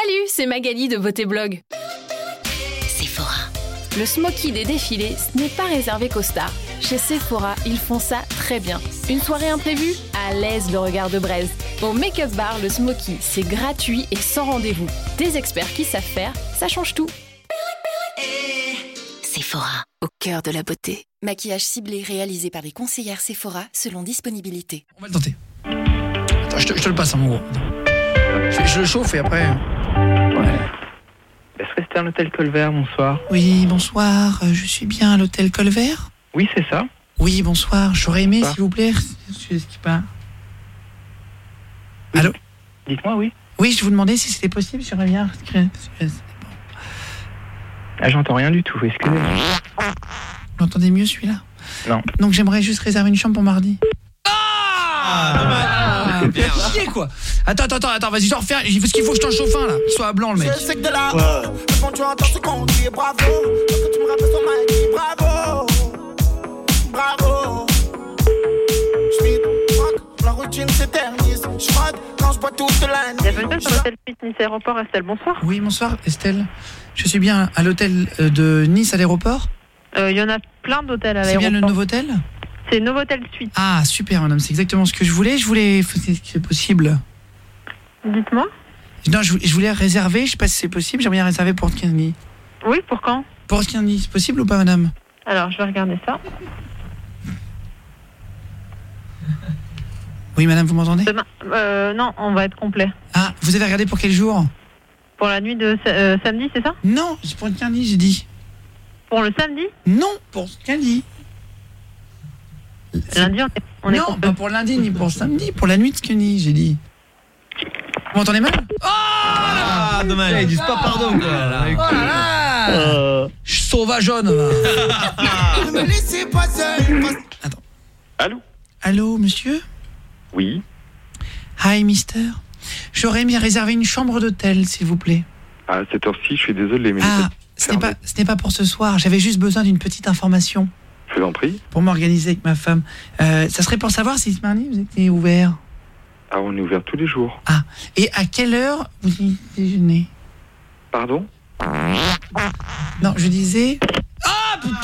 Salut, c'est Magali de Beauté Blog. Sephora. Le smoky des défilés, ce n'est pas réservé qu'aux stars. Chez Sephora, ils font ça très bien. Une soirée imprévue? À l'aise le regard de braise. Au Make-up Bar, le smoky, c'est gratuit et sans rendez-vous. Des experts qui savent faire, ça change tout. Sephora. Au cœur de la beauté. Maquillage ciblé réalisé par les conseillères Sephora selon disponibilité. On va le tenter. Attends, je te, je te le passe, hein, mon gros. Je, je le chauffe et après... Est-ce que c'était un hôtel Colvert, bonsoir Oui, bonsoir, euh, je suis bien à l'hôtel Colvert Oui, c'est ça. Oui, bonsoir, j'aurais aimé, s'il vous plaît... Je sais pas. Allô Dites-moi, oui. Oui, je vous demandais si c'était possible, j'aurais bien... Ah, j'entends rien du tout, excusez-moi. Vous l'entendez mieux celui-là? Non. Donc j'aimerais juste réserver une chambre pour mardi. Ah, Ah, chier quoi Attends, attends, attends, attends, vas-y, j'en refais. Parce qu'il faut que je t'en chauffe un là. Qu'il soit à blanc le mec. C'est que de là. Quand tu entends ce qu'on dit, bravo. Parce que tu me rappelles son mic, bravo. Bravo. Schmitt, rock, la routine s'éternise. Je fraude quand je bois toute la nuit. Bienvenue sur l'hôtel Suite Nice Aéroport Estelle, bonsoir. Oui, bonsoir Estelle. Je suis bien à l'hôtel euh, de Nice à l'aéroport. Euh, Il y en a plein d'hôtels à C'est bien l'aéroport. le Novotel C'est Novotel Suite. Ah, super madame, c'est exactement ce que je voulais. Je voulais, c'est possible. Dites-moi. Non, je, je voulais réserver, je sais pas si c'est possible, j'aimerais bien réserver pour 15 nuits. Oui, pour quand? Pour 15 nuits, c'est possible ou pas madame? Alors, je vais regarder ça. Oui madame, vous m'entendez? Demain. Euh, non, on va être complet. Ah, vous avez regardé pour quel jour? Pour la nuit de euh, samedi, c'est ça? Non, c'est pour 15 nuits, j'ai dit. Pour le samedi? Non, pour lundi. Lundi, on est, on est non, pas pour lundi ni pour samedi, pour la nuit de Skinny, j'ai dit. Vous m'entendez mal Ah, dommage. Ils disent pas pardon, quoi. Oh là là Je suis sauvageonne me laissez pas seul. parce- Allô Allô, monsieur Oui. Hi, mister. J'aurais bien réservé une chambre d'hôtel, s'il vous plaît. À cette heure-ci, je suis désolé, mais Ah, ce n'est pas, ce n'est pas pour ce soir. J'avais juste besoin d'une petite information je vous en prie. pour m'organiser avec ma femme. Euh, ça serait pour savoir si ce mardi vous étiez ouvert. Ah, on est ouvert tous les jours. Et à quelle heure vous y déjeunez? Pardon? Non, je disais... Ah, putain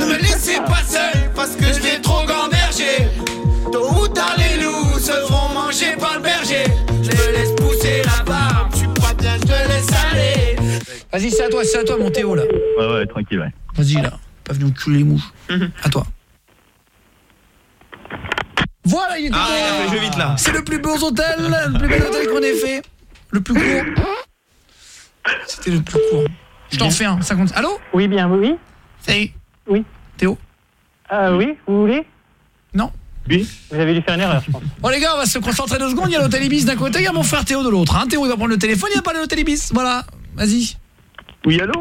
Ne me laissez pas seul parce que je vais Vas-y, c'est à toi, c'est à toi, mon Théo, là. Ouais, ouais, tranquille, ouais. Vas-y, là. Pas venu enculer les mouches. À toi. Voilà, il est Ah, il a fait le jeu vite là. C'est le plus beau hôtel, le plus bel hôtel qu'on ait fait. Le plus court. C'était le plus court. Je t'en fais un, ça compte. Allô Oui, bien, oui. Salut. Oui. Théo Euh, oui, vous voulez Non. Oui. Vous avez dû faire une erreur, je pense. Bon les gars, on va se concentrer deux secondes. Il y a l'hôtel Ibis d'un côté, il y a mon frère Théo de l'autre. Hein. Théo il va prendre le téléphone, il va parler de l'hôtel Ibis. Voilà, vas-y. Oui, allô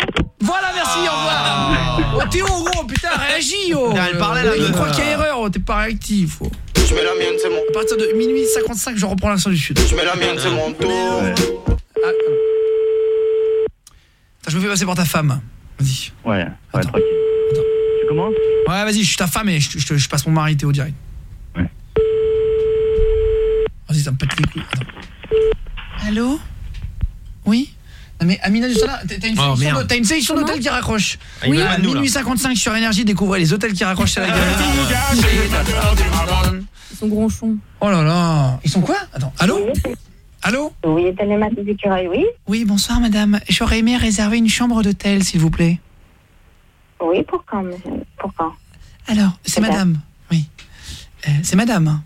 Voilà, merci, au revoir. Oh Théo, gros, putain, réagis, oh. Putain, elle parlait, là, croit qu'il y a erreur, oh, t'es pas réactif. oh. Je mets la mienne, c'est mon. À partir de minuit 55, je reprends l'accent du sud. Je mets la mienne, c'est mon tour. Ouais. Ah, euh. Attends, je me fais passer pour ta femme. Vas-y. Ouais, ouais, Attends. tranquille. Attends. Tu commences Ouais, vas-y, je suis ta femme et je, je- je passe mon mari Théo direct. Ouais. Vas-y, ça me pète les couilles. Attends. Allô? Oui? Mais Amina du Sana, t'as une, Oh, sélection merde. d'hôtel- t'as une sélection d'hôtels qui raccrochent. Ah, oui, à minuit 55 sur Énergie, découvrez les hôtels qui raccrochent, c'est la gueule. Ils sont gronchons. Oh là là Ils sont quoi? Attends, allô? Allô? Oui, Télémat des écureuils, oui. Oui, bonsoir madame. J'aurais aimé réserver une chambre d'hôtel, s'il vous plaît. Oui, pour quand, monsieur Pour quand? Alors, c'est Madame. Oui. Euh, c'est madame.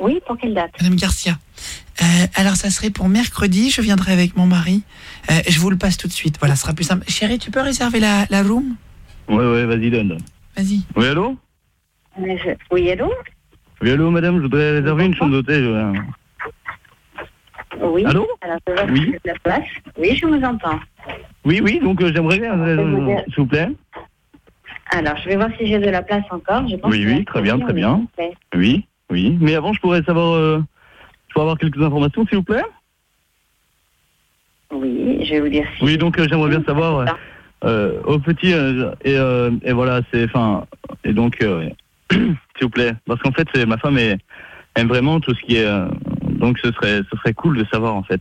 Oui, pour quelle date? Madame Garcia. Euh, alors, ça serait pour mercredi. Je viendrai avec mon mari. Euh, je vous le passe tout de suite. Voilà, ce sera plus simple. Chérie, tu peux réserver la, la room? Ouais, ouais, vas-y, donne. Vas-y. Oui, allô? Je- Oui, allô? Oui, allô, madame, je voudrais réserver une chambre d'hôtel. Oui. Allô? Alors, je vois Oui. la place. Oui, je vous entends. Oui, oui, donc euh, j'aimerais bien, Je vous dire- s'il vous plaît. Alors, je vais voir si j'ai de la place encore. Je pense Oui, que oui, très bien, très bien. Oui, oui. Mais avant, je pourrais savoir... je pourrais avoir quelques informations, s'il vous plaît Oui, je vais vous dire si. Oui, donc euh, j'aimerais bien savoir... euh, euh, au petit... et, euh, et voilà, c'est... Enfin... Et donc... s'il vous plaît. Parce qu'en fait, c'est ma femme est, aime vraiment tout ce qui est... donc ce serait, ce serait cool de savoir en fait.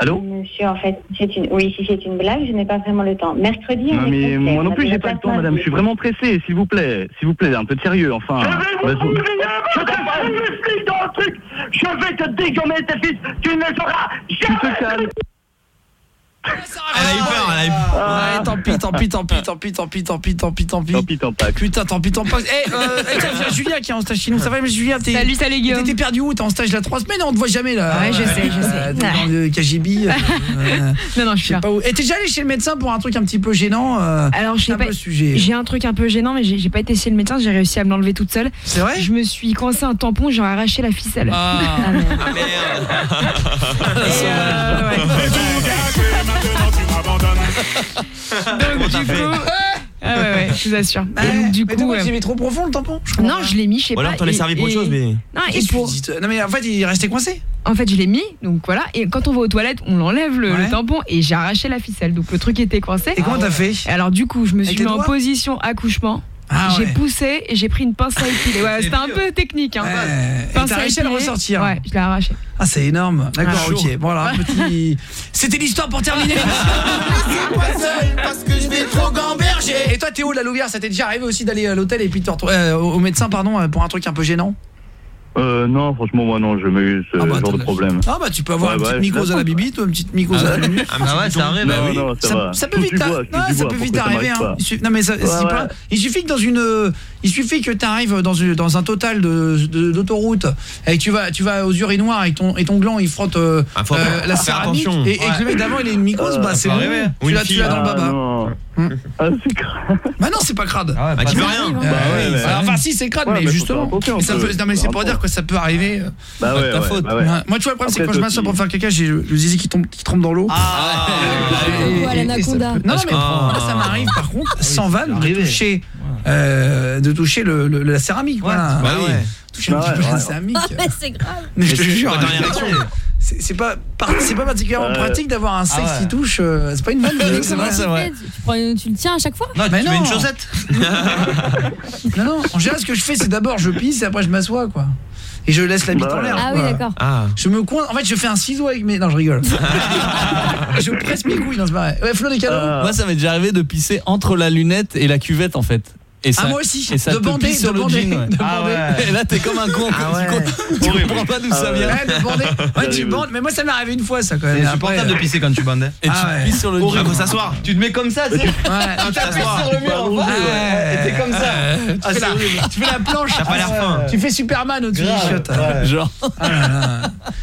Allô Monsieur, en fait, c'est une... oui, si c'est une blague, je n'ai pas vraiment le temps. Mercredi, on Non est mais moi on non plus j'ai pas le temps madame, je suis vraiment pressé, s'il vous plaît, s'il vous plaît, un peu de sérieux, enfin. Bah, je- Je t'explique dans le truc. Je vais te dégommer tes fils. Tu ne sauras Tu te calmes. Elle a eu peur, elle a eu peur. Ouais, tant pis, tant pis, tant pis, tant pis, tant pis, tant pis, tant pis, tant pis. Tant pis, tant pas. Putain, tant pis, tant pis. Eh, euh, eh, tiens, Julia qui est en stage chez nous. Ça va, mais Julia, t'es. Salut, salut Guillaume. T'étais perdu où? T'es en stage là trois semaines On te voit jamais là. Ouais, je sais, je sais. Euh, t'es dans le KGB. euh, euh, Non, non, je suis pas où. Et t'es déjà allé chez le médecin pour un truc un petit peu gênant euh, Alors, je sais pas. J'ai un truc un peu gênant, mais j'ai pas été chez le médecin. J'ai réussi à me l'enlever toute seule. C'est vrai? Je me suis coincé un tampon, j'ai arraché la ficelle. Ah. Ah, merde. Ah ouais. Donc, du coup. Ah ouais, ouais, je vous assure. Et donc, du mais coup. toi, euh, tu mis trop profond le tampon je Non, pas. je l'ai mis, je sais Ou pas. alors t'en as servi pour autre chose, mais. Non, et pour. Non mais en fait, il est resté coincé. En fait, je l'ai mis, donc voilà. Et quand on va aux toilettes, on l'enlève le, tampon et j'ai arraché la ficelle. Donc le truc était coincé. Et comment t'as fait Et alors du coup, je me suis mis en position accouchement. Ah j'ai ouais. poussé et j'ai pris une pince à épiler. Ouais, c'était un peu technique. Hein. Et Pince t'as réussi à le ressortir. Ouais, je l'ai arraché. Ah, c'est énorme. D'accord, Ah, ok. Voilà, petit. C'était l'histoire pour terminer. parce que je vais trop gamberger. Et toi, Théo de la Louvière, ça t'est déjà arrivé aussi d'aller à l'hôtel et puis de te retrouver euh, au au médecin, pardon, euh, pour un truc un peu gênant? Euh, non, franchement, moi non, j'ai jamais eu ce Ah bah, genre de problème. Ah bah tu peux avoir Ouais, une petite ouais, mycose je à la bibite ou une petite mycose à la minute. Ah bah ouais, ça arrive, bah Non, oui. non, ça, Ça, va. ça peut vite, bois, non, ça bois peut ça arriver. hein. non mais ça, Ouais, pas- il suffit que dans une, il suffit que tu arrives dans une, dans un total de de- d'autoroute et que tu vas, tu vas aux urinoirs et ton et ton gland il frotte euh, Ah, euh, la céramique et, et que le mec d'avant il a une mycose, bah c'est Tu l'as, tu fille. l'as dans le Ah, baba. Hmm. Ah, c'est grave. Bah non, c'est pas crade. Bah tu peux rien. Euh, Bah ouais, mais- enfin si c'est crade Ouais, mais mais justement attention, ça peut, non mais c'est pour dire que ça peut arriver euh, Bah Pas de ouais, ta ouais, faute. bah. Moi, tu vois, le problème, c'est que quand je m'assois pour faire caca, j'ai le zizi qui tombe, qui trempe dans l'eau. Ah, Oh, l'anaconda. Non, non, mais Ah. moi, ça m'arrive, par contre, sans vanne, de toucher, euh, de toucher le, le- la céramique. Voilà. Bah ouais. Toucher un Bah petit peu ouais, la ouais. céramique. c'est grave. Mais je te jure, réaction. c'est pas, par- c'est pas particulièrement Euh, pratique d'avoir un sexe ah ouais. qui touche. euh, C'est pas une mais c'est vrai. c'est vrai. Tu, prends- tu le tiens à chaque fois? Non, Mais tu mets non. une chaussette. Non, non. En général, ce que je fais, c'est d'abord je pisse et après je m'assois, quoi. Et je laisse la bite Bah en l'air. Ah oui, d'accord. Ah. Je me coins. En fait, je fais un ciseau avec mes. Non, je rigole. je presse mes couilles. C'est pas vrai. Ouais, Flo des cadeaux? Ah. Moi, ça m'est déjà arrivé de pisser entre la lunette et la cuvette, en fait. Et ça, Ah, moi aussi. Et ça de bander, sur de le bander, jean. ouais. de Ah bander. ouais. Et là, t'es comme un con. Ah tu ouais. tu comprends pas d'où ça Ah vient. Ouais, de bander. Ouais, tu bandes. Mais moi, ça m'est arrivé une fois, ça, quand même. C'est insupportable de pisser quand tu bandes. Et tu Ah ouais. pisses sur le Il jean. faut s'asseoir. Tu te mets comme ça, tu sais. Ouais. Tu t'assois. sur le mur en. Ouais. Et t'es comme ça. Tu Ah, fais la- horrible. Tu fais la planche. T'as pas l'air fin. Tu fais Superman au-dessus des chiottes. Ouais. Genre. Ah.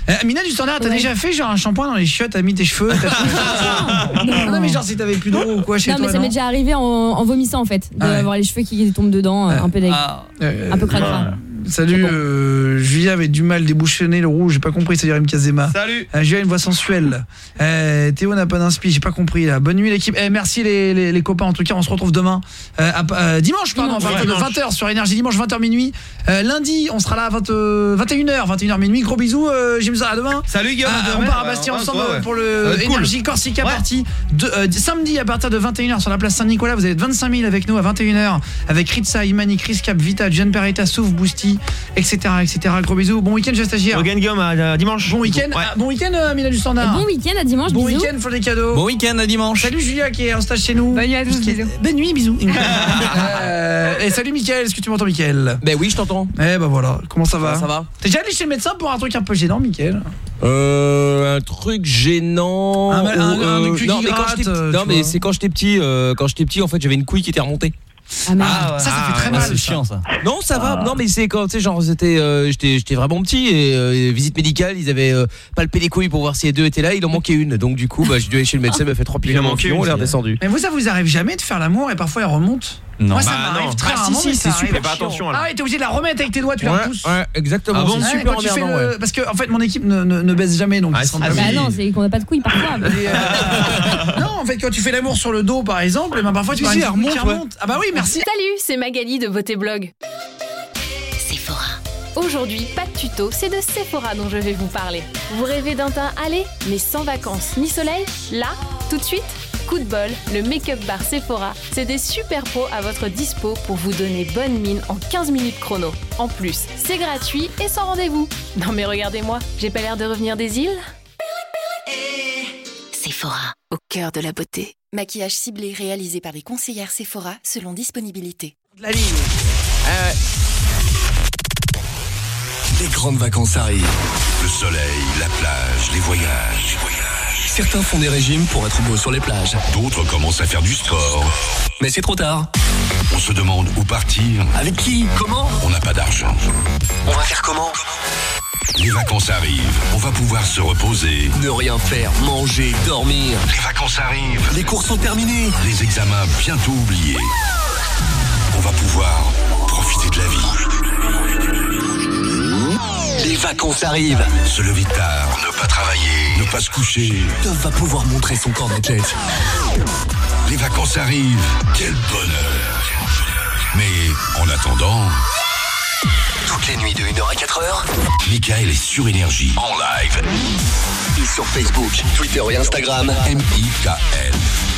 Euh, Amina du standard, t'as déjà fait genre un shampoing dans les chiottes, t'as mis tes cheveux non. non mais genre si t'avais plus d'eau ou quoi chez Non, toi mais ça m'est déjà arrivé en, vomissant en fait. Ah. D'avoir les cheveux qui tombe dedans, euh, un peu, ah. un peu cracra. Salut, euh, Julia avait du mal débouchonner le rouge, j'ai pas compris, c'est Yerim Kazema. Salut. Euh, Julia a une voix sensuelle. Euh, Théo n'a pas d'inspi, j'ai pas compris là. Bonne nuit l'équipe. Eh, merci les, les, les copains, en tout cas on se retrouve demain. Euh, à- dimanche, pardon, Dimanche. Ouais, 20h sur Énergie, dimanche 20h minuit. Lundi, on sera là à 20, euh, 21h, 21h minuit. Gros bisous, James, à demain. Salut Guillaume. Ah, on part à ouais, ensemble ouais, ouais. pour le cool. Énergie Corsica partie de, samedi à partir de 21h sur la place Saint-Nicolas. Vous êtes 25 000 avec nous à 21h avec Ritza, Imani, Chris Cap, Vita, John Peretta, Souf, Etc. etc. Gros bisous. Bon week-end, juste stagiaire. Regain Guillaume à à dimanche. Bon week-end. Ouais. Ah, bon week-end, euh, Mila du Standard. Bon week-end, à dimanche, Bon week-end, Flo des cadeaux. Bon week-end à dimanche. Salut Julia qui est en stage chez nous. Bonne nuit à tous, bisous. Bonne nuit, bisous. Euh, et salut Mickaël, est-ce que tu m'entends Mickaël Ben oui, je t'entends. Eh ben voilà, comment ça va? Ça va T'es déjà allé chez le médecin pour un truc un peu gênant, Mickaël Euh, un truc gênant. Un- un- euh, non, mais c'est quand j'étais petit. euh, quand j'étais petit, en fait, j'avais une couille qui était remontée. Ah merde. Ça, ça fait très Ah, mal. c'est chiant ça. Non, ça va. Non, mais c'est quand tu sais genre c'était euh, j'étais j'étais vraiment petit et euh, visite médicale, ils avaient euh, palpé les couilles pour voir si les deux étaient là, il en manquait une. Donc du coup, bah j'ai dû aller chez le médecin, il m'a fait trois piqûres on est redescendu. Mais vous, ça vous arrive jamais de faire l'amour et parfois elle remonte Non. Moi, ça Bah, m'arrive non. très Ah, si, rarement. si, mais c'est super, arrive. fais pas attention, alors. Ah, et t'es obligé de la remettre avec tes doigts, tu la Ouais, repousses. ouais, exactement. Ah bon c'est Ouais, super quand tu fais emmerdant, le- ouais. Parce que en fait mon équipe ne, ne, ne baisse jamais donc Ah, ils sont c'est- pas- ah Bah non, c'est qu'on n'a pas de couilles parfois. Et, euh, non, en fait, quand tu fais l'amour sur le dos, par exemple, eh ben, parfois tu Si, vas si, elle ouais. remonte. Ah bah oui, merci. Salut, c'est Magali de Beauté Blog. Sephora. Aujourd'hui, pas de tuto, c'est de Sephora dont je vais vous parler. Vous rêvez d'un teint allé, mais sans vacances ni soleil? Là, tout de suite? Coup de bol, le make-up bar Sephora, c'est des super pros à votre dispo pour vous donner bonne mine en 15 minutes chrono. En plus, c'est gratuit et sans rendez-vous. Non mais regardez-moi, j'ai pas l'air de revenir des îles Sephora, au cœur de la beauté. Maquillage ciblé réalisé par les conseillères Sephora selon disponibilité. La ligne. Les grandes vacances arrivent. Le soleil, la plage, les voyages. Certains font des régimes pour être beaux sur les plages. D'autres commencent à faire du sport. Mais c'est trop tard. On se demande où partir. Avec qui? Comment? On n'a pas d'argent. On va faire comment? Les vacances arrivent. On va pouvoir se reposer. Ne rien faire, manger, dormir. Les vacances arrivent. Les cours sont terminés. Les examens bientôt oubliés. On va pouvoir profiter de la vie. Les vacances arrivent. Se lever tard, ne pas travailler, ne pas se coucher. Dove va pouvoir montrer son corps d'athlète. Les vacances arrivent. Quel bonheur. Mais en attendant... Toutes les nuits de 1h à 4h, Michael est sur Énergie, en live. Et sur Facebook, Twitter et Instagram, M-I-K-L,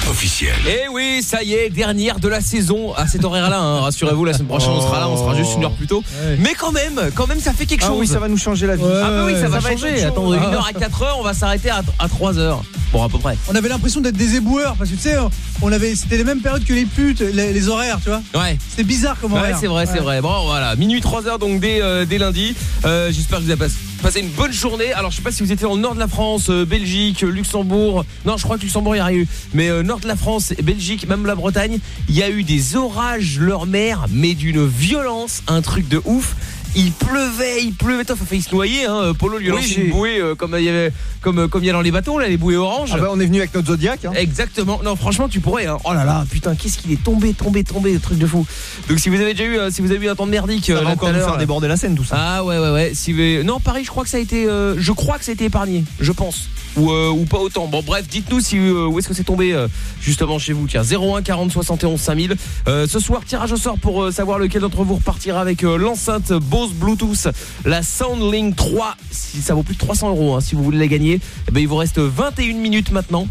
officiel. Et oui, ça y est, dernière de la saison à cet horaire-là. hein. Rassurez-vous, la semaine prochaine on sera là, on sera juste une heure plus tôt. Mais quand même, quand même, ça fait quelque Ah chose. oui, ça va nous changer la vie. ah bah oui, ça, va changer. Attends, de Ah. 1h à 4h, on va s'arrêter à, à 3h. Bon, à peu près. On avait l'impression d'être des éboueurs parce que tu sais, on avait c'était les mêmes périodes que les putes, les, les horaires, tu vois. Ouais. C'était bizarre comme Ouais, horaire. c'est vrai, c'est vrai. Bon, voilà, minuit 3h donc dès, euh, dès lundi. Euh, J'espère que vous avez pas- passé une bonne journée. Alors, je sais pas si vous étiez dans nord de la France, euh, Belgique, euh, Luxembourg. Non, je crois que Luxembourg, il y a rien eu. Mais euh, nord de la France, Belgique, même la Bretagne, il y a eu des orages, leur mer, mais d'une violence, un truc de ouf. Il pleuvait, il pleuvait. Il a failli se noyer. Hein. Polo lui a Oui, lancé une bouée euh, comme il y avait, comme euh, comme il y a dans les bateaux là, les bouées oranges. Ah bah on est venu avec notre Zodiac. Hein. Exactement. Non, franchement, tu pourrais. hein. Oh là là, putain, qu'est-ce qu'il est tombé, tombé, tombé, le truc de fou. Donc, si vous avez déjà eu, euh, si vous avez eu un temps de merdique, Ça euh, va encore nous faire déborder la scène tout ça. Ah ouais, ouais, ouais. Si vous... Non, Paris, je crois que ça a été, euh, je crois que ça a été épargné, je pense, ou euh, ou pas autant. Bon, bref, dites-nous si euh, où est-ce que c'est tombé euh, justement chez vous. Tiens, 01 40 71 5000. Euh, ce soir, tirage au sort pour savoir lequel d'entre vous repartira avec l'enceinte Bose Bluetooth, la Soundlink 3. Si ça vaut plus de 300 euros, hein, si vous voulez la gagner, eh ben il vous reste 21 minutes maintenant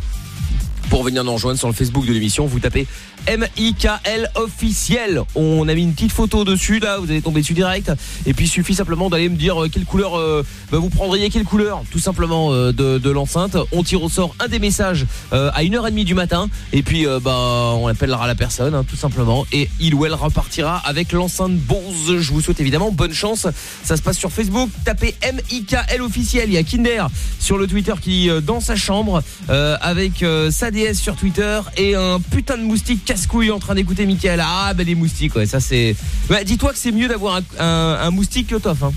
pour venir nous rejoindre sur le Facebook de l'émission, vous tapez M-I-K-L officiel. On a mis une petite photo dessus là, vous allez tomber dessus direct. Et puis il suffit simplement d'aller me dire euh, quelle couleur euh, bah, vous prendriez quelle couleur tout simplement euh, de, l'enceinte. On tire au sort un des messages euh, à 1h30 du matin. Et puis bah on appellera la personne hein, tout simplement. Et il ou elle repartira avec l'enceinte Bose. Je vous souhaite évidemment bonne chance. Ça se passe sur Facebook. Tapez M-I-K-L officiel. Il y a Kinder sur le Twitter qui dans sa chambre avec sa déesse sur Twitter et un putain de moustique casse-couille en train d'écouter Mickaël. Ah bah les moustiques ouais ça c'est... Dis-toi que c'est mieux d'avoir un, un- un moustique que Toff hein.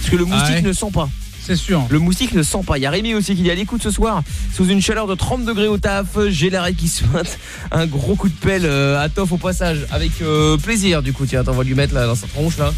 Parce que le moustique Ah ouais. ne sent pas. C'est sûr. Le moustique ne sent pas. Il y a Rémi aussi qui dit à l'écoute ce soir sous une chaleur de 30 degrés au taf. J'ai l'arrêt qui se pointe. Un gros coup de pelle euh, à Toff au passage avec euh, plaisir du coup. Tiens, attends, on va lui mettre là dans sa tronche là.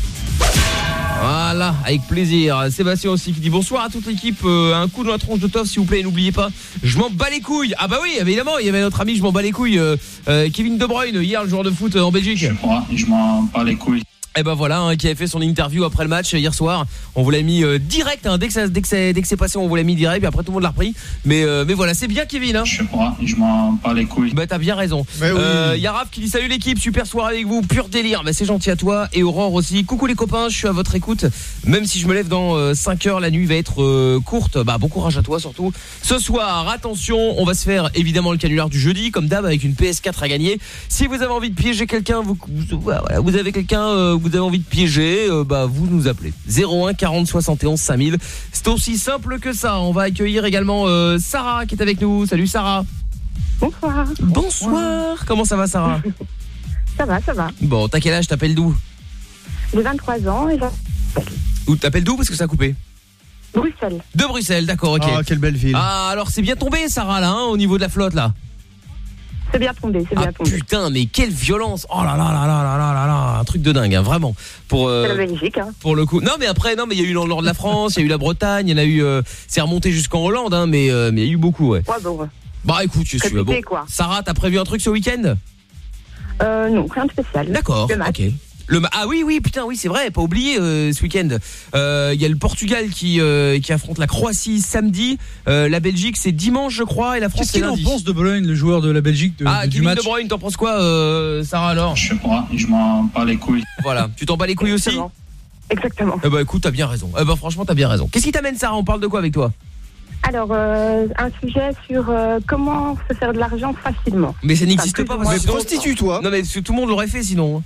Voilà, avec plaisir. Sébastien aussi qui dit bonsoir à toute l'équipe. Euh, un coup dans la tronche de Toff, s'il vous plaît, n'oubliez pas. Je m'en bats les couilles. Ah bah oui, évidemment, il y avait notre ami, je m'en bats les couilles. euh, euh, Kevin De Bruyne hier, le joueur de foot en Belgique. Je crois, je m'en bats les couilles. Et ben voilà, hein, qui avait fait son interview après le match hier soir. On vous l'a mis euh, direct, hein, dès que ça, dès que c'est, dès que c'est passé, on vous l'a mis direct. Puis après tout le monde l'a repris. Mais, euh, mais voilà, c'est bien Kevin. Hein. Je crois, je m'en bats les couilles. Bah t'as bien raison. Oui. Euh, y a Raph qui dit salut l'équipe, super soirée avec vous, pur délire. Bah c'est gentil à toi et Aurore aussi. Coucou les copains, je suis à votre écoute. Même si je me lève dans 5 heures, la nuit va être euh, courte. Bah bon courage à toi surtout. Ce soir, attention, on va se faire évidemment le canular du jeudi comme d'hab avec une PS4 à gagner. Si vous avez envie de piéger quelqu'un, vous, vous, voilà, vous avez quelqu'un, euh, vous avez envie de piéger, euh, bah vous nous appelez 01 40 71 5000. C'est aussi simple que ça. On va accueillir également euh, Sarah qui est avec nous. Salut Sarah. Bonsoir. Bonsoir. Comment ça va Sarah? Ça va, ça va. Bon, t'as quel âge? T'appelles d'où? J'ai 23 ans et Ou t'appelles d'où? Parce que ça a coupé Bruxelles. De Bruxelles, d'accord, ok. Ah, quelle belle ville. Ah, alors c'est bien tombé Sarah là, hein, au niveau de la flotte là. C'est bien tombé, c'est bien Ah tombé. putain, mais quelle violence Oh là là là là là là là là Un truc de dingue, hein, vraiment. Pour, euh, C'est la Belgique, hein. pour le coup. Non, mais après, non, mais il y a eu dans le nord de la France, il y a eu la Bretagne, il y en a eu. euh, c'est remonté jusqu'en Hollande, hein, mais euh, mais il y a eu beaucoup, ouais. Ouais, bon, ouais. Bah écoute, je suis Réputé, bon. quoi. Sarah, t'as prévu un truc ce week-end? Euh, non, rien de spécial. D'accord, ok. Le ah oui oui putain oui c'est vrai pas oublié euh, ce week-end. Euh, il y a le Portugal qui euh, qui affronte la Croatie samedi. Euh, la Belgique c'est dimanche je crois et la France Qu'est-ce c'est qu'il en pense de Bruyne, le joueur de la Belgique de, ah de- du Kevin match De Bruyne t'en penses quoi euh, Sarah alors Je sais pas, je m'en bats les couilles. voilà. Tu t'en bats les couilles aussi Exactement. eh bah écoute t'as bien raison. Eh bah franchement t'as bien raison. Qu'est-ce qui t'amène Sarah? On parle de quoi avec toi? Alors, euh, un sujet sur euh, comment se faire de l'argent facilement. mais ça n'existe Enfin, pas parce que prostitue-toi. Non mais parce que tout le monde l'aurait fait sinon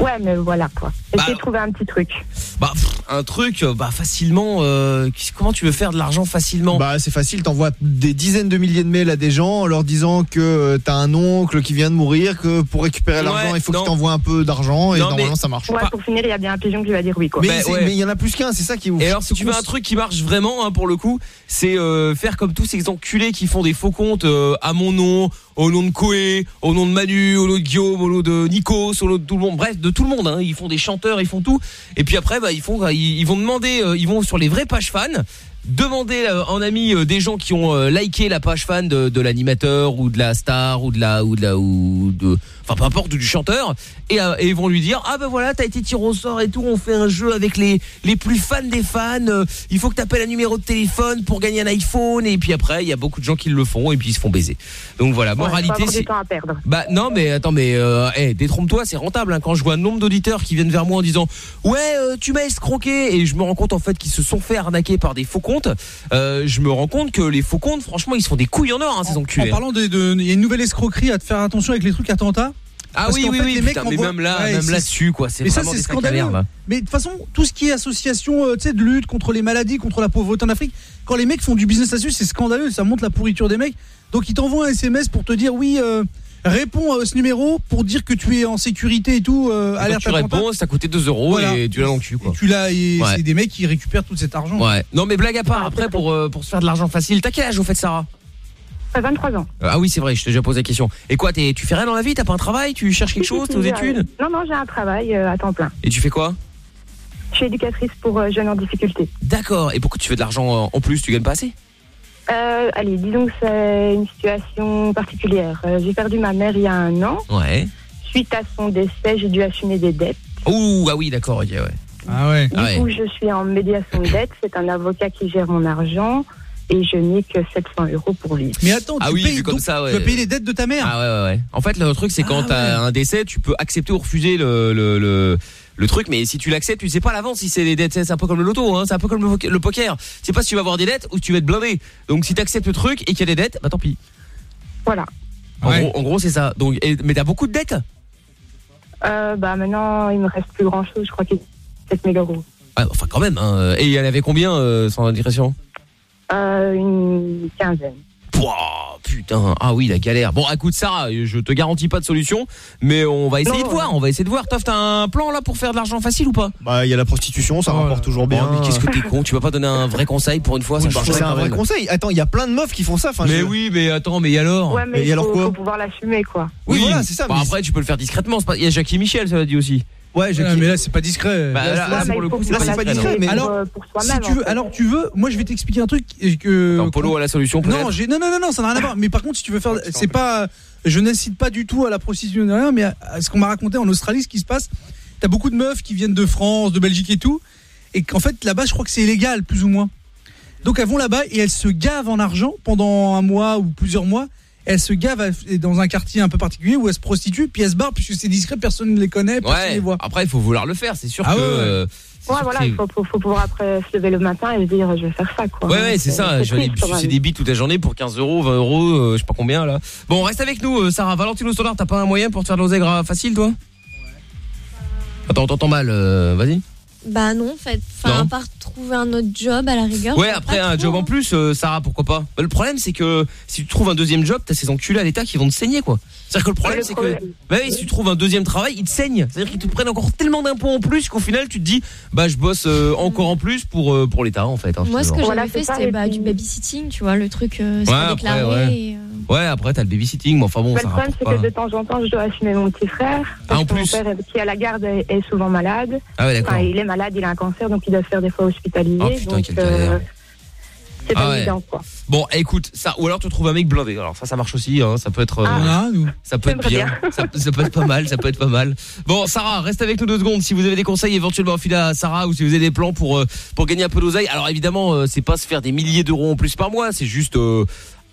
Ouais, mais voilà quoi. Bah, Essayez de trouver un petit truc. Bah pff, un truc euh, bah facilement euh, qu'est-ce- comment tu veux faire de l'argent facilement? Bah c'est facile, t'envoies des dizaines de milliers de mails à des gens en leur disant que euh, t'as un oncle qui vient de mourir, que pour récupérer l'argent Ouais, il faut non. qu'il t'envoie un peu d'argent et Non, normalement mais- ça marche. Ouais, pour finir, il y a bien un pigeon qui va dire oui quoi. Mais c'est- ouais. mais il y en a plus qu'un, c'est ça qui est ouf. Et alors si tu veux un truc qui marche vraiment hein, pour le coup, c'est euh, faire comme tous ces enculés qui font des faux comptes euh, à mon nom, au nom de Koé, au nom de Manu, au nom de Guillaume, au nom de Nikos, au nom de tout le monde, bref, de tout le monde hein. ils font des chanteurs, ils font tout et puis après bah ils vont demander euh, ils vont sur les vraies pages fans demander euh, en ami euh, des gens qui ont liké la page fan de, de l'animateur ou de la star ou de la ou de la ou de enfin peu importe ou du chanteur et, euh, et ils vont lui dire ah ben voilà t'as été tiré au sort et tout on fait un jeu avec les les plus fans des fans euh, il faut que t'appelles un numéro de téléphone pour gagner un iPhone et puis après il y a beaucoup de gens qui le font et puis ils se font baiser donc voilà moralité c'est du temps à perdre. bah non mais attends mais euh, hey, détrompe-toi c'est rentable hein. quand je vois un nombre d'auditeurs qui viennent vers moi en disant ouais euh, tu m'as escroqué et je me rends compte en fait qu'ils se sont fait arnaquer par des faux comptes euh, je me rends compte que les faux comptes franchement ils se font des couilles en or hein, ces En enculés parlant de, de- il y a une nouvelle escroquerie à te faire attention avec les trucs attentats. Ah Parce oui oui fait, oui les mecs putain, mais même là Ouais, même là-dessus quoi c'est Mais ça vraiment c'est scandaleux. merde. Mais de toute façon, tout ce qui est association, euh, tu sais, de lutte contre les maladies, contre la pauvreté en Afrique, quand les mecs font du business là-dessus, c'est scandaleux. Ça montre la pourriture des mecs. Donc ils t'envoient un SMS pour te dire oui. euh, Réponds à ce numéro pour dire que tu es en sécurité et tout. Euh, Et quand alerte tu réponds ça coûtait 2 euros Voilà. et tu l'as dans le cul quoi Tu l'as et Ouais. c'est des mecs qui récupèrent tout cet argent. ouais non mais blague à part après pour euh, pour se faire de l'argent facile t'as quel âge au fait Sarah? À 23 ans. Euh, ah oui c'est vrai je t'ai déjà posé la question et quoi t'es- tu fais rien dans la vie t'as pas un travail tu cherches quelque chose t'es aux J'ai- études Non, non, j'ai un travail euh, à temps plein. et tu fais quoi Je suis éducatrice pour euh, jeunes en difficulté. D'accord. Et pourquoi tu fais de l'argent euh, en plus Tu gagnes pas assez? Euh, allez, disons que c'est une situation particulière. Euh, j'ai perdu ma mère il y a un an. Ouais. Suite à son décès, j'ai dû assumer des dettes. Ouh, ah oui, d'accord, ok, ouais. Ah ouais. Du coup, je suis en médiation de dette. C'est un avocat qui gère mon argent et je n'ai que 700 euros pour vivre. Mais attends, Ah tu oui, payes comme donc, ça, ouais. tu vas payer les dettes de ta mère. Ah ouais, ouais, ouais. En fait, le truc, c'est quand Ah t'as un décès, tu peux accepter ou refuser le, le, le, le truc, mais si tu l'acceptes, tu sais pas à l'avance si c'est des dettes. C'est un peu comme le loto, hein. C'est un peu comme le, poker- le poker. Tu sais pas si tu vas avoir des dettes ou si tu vas être blindé. Donc, si t'acceptes le truc et qu'il y a des dettes, bah tant pis. Voilà. En gros, c'est ça. Donc, et- mais t'as beaucoup de dettes? Euh, bah maintenant, il me reste plus grand chose. Je crois qu'il y a 7000 euros. Ah, Enfin, quand même. Hein. Et il y en avait combien, euh, sans indiscrétion? Euh, une quinzaine. Pouah, putain, ah oui, la galère. Bon, écoute, Sarah, je te garantis pas de solution, mais on va essayer Non, de voir. On va essayer de voir. Toff, t'as un plan là pour faire de l'argent facile ou pas? Bah il y a la prostitution, ça rapporte toujours bien. Oh, mais qu'est-ce que t'es con? Tu vas pas donner un vrai conseil pour une fois Oui, bah, c'est un vrai même. conseil. Attends, il y a plein de meufs qui font ça. Enfin, Mais je- oui, mais attends, mais alors? Ouais, mais il alors faut, quoi? faut pouvoir l'assumer, quoi. Oui, voilà, c'est ça. Bah, mais- après, tu peux le faire discrètement. pas- Il y a Jackie Michel, ça l'a dit aussi. Ouais, j'ai- Ouais, mais là c'est pas discret. Bah, là, pour le coup, c'est pas discret, mais alors, pour Si soi-même. tu veux, fait. alors tu veux, moi je vais t'expliquer un truc que Attends, Polo a la solution Non, j'ai non non non non, ça n'a rien à voir. Mais par contre, si tu veux faire, c'est pas, je n'incite pas du tout à la prostitution rien, mais à ce qu'on m'a raconté en Australie, ce qui se passe, t'as beaucoup de meufs qui viennent de France, de Belgique et tout, et qu'en fait là-bas, je crois que c'est illégal plus ou moins. Donc elles vont là-bas et elles se gavent en argent pendant un mois ou plusieurs mois. Elles se gavent à- dans un quartier un peu particulier où elles se prostituent, puis elles se barrent puisque c'est discret, personne ne les connaît, personne Ouais, les voit. après, il faut vouloir le faire, c'est sûr Ah que. ouais, ouais. euh, Ouais, voilà, il faut, faut, faut pouvoir après se lever le matin et se dire je vais faire ça, quoi. Ouais, ouais, c'est ça. Je vais aller des bites toute la journée pour 15 euros, 20 euros, euh, je sais pas combien là. Bon, reste avec nous, euh, Sarah. Valentino Solar, t'as pas un moyen pour te faire de l'oseille facile, toi? Attends, on t'entend mal, euh, vas-y. Bah non, en fait. Enfin, Non. à part trouver un autre job à la rigueur. Ouais, après un trop, job en plus, euh, Sarah, pourquoi pas Bah, Le problème, c'est que si tu trouves un deuxième job, t'as ces enculés à l'État qui vont te saigner, quoi. C'est-à-dire que le problème, c'est que. Bah oui, si tu trouves un deuxième travail, ils te saignent. C'est-à-dire qu'ils te prennent encore tellement d'impôts en plus qu'au final, tu te dis, bah je bosse euh, encore en plus pour, euh, pour l'État, en fait. hein, Moi, ce que j'avais Voilà, fait, c'était bah, du babysitting, tu vois, le truc, euh, c'est Ouais, pas après, déclaré. ouais. et, euh, Ouais, après, t'as le babysitting, mais enfin bon, Mais ça le problème, c'est que de temps en temps, je dois assumer mon petit frère. Ah, Parce en que mon plus. père, qui est à la garde, est, souvent malade. Ah ouais, d'accord. Enfin, il est malade, il a un cancer, donc il doit faire des fois Oh, putain, donc, quelle galère. c'est pas Ah ouais. évident, quoi. Bon, écoute, ça ou alors tu trouves un mec blindé. Alors ça ça marche aussi hein, ça peut être euh, Ah. ça peut être bien. ça, ça peut être pas mal, ça peut être pas mal. Bon, Sarah, reste avec nous deux secondes si vous avez des conseils éventuellement à filer à Sarah ou si vous avez des plans pour euh, pour gagner un peu d'oseille. Alors évidemment, euh, c'est pas se faire des milliers d'euros en plus par mois, c'est juste euh,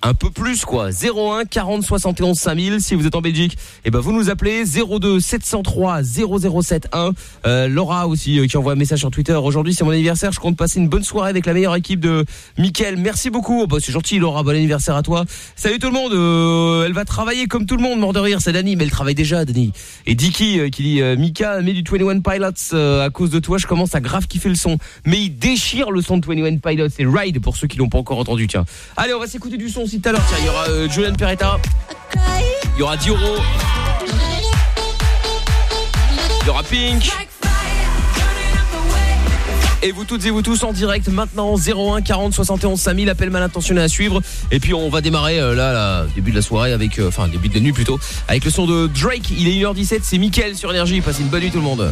un peu plus quoi. 01 40 71 5000 si vous êtes en Belgique. Et ben vous nous appelez 02 703 0071 euh, Laura aussi euh, qui envoie un message sur Twitter. Aujourd'hui c'est mon anniversaire. Je compte passer une bonne soirée avec la meilleure équipe de Mickaël. Merci beaucoup. Bah, c'est gentil Laura. Bon anniversaire à toi. Salut tout le monde. Euh, elle va travailler comme tout le monde mort de rire c'est Dani. Mais elle travaille déjà Dani. Et Dicky euh, qui dit Mika met du 21 Pilots à cause de toi je commence à grave kiffer le son. Mais il déchire le son de 21 Pilots. C'est Ride pour ceux qui l'ont pas encore entendu tiens. Allez on va s'écouter du son tout à l'heure. Tiens il y aura euh, Julian Peretta il y aura Dioro. Il y aura Pink. Et vous toutes et vous tous en direct maintenant 01 40 71 5000 appel mal intentionné à suivre. Et puis on va démarrer euh, là, début de la soirée avec euh, enfin début de la nuit plutôt avec le son de Drake. Il est 1h17 c'est Mickaël sur énergie. Passez une bonne nuit tout le monde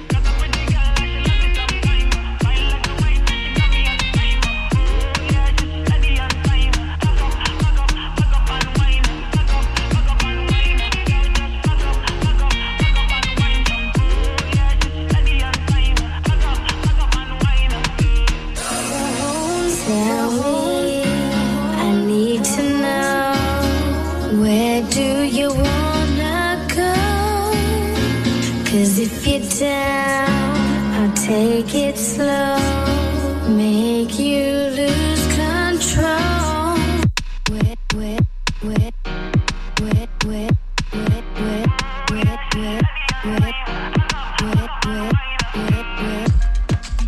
I'll take it slow, make you lose control.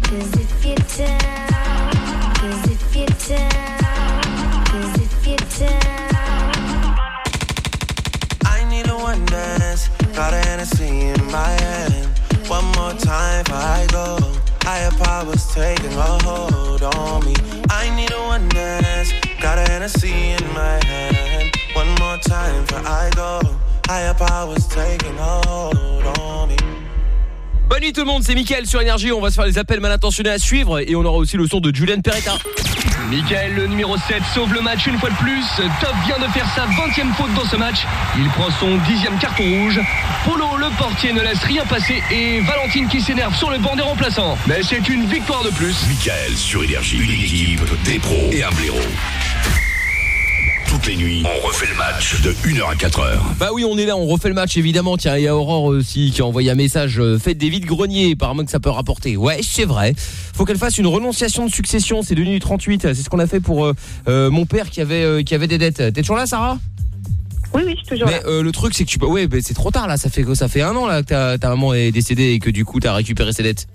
Cause if you're down, cause if you're down, cause if you're down. I need a one dance. Got a Hennessy in my hand. Hennessy in my hand. One more time before I go. Higher powers taking a hold on me. Bonne nuit tout le monde, c'est Mickaël sur Énergie. On va se faire les appels mal intentionnés à suivre et on aura aussi le son de Julian Peretta. Michael, le numéro 7, sauve le match une fois de plus. Top vient de faire sa 20e faute dans ce match. Il prend son 10e carton rouge. Polo, le portier, ne laisse rien passer. Et Valentine qui s'énerve sur le banc des remplaçants. Mais c'est une victoire de plus. Michael sur Énergie, une équipe, des pros et un blaireau. Toutes les nuits, on refait le match de 1h à 4h. Bah oui, on est là, on refait le match évidemment. Tiens, il y a Aurore aussi qui a envoyé un message. euh, Faites des vides greniers, apparemment que ça peut rapporter. Ouais, c'est vrai. Faut qu'elle fasse une renonciation de succession. C'est devenu 38. C'est ce qu'on a fait pour euh, euh, mon père qui avait euh, qui avait des dettes. T'es toujours là, Sarah? Oui, oui, je suis toujours Mais là. euh, le truc c'est que tu peux. Ouais, c'est trop tard là. Ça fait ça fait un an là que ta, ta maman est décédée et que du coup t'as récupéré ses dettes.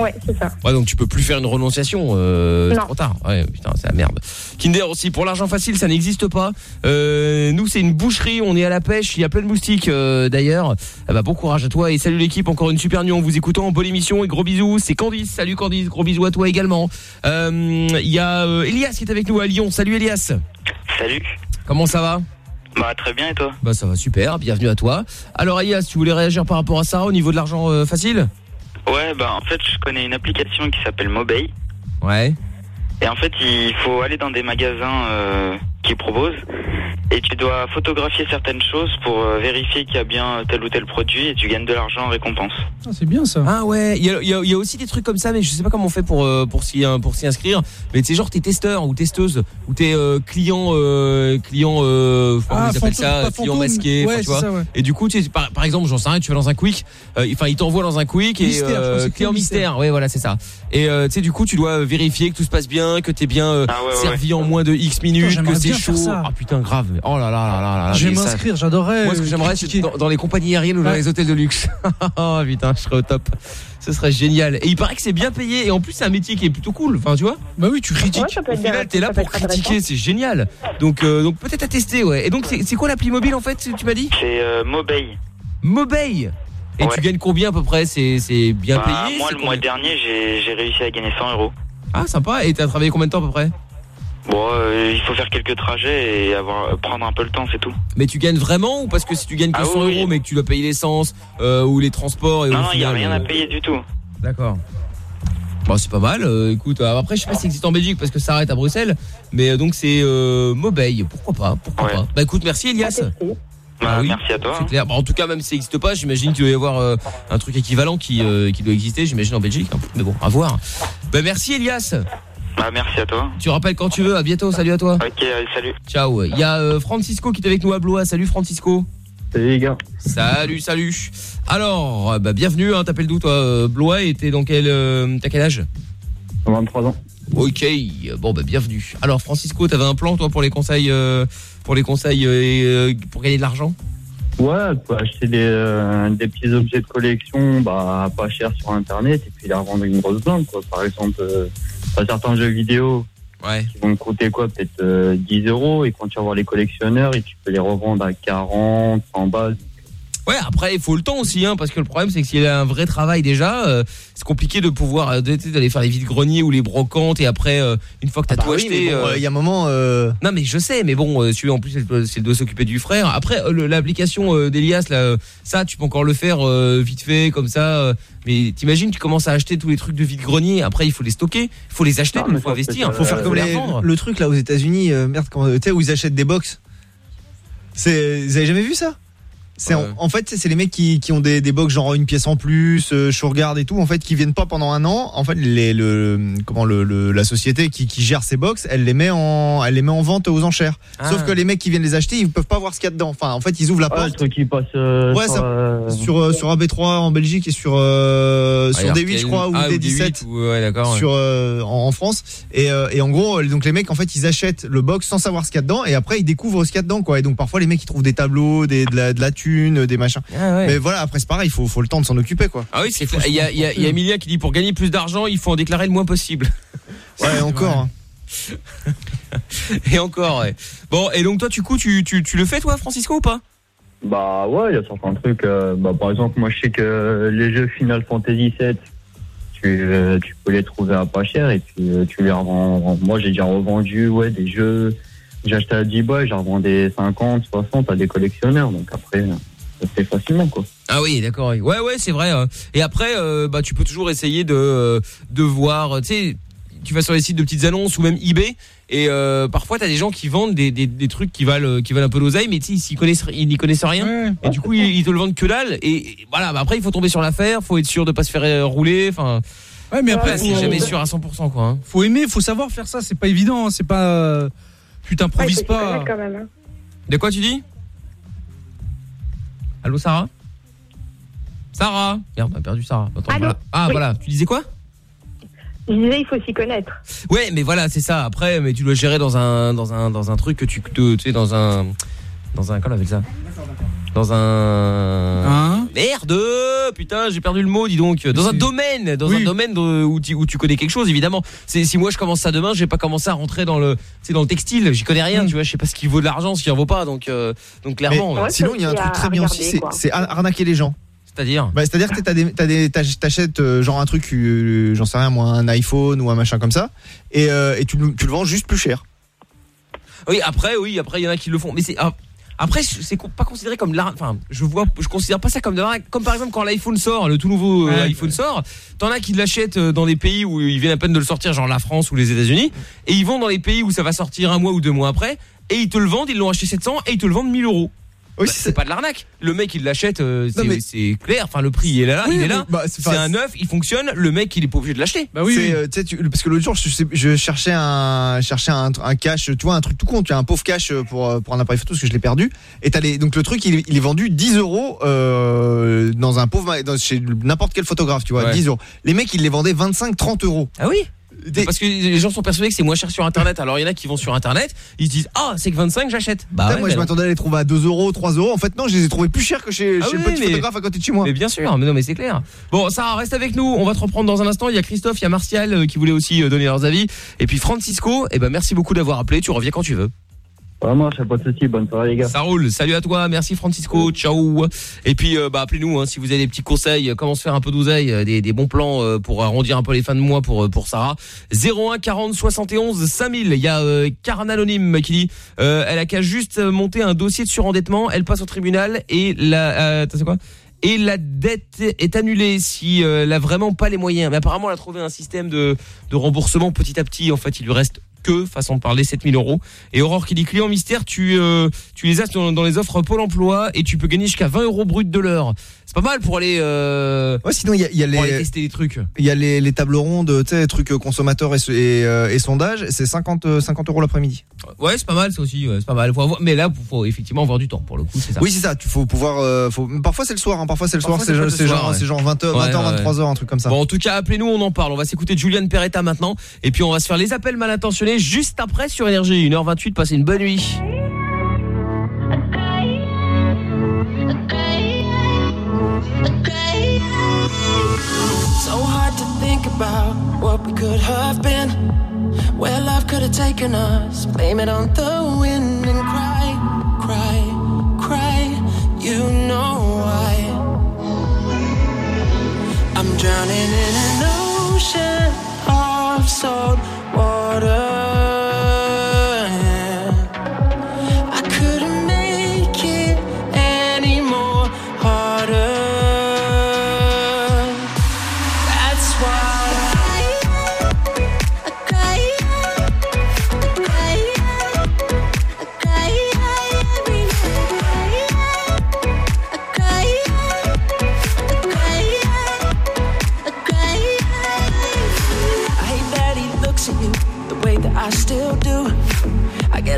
Ouais, c'est ça. Ouais, donc tu peux plus faire une renonciation. Euh, c'est trop tard. Ouais, putain, c'est la merde. Kinder aussi, pour l'argent facile, ça n'existe pas. Euh, nous, c'est une boucherie, on est à la pêche. Il y a plein de moustiques euh, d'ailleurs. Eh bah, bon courage à toi et salut l'équipe. Encore une super nuit en vous écoutant. Bonne émission et gros bisous. C'est Candice. Salut Candice. Gros bisous à toi également. Euh, Il y a euh, Elias qui est avec nous à Lyon. Salut Elias. Salut. Comment ça va? Bah très bien et toi? Bah ça va super. Bienvenue à toi. Alors Elias, tu voulais réagir par rapport à ça au niveau de l'argent euh, facile? Ouais, bah en fait je connais une application qui s'appelle Mobay. Ouais. Et en fait il faut aller dans des magasins euh, qui proposent et tu dois photographier certaines choses pour euh, vérifier qu'il y a bien tel ou tel produit et tu gagnes de l'argent en récompense. Ah, c'est bien ça. Ah ouais, il y a, il y a- il y a aussi des trucs comme ça, mais je sais pas comment on fait pour euh, pour s'y pour s'y inscrire. Mais c'est genre t'es testeur ou testeuse ou t'es euh, client euh, client euh, Ah, comment ils appellent fantôme, ça pas client fantôme. masqué, Ouais, tu vois. ça, ouais. Et du coup, tu par, par exemple, j'en sais rien, tu vas dans un quick, euh, enfin il t'envoie dans un quick et Mystère, euh, client mystère. mystère. Ouais, voilà, c'est ça. Et euh, tu sais du coup, tu dois vérifier que tout se passe bien, que t'es bien euh, Ah ouais, ouais, servi en moins de X minutes, que c'est chaud. ça. Ah putain, grave. Oh là là là là là. Je vais ça- m'inscrire, j'adorerais. moi, ce que j'aimerais, c'est dans, dans les compagnies aériennes ou dans les hôtels de luxe. oh putain, je serais au top. Ce serait génial. Et il paraît que c'est bien payé. Et en plus, c'est un métier qui est plutôt cool. Enfin, tu vois? Bah oui, tu critiques. Ouais, Au final, t'es là pour critiquer. C'est génial. Donc, euh, donc peut-être à tester, ouais. Et donc, c'est quoi l'appli mobile en fait Tu m'as dit? C'est euh, Mobay. Mobile. Et Ouais. tu gagnes combien à peu près C'est c'est bien Bah, payé moi c'est le mois dernier j'ai j'ai réussi à gagner 100 euros. Ah, sympa. Et t'as travaillé combien de temps à peu près Bon, euh, il faut faire quelques trajets et avoir prendre un peu le temps, c'est tout. Mais tu gagnes vraiment ou parce que si tu gagnes que Ah 100 oui, oui. euros mais que tu dois payer l'essence euh, ou les transports et Non, il n'y a rien à euh, payer du tout. D'accord. Bon, c'est pas mal. euh, écoute, euh, après, je sais pas si ça existe en Belgique parce que ça arrête à Bruxelles. Mais euh, donc, c'est euh, Mobile. Pourquoi pas Pourquoi Ouais. pas Bah, écoute, merci Elias. Bah, Ah oui, merci à toi. C'est hein. clair. Bah, en tout cas, même si ça n'existe pas, j'imagine qu'il doit y avoir euh, un truc équivalent qui, euh, qui doit exister, j'imagine, en Belgique. hein. Mais bon, à voir. Bah, merci Elias. Bah, merci à toi. Tu rappelles quand tu veux. À bientôt. Salut à toi. Ok, allez, salut. Ciao. Il y a euh, Francisco qui est avec nous à Blois. Salut Francisco. Salut les gars. Salut, salut. Alors, euh, bah, bienvenue. Hein, T'appelles d'où toi euh, Blois? Et t'es dans quel, euh, t'as quel âge? 23 ans. Ok, bon bah bienvenue. Alors Francisco, t'avais un plan toi pour les conseils, euh, pour les conseils euh, et, euh, pour gagner de l'argent Ouais, tu peux acheter des, euh, des petits objets de collection bah, pas cher sur internet et puis les revendre une grosse blinde quoi. Par exemple, euh, certains jeux vidéo Ouais. qui vont te coûter quoi Peut-être euh, 10 euros et quand tu vas voir les collectionneurs et tu peux les revendre à 40, 100 balles. Ouais, après il faut le temps aussi, hein, parce que le problème c'est que s'il y a un vrai travail déjà, euh, c'est compliqué de pouvoir euh, tu d'aller faire les vides greniers ou les brocantes et après euh, une fois que t'as Bah tout oui, acheté. bon, euh, il y a un moment. euh, Non mais je sais, mais bon, euh, celui en plus, elle doit- s'occuper du frère. Après, euh, l'application euh, d'Elias, là, ça, tu peux encore le faire euh, vite fait, comme ça. euh, mais t'imagines, tu commences à acheter tous les trucs de vide-grenier. Après, il faut les stocker, il faut les acheter, Non, il faut investir, il faut faire comme les le truc là aux États-Unis, euh, merde, quand tu sais où ils achètent des box. C'est, vous avez jamais vu ça? C'est en, Ouais. en fait, c'est les mecs qui, qui ont des, des box genre une pièce en plus, euh, je regarde et tout, en fait, qui viennent pas pendant un an. En fait, les, le, comment le, le- la société qui, qui gère ces box, elle les met en, elle les met en vente aux enchères. Ah. Sauf que les mecs qui viennent les acheter, ils peuvent pas voir ce qu'il y a dedans. Enfin, en fait, ils ouvrent la porte. truc qui passe euh, Ouais, sur, ça- euh, Sur, euh, sur AB3 en Belgique et sur, euh, sur Ah, D8 je crois ou ah, D17 ou- ouais, d'accord. ouais. sur euh, en, en France et, euh, et en gros donc les mecs en fait ils achètent le box sans savoir ce qu'il y a dedans et après ils découvrent ce qu'il y a dedans quoi et donc parfois les mecs ils trouvent des tableaux des, de, la, de la des machins Ah, ouais. mais voilà après c'est pareil il faut, faut le temps de s'en occuper quoi Ah oui, c'est. Il y a, il y a- il y a Emilia qui dit pour gagner plus d'argent, il faut en déclarer le moins possible. ouais encore hein. Et encore, ouais. Bon, et donc toi, du coup, tu, tu, tu le fais, toi, Francisco, ou pas? Bah ouais, il y a certains trucs. euh, bah, par exemple, moi je sais que les jeux Final Fantasy 7, tu, euh, tu peux les trouver à pas cher et puis euh, tu les revends. Moi j'ai déjà revendu ouais, des jeux. J'ai acheté à 10 balles, j'ai revendu 50, 60 à des collectionneurs. Donc après, ça se fait facilement quoi. Ah oui, d'accord. Ouais, ouais, c'est vrai. euh. Et après, euh, bah, tu peux toujours essayer de, euh, de voir, euh, tu sais, tu vas sur les sites de petites annonces ou même eBay. Et euh, parfois, t'as des gens qui vendent des, des, des trucs qui valent, qui valent un peu d'oseille, mais tu sais, ils connaissent, ils n'y connaissent rien. Ouais. Et du coup, ils, ils te le vendent que dalle. Et, et voilà, bah, après, il faut tomber sur l'affaire, faut être sûr de pas se faire rouler. Enfin, Ouais, mais après, après, c'est jamais sûr à 100%, quoi. hein. faut aimer, faut savoir faire ça. C'est pas évident. hein, C'est pas. Tu t'improvises pas. connaître quand même. hein. De quoi tu dis Allô, Sarah Sarah Merde, on a perdu Sarah. Attends, voilà. Ah, Oui. voilà. Tu disais quoi Je disais, il faut s'y connaître. Ouais, mais voilà, c'est ça. Après, mais tu dois gérer dans un dans un dans un truc que tu te- tu sais dans un dans un comment on appelle ça Dans un Hein Merde Putain, j'ai perdu le mot, dis donc. Dans un domaine, dans un domaine de- où, tu, où tu connais quelque chose, évidemment. C'est si moi je commence ça demain, je vais pas commencer à rentrer dans le, c'est dans le textile. J'y connais rien, tu vois. Je sais pas ce qui vaut de l'argent, ce qui en vaut pas. Donc, euh, donc clairement. Mais ouais. sinon, il y a un truc très bien aussi, c'est- c'est ar- arnaquer les gens. C'est-à-dire bah, C'est-à-dire que t'as des- t'as des- t'ach- t'achètes euh, genre un truc, euh, j'en sais rien moi, un iPhone ou un machin comme ça, et, euh, et tu, le- tu le vends juste plus cher. Oui, après, oui, après il y en a qui le font, mais c'est ah, après c'est pas considéré comme l'arnaque. Enfin, je vois, je considère pas ça comme de l'arnaque. Comme par exemple quand l'iPhone sort, le tout nouveau euh, Ouais. iPhone sort, t'en as qui l'achètent euh, dans des pays où ils viennent à peine de le sortir, genre la France ou les États-Unis, et ils vont dans les pays où ça va sortir un mois ou deux mois après, et ils te le vendent, ils l'ont acheté 700 et ils te le vendent 1000 euros. Bah, c'est pas de l'arnaque. Le mec il l'achète, euh, c'est clair. Enfin le prix il est là, il est là. bah, c'est un neuf, il fonctionne. Le mec il est pas obligé de l'acheter. Bah euh, parce que l'autre jour, je, cherchais un, cherchais un, cache, tu vois, un truc tout con, tu as un pauvre cache pour, euh, pour un appareil photo parce que je l'ai perdu. Et t'as les, donc le truc, il, est vendu 10 euros dans un pauvre, chez n'importe quel photographe, tu vois, Ouais. 10 euros. Les mecs, ils les vendaient 25, 30 euros. Ah oui? Parce que les gens sont persuadés que c'est moins cher sur internet. Alors il y en a qui vont sur internet, ils se disent ah c'est que 25 j'achète. Bah Putain, ouais, moi, je m'attendais à les trouver à 2 euros, 3 euros. En fait, non, je les ai trouvés plus chers que chez, Ah chez oui, le petit mais- photographe à côté de chez moi. Mais bien sûr, mais non mais c'est clair. Bon, ça reste avec nous. On va te reprendre dans un instant. Il y a Christophe, il y a Martial euh, qui voulait aussi euh, donner leurs avis, et puis Francisco. Et ben merci beaucoup d'avoir appelé. Tu reviens quand tu veux. Vraiment, ça pas de soucis. Bonne soirée, les gars. Ça roule. Salut à toi. Merci Francisco. Ciao. Et puis euh, bah appelez-nous hein, si vous avez des petits conseils, euh, comment se faire un peu d'oseille, euh, des, des bons plans euh, pour arrondir un peu les fins de mois pour pour Sarah. 01 40 71 5000. Il y a euh, Karen Anonyme qui dit euh, elle a qu'à juste monter un dossier de surendettement, elle passe au tribunal et la euh, quoi? Et la dette est annulée si elle a vraiment pas les moyens. Mais apparemment, elle a trouvé un système de, de remboursement petit à petit. En fait, il lui reste que, façon de parler, 7000 euros. Et Aurore qui dit client mystère, tu, euh, tu les as dans, dans les offres Pôle emploi et tu peux gagner jusqu'à 20 euros brut de l'heure. C'est pas mal pour aller, euh, Ouais, sinon, il y a, y les, tester les trucs. il y a les, les tables rondes, tu sais, trucs consommateurs et, et, euh, et sondages. C'est 50, euh, 50 euros l'après-midi. Ouais, c'est pas mal, ça aussi. ouais, c'est pas mal. Faut avoir- mais là, faut, faut effectivement avoir du temps pour le coup, c'est ça. Oui, c'est ça. Tu faut pouvoir. faut... Parfois, c'est le soir. hein, Parfois, c'est le soir. Parfois, C'est c'est genre, c'est soir, genre, ouais. c'est genre 20h, Ouais, 20h, ouais. 23h, un truc comme ça. Bon, en tout cas, appelez-nous, on en parle. On va s'écouter Julian Peretta maintenant. Et puis, on va se faire les appels mal intentionnés juste après sur Énergie. 1h28, passez une bonne nuit. So hard to think about what we could have been. Where love could have taken us. Blame it on the wind and cry, cry, cry. You know why. I'm drowning in an ocean of salt water.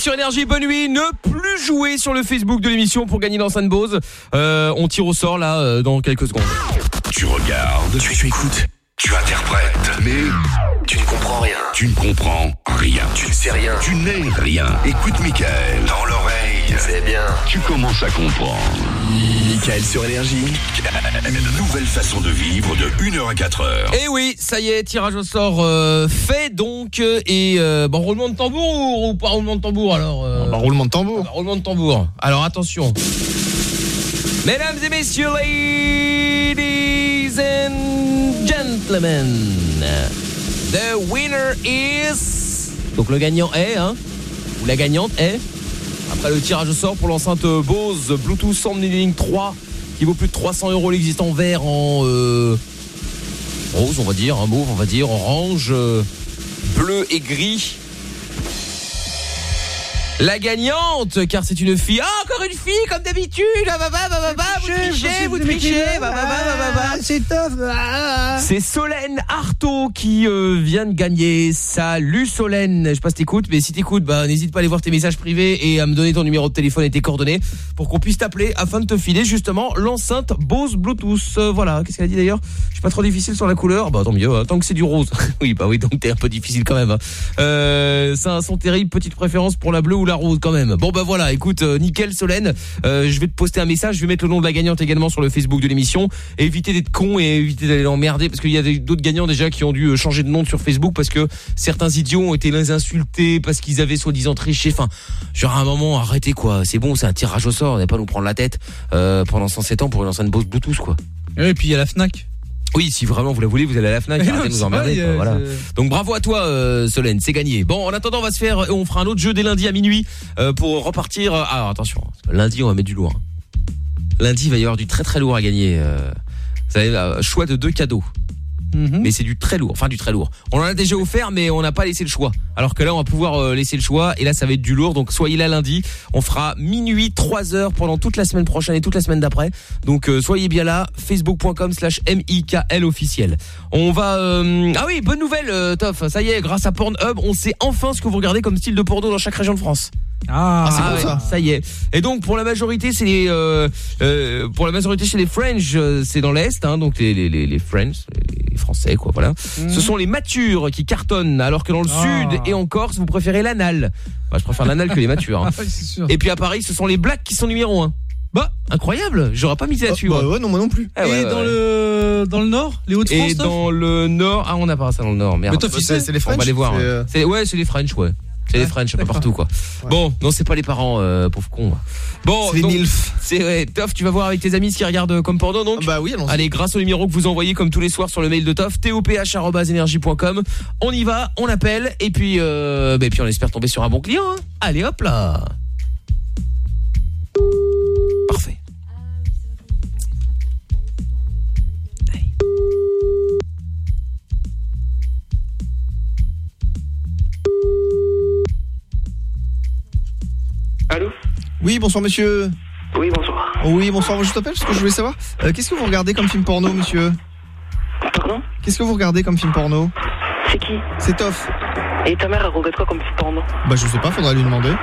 Sur Énergie, bonne nuit. Ne plus jouer sur le Facebook de l'émission pour gagner l'enceinte Bose. Euh, on tire au sort là euh, dans quelques secondes. Tu regardes, tu, tu écoutes, tu interprètes, mais tu ne comprends rien. Tu ne comprends rien. Tu ne sais rien. Tu n'es rien. Écoute Michael dans l'oreille. C'est bien. Tu commences à comprendre. Michael sur Énergie. Une nouvelle façon de vivre de 1h à 4h. Et oui, ça y est, tirage au sort euh, fait donc euh, et euh, bon roulement de tambour ou pas roulement de tambour alors euh, Bah, roulement de tambour. bah, roulement de tambour. Alors attention. Mesdames et messieurs, ladies and gentlemen, the winner is donc le gagnant est hein ou la gagnante est après le tirage au sort pour l'enceinte Bose Bluetooth Soundlink 3 qui vaut plus de 300 euros l'existant vert en euh, rose on va dire, un mauve on va dire, orange, euh, bleu et gris. La gagnante, car c'est une fille. Ah, encore une fille, comme d'habitude. Ah, bah, bah, bah, bah, bah, vous trichez, vous trichez. Bah, bah, bah, bah, bah, bah. C'est. Ah. C'est Solène Artaud qui euh, vient de gagner. Salut Solène. Je sais pas si t'écoutes, mais si t'écoutes, bah n'hésite pas à aller voir tes messages privés et à me donner ton numéro de téléphone et tes coordonnées pour qu'on puisse t'appeler afin de te filer justement l'enceinte Bose Bluetooth. Euh, voilà. Qu'est-ce qu'elle a dit d'ailleurs? Je suis pas trop difficile sur la couleur. Bah tant mieux. hein, tant que c'est du rose. oui, bah oui, donc t'es un peu difficile quand même. hein. Euh, c'est un son terrible. Petite préférence pour la bleue ou quand même. Bon bah voilà. Écoute, euh, nickel Solène. Euh, je vais te poster un message. Je vais mettre le nom de la gagnante également sur le Facebook de l'émission. Et éviter d'être con et éviter d'aller l'emmerder parce qu'il y a d'autres gagnants déjà qui ont dû euh, changer de nom sur Facebook parce que certains idiots ont été les insultés parce qu'ils avaient soi-disant triché. Enfin, genre à un moment, arrêtez quoi. C'est bon, c'est un tirage au sort. On n'est pas nous prendre la tête pendant 107 ans pour une enceinte Bose Bluetooth quoi. Et puis il y a la Fnac. Oui, si vraiment vous la voulez, vous allez à la Fnac, arrêtez de nous emmerder. quoi, voilà. Donc bravo à toi, euh, Solène, c'est gagné. Bon, en attendant, on va se faire, on fera un autre jeu dès lundi à minuit euh, pour repartir. Alors attention, lundi on va mettre du lourd. hein. Lundi il va y avoir du très très lourd à gagner. euh, vous savez, choix de deux cadeaux. Mhm. Mais c'est du très lourd, enfin du très lourd. On en a déjà offert, mais on n'a pas laissé le choix. Alors que là, on va pouvoir euh, laisser le choix, et là, ça va être du lourd. Donc soyez là lundi. On fera minuit, 3 heures pendant toute la semaine prochaine et toute la semaine d'après. Donc euh, soyez bien là. Facebook.com/slash MIKL officiel. On va. euh, Ah oui, bonne nouvelle, euh. Ça y est, grâce à Pornhub, on sait enfin ce que vous regardez comme style de porno dans chaque région de France. Ah, c'est bon, ça. y est. Et donc pour la majorité, c'est les euh, euh, pour la majorité chez les French, euh, c'est dans l'est, hein, donc les les les, les French, les Français quoi, voilà. Ce sont les matures qui cartonnent, alors que dans le Ah. sud et en Corse, vous préférez l'anal. Bah, je préfère l'anal que les matures. hein. Ah, sûr. Et puis à Paris, ce sont les blacks qui sont numéro 1 Bah, incroyable. J'aurais pas misé là-dessus. bah moi. ouais, non, moi non plus. Ah ouais, Et ouais, dans ouais. le dans le nord, les Hauts-de-France. Et dans le nord, ah on n'a pas ça dans le nord, merde. Mais Toff, il c'est- les On va French. les voir. ouais. ouais, c'est les French, ouais. C'est les Ouais, French un peu partout quoi. Bon, non, c'est pas les parents euh, pauvres cons. Bon, C'est MILF. C'est ouais, Toff, tu vas voir avec tes amis ce qu'ils regardent euh, comme porno donc. Bah oui. Allez, grâce au numéro que vous envoyez comme tous les soirs sur le mail de Toff, toph@energie.com. On y va, on appelle et puis euh, bah, et puis on espère tomber sur un bon client. hein. Allez, hop là. Oui, bonsoir monsieur. Oui, bonsoir. Oui, bonsoir, je t'appelle parce que je voulais savoir. euh, Qu'est-ce que vous regardez comme film porno, monsieur Pardon Qu'est-ce que vous regardez comme film porno C'est qui C'est Toff. Et ta mère, elle regarde quoi comme film porno Bah je sais pas, faudra lui demander.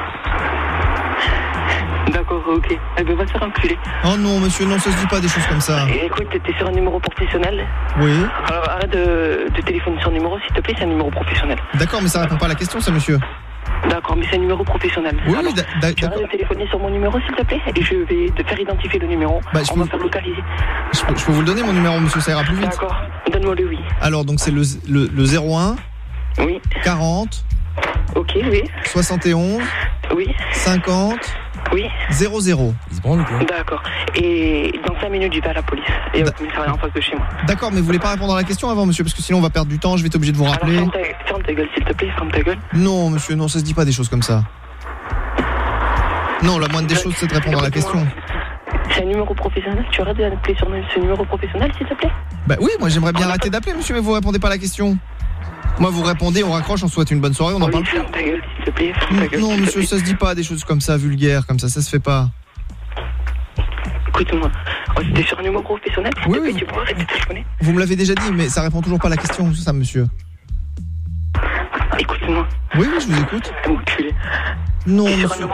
D'accord, ok. Elle va se faire enculer. Oh non, monsieur, non, ça se dit pas des choses comme ça. Et écoute, t'es sur un numéro professionnel. Oui. Alors arrête de, de téléphoner sur un numéro, s'il te plaît, c'est un numéro professionnel. D'accord, mais ça répond pas à la question, ça, monsieur. D'accord, mais c'est un numéro professionnel. Oui, Alors, tu arrêtes de téléphoner sur mon numéro, s'il te plaît, et je vais te faire identifier le numéro. Bah, je On peux- va faire localiser. Je peux, je peux vous le donner, mon numéro, monsieur, ça ira plus vite. D'accord, donne-moi le oui. Alors, donc c'est le, le, le 01 Oui, 40 ok, oui, 71 oui, 50 oui. 00. Il se branle ou quoi D'accord. Et dans 5 minutes, je vais à la police. Et au commissariat en face de chez moi. D'accord, mais vous voulez pas répondre à la question avant, monsieur, parce que sinon on va perdre du temps, je vais être obligé de vous Alors rappeler. ferme ta, ferme ta gueule, s'il te plaît, ferme ta gueule. Non, monsieur, non, ça se dit pas des choses comme ça. Non, la moindre des choses, c'est de répondre à la question. C'est un numéro professionnel Tu arrêtes d'appeler sur ce numéro professionnel, s'il te plaît? Bah oui, moi j'aimerais bien arrêter d'appeler, monsieur, mais vous répondez pas à la question. Moi, vous répondez, on raccroche, on souhaite une bonne soirée, on en parle. Non, monsieur, ça se dit pas des choses comme ça, vulgaires, comme ça, ça se fait pas. Écoute-moi, oh, t'es sur un numéro professionnel, Oui, oui. tu peux arrêter de téléphoner Vous me l'avez déjà dit, mais ça répond toujours pas à la question, ça, monsieur. Écoute-moi, Oui, oui, je vous écoute. Non, monsieur.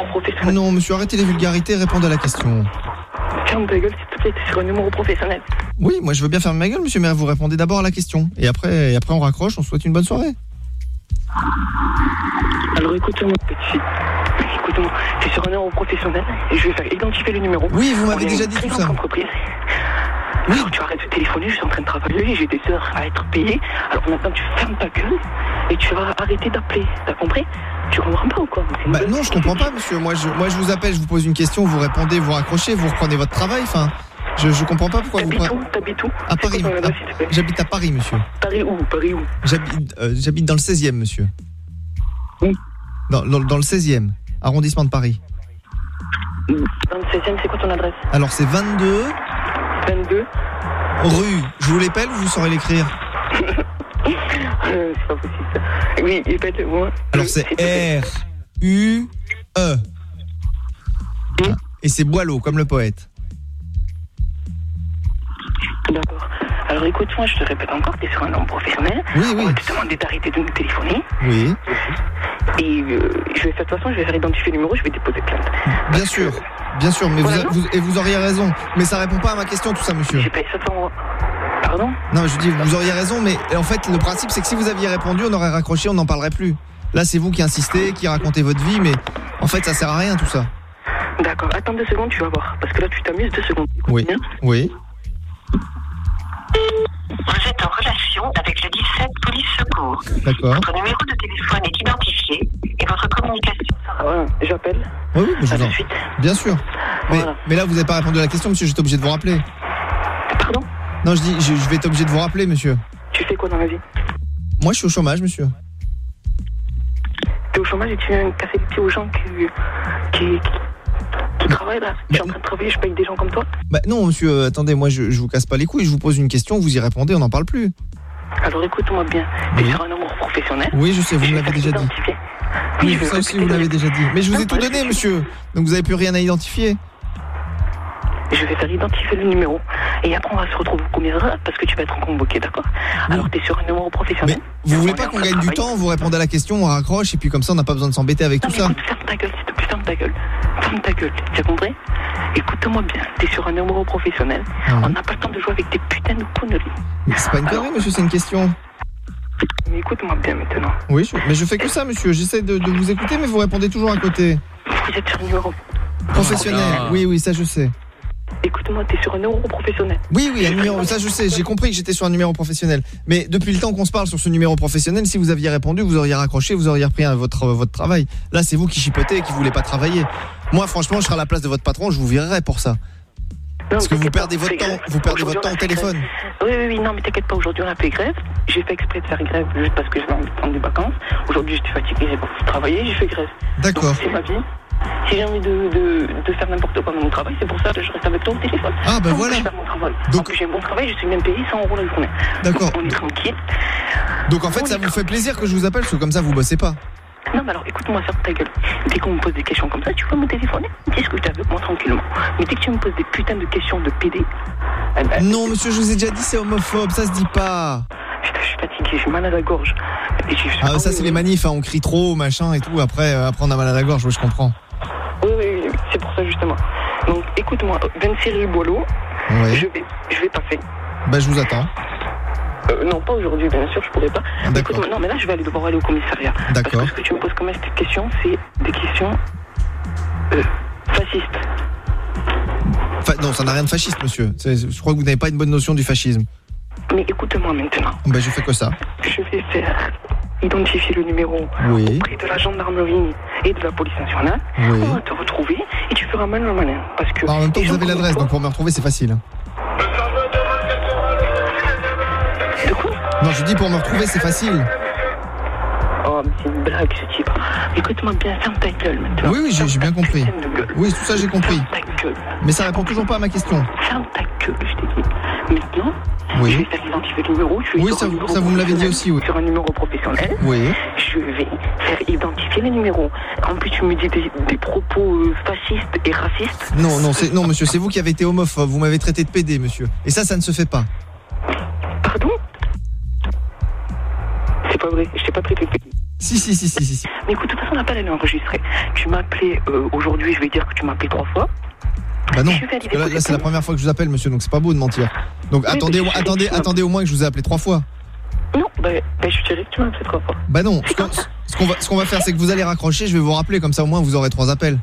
Non, monsieur, arrêtez les vulgarités, répondez à la question. Ferme ta gueule, s'il te plaît, t'es sur un numéro professionnel. Oui, moi je veux bien fermer ma gueule, monsieur, mais vous répondez d'abord à la question. Et après, et après on raccroche, on souhaite une bonne soirée. Alors écoute-moi, fille. Écoute-moi, t'es sur un numéro professionnel et je vais faire identifier le numéro. Oui, vous m'avez déjà dit tout ça. entreprise. Alors tu arrêtes de téléphoner, je suis en train de travailler, j'ai des heures à être payé. Alors maintenant tu fermes ta gueule et tu vas arrêter d'appeler. T'as compris? Tu comprends pas ou quoi Bah non, je comprends pas, monsieur. Moi je, moi je vous appelle, je vous pose une question, vous répondez, vous raccrochez, vous reprenez votre travail. Enfin, je, je comprends pas pourquoi vous T'habites prenez. où T'habites où À Paris. à- plaît J'habite à Paris, monsieur. Paris où Paris où J'habite euh, j'habite dans le 16e, monsieur. Dans, dans, dans le 16e, arrondissement de Paris. Dans le 16 e c'est quoi ton adresse Alors c'est 22 22 rue. Je vous l'épelle ou vous saurez l'écrire C'est pas possible ça. Oui, répète-moi. Alors c'est R U E. Et c'est Boileau, comme le poète. D'accord. Alors écoute-moi, je te répète encore, t'es sur un homme professionnel. Oui, oui. On va te demander d'arrêter de nous téléphoner. Oui, Et euh, je vais faire de toute façon, je vais faire identifier le numéro, je vais déposer plainte. bien sûr. Bien sûr, mais Voilà, vous, vous- et vous auriez raison. Mais ça répond pas à ma question, tout ça, monsieur. J'ai payé 700 euros. Pardon Non, je dis, vous auriez raison, mais en fait, le principe, c'est que si vous aviez répondu, on aurait raccroché, on n'en parlerait plus. Là, c'est vous qui insistez, qui racontez votre vie, mais en fait, ça sert à rien, tout ça. D'accord, attends deux secondes, tu vas voir. Parce que là, tu t'amuses deux secondes. Écoute Oui, bien. oui. Vous êtes en relation avec le 17 Police Secours. D'accord. Votre numéro de téléphone est identifié et votre communication Voilà, j'appelle. Oui, oui, mais je vous en... Bien sûr. Mais, mais là, vous n'avez pas répondu à la question, monsieur, j'étais obligé de vous rappeler. Pardon Non, je dis, je, je vais être obligé de vous rappeler, monsieur. Tu fais quoi dans la vie Moi, je suis au chômage, monsieur. T'es au chômage et tu viens casser les pieds aux gens qui, qui, qui, travaillent là. Tu es en train de travailler, je paye des gens comme toi. Bah non, monsieur, euh, attendez, moi, je, je vous casse pas les couilles, je vous pose une question, vous y répondez, on n'en parle plus. Alors écoute-moi bien, t'es sur un numéro professionnel. Oui, je sais, vous me l'avez déjà dit. Oui, je ça aussi, vous l'avez déjà dit. Mais je vous ai tout donné, monsieur. Donc vous avez plus rien à identifier. Je vais faire identifier le numéro et après on va se retrouver au commissariat parce que tu vas être convoqué, d'accord Alors t'es sur un numéro professionnel. Vous voulez pas qu'on gagne du temps, vous répondez à la question, on raccroche, et puis comme ça, on n'a pas besoin de s'embêter avec tout ça. Ferme ta gueule, s'il te plaît, ferme ta gueule. Ferme ta gueule, tu as compris Écoute-moi bien, t'es sur un numéro professionnel. On n'a pas le temps de jouer avec des putains de conneries. Mais c'est pas une connerie, monsieur, c'est une question. Mais écoute-moi bien maintenant. Oui, je- mais je fais que ça, monsieur. J'essaie de, de vous écouter, mais vous répondez toujours à côté. Vous êtes sur un numéro. Professionnel. Ah. Oui, oui, ça je sais. Écoute-moi, t'es sur un numéro professionnel. Oui, oui, un numéro, ça je sais, j'ai compris que j'étais sur un numéro professionnel. Mais depuis le temps qu'on se parle sur ce numéro professionnel, si vous aviez répondu, vous auriez raccroché, vous auriez repris votre, votre travail. Là, c'est vous qui chipotez et qui voulez pas travailler. Moi, franchement, je serai à la place de votre patron, je vous virerai pour ça. Parce que vous perdez votre temps, vous perdez votre temps au téléphone. Oui, oui, oui, non, mais t'inquiète pas, aujourd'hui on a fait grève. J'ai fait exprès de faire grève juste parce que j'avais envie de prendre des vacances. Aujourd'hui j'étais fatigué, j'ai pas pu travailler, j'ai fait grève. D'accord. C'est ma vie. Si j'ai envie de, de, de faire n'importe quoi dans mon travail, c'est pour ça que je reste avec toi au téléphone. Ah, bah Donc, voilà. Je mon travail. Donc j'ai un bon travail, je suis même payé 100 euros la journée. D'accord. Donc, On est tranquille. Donc en fait, ça vous fait plaisir que je vous appelle, parce que comme ça, vous bossez pas. Non, mais alors écoute-moi, ferme ta gueule. Dès qu'on me pose des questions comme ça, tu peux me téléphoner. Dis ce que tu as avec moi tranquillement. Mais dès que tu me poses des putains de questions de PD, eh ben, Non, monsieur, je vous ai déjà dit, c'est homophobe, ça se dit pas. putain, je suis fatigué, j'ai mal à la gorge. Et Ah, ça, c'est les manifs, hein, on crie trop, machin et tout. Après, euh, après on a mal à la gorge, oui, je comprends. Oui, oui, oui, oui, c'est pour ça justement. Donc écoute-moi, 26 rue Boileau, Ouais. je, vais, je vais passer. Bah, je vous attends. Euh, non, pas aujourd'hui, bien sûr, je pourrais pas. Ah, non, mais là, je vais aller devoir aller au commissariat. D'accord. Parce que ce que tu me poses comme question, c'est des questions euh, fascistes. Fa- non, ça n'a rien de fasciste, monsieur. Je crois que vous n'avez pas une bonne notion du fascisme. Mais écoute-moi maintenant. Bah, je fais que ça. Je vais faire identifier le numéro Oui. auprès de la gendarmerie et de la police nationale. Oui. On va te retrouver et tu feras mal le malin. Parce que. En même temps, vous avez l'adresse, donc pour me retrouver, c'est facile. De quoi Non, je dis pour me retrouver, c'est facile. Oh, mais c'est une blague ce type. Écoute-moi bien, ferme ta gueule maintenant. Oui, oui, j'ai bien compris. Oui, tout ça, j'ai compris. Ta gueule. Mais ça répond toujours pas à ma question. Ferme ta gueule, je t'ai dit. Maintenant, Oui. je vais faire identifier le numéro. Je vais Oui, ça numéro ça, vous me l'avez dit aussi, oui. Sur un numéro professionnel. Oui. Je vais faire identifier le numéro. En plus, tu me dis des, des propos euh, fascistes et racistes. Non, non, c'est non, monsieur, c'est vous qui avez été homophobe. Vous m'avez traité de PD, monsieur. Et ça, ça ne se fait pas. Pardon? C'est pas vrai, je t'ai pas traité de Si, si, si, si, si. si. Mais écoute, de toute façon, l'appel, elle est enregistrée. Tu m'as appelé euh, aujourd'hui, je vais dire que tu m'as appelé trois fois. Bah non, parce que là, c'est la première fois que je vous appelle, monsieur, donc c'est pas beau de mentir. Donc Oui, attendez, mais attendez, attendez au moins que je vous ai appelé trois fois. Non, bah, bah, je dirais que tu m'as appelé trois fois. Bah non, ce qu'on ce va, ce va faire, c'est que vous allez raccrocher, je vais vous rappeler, comme ça au moins vous aurez trois appels.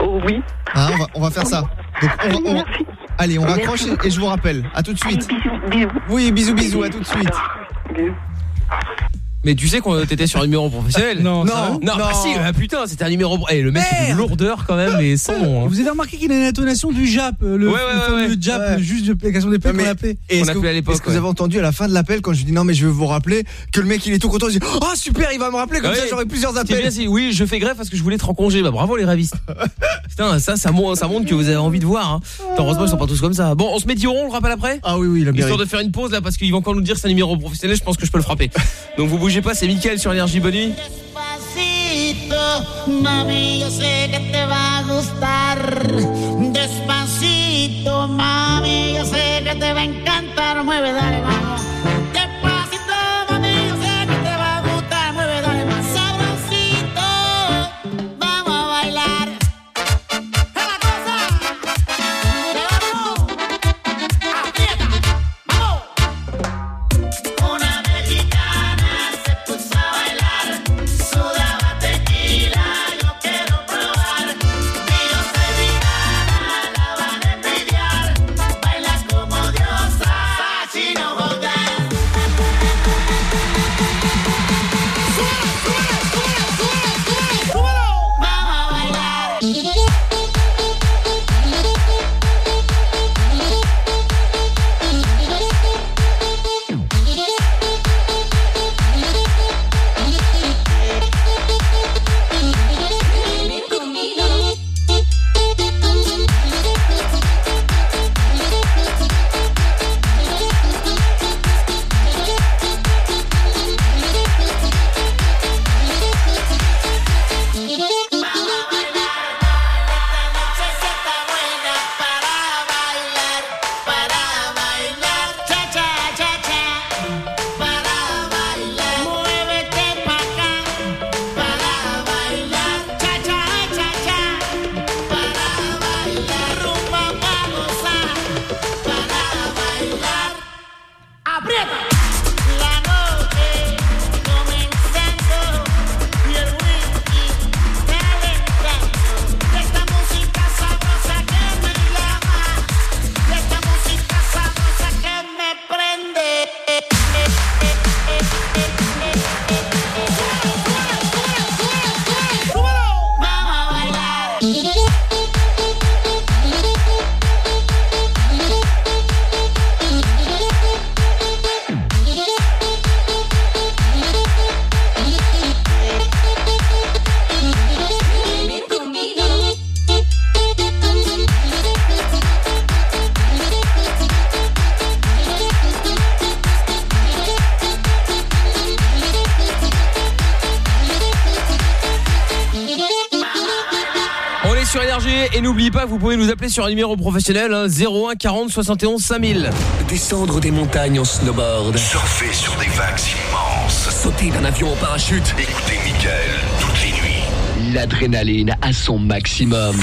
Oh oui. Hein, on, va, on va faire ça. Donc, on va- on va- allez, on Merci raccroche et, beaucoup. et je vous rappelle. À tout de suite. Bisous. Oui, bisous, bisous, à tout de suite. Mais tu sais qu'on t'étais sur un numéro professionnel Non, non, non, bah si, ah, putain, c'était un numéro. Eh, le mec, il a une lourdeur quand même, mais sans nom. hein. Vous avez remarqué qu'il a une intonation du Jap, euh, le, Ouais, ouais, le ouais, fameux ouais. Jap, Ouais. le juge de l'application des paix Non, mais- qu'on appelait. Et est-ce On que, appelait à l'époque, est-ce que vous ouais. avez entendu à la fin de l'appel quand je lui dis non mais je vais vous rappeler que le mec il est tout content il dit oh super il va me rappeler comme Ouais. ça j'aurai plusieurs Ce qui est bien, appels. c'est oui, je fais greffe parce que je voulais être en congé. Bah bravo les ravistes. Putain, ça, ça, montre, ça montre que vous avez envie de voir. Hein. Putain, Heureusement, ils sont pas tous comme ça. Bon, on se met 10 euros, on le rappelle après Ah oui oui il a bien Histoire de faire une pause là parce qu'il va encore nous dire que c'est un numéro professionnel, je pense que je peux le frapper. Donc vous bougez pas, c'est Mickaël sur énergie bonne nuit. Pas vous pouvez nous appeler sur un numéro professionnel hein, 01 40 71 5000. Descendre des montagnes en snowboard. Surfer sur des vagues immenses. Sauter d'un avion en parachute. Écoutez Michael toutes les nuits. L'adrénaline à son maximum.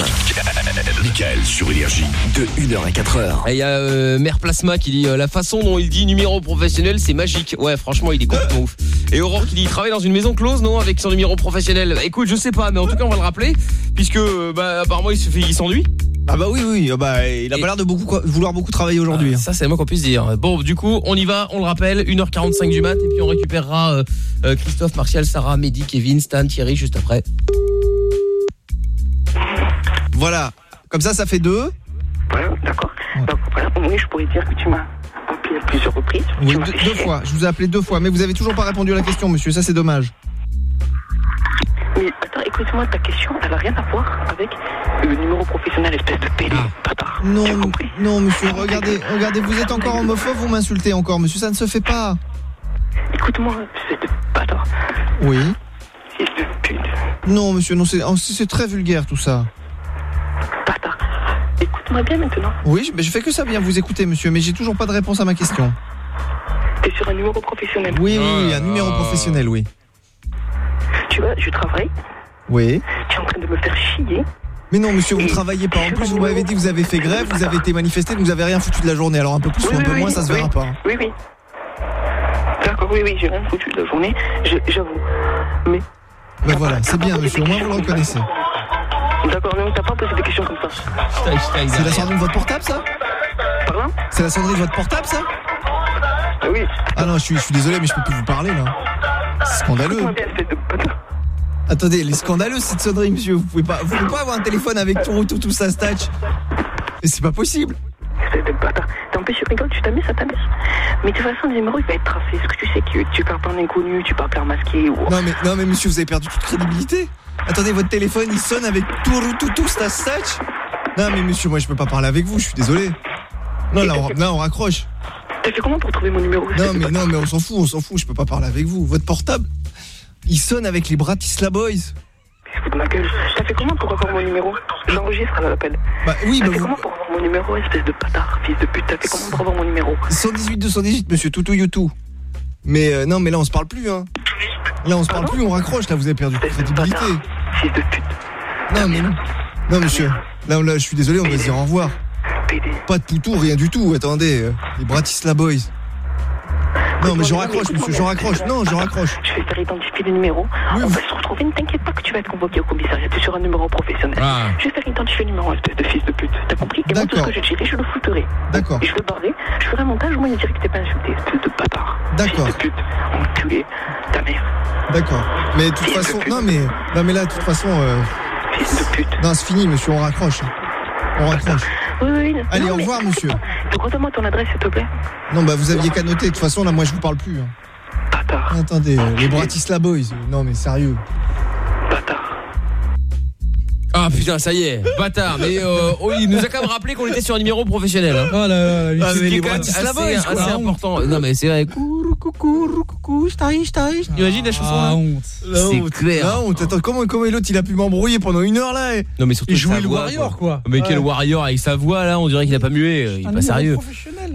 Michael sur Énergie. De 1h à 4h. Et il y a euh, Mère Plasma qui dit euh, la façon dont il dit numéro professionnel, c'est magique. Ouais, franchement, il est complètement ouf. Et Aurore qui dit il travaille dans une maison close, non, avec son numéro professionnel. Bah, Écoute, je sais pas, mais en tout cas, on va le rappeler, puisque euh, bah, apparemment, il se fait, il s'ennuie. Ah bah oui oui, ah bah il a pas l'air de beaucoup vouloir beaucoup travailler aujourd'hui. hein. Ça, c'est moi qu'on puisse dire. Bon, du coup, on y va, on le rappelle, 1h45 du mat, et puis on récupérera euh, euh, Christophe, Martial, Sarah, Mehdi, Kevin, Stan, Thierry juste après. Voilà. Comme ça ça fait deux. Voilà, d'accord. Donc voilà, au moins je pourrais dire que tu m'as appelé à plusieurs reprises. Oui, deux, deux fois. Je vous ai appelé deux fois, mais vous avez toujours pas répondu à la question, monsieur. Ça c'est dommage. Écoute-moi, ta question, elle a rien à voir avec le numéro professionnel, espèce de télé. Bâtard. Non, non, monsieur. Regardez, regardez, vous êtes encore homophobe, vous m'insultez encore, monsieur. Ça ne se fait pas. Écoute-moi, c'est de bâtard. Oui. Fils de pute. Non, monsieur, non, c'est oh, très vulgaire tout ça. Écoute-moi bien maintenant. Oui, je- mais je fais que ça bien vous écouter, monsieur, mais j'ai toujours pas de réponse à ma question. T'es sur un numéro professionnel. Oui, oui, oui, un numéro professionnel, oui. tu vois, je travaille, Oui. tu es en train de me faire chier. Mais non, monsieur, vous travaillez pas. En plus, vous m'avez dit que vous avez fait grève, vous avez été manifesté, vous avez rien foutu de la journée. Alors un peu plus ou un peu moins, ça se verra pas. Oui, oui. D'accord, oui, oui, j'ai rien foutu de la journée, je- j'avoue. Mais, Ben voilà, c'est bien, monsieur. Au moins, vous le reconnaissez. d'accord, non, t'as pas posé des questions comme ça. C'est la sonnerie de votre portable, ça? Pardon? C'est la sonnerie de votre portable, ça? Oui. Ah non, je suis, je suis désolé, mais je peux plus vous parler, là. C'est scandaleux. Attendez, elle est scandaleuse, cette sonnerie, monsieur. Vous pouvez pas, vous pouvez pas avoir un téléphone avec tout, tout, tout ça. Et c'est pas possible. T'en plus, je rigole, tu t'amuses, ça t'amuse. Mais de toute façon, le numéro, il va être tracé. Est-ce que tu sais que tu parles pas en inconnu, tu parles en masqué ou... Non mais, non mais monsieur, vous avez perdu toute crédibilité. Attendez, votre téléphone, il sonne avec tout, tout, tout, ça touch. Non mais monsieur, moi je peux pas parler avec vous, je suis désolé. Non là, on, là, on raccroche. T'as fait comment pour trouver mon numéro? Non mais non mais on s'en fout, on s'en fout, je peux pas parler avec vous. Votre portable, il sonne avec les Bratislava Boys. Fous de ma gueule. T'as fait comment pour avoir mon numéro? J'enregistre à l'appel. Bah oui, T'as bah fait vous... comment pour avoir mon numéro, espèce de bâtard, fils de pute? T'as fait comment pour avoir mon numéro? 118 218 monsieur Toutou YouTube. Mais euh, non mais là on se parle plus hein. Là on se parle plus, on raccroche, là vous avez perdu toute crédibilité. Fils de pute. Non mais non. Non monsieur. Là, là je suis désolé, on va se dire au revoir. Pas de toutou, rien du tout. Attendez, euh, les Bratislava Boys. Non mais je raccroche monsieur, je raccroche. Non, je raccroche. Je vais faire identifier le numéro. On va se retrouver. Ne t'inquiète pas que tu vas être convoqué au commissariat. Tu sur un numéro professionnel. Ah. Je vais faire identifier le numéro, espèce de fils de pute. T'as compris Et moi, tout ce que je dirai, je le fouterai. D'accord. Et je vais parler, je ferai un montage, au moins il dirait que t'es pas insulté, espèce de bâtard. D'accord. Fils de pute. Enculé. Ta mère. D'accord. Mais de toute façon, non mais, non mais là, de toute façon, euh... non c'est fini, monsieur, on raccroche. On raccroche. Oui, oui, oui. Allez, Non, au revoir, monsieur. Redonne-moi ton adresse, s'il te plaît. Non bah vous aviez qu'à noter. De toute façon, là, moi, je vous parle plus. hein. Attendez, euh, les Bratislava Boys. Non mais sérieux. Ah putain, ça y est, bâtard. Mais euh, oh, il nous a quand même rappelé qu'on était sur un numéro professionnel. Hein. Oh là là, là, Ah, c'est assez, Boys, quoi. assez important. Non mais c'est vrai. Coucou, coucou, coucou, stai, stai. Imagine la chanson là. La C'est honte. clair. La honte. Attends, comment, comment l'autre? Il a pu m'embrouiller pendant une heure là et- Non mais surtout Il jouait le voix, Warrior, quoi. Mais quel. Warrior avec sa voix là, on dirait qu'il a pas mué, il est pas sérieux.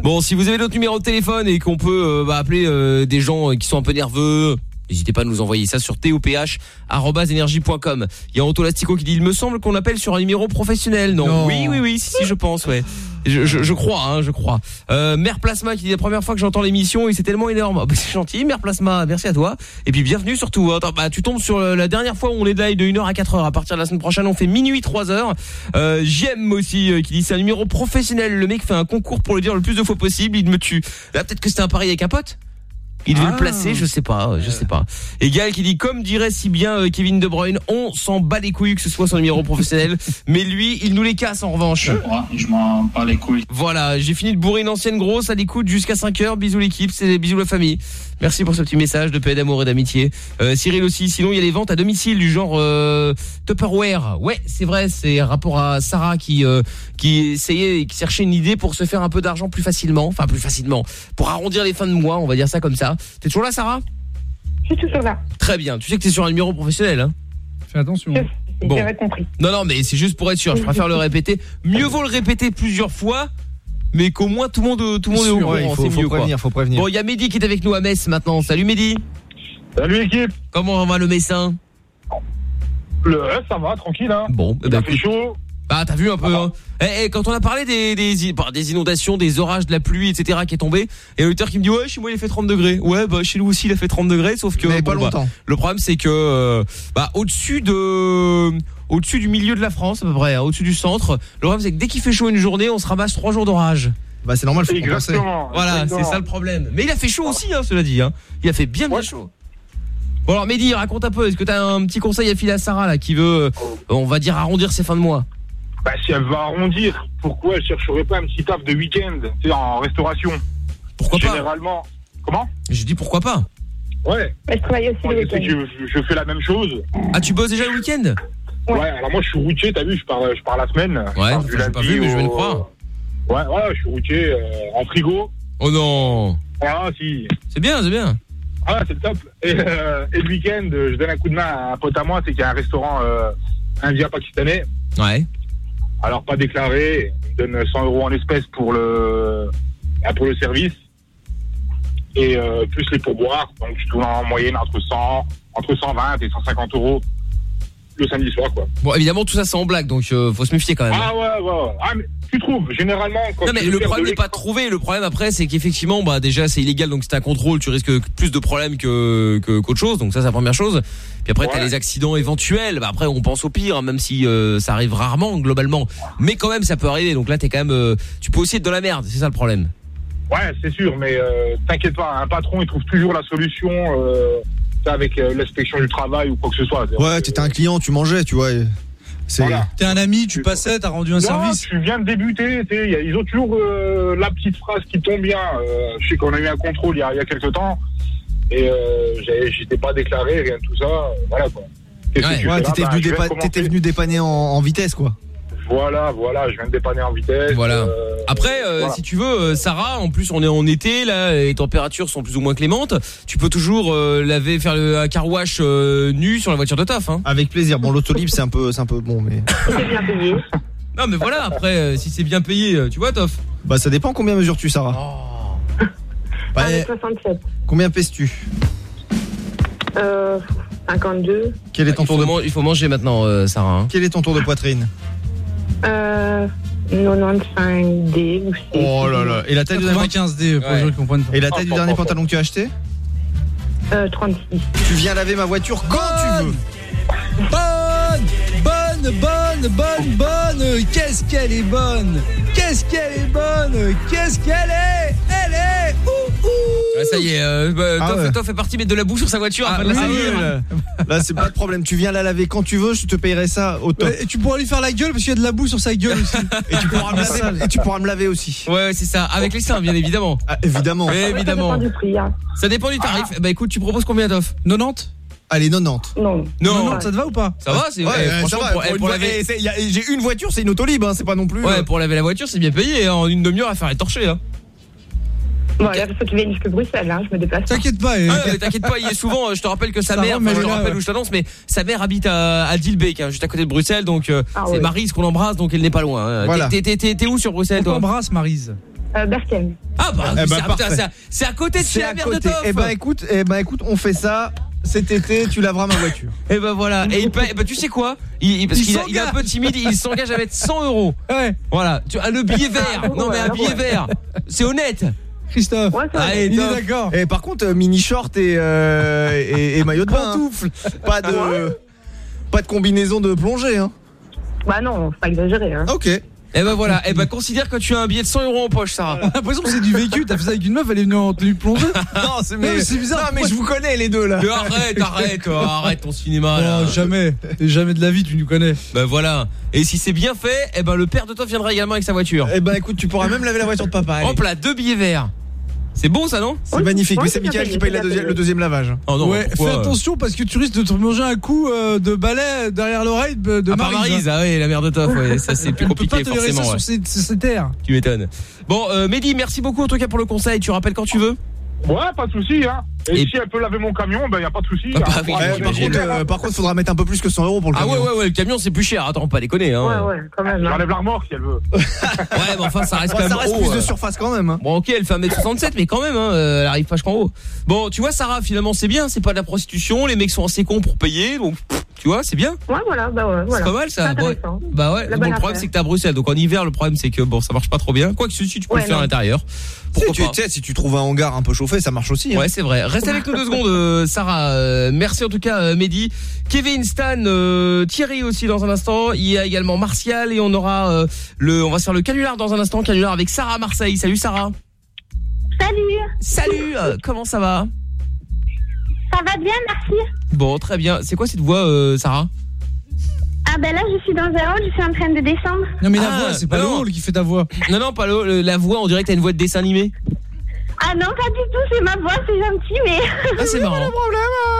Bon, si vous avez d'autres numéros de téléphone et qu'on peut euh, bah, appeler euh, des gens qui sont un peu nerveux, n'hésitez pas à nous envoyer ça sur toph@energie.com. Il y a Anto Lastico qui dit il me semble qu'on appelle sur un numéro professionnel. Non. Non. Oui oui oui, si, si je pense ouais. Je, je, je crois hein, je crois. Euh, Mère Plasma qui dit la première fois que j'entends l'émission et c'est tellement énorme. Ah, bah, c'est gentil Mère Plasma, merci à toi. Et puis bienvenue surtout. Attends, bah tu tombes sur euh, la dernière fois où on est live de 1h à 4h à partir de la semaine prochaine, on fait minuit 3h. Euh, J'aime aussi euh, qui dit c'est un numéro professionnel, le mec fait un concours pour le dire le plus de fois possible, il me tue. Là peut-être que c'était un pari avec un pote. Il devait Ah. le placer, je sais pas, je sais pas. Et Gaël qui dit comme dirait si bien euh, Kevin De Bruyne, on s'en bat les couilles que ce soit son numéro professionnel, mais lui, il nous les casse en revanche. Je m'en bats les couilles. Voilà, j'ai fini de bourrer une ancienne grosse à l'écoute jusqu'à 5h. Bisous l'équipe, c'est bisous la famille. Merci pour ce petit message de paix, d'amour et d'amitié. Euh, Cyril aussi, sinon il y a les ventes à domicile du genre euh, Tupperware. Ouais, c'est vrai, c'est rapport à Sarah qui euh, qui essayait qui cherchait une idée pour se faire un peu d'argent plus facilement, enfin plus facilement, pour arrondir les fins de mois, on va dire ça comme ça. T'es toujours là Sarah? Je suis toujours là. Très bien. Tu sais que t'es sur un numéro professionnel hein? Fais attention. Bon. J'avais compris. Non, non, mais c'est juste pour être sûr. Je préfère le répéter. Mieux vaut le répéter plusieurs fois, mais qu'au moins tout le monde, tout le monde est au courant. ouais, il faut- c'est faut mieux, quoi. prévenir, faut prévenir. Bon, il y a Mehdi qui est avec nous à Metz maintenant. Salut Mehdi. Salut équipe. Comment va le Messin? Le ça va, tranquille hein. Bon, eh ben, Il fait écoute. chaud. Bah, t'as vu un peu. Hein. Eh, eh, quand on a parlé des, des, bah, des inondations, des orages, de la pluie, etc., qui est tombé, et un auditeur qui me dit ouais, chez moi il a fait 30 degrés. Ouais, bah chez nous aussi il a fait 30 degrés, sauf que Mais pas bah, longtemps. le problème c'est que euh, bah au-dessus de au-dessus du milieu de la France à peu près, hein, au-dessus du centre, le problème c'est que dès qu'il fait chaud une journée, on se ramasse trois jours d'orage. Bah c'est normal, faut. Exactement. Voilà, c'est ça le problème. Mais il a fait chaud aussi, hein, cela dit. Hein. Il a fait bien bien chaud. Bon alors Mehdi, raconte un peu. Est-ce que t'as un petit conseil à filer à Sarah là qui veut, euh, on va dire arrondir ses fins de mois? Bah, si elle va arrondir, pourquoi elle chercherait pas un petit taf de week-end, tu sais, en restauration Pourquoi pas Généralement. Comment J'ai dit pourquoi pas. Ouais. Je travaille aussi Moi, le je sais week-end. que je, je fais la même chose. Ah, tu bosses déjà le week-end? Ouais. alors moi je suis routier, t'as vu, je pars, je pars la semaine. Je Ouais, pars enfin, j'ai pas vu, mais je vais le croire. Ouais, voilà, je suis routier euh, en frigo. Oh non Voilà, si. C'est bien, c'est bien. Ah, c'est le top. Et, euh, et le week-end, euh, je donne un coup de main à un pote à moi, c'est qu'il y a un restaurant euh, indien-pakistanais. Ouais. Alors, pas déclaré, il me donne 100 euros en espèces pour le, ah, pour le service. et euh, plus les pourboires. Donc je tourne en moyenne entre 100, entre 120 et 150 euros le samedi soir, quoi. Bon, évidemment, tout ça c'est en blague, donc euh, faut se méfier quand même. Ah ouais, ouais, ouais. Ah, mais tu trouves, généralement, quand Non mais le problème de n'est pas trouvé, le problème après c'est qu'effectivement bah déjà c'est illégal donc c'est un contrôle, tu risques plus de problèmes que qu'autre chose donc ça c'est la première chose. Puis après t'as Ouais. les accidents éventuels, bah après on pense au pire hein, même si euh, ça arrive rarement globalement, mais quand même ça peut arriver donc là t'es quand même euh, tu peux aussi être dans la merde, c'est ça le problème. Ouais, c'est sûr, mais euh, t'inquiète pas, un patron, il trouve toujours la solution avec euh, l'inspection du travail ou quoi que ce soit. Ouais, t'étais un client, tu mangeais, tu vois. T'es un ami, tu passais, t'as rendu un non, service. tu viens de débuter, y a- ils ont toujours euh, la petite phrase qui tombe bien. Euh, je sais qu'on a eu un contrôle il y a, il y a quelques temps et euh, j'étais pas déclaré, rien de tout ça. Voilà quoi. Ouais, t'étais Bah, venu, dépa- dépanner en, en vitesse, quoi. Voilà, voilà, je viens de dépanner en vitesse. Voilà. euh, Après, euh, voilà. si tu veux, euh, Sarah, en plus on est en été, là, les températures sont plus ou moins clémentes. Tu peux toujours euh, laver, faire le un car wash euh, nu sur la voiture de taf. Hein. Avec plaisir. Bon, l'autolib, c'est un peu, c'est un peu bon, mais. C'est bien payé. Non, mais voilà. Après, euh, si c'est bien payé, euh, tu vois, Toff. Bah, ça dépend combien mesures-tu, Sarah. Oh. Bah, Avec 67. combien pèses-tu? Euh, 52. Quel est ton il, tour faut de il faut manger maintenant, euh, Sarah. hein. Quel est ton tour de poitrine? Euh, 95D ou C. Oh là là. Et la taille du dernier 95D, pour les gens qui comprennent pas. Et la taille du Oh, dernier oh, oh. pantalon que tu as acheté Euh, 36. Tu viens laver ma voiture quand tu veux. Bonne, bonne, bonne, bonne, bonne. Qu'est-ce qu'elle est bonne. Qu'est-ce qu'elle est bonne. Qu'est-ce qu'elle est. Elle est. Ouh, ouh. Ah, ça y est, euh, bah, Ah Toff, ouais. Toff est parti mettre de la boue sur sa voiture Ah, afin de la oui, salir. oui, là, là, c'est pas de problème. Tu viens la laver quand tu veux, je te payerai ça au top. Ouais, Et tu pourras lui faire la gueule parce qu'il y a de la boue sur sa gueule aussi. Et tu pourras me laver, et tu pourras me laver aussi. Ouais, c'est ça. Avec les seins, bien évidemment. Ah, évidemment. Mais évidemment. Ça dépend du prix. Hein. Ça dépend du tarif. Bah écoute, tu proposes combien, Toff? 90 Allez, 90. Non. Non. Non, ça te va ou pas? Ça va, c'est Ouais, franchement, ça va. pour, pour eh, pour laver. eh, J'ai une voiture, c'est une autolib, hein, c'est pas non plus. Ouais, euh, pour laver la voiture, c'est bien payé. hein. En une demi-heure à faire étorcher. Hein. Bon, il faut qu'il vienne jusque Bruxelles, hein, je me déplace. T'inquiète pas. eh. Ah, mais T'inquiète pas, il est souvent. euh, Je te rappelle que sa Ça mère, enfin, je te là, rappelle ouais. où je t'annonce, mais sa mère habite à, à Dilbeek, hein, juste à côté de Bruxelles, donc euh, Ah c'est. Maryse qu'on embrasse, donc elle n'est pas loin. Voilà. T'es- où sur Bruxelles, On toi t'embrasse, Marise. Euh, Berkem. Ah bah, Eh ben, c'est- à- côté de chez C'est la à mère de côté. Toff. Eh ben écoute, eh ben écoute, on fait ça cet été. Tu laveras ma voiture. Et ben voilà. Et il paye- bah, tu sais quoi? Il, il- Parce Il qu'il est un s'engage. peu timide, il s'engage à mettre 100 euros. Ouais. Voilà. Tu as le billet vert. Non mais un alors, billet ouais. vert. C'est honnête. Christophe. Ouais, ça va. Allez, Il est d'accord. Et par contre, euh, mini short et, euh, et, et maillot de bain. hein. Pantoufle. Pas de pas de combinaison de plongée. Hein. Bah non, faut pas exagérer. Hein. Ok. Et ben voilà. Et ben considère que tu as un billet de 100 euros en poche, Sarah. On a l'impression que c'est du vécu. T'as fait ça avec une meuf, elle est venue en tenue plongée. Non, c'est mais bizarre. Non, mais je vous connais les deux là. Mais arrête, arrête, oh, arrête ton cinéma. là. Oh, jamais. Jamais de la vie, tu nous connais. Ben voilà. Et si c'est bien fait, eh ben le père de toi viendra également avec sa voiture. Eh ben écoute, tu pourras même laver la voiture de papa. allez. Hop là, deux billets verts. C'est bon ça non C'est magnifique, mais Ouais, c'est Mickaël qui paye la le deuxième lavage. Oh non, ouais, pourquoi, fais euh, attention parce que tu risques de te manger un coup euh, de balai derrière l'oreille de, de Ah, par Maryse. Maryse, ah ouais, la mère de Toff, ouais, ça c'est plus peut compliqué forcément. ouais. sur terres. Tu m'étonnes. Bon, euh, Mehdi, merci beaucoup en tout cas pour le conseil. Tu rappelles quand tu veux Ouais, pas de souci. Hein. Et, Et- si elle peut laver mon camion, ben y a pas de souci. Ah bah hein. Ouais, par, contre, euh, par contre, faudra mettre un peu plus que 100 euros pour le Ah camion. ouais, ouais, ouais, le camion c'est plus cher. Attends, pas déconner. Hein. Ouais, ouais, quand même. hein. J'enlève la remorque si elle veut. Ouais, mais enfin, ça reste Ouais, quand ça même reste haut. plus de euh. surface quand même. hein. Bon, ok, elle fait 1m67, mais quand même, hein, euh, elle arrive vachement haut. Bon, tu vois, Sarah, finalement, c'est bien. C'est pas de la prostitution. Les mecs sont assez cons pour payer. Donc, pff, tu vois, c'est bien. Ouais, voilà, bah ouais, voilà. C'est pas mal ça. Bah ouais. Bon, le problème c'est que t'es à Bruxelles. Donc en hiver, le problème c'est que bon, ça marche pas trop bien. Quoi que si tu peux le faire à l'intérieur. Pourquoi tu pas tu si tu trouves un hangar un peu chauffé, ça marche aussi. hein. Ouais, c'est vrai. Reste avec nous deux secondes, euh, Sarah. Euh, merci en tout cas, euh, Mehdi. Kevin, Stan, euh, Thierry aussi dans un instant. Il y a également Martial et on aura euh, le, on va se faire le canular dans un instant. Canular avec Sarah à Marseille. Salut Sarah. Salut, Salut. comment ça va? Ça va bien, merci. Bon, très bien. C'est quoi cette voix, euh, Sarah? Ah ben là, je suis dans un hall, je suis en train de descendre. Non mais la Ah, voix, c'est pas le non. hall qui fait ta voix. Non, non, pas le, le- la voix. On dirait que t'as une voix de dessin animé. Ah non, pas du tout, c'est ma voix, c'est gentil, mais... Ah, c'est marrant.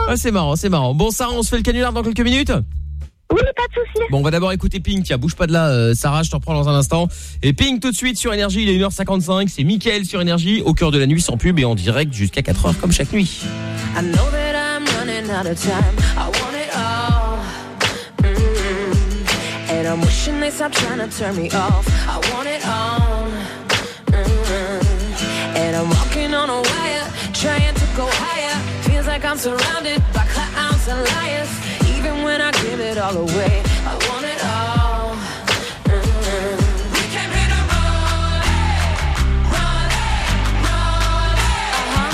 Ah, c'est marrant, c'est marrant. Bon, Sarah, on se fait le canular dans quelques minutes. Oui, pas de souci. Bon, on va d'abord écouter Pink. Tiens, bouge pas de là, euh, Sarah, je te reprends dans un instant. Et Pink tout de suite sur Énergie, il est 1h55. C'est Mickaël sur Énergie, au cœur de la nuit, sans pub et en direct jusqu'à 4h comme chaque nuit. I know that I'm running out of time. I want it all. Mm. And I'm wishing they stop trying to turn me off. I want it all. I'm walking on a wire, trying to go higher. Feels like I'm surrounded by clowns and liars. Even when I give it all away, I want it all. Mm. We came here to run, run, uh-huh.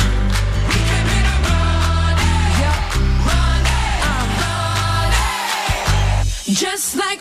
We came here to run, uh, run. Just like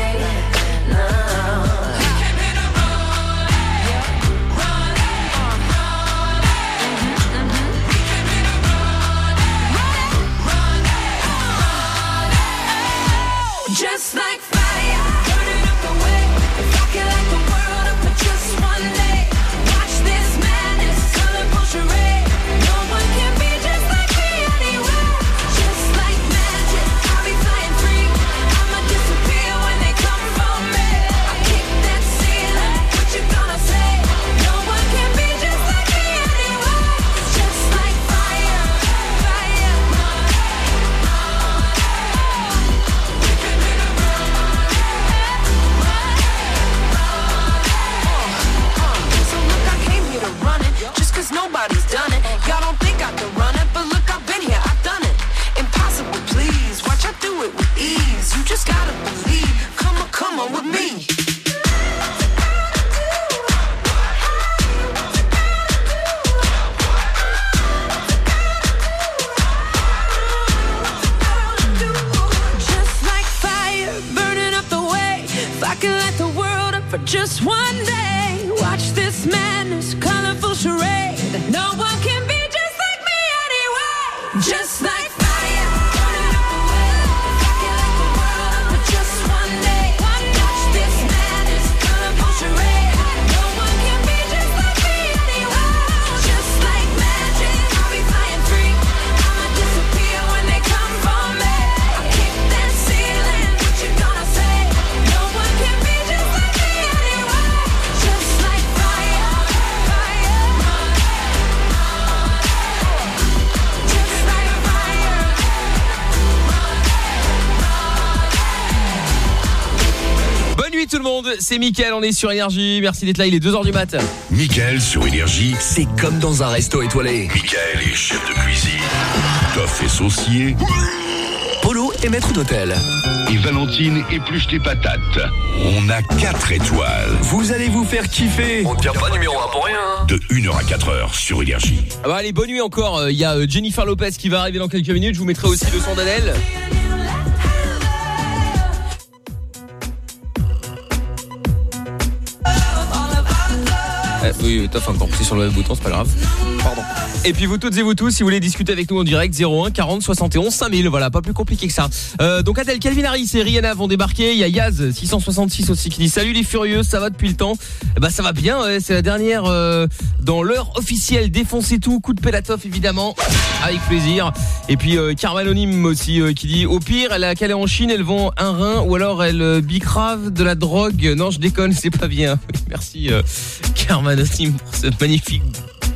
Just gotta believe, come on, come on with me. Just like fire, burning up the way. If I can light the world up for just one day, watch this madness, colorful charade. No one c'est Mickaël, on est sur Énergie. Merci d'être là, il est 2h du mat. Michael sur Énergie, c'est comme dans un resto étoilé. Michael est chef de cuisine. Toff est saucier. Polo est maître d'hôtel. Et Valentine épluche les patates. On a 4 étoiles. Vous allez vous faire kiffer. On ne tient pas numéro 1 pour rien. De 1h à 4h sur Énergie. Ah bah allez, bonne nuit encore. Euh, Il y a euh, Jennifer Lopez qui va arriver dans quelques minutes. Je vous mettrai aussi le son d'Adèle. Oui, t'as encore poussé sur le même bouton, c'est pas grave. Et puis vous toutes et vous tous, si vous voulez discuter avec nous en direct, 01 40 71 5000. Voilà, pas plus compliqué que ça. Euh, donc Adèle, Calvin Harris et Rihanna vont débarquer. Il y a Yaz 666 aussi qui dit salut les furieux, ça va depuis le temps. Ben ça va bien, c'est la dernière euh, dans l'heure officielle. Défoncez tout, coup de pélatov évidemment, avec plaisir. Et puis euh, aussi euh, qui dit au pire, elle a calé en Chine, elle vend un rein ou alors elle bicrave de la drogue. Non, je déconne, c'est pas bien. Merci euh, Carmen Anonyme pour ce magnifique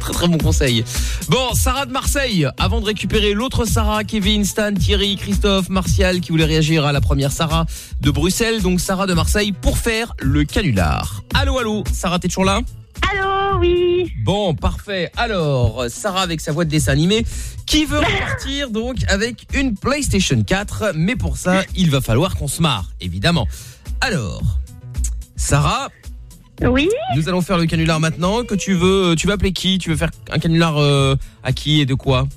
très très bon conseil. Bon, Sarah de Marseille, avant de récupérer l'autre Sarah, Kevin, Stan, Thierry, Christophe, Martial qui voulait réagir à la première Sarah de Bruxelles, donc Sarah de Marseille pour faire le canular. Allô allô, Sarah t'es toujours là? Allô, oui. Bon, parfait. Alors, Sarah avec sa voix de dessin animé qui veut repartir donc avec une PlayStation 4, mais pour ça, il va falloir qu'on se marre, évidemment. Alors, Sarah Oui. Nous allons faire le canular maintenant. Que tu veux, tu veux appeler qui? Tu veux faire un canular euh, à qui et de quoi?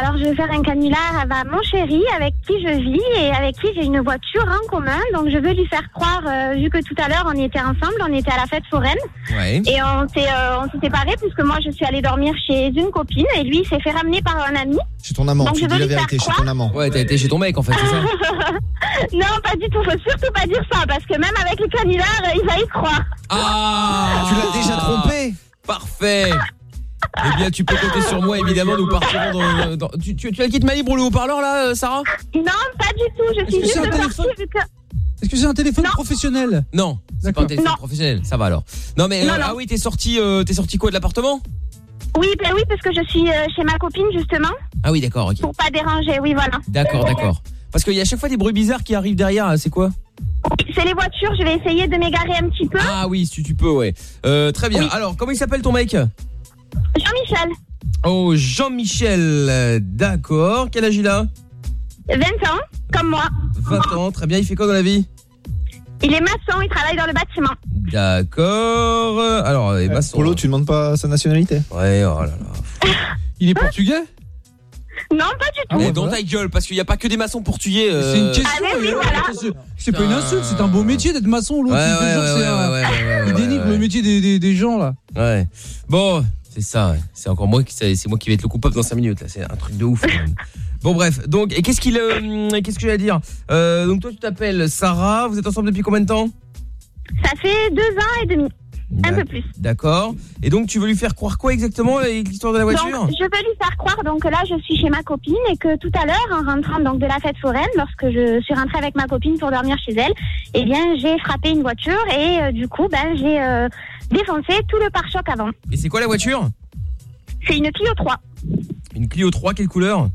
Alors, je vais faire un canular à mon chéri avec qui je vis et avec qui j'ai une voiture en commun. Donc, je veux lui faire croire, euh, vu que tout à l'heure, on était ensemble, on était à la fête foraine. Ouais. Et on s'est euh, on s'est séparés puisque moi, je suis allée dormir chez une copine et lui, il s'est fait ramener par un ami. Chez ton amant, Donc, tu je dis veux la lui faire vérité, chez croire. ton amant. Ouais, t'as été chez ton mec en fait, c'est ça non, pas du tout. Faut surtout pas dire ça parce que même avec le canular, euh, il va y croire. Ah Tu l'as déjà trompé Parfait Eh bien, tu peux compter sur moi, évidemment, nous partirons dans... dans- Tu, tu, tu as le kit Mali pour le haut-parleur, là, euh, Sarah? Non, pas du tout. Je suis juste un partie téléphone vu que. Est-ce que c'est un téléphone professionnel? Non, c'est pas un téléphone professionnel, ça va alors. Non mais, Non, euh, non. ah oui, t'es sorti, euh, t'es sorti quoi de l'appartement? Oui, ben oui, parce que je suis euh, chez ma copine justement Ah oui, d'accord, ok. pour pas déranger. Oui, voilà. D'accord, d'accord. Parce qu'il y a à chaque fois des bruits bizarres qui arrivent derrière, c'est quoi? C'est les voitures. Je vais essayer de m'égarer un petit peu. Ah oui, si tu peux, ouais. Euh, très bien. Alors, comment il s'appelle ton mec? Jean-Michel, Oh, Jean-Michel, d'accord. Quel âge il a? 20 ans, comme moi. 20 ans, très bien. Il fait quoi dans la vie? Il est maçon. Il travaille dans le bâtiment. D'accord. Alors, euh, maçon. Polo, tu demandes pas sa nationalité? Ouais, oh là là. Il est portugais? Non, pas du tout. Eh, dans ta gueule, parce qu'il n'y a pas que des maçons pour tuer. euh, C'est une question. Ah, mais oui, euh, voilà. c'est- C'est pas une insulte, c'est un beau métier d'être maçon. L'autre, Ouais, il fait ouais, genre, ouais, c'est ouais, un- ouais, ouais, ouais, il ouais, dénigre ouais. le métier des, des, des gens là. Ouais. Bon, c'est ça. ouais. C'est encore moi qui c'est moi qui vais être le coupable dans 5 minutes là. C'est un truc de ouf. quand même. bon bref. Donc et qu'est-ce qu'il euh, qu'est-ce que j'allais dire? Euh, Donc toi tu t'appelles Sarah. Vous êtes ensemble depuis combien de temps? Ça fait deux ans et demi. Un peu plus. D'accord. Et donc tu veux lui faire croire quoi exactement avec l'histoire de la voiture? Donc, je veux lui faire croire donc que là, je suis chez ma copine et que tout à l'heure, en rentrant donc de la fête foraine, lorsque je suis rentrée avec ma copine pour dormir chez elle, eh bien, j'ai frappé une voiture et euh, du coup, ben, j'ai euh, défoncé tout le pare-choc avant. Et c'est quoi la voiture? C'est une Clio 3, Une Clio 3, quelle couleur?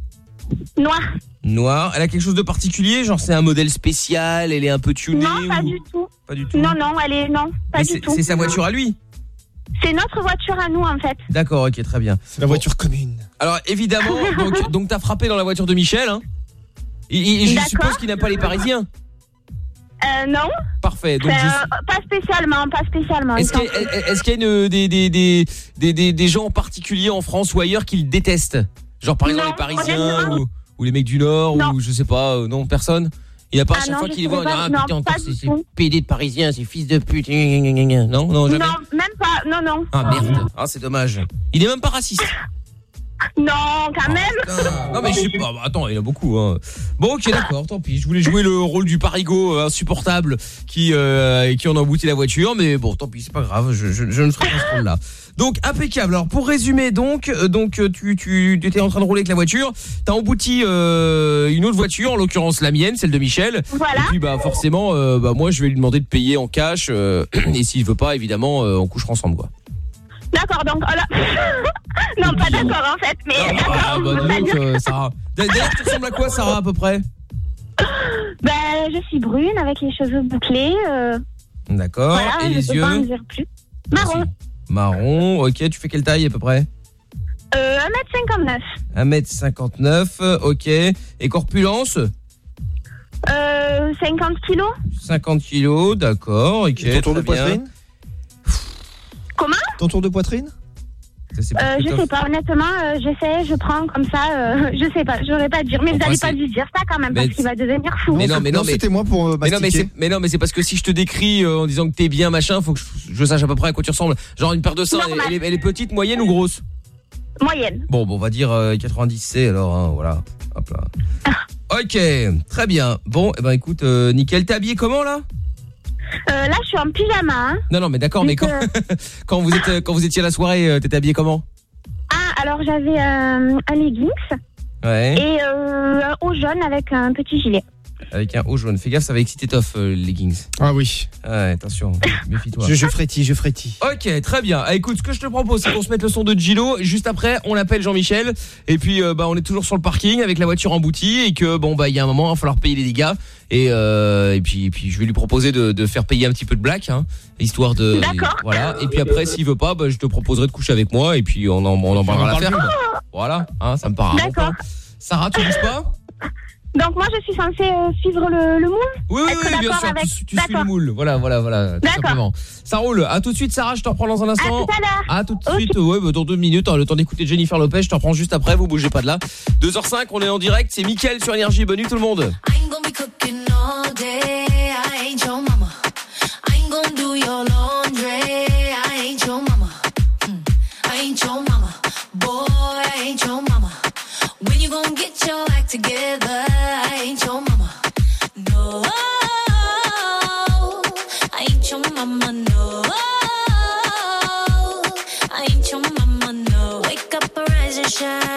Noire. Noire. Elle a quelque chose de particulier? Genre c'est un modèle spécial Elle est un peu tunée Non, pas ou- du tout. Pas du tout? Non, non, elle est non, pas Mais du c'est tout. c'est sa voiture à lui? C'est notre voiture à nous en fait. D'accord, ok, très bien. C'est la voiture commune. Alors évidemment, donc, donc t'as frappé dans la voiture de Michel, hein et, et- et je suppose qu'il n'aime pas les Parisiens. Euh, non, Parfait. Donc Euh, je- pas spécialement, pas spécialement. est-ce il qu'il y, s'en a- fout. est-ce qu'il y a une- des, des, des, des, des, gens en particulier en France ou ailleurs qui le détestent? Genre par exemple Non, les Parisiens ou, ou les mecs du Nord Non. ou je sais pas, euh, non personne? Il n'y a pas à Ah chaque non, fois qu'il les voit, on dit, ah putain encore pas ces, du ces tout. PD de Parisiens, ces fils de pute. Non, non, jamais. Non, même pas. Non, non. Ah merde, ah c'est dommage. Il est même pas raciste. Non, quand même. Ah, Non mais je sais pas, bah, attends, il y en a beaucoup hein. Bon OK, d'accord, tant pis. Je voulais jouer le rôle du parigo euh, insupportable qui euh, qui en a embouti la voiture mais bon, tant pis, c'est pas grave, je, je, je ne ferai pas ce rôle là. Donc impeccable. Alors pour résumer donc euh, donc tu tu étais en train de rouler avec la voiture, tu as embouti euh, une autre voiture, en l'occurrence la mienne, celle de Michel. Voilà. Et puis bah forcément euh, bah moi je vais lui demander de payer en cash et s'il veut pas évidemment on couchera ensemble quoi. D'accord, donc. oh là. non, pas d'accord en fait, mais Ah d'accord. bah dis donc euh, Sarah. D'ailleurs, tu ressembles à quoi Sarah à peu près? Ben, je suis brune avec les cheveux bouclés. euh, D'accord. voilà, et je les peux yeux? pas en dire plus. Marron. Marron, ok, tu fais quelle taille à peu près? Euh, 1m59. 1m59, euh, ok. Et corpulence? Euh, 50 kilos 50 kilos, d'accord, ok. Ton tour de très bien. poitrine? Comment Ton tour de poitrine Ça, euh, Je sais pas, honnêtement, euh, j'essaie, je prends comme ça, euh, je sais pas, j'aurais pas à dire, mais vous Enfin, allez c'est- pas lui dire ça quand même, Mais parce qu'il va devenir fou. Mais non, mais non, c'était moi pour euh, Mais non, mais c'est, mais non, mais c'est parce que si je te décris euh, en disant que t'es bien, machin, faut que je, je sache à peu près à quoi tu ressembles. Genre une paire de seins, elle, est, elle est petite, moyenne ou grosse Moyenne. Bon, bon, on va dire euh, 90C alors, hein, voilà. Hop là. Ok, très bien. Bon, eh ben écoute, euh, nickel. T'es habillé comment là? Euh, là, je suis en pyjama. Hein. Non, non, mais d'accord, mais quand, quand vous êtes, quand vous étiez à la soirée, euh, t'étais habillé comment? Ah, alors j'avais euh, un leggings Ouais. et euh, un haut jaune avec un petit gilet. Avec un haut jaune. Fais gaffe, ça va exciter Toff, euh, les leggings. Ah oui. Ouais, attention, méfie-toi. Je, je frétille, je frétille. Ok, très bien. Ah, écoute, ce que je te propose, c'est qu'on se mette le son de Gilo. Juste après, on appelle Jean-Michel. Et puis, euh, bah, on est toujours sur le parking avec la voiture emboutie. Et que, bon, bah, il y a un moment, il va falloir payer les dégâts. Et, euh, et puis, et puis, je vais lui proposer de, de faire payer un petit peu de black, hein, histoire de. D'accord. Voilà. Et puis après, s'il veut pas, bah, je te proposerai de coucher avec moi. Et puis, on en, on en parlera parle l'affaire. Voilà, hein, ça me paraît D'accord. Sarah, tu bouges pas? Donc moi, je suis censée euh, suivre le, le moule Oui, oui, oui, bien sûr, avec... tu, tu suis le moule. Voilà, voilà, voilà, tout D'accord. simplement. Ça roule. À tout de suite, Sarah, je te reprends dans un instant. À tout à tout de suite, ouais, bah, dans deux minutes, hein, le temps d'écouter Jennifer Lopez, je te reprends juste après, vous bougez pas de là. 2h05, on est en direct, c'est Mickaël sur Énergie, bonne nuit tout le monde. I Shine.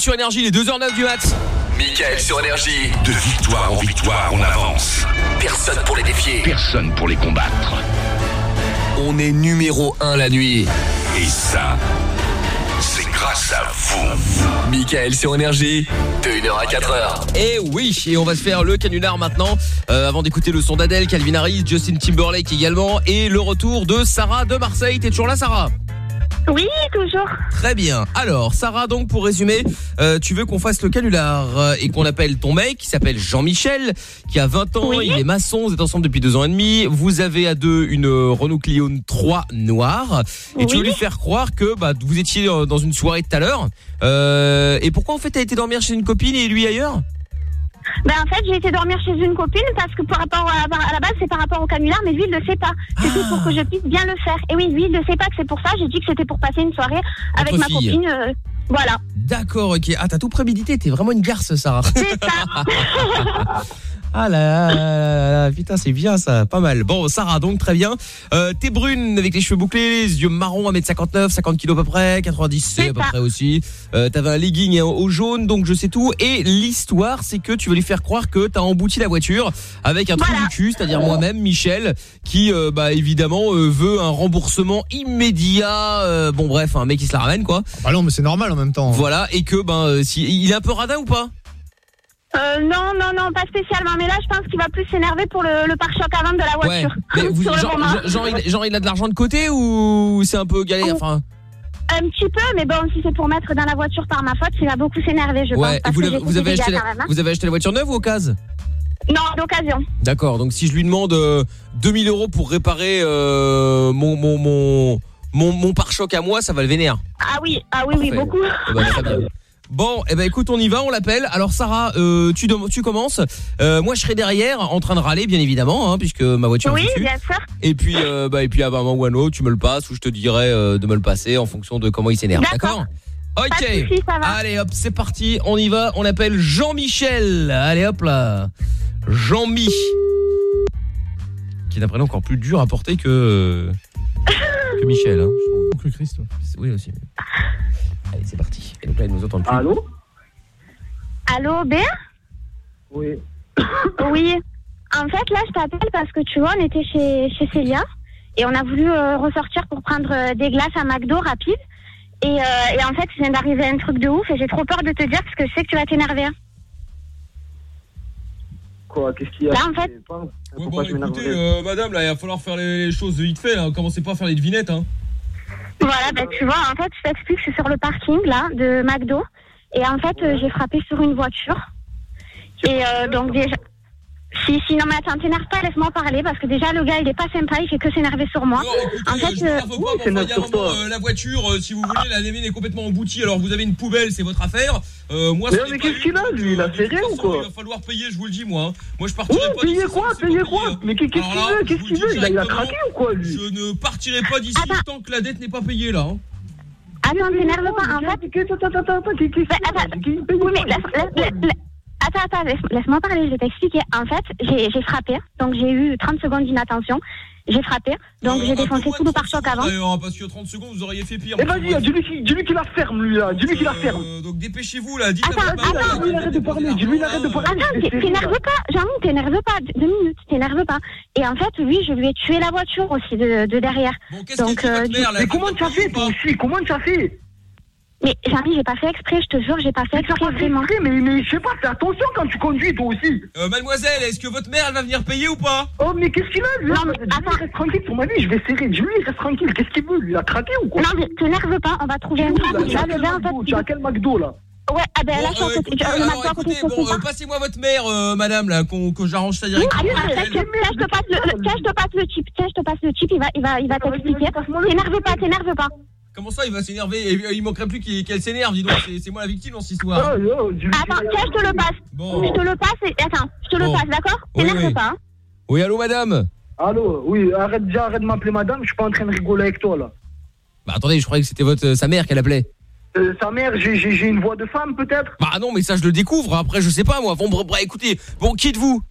Sur Énergie, les 2h09 du mat. Michael sur Énergie. De victoire en victoire, on avance. Personne pour les défier. Personne pour les combattre. On est numéro 1 la nuit. Et ça, c'est grâce à vous. Michael sur Énergie. De 1h à 4h. Et oui, et on va se faire le canular maintenant, euh, avant d'écouter le son d'Adèle, Calvin Harris, Justin Timberlake également, et le retour de Sarah de Marseille. T'es toujours là, Sarah? Oui, toujours. Très bien. Alors, Sarah, donc, pour résumer, euh, tu veux qu'on fasse le canular euh, et qu'on appelle ton mec qui s'appelle Jean-Michel, qui a 20 ans, il est maçon, vous êtes ensemble depuis deux ans et demi, vous avez à deux une euh, Renault Clio 3 noire, et tu veux lui faire croire que bah, vous étiez dans une soirée tout à l'heure. Euh, et pourquoi en fait t'as été dormir chez une copine et lui ailleurs? Ben en fait, j'ai été dormir chez une copine parce que par rapport à, à la base, c'est par rapport au canular, mais lui, il le sait pas. C'était pour que je puisse bien le faire. Et oui, lui, il le sait pas que c'est pour ça. J'ai dit que c'était pour passer une soirée avec Entre ma filles. copine. euh, voilà. D'accord, ok. Ah, t'as tout prémédité, t'es vraiment une garce, Sarah. C'est ça. Ah là là là là, putain, c'est bien ça, pas mal. Bon, Sarah, donc très bien. Euh, T'es brune avec les cheveux bouclés, les yeux marrons, 1m59, 50 kg à peu près, 90 C à peu près aussi. Euh, T'avais un legging au jaune, donc je sais tout. Et l'histoire, c'est que tu veux lui faire croire que t'as embouti la voiture avec un trou du cul, c'est-à-dire moi-même, Michel, qui, euh, bah évidemment, euh, veut un remboursement immédiat. euh, bon bref, un mec qui se la ramène quoi. Bah non, mais c'est normal en même temps. Voilà, et que ben, euh, si il est un peu radin ou pas? Euh, non, non, non, pas spécialement. Mais là, je pense qu'il va plus s'énerver pour le, le pare-choc avant de la Ouais. voiture. Mais vous- genre, il, a de l'argent de côté ou c'est un peu galère enfin? Un petit peu, mais bon, si c'est pour mettre dans la voiture par ma faute, il va beaucoup s'énerver, je pense. Ouais, parce vous, que avez acheté la, même, hein. vous avez acheté la voiture neuve ou occasion? Non, d'occasion. D'accord, donc si je lui demande euh, 2000 euros pour réparer euh, mon, mon, mon, mon, mon pare-choc à moi, ça va le vénère. Ah oui, ah oui, oui, beaucoup. Très bien. Bon, eh ben écoute, on y va, on l'appelle. Alors Sarah, euh, tu commences. Euh, moi, je serai derrière, en train de râler, bien évidemment, hein, puisque ma voiture. Oui, est bien sûr. Et puis, euh, bah, et puis à un moment ou à un autre, tu me le passes ou je te dirai euh, de me le passer en fonction de comment il s'énerve. D'accord Ok. Pas de soucis, ça va. Allez hop, c'est parti, on y va. On appelle Jean-Michel. Allez hop là. Jean-Mi. Qui est un prénom encore plus dur à porter que que Michel. Hein. Que Christ. Oui aussi. Allez, c'est parti. Et donc là, il nous entend plus. Allô Allô, Béa Oui. Oui. En fait, là, je t'appelle parce que tu vois, on était chez, chez Célia et on a voulu euh, ressortir pour prendre euh, des glaces à McDo rapide. Et, euh, et en fait, il vient d'arriver un truc de ouf et j'ai trop peur de te dire parce que je sais que tu vas t'énerver. Quoi Qu'est-ce qu'il y a Là, en fait- Je sais pas. Ouais, Pourquoi bon, je m'énerverais écoutez, euh, madame, là, il va falloir faire les, les choses vite fait. Là. Commencez pas à faire les devinettes. Hein. Voilà, ben, tu vois, en fait, je t'explique, je suis sur le parking, là, de McDo. Et en fait, euh, j'ai frappé sur une voiture. Et euh, donc, déjà. Si, si, non, mais attends, t'énerve pas, laisse-moi parler, parce que déjà, le gars, il est pas sympa, il fait que s'énerver sur moi. en fait, je euh, enfin, moment, euh, la voiture, euh, si vous voulez, la mienne est complètement emboutie. Alors vous avez une poubelle, c'est votre affaire. Euh, moi, Mais non, mais qu'est-ce qu'il a, lui Il a serré ou quoi Il va falloir payer, je vous le dis, moi. hein. Moi, je partirai Ouais, pas. payer d'ici quoi Payer quoi hein. Mais qu'est-ce qu'il veut je Qu'est-ce qu'il veut Il a- craqué ou quoi, lui Je ne partirai pas d'ici tant que la dette n'est pas payée, là. hein. Attends, t'énerve pas, en fait. Attends, attends, attends, attends, attends, attends, attends, laisse- laisse-moi parler, je vais t'expliquer. En fait, j'ai j'ai frappé, donc j'ai eu 30 secondes d'inattention. J'ai frappé, donc j'ai défoncé tout le pare-choc avant. Euh, parce que 30 secondes, vous auriez fait pire. Eh vas-y, dis-lui qu'il dis-lui qu'il la ferme, lui, là. Dis-lui qu'il la ferme. Euh, donc dépêchez-vous, là. Dites Attends, attends, Dis-lui, il arrête de parler. Dis-lui, il arrête de parler. Attends, là. pas, Jean-Mi, t'énerves pas, deux minutes, t'énerves pas. Et en fait, lui, je lui ai tué la voiture aussi de, de derrière. Donc, euh, du- Mais comment tu as fait, toi aussi? Comment tu as fait? Mais Jean-Mi, j'ai pas fait exprès, je te jure, j'ai pas fait exprès, vraiment. Mais, mais je sais pas, fais attention quand tu conduis, toi aussi. Euh, mademoiselle, est-ce que votre mère, elle va venir payer ou pas? Oh, mais qu'est-ce qu'il a, lui Non, mais Dis-lui, reste tranquille, sur ma vie, je vais serrer. Dis-lui, reste tranquille. Qu'est-ce qu'il veut, Il a craqué ou quoi? Non, mais t'énerve pas, on va trouver un truc. fait. Tu as quel McDo, là? Ouais, ah ben là, je suis à euh, euh, à euh, passez-moi votre mère, euh, madame, là, qu'on- que j'arrange ça Oui, directement. attends, tiens, je te- passe le, le- tiens, je te passe le chip, tiens, je te passe le chip, il va, il va, il va t'expliquer. T'énerve pas, t'énerve pas. Comment ça, il va s'énerver Et, euh, Il manquerait plus qu'elle s'énerve, dis donc. c'est- moi la victime dans cette histoire. Ah, Attends, tiens, je te le passe. Bon. Je te le passe et, attends, je te Bon. le passe, d'accord Oui, T'énerve oui. pas, hein. Oui, allô, madame Allô, oui, arrête déjà, arrête de m'appeler madame, je suis pas en train de rigoler avec toi, là. Bah attendez, je croyais que c'était votre euh, sa mère qu'elle appelait. Euh, sa mère, j'ai une voix de femme, peut-être? Bah non, mais ça je le découvre. Après, je sais pas moi. Bon, bref, bref, écoutez, bon, qui êtes-vous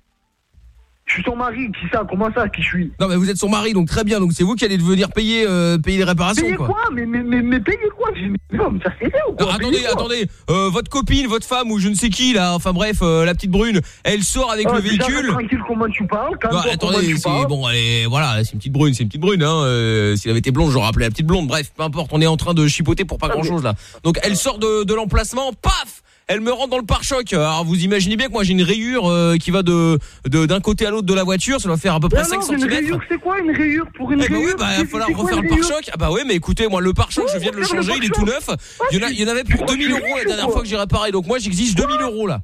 Je suis son mari, qui ça Comment ça, qui je suis Non, mais vous êtes son mari, donc très bien. Donc c'est vous qui allez devenir payer euh, payer les réparations, Payer quoi. quoi mais, mais, mais, mais payer quoi Non, mais ça c'est ou quoi Non, attendez, quoi attendez. Euh, votre copine, votre femme ou je ne sais qui là, enfin bref, euh, la petite brune, elle sort avec Ah, le véhicule. tranquille, comment tu parles calme-toi, comment attendez, c'est bon, est- voilà, c'est une petite brune, c'est une petite brune. Hein, S'il avait été blond, j'aurais appelé la petite blonde. Bref, peu importe, on est en train de chipoter pour pas Ah, grand chose là. Donc elle sort de, de l'emplacement, paf elle me rentre dans le pare-choc. Alors vous imaginez bien que moi j'ai une rayure euh, qui va de d'un côté à l'autre de la voiture, ça doit faire à peu près Mais 5 alors, une cm. rayure, c'est quoi une rayure pour une Eh ben rayure oui, bah, il va falloir refaire le pare-choc. Ah bah oui, mais écoutez, moi le pare-choc, je viens de le changer, il est tout neuf. Il y en, a, il y en avait pour 2000 euros la dernière fois que j'ai réparé, donc moi j'exige 2000 euros là.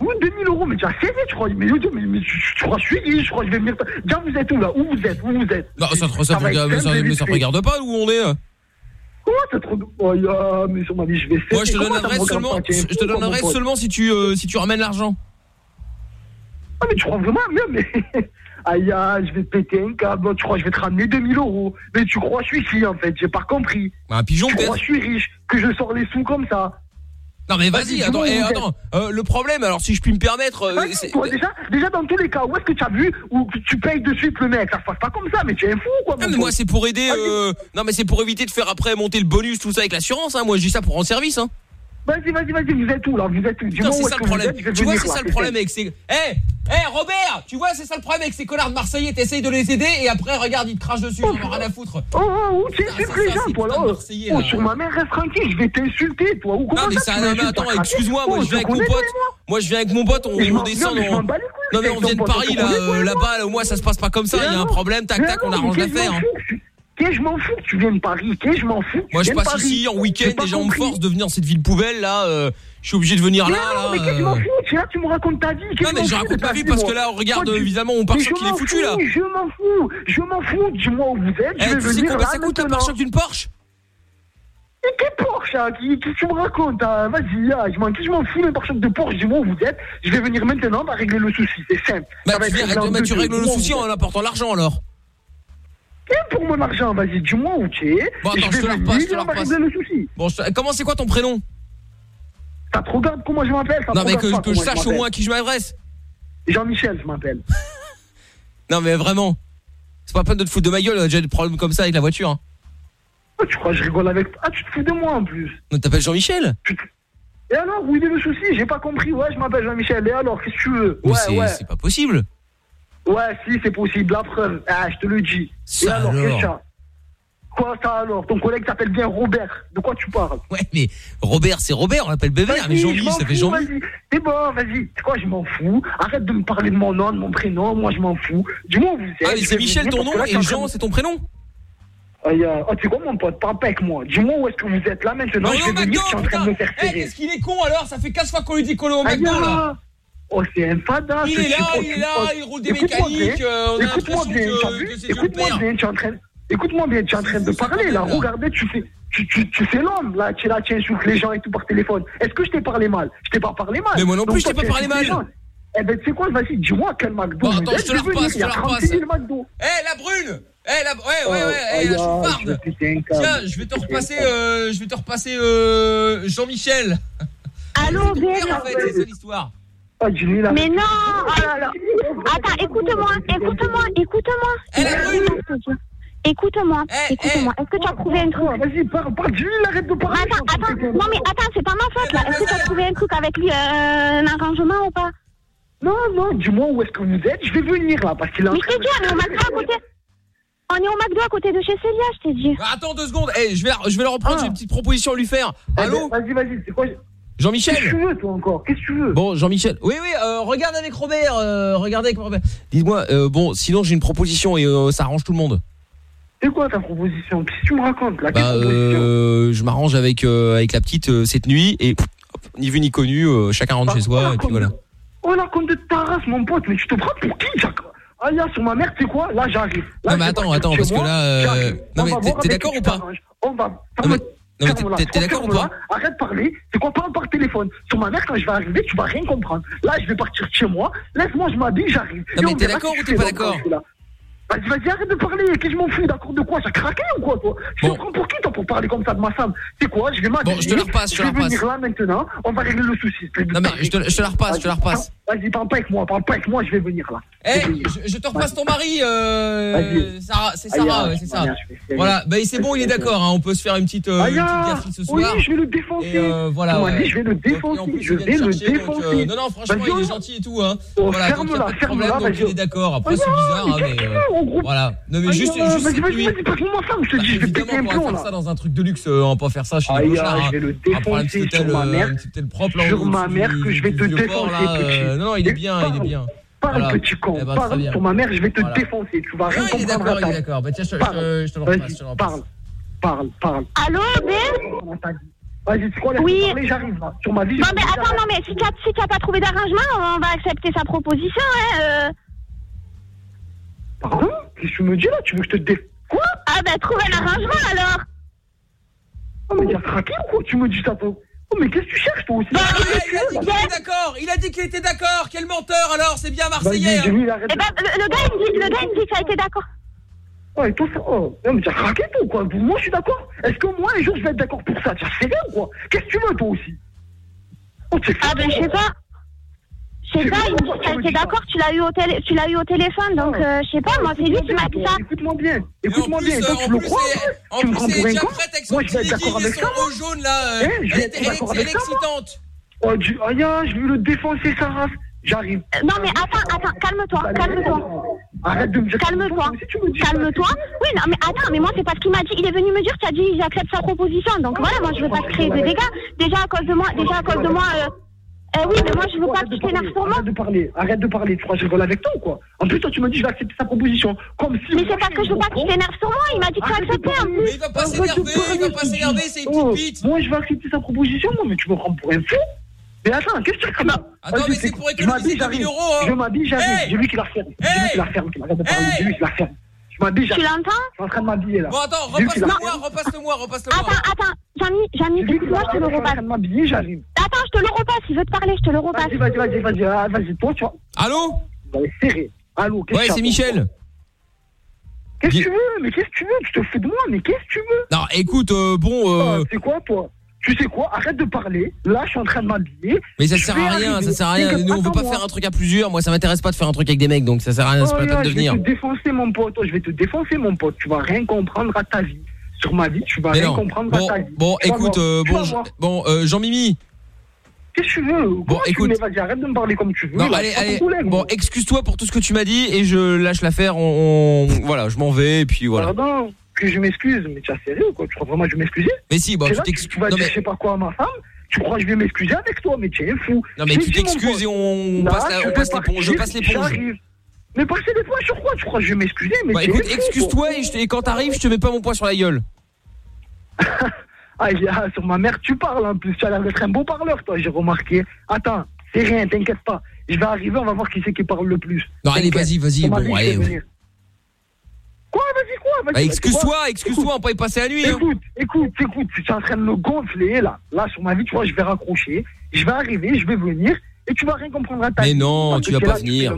Oui, 2000 euros, mais tu as cédé, tu crois. Mais, mais, mais, mais tu, crois, je suis je crois, que je vais venir. Déjà, vous êtes où là Où vous êtes Où vous êtes Non, ça, te- ça, ça, et mais ça regarde pas où on est. Comment ça te regarde Oh, ya, mais sur ma vie, je vais Moi je te donnerai seulement, je te donnerai seulement si tu euh, si tu ramènes l'argent. Ah, mais tu crois vraiment mais. Aïe, aïe, je vais te péter un câble. Tu crois, que je vais te ramener 2000 euros. Mais tu crois, que je suis qui, en fait J'ai pas compris. Bah, un pigeon Tu crois, que je suis riche, que je sors les sous comme ça. Non mais vas-y, attends, eh, attends. Euh, le problème, alors si je puis me permettre, euh, déjà, dans tous les cas, où est-ce que tu as vu où tu payes de suite le mec? Ça se passe pas comme ça, mais tu es fou quoi. Non, mais moi c'est pour aider, euh, non mais c'est pour éviter de faire après monter le bonus tout ça avec l'assurance. Hein. Moi je dis ça pour rendre service. Hein. Vas-y, vas-y, vas-y, vous êtes où là Vous êtes où Putain, c'est ça le problème. Tu vois, c'est ça le problème avec ces. Eh hey Robert Tu vois, c'est ça le problème avec ces connards de Marseillais. T'essayes de les aider et après, regarde, ils te crachent dessus. Oh, ils rien à foutre. Oh, oh, oh tu es plaisant, toi là. Oh, sur ma mère, reste tranquille, je vais t'insulter, toi. Ou comment non, mais, ça, attends, excuse-moi, moi oh, je viens avec mon pote. Moi, je viens avec mon pote, on descend. Non, mais on vient de Paris là, euh, là-bas, au moins ça se passe pas comme ça. Il y a un problème, tac, tac, on arrange l'affaire. Hein. Qu'est-ce que je m'en fous que tu viennes Paris? Qu'est-ce que je m'en fous Moi, je passe ici en week-end, déjà on me force de venir dans cette ville poubelle, là. Euh, je suis obligé de venir là. Mais qu'est-ce que je m'en euh. fous? Tu me racontes ta vie. Non, mais je raconte ma vie parce que là, on regarde, évidemment, on part choc qu'il est foutu, là. Je m'en fous, je m'en fous. Dis-moi où vous êtes, je eh, vais venir là, ça coûte le pare-choc d'une Porsche? T'es Porsche, hein, qui, qui, tu me racontes hein? Vas-y, hein, je m'en je m'en fous, par choc de Porsche, dis-moi où vous êtes, je vais venir maintenant, on va régler le souci, c'est simple. Bah, bah, tu, règles le souci en apportant l'argent alors pour mon argent, vas-y, dis-moi où tu es. Bon, attends, je, te la repasse. Bon, je... comment c'est quoi ton prénom? Ça te regarde comment je m'appelle Non, mais que, je sache au moins qui je m'adresse. Jean-Michel, je m'appelle. non, mais vraiment. C'est pas peine de te foutre de ma gueule, j'ai des problèmes comme ça avec la voiture. Hein. Ah, tu crois que je rigole avec toi, Ah, tu te fous de moi en plus. Non, t'appelles Jean-Michel? Et alors, où il est le souci? J'ai pas compris. Ouais, je m'appelle Jean-Michel. Et alors, qu'est-ce que tu veux? Ouais. C'est pas possible. Ouais, si, c'est possible. La preuve. Ah, je te le dis. Ça Et alors, alors. Quoi ça alors Ton collègue s'appelle bien Robert. De quoi tu parles? Ouais, mais Robert, c'est Robert, on l'appelle Bébert, mais jean ça fait Jean-Mi. C'est bon, vas-y. C'est quoi, je m'en fous. Arrête de me parler de mon nom, de mon prénom, moi je m'en fous. Dis-moi vous êtes. Ah, c'est Michel ton nom et Jean, c'est ton prénom ah, Oh, tu sais quoi, mon pote, parle pas avec moi. Dis-moi où est-ce que vous êtes là maintenant. Non, mais eh, qu'est-ce qu'il est con alors? Ça fait 15 fois qu'on lui dit qu'on est au McDo là. Ah. Oh, c'est un fada. Il est là, il est là, il roule des mécaniques. Euh, écoute-moi bien, écoute-moi bien, tu es en train. Écoute-moi bien, tu es en train de parler là. Regardez, tu fais, tu, tu, tu fais l'homme là, tu là, tu insultes les gens et tout par téléphone. Est-ce que je t'ai parlé mal? Je t'ai pas parlé mal. Mais moi non plus, je t'ai pas parlé mal. Eh ben, tu sais quoi, vas-y, dis-moi quel McDo. attends, je te la repasse, je te la repasse. Eh, la brune eh la, ouais ouais ouais, eh, la choufarde. Tiens, je vais te repasser euh, je vais te repasser euh, Jean-Michel. Allô, bien, c'est ça l'histoire. Ah, là. Mais non Attends, écoute-moi, écoute-moi, écoute-moi. Écoute-moi, eh, eh. écoute-moi. Est-ce que tu as ah, trouvé un truc? Vas-y, parle, parle, Julie, arrête de parler. Attends, attends, non mais attends, c'est pas ma faute là. Est-ce que tu as trouvé un truc avec lui, euh, un arrangement ou pas? Non, non, dis-moi où est-ce que vous êtes, je vais venir là parce qu'il a. Mais je t'ai dit, on est au McDo à côté. On est au McDo à côté de chez Célia, je t'ai dit. Bah, attends deux secondes, hey, je vais, je vais leur reprendre, ah. j'ai une petite proposition à lui faire. Allô Vas-y, vas-y, c'est quoi? Jean-Michel Qu'est-ce que tu veux, toi, encore? Qu'est-ce que tu veux? Bon, Jean-Michel. Oui, oui, euh, regarde avec Robert. Euh, regarde avec Robert. Dites-moi, euh, bon, sinon, j'ai une proposition et euh, ça arrange tout le monde. C'est quoi ta proposition? Qu'est-ce que tu me racontes là? Bah, euh, je m'arrange avec, euh, avec la petite cette nuit et ni vu ni connu, chacun rentre bah, chez soi et puis voilà. On a compte de ta race, mon pote, mais tu te prends pour qui, Jacques? Ah là, sur ma mère, tu sais quoi? Là, j'arrive. Non, mais attends, attends, parce que là... Euh... Non, mais t'es d'accord ou pas? Non, mais t'es d'accord ou pas Arrête de parler, c'est qu'on parle par téléphone. Sur ma mère, quand je vais arriver, tu vas rien comprendre. Là, je vais partir chez moi, laisse-moi, je m'habille, j'arrive. Non, mais t'es d'accord ou t'es pas d'accord Vas-y, arrête de parler, que je m'en fous, d'accord de quoi J'ai craqué ou quoi, toi Je bon. te prends pour qui, toi, pour parler comme ça de ma femme C'est quoi Je vais m'habiller. Bon, je te la repasse, je la repasse. Je vais venir là maintenant, on va régler le souci. Non, mais je je te la repasse, je te la repasse. Vas-y, parle pas avec moi, parle pas avec moi, je vais venir là. Eh, hey, je, je, te repasse ton mari, euh, Sarah, c'est Sarah, ouais, c'est ça. Voilà, bah, c'est bon, il est d'accord, hein, on peut se faire une petite, euh, une petite ce soir. Oui, je vais le défoncer. Euh, voilà, ouais. dit, je vais le défoncer, plus, je vais le, chercher, le défoncer. Euh, non, non, franchement, il est gentil et tout. Hein. Oh, voilà, ferme donc, il a pas de problème, là, donc il est d'accord. Après, oh c'est bizarre, mais hein, euh, voilà. Non, mais juste, euh, juste cette bah, nuit. Évidemment, on va faire ça dans un truc de luxe, euh, on va pas faire ça chez les clochards. Hein. On va prendre un petit hôtel propre. Sur ma mère que je vais te défoncer, euh, non, non, il est bien, il est bien. Parle, voilà. petit con. Eh ben, parle pour ma mère, je vais te voilà. défoncer. Tu vas rien comprendre. D'accord, il est d'accord. Bah, tiens, je, te l'en Parle, parle, parle. Allô, Ben Vas-y, tu crois, là, oui. j'arrive là. Sur ma vie. Non, mais attends, non, mais si tu n'as pas trouvé d'arrangement, on va accepter sa proposition, hein. Euh... Pardon? Qu'est-ce que tu me dis là? Tu veux que je te défonce Quoi? Ah, ben, trouve un arrangement alors. Non, mais t'as craqué ou quoi? Tu me dis ça, toi Oh mais qu'est-ce que tu cherches toi aussi Ah, il a dit qu'il était d'accord. Il a dit qu'il était d'accord. Quel menteur alors C'est bien Marseillais. Vas-y, hein. Eh ben le, le gars il me dit, le gars il me dit que ça a été d'accord. Ouais, toi, ça... Oh, non, mais t'as craqué toi ou quoi? Moi je suis d'accord. Est-ce que moi un jour je vais être d'accord pour ça? Tiens, c'est bien ou quoi Qu'est-ce que tu veux toi aussi? Ah ben je sais pas. Je sais pas, été d'accord, tu l'as eu au télé, tu l'as eu au téléphone, donc euh, je sais pas, moi c'est lui qui m'a dit ça. Écoute-moi bien, écoute-moi bien, toi euh, tu en le crois c'est- en Tu me plus, prends elle pour est déjà prête avec son Moi je vais être petit avec son jaune là. euh, Hein, Elle est excitante. Oh du... Ah ya, je vais le défoncer sa race J'arrive Non mais attends, attends, calme-toi, calme-toi. Arrête de me dire Calme-toi, calme-toi. Oui, non, mais attends, mais moi, c'est pas ce qu'il m'a dit. Il est venu me dire, tu as dit, j'accepte sa proposition. Donc voilà, moi, je veux pas te créer de dégâts. Déjà, à cause de moi, déjà, à cause de moi, euh, euh, oui, mais moi, je veux pas que tu t'énerves sur moi. Arrête de parler, arrête de parler, tu crois que je rigole avec toi ou quoi? En plus toi tu me dis je vais accepter sa proposition Comme si Mais c'est parce que je veux pas que tu t'énerves sur moi. Il m'a dit que acceptais en parler. plus. Mais il va pas s'énerver, il va pas s'énerver, c'est une Oh, petite bite. Moi je vais accepter sa proposition, moi mais tu me prends pour un fou Mais attends, qu'est-ce que tu là Attends, mais c'est pour je économiser m'habille, 2000 j'arrive. euros, hein. Je m'habille, j'arrive. J'ai vu qu'il la ferme. J'ai vu qu'il la ferme, qu'il arrête de parler. J'ai vu qu'il la Je m'habille, Tu l'entends Je suis en train de m'habiller là. Bon, attends, repasse-le-moi, repasse-le-moi, repasse-le-moi. Attends, attends, qu'il écoute-moi, la je te le ferme. Je suis en repasse. train de m'habiller, j'arrive. Attends, je te le repasse. Il veut te parler, je te le repasse. Vas-y, vas-y, vas-y, vas-y, ah, vas-y, toi, tu vois. Allô Vous allez serrer. Allô, qu'est-ce Ouais, c'est Michel. Qu'est-ce que tu veux Mais qu'est-ce que tu veux Tu te fous de moi, mais qu'est-ce que tu veux Non, écoute, euh, bon, Ah, euh, C'est quoi, toi Tu sais quoi Arrête de parler. Là, je suis en train de m'habiller. mais ça sert à rien, ça sert à rien. Nous, on veut pas faire un truc à plusieurs. Moi, ça m'intéresse pas de faire un truc avec des mecs, donc ça sert à rien, c'est Oh, pas la yeah, peine de je vais venir. te défoncer, mon pote. Oh, Je vais te défoncer, mon pote. Tu vas rien comprendre à ta vie. Sur ma vie, tu vas Mais rien non. comprendre Bon, à ta vie. bon, Tu écoute, euh, bon, bon, euh, Jean-Mimi. Qu'est-ce que tu veux Comment tu écoute. Vas-y, arrête de me parler comme tu veux. Non, là, allez, allez. Bon, excuse-toi pour tout ce que tu m'as dit et je lâche l'affaire. On, on- voilà, je m'en vais et puis voilà. Pardon, que je m'excuse, mais tu as sérieux ou quoi Tu crois vraiment que je vais m'excuser? Mais si, C'est tu t'excuses. Tu vas Non, dire mais- je sais pas quoi à ma femme Tu crois que je vais m'excuser avec toi Mais tu es fou. Non, mais Je tu t'excuses et on Là, passe la- on peux passe l'éponge. Je passe l'éponge. Mais passer des points sur quoi? Tu crois que je vais m'excuser Mais Bah écoute, excuse-toi et, je te- et quand t'arrives, je te mets pas mon poing sur la gueule. Ah, sur ma mère, tu parles en plus. Tu as l'air d'être un beau parleur, toi, j'ai remarqué. Attends, c'est rien, t'inquiète pas. Je vais arriver, on va voir qui c'est qui parle le plus. Non, allez, vas-y, vas-y, bon, je allez. quoi vas-y, Bah, excuse-toi, excuse-toi, on peut y passer la nuit. hein. Écoute, écoute, écoute, tu es en train de me gonfler là. Là, sur ma vie, tu vois, je vais raccrocher. Je vais arriver, je vais venir. Et tu vas rien comprendre à ta Mais non, tu vas pas venir.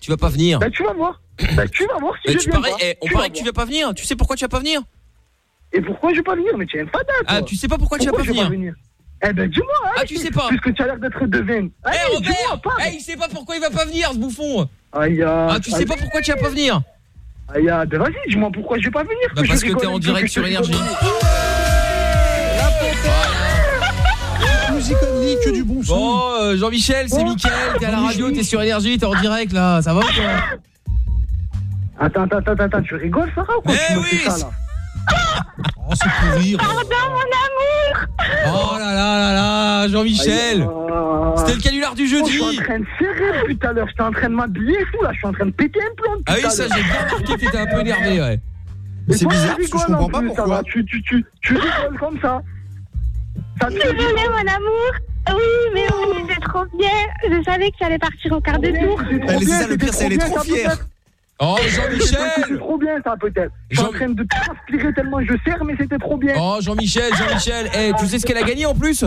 Tu vas pas venir. Bah, tu vas voir. Bah, tu vas voir si je tu viens eh, on paraît que tu vas pas venir. Tu sais pourquoi tu vas pas venir? Et pourquoi je vais pas venir? Mais tu es un fada. Ah, tu sais pas pourquoi tu vas pas venir? Eh ben, dis-moi. hein, Ah, tu sais pas Puisque tu as l'air d'être devin. Eh dis-moi, Robert. Eh, il sait pas pourquoi il va pas venir ce bouffon Aïe, Ah, tu sais pas pourquoi tu vas pas venir? Aïe, aïe, ben vas-y, dis-moi pourquoi je vais pas venir. Bah parce que t'es en direct sur énergie. Musique only, que du bon son. Bon, euh, Jean-Michel, c'est Mickaël, t'es à la radio, t'es sur énergie, t'es en direct là, ça va ou quoi? Attends, attends, attends, attends, tu rigoles, Sarah, ou quoi? Me oui, ça, là Oh, c'est pour rire. Pardon, mon amour. Oh là là là là, Jean-Michel. C'était le canular du Oh, je suis en jeudi train de serrer depuis tout à l'heure, j'étais en train de m'habiller et tout là, je suis en train de péter un plomb. Ah oui, ça j'ai bien remarqué que t'étais un peu énervé, ouais. Et C'est bizarre, tu parce que je comprends en pas pourquoi. Tu, tu, tu, tu rigoles comme ça. Ça Désolée, bizarre. mon amour. Oui, mais oui, c'est trop bien. Je savais que tu allais partir au quart de tour. C'est ça, le pire, c'est elle est trop ça, fière. Oh C'est Jean-Michel trop bien ça peut-être. Je suis en train de transpirer tellement je serre, mais c'était trop bien. Oh Jean-Michel, Jean-Michel, eh, tu sais ce qu'elle a gagné en plus?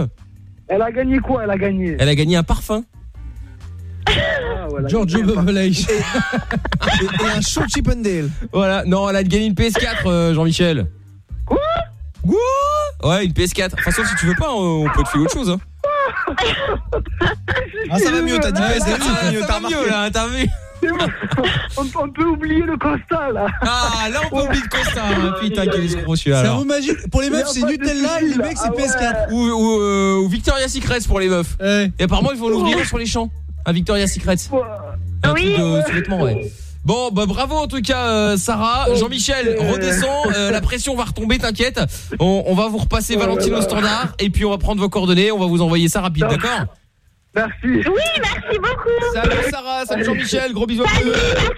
Elle a gagné quoi? Elle a gagné. Elle a gagné un parfum. Ah, a Giorgio gagné un Bubblage. Et, et un show Chippendale. Voilà, non, elle a gagné une PS4, euh, Jean-Michel. Quoi? Quoi? Ouais, une PS4. De toute façon, si tu veux pas, on peut te filer autre chose. Hein. Ah, ça va mieux, t'as dit Là, PS, là, ça va mieux, ça t'as va mieux remarqué. là, t'as vu? on, on peut oublier le constat là. Ah, là on peut oublier le constat. hein. Putain, quel escroc celui-là. C'est un alors. mot magique. Pour les meufs, c'est Nutella, souci, les mecs, c'est Ah ouais. PS4. Ou, ou, euh, ou Victoria's Secret pour les meufs. Ouais. Et apparemment, ils vont l'ouvrir sur les champs. À Victoria's Secret. Un Oui. truc de sous-vêtements, ouais. Bon, bah bravo en tout cas, euh, Sarah. Jean-Michel, redescends. euh, la pression va retomber, t'inquiète. On, on va vous repasser Valentine au standard. Et puis on va prendre vos coordonnées. On va vous envoyer ça rapide, d'accord Merci. Oui, merci beaucoup. Salut Sarah, salut Jean-Michel, gros bisous à vous.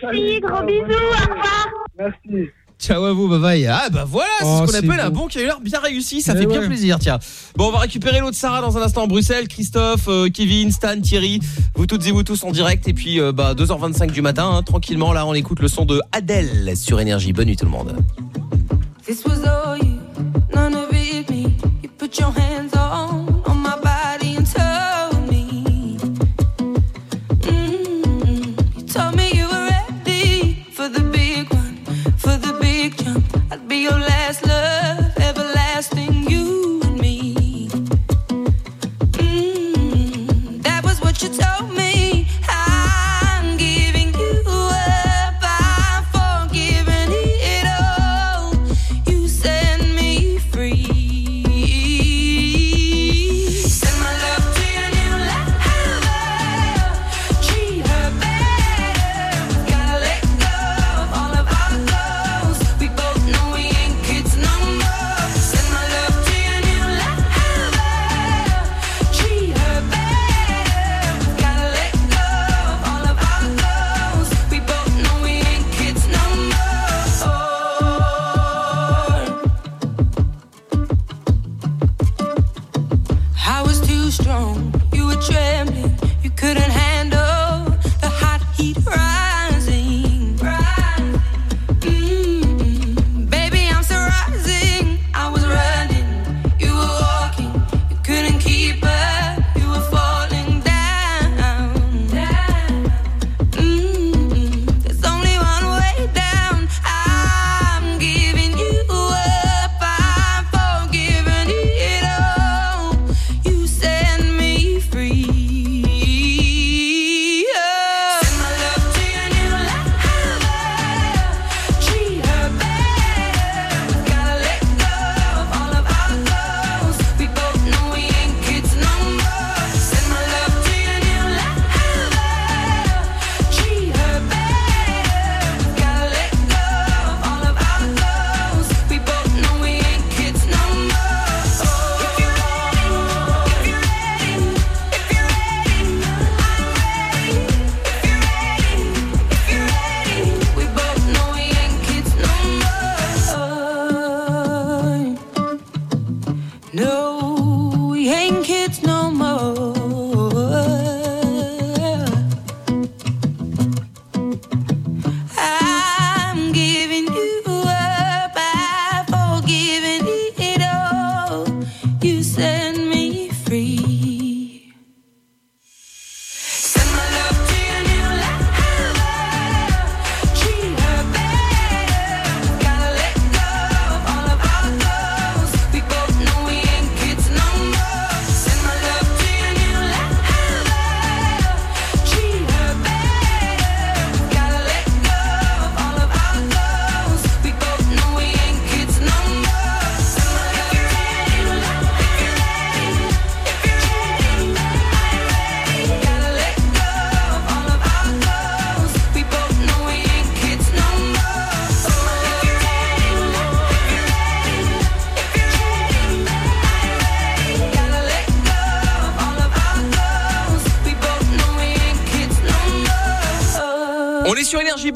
Merci, gros bisous, au revoir. Merci. Ciao à vous, bye bye. Ah bah voilà, c'est Oh, ce qu'on c'est appelle un beau. bon canular bien réussi, ça Eh fait bien plaisir, tiens. Bon, on va récupérer l'autre Sarah dans un instant à Bruxelles, Christophe, euh, Kevin, Stan, Thierry, vous toutes et vous tous en direct et puis euh, bah 2h25 du matin, hein, tranquillement là, on écoute le son de Adèle sur énergie. Bonne nuit tout le monde. This was all you, none of it me. You put your hands I'd be your last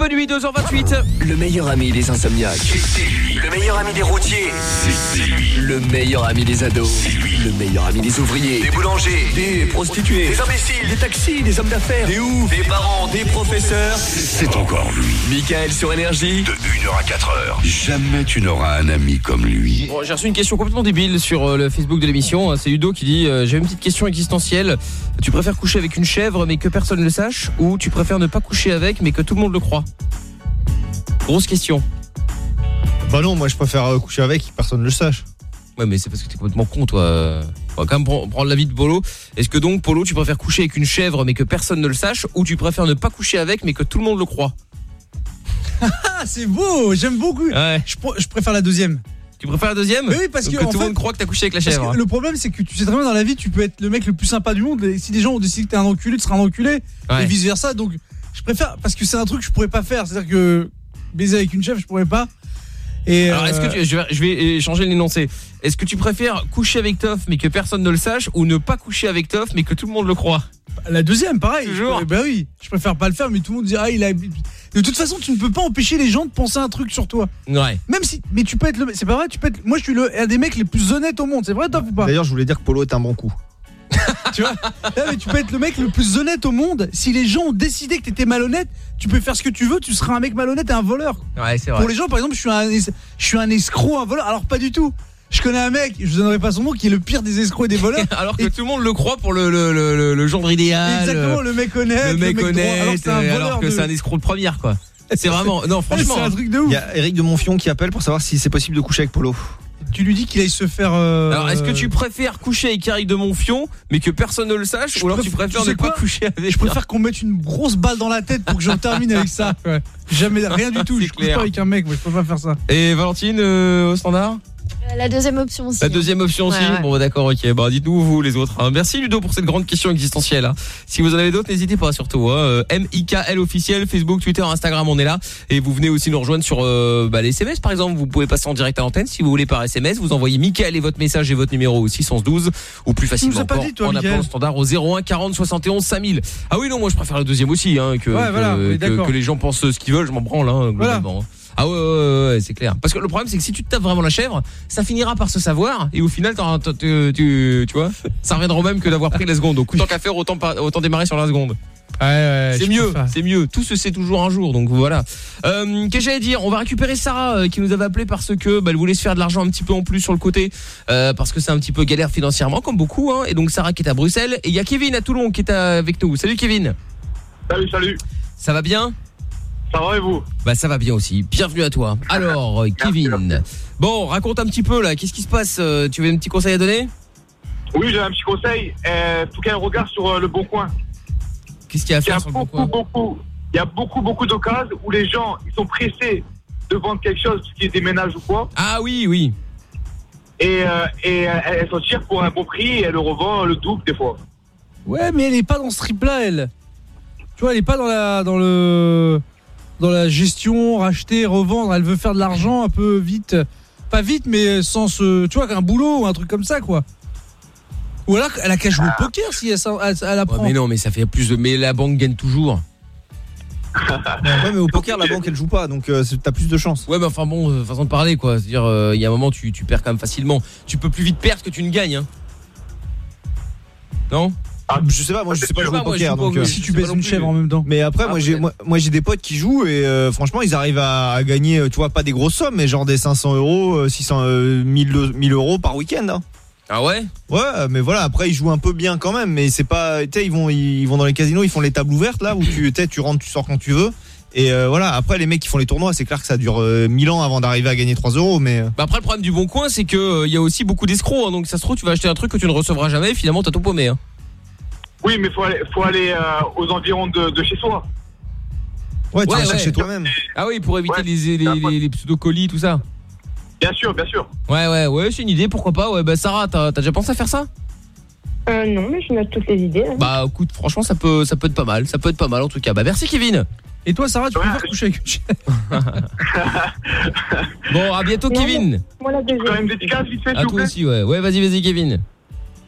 sur Énergie, bonne nuit, 2h28. Le meilleur ami des insomniaques. C'est lui. Le meilleur ami des routiers. C'est lui. Le meilleur ami des ados. C'est lui. Le meilleur ami des ouvriers. Des boulangers. Des prostituées. Des imbéciles. Des taxis. Des hommes d'affaires. Des oufs. Des parents. Des professeurs. C'est encore lui. Michael sur Énergie. De 1h à 4h. Jamais tu n'auras un ami comme lui. Bon, j'ai reçu une question complètement débile sur euh, le Facebook de l'émission. C'est Ludo qui dit euh, J'ai une petite question existentielle. Tu préfères coucher avec une chèvre mais que personne ne le sache Ou tu préfères ne pas coucher avec mais que tout le monde le croit? Grosse question. Bah non, moi je préfère euh, coucher avec, que personne ne le sache. Ouais, mais c'est parce que t'es complètement con, toi. On va quand même pren- prendre l'avis de Polo. Est-ce que donc, Polo, tu préfères coucher avec une chèvre mais que personne ne le sache Ou tu préfères ne pas coucher avec mais que tout le monde le croit? Ah, c'est beau, j'aime beaucoup. Ouais. Je, pr- je préfère la deuxième. Tu préfères la deuxième Mais oui, parce que, que tout le monde croit que t'as couché avec la chèvre. le problème, c'est que tu sais très bien dans la vie, tu peux être le mec le plus sympa du monde. Et si des gens ont décidé que t'es un enculé, tu seras un enculé. Ouais. Et vice versa. Donc, je préfère, parce que c'est un truc que je pourrais pas faire. C'est-à-dire que baiser avec une chef, je pourrais pas. Et Alors, est-ce euh, que tu, je, vais, je vais changer l'énoncé. Est-ce que tu préfères coucher avec Toff mais que personne ne le sache ou ne pas coucher avec Toff mais que tout le monde le croit? La deuxième, pareil. Toujours. Je- Bah oui, je préfère pas le faire, mais tout le monde dit ah il a. De toute façon, tu ne peux pas empêcher les gens de penser un truc sur toi. Ouais. Même si, mais tu peux être le, c'est pas vrai, tu peux être. Moi, je suis le un des mecs les plus honnêtes au monde. C'est vrai, toi ou pas? D'ailleurs, je voulais dire que Polo est un bon coup. Tu vois? Non, mais tu peux être le mec le plus honnête au monde. Si les gens ont décidé que t'étais malhonnête, tu peux faire ce que tu veux. Tu seras un mec malhonnête et un voleur. Ouais, c'est vrai. Pour les gens, par exemple, je suis un, es- je suis un escroc, un voleur. Alors pas du tout. Je connais un mec, je vous donnerai pas son nom, qui est le pire des escrocs et des voleurs. Alors que tout le monde le croit pour le, le, le, le- le genre idéal. Exactement, euh, le mec honnête, le mec droit, honnête, alors que c'est un euh, voleur alors que de- c'est un escroc de première, quoi. C'est vraiment. Non, franchement. C'est un truc de ouf. Il y a Eric de Monfion qui appelle pour savoir si c'est possible de coucher avec Polo. Tu lui dis qu'il aille se faire. euh, Alors, est-ce que tu préfères coucher avec Eric de Monfion, mais que personne ne le sache, ou alors tu préfères sais ne pas coucher avec Je préfère qu'on mette une grosse balle dans la tête pour que j'en termine avec ça. Ouais. Jamais rien du tout. Je couche pas avec un mec, moi je peux pas faire ça. Et Valentine, euh, au standard? La deuxième option aussi. La deuxième option aussi Ouais, ouais. Bon bah, d'accord ok Bah dites-nous vous les autres hein. Merci Ludo pour cette grande question existentielle hein. Si vous en avez d'autres n'hésitez pas surtout hein. Euh, M-I-K-L officiel Facebook, Twitter, Instagram on est là Et vous venez aussi nous rejoindre sur euh, bah, les SMS par exemple Vous pouvez passer en direct à l'antenne Si vous voulez par SMS Vous envoyez Mickaël et votre message et votre numéro au 612 Ou plus facilement encore dit, toi, en appelant standard au 01 40 71 5000 Ah oui non moi je préfère le deuxième aussi hein, que, Ouais, que, voilà, que- d'accord. que les gens pensent ce qu'ils veulent Je m'en branle hein, globalement Ah ouais, ouais, ouais, ouais, c'est clair. Parce que le problème, c'est que si tu te tapes vraiment la chèvre, ça finira par se savoir, et au final, tu, tu, tu vois, ça reviendra au même que d'avoir pris la seconde. Donc, tant qu'à faire, autant, autant démarrer sur la seconde. c'est je mieux, préfère. c'est mieux. Tout se sait toujours un jour, donc voilà. Euh, Qu'est-ce que j'allais dire? On va récupérer Sarah euh, qui nous avait appelé parce que bah, elle voulait se faire de l'argent un petit peu en plus sur le côté, euh, parce que c'est un petit peu galère financièrement, comme beaucoup. Hein, et donc Sarah qui est à Bruxelles, et il y a Kevin à Toulon qui est avec nous. Salut Kevin. Salut, salut. Ça va bien? Ça va et vous Bah ça va bien aussi. Bienvenue à toi. Alors Kevin. Bon, raconte un petit peu là. Qu'est-ce qui se passe Euh, Tu veux un petit conseil à donner? Oui, j'ai un petit conseil. Euh, faut qu'elle regarde sur euh, le bon coin. Qu'est-ce qu'il y a à Il y a faire sur le bon beaucoup, coin? beaucoup, il y a beaucoup, beaucoup d'occasions où les gens, ils sont pressés de vendre quelque chose qui est des ménages ou quoi. Ah oui, oui. Et, euh, et elles s'en tirent pour un bon prix et elles le revendent le double des fois. Ouais, mais elle est pas dans ce trip-là, elle. Tu vois, elle est pas dans la, dans le, dans la gestion, racheter, revendre. Elle veut faire de l'argent un peu vite, pas vite, mais sans se, tu vois, un boulot ou un truc comme ça, quoi. Ou alors, elle a qu'à jouer au poker si elle, elle, Ouais, apprend. mais non, mais ça fait plus de. Mais la banque gagne toujours. Ouais, mais au poker, la banque elle joue pas, donc euh, t'as plus de chance. Ouais, mais enfin bon, euh, façon de parler quoi. C'est-à-dire, euh, il y a un moment, tu, tu perds quand même facilement. Tu peux plus vite perdre que tu ne gagnes. Hein. Non? Je sais pas, moi je sais pas jouer au poker. joue pas donc, au- euh, si tu baises une chèvre en même temps. Mais après, Ah, moi j'ai moi, moi, j'ai des potes qui jouent et euh, franchement ils arrivent à, à gagner, euh, tu vois, pas des grosses sommes, mais genre des 500 euros, euh, 600, euh, 1000, de- 1000 euros par week-end. hein. Ah ouais? Ouais, mais voilà, après ils jouent un peu bien quand même, mais c'est pas, tu sais, ils vont, ils vont dans les casinos, ils font les tables ouvertes là où tu, tu rentres, tu sors quand tu veux. Et euh, voilà, après les mecs qui font les tournois, c'est clair que ça dure euh, 1000 ans avant d'arriver à gagner 3 euros, mais. euh, Bah après, le problème du bon coin, c'est que euh, il y a aussi beaucoup d'escrocs. hein. donc ça se trouve, tu vas acheter un truc que tu ne recevras jamais. Et finalement, t'as tout paumé. Hein. Oui, mais faut aller, faut aller euh, aux environs de, de chez soi. Ouais, tu Ouais, ouais. chez toi-même. Ah oui, pour éviter les, les, les, les pseudo-colis, tout ça. Bien sûr, bien sûr. Ouais, ouais, ouais, c'est une idée, pourquoi pas. Ouais, bah Sarah, t'as déjà pensé à faire ça? Euh, non, mais je note toutes les idées. hein. Bah écoute, franchement, ça peut, ça peut être pas mal. Ça peut être pas mal en tout cas. Bah merci Kevin. Et toi, Sarah, tu préfères coucher avec une chèvre Bon, à bientôt Non, Kevin. Moi, la deuxième. Quand même dédicace vite fait, À toi aussi, ouais. Ouais, vas-y, vas-y Kevin.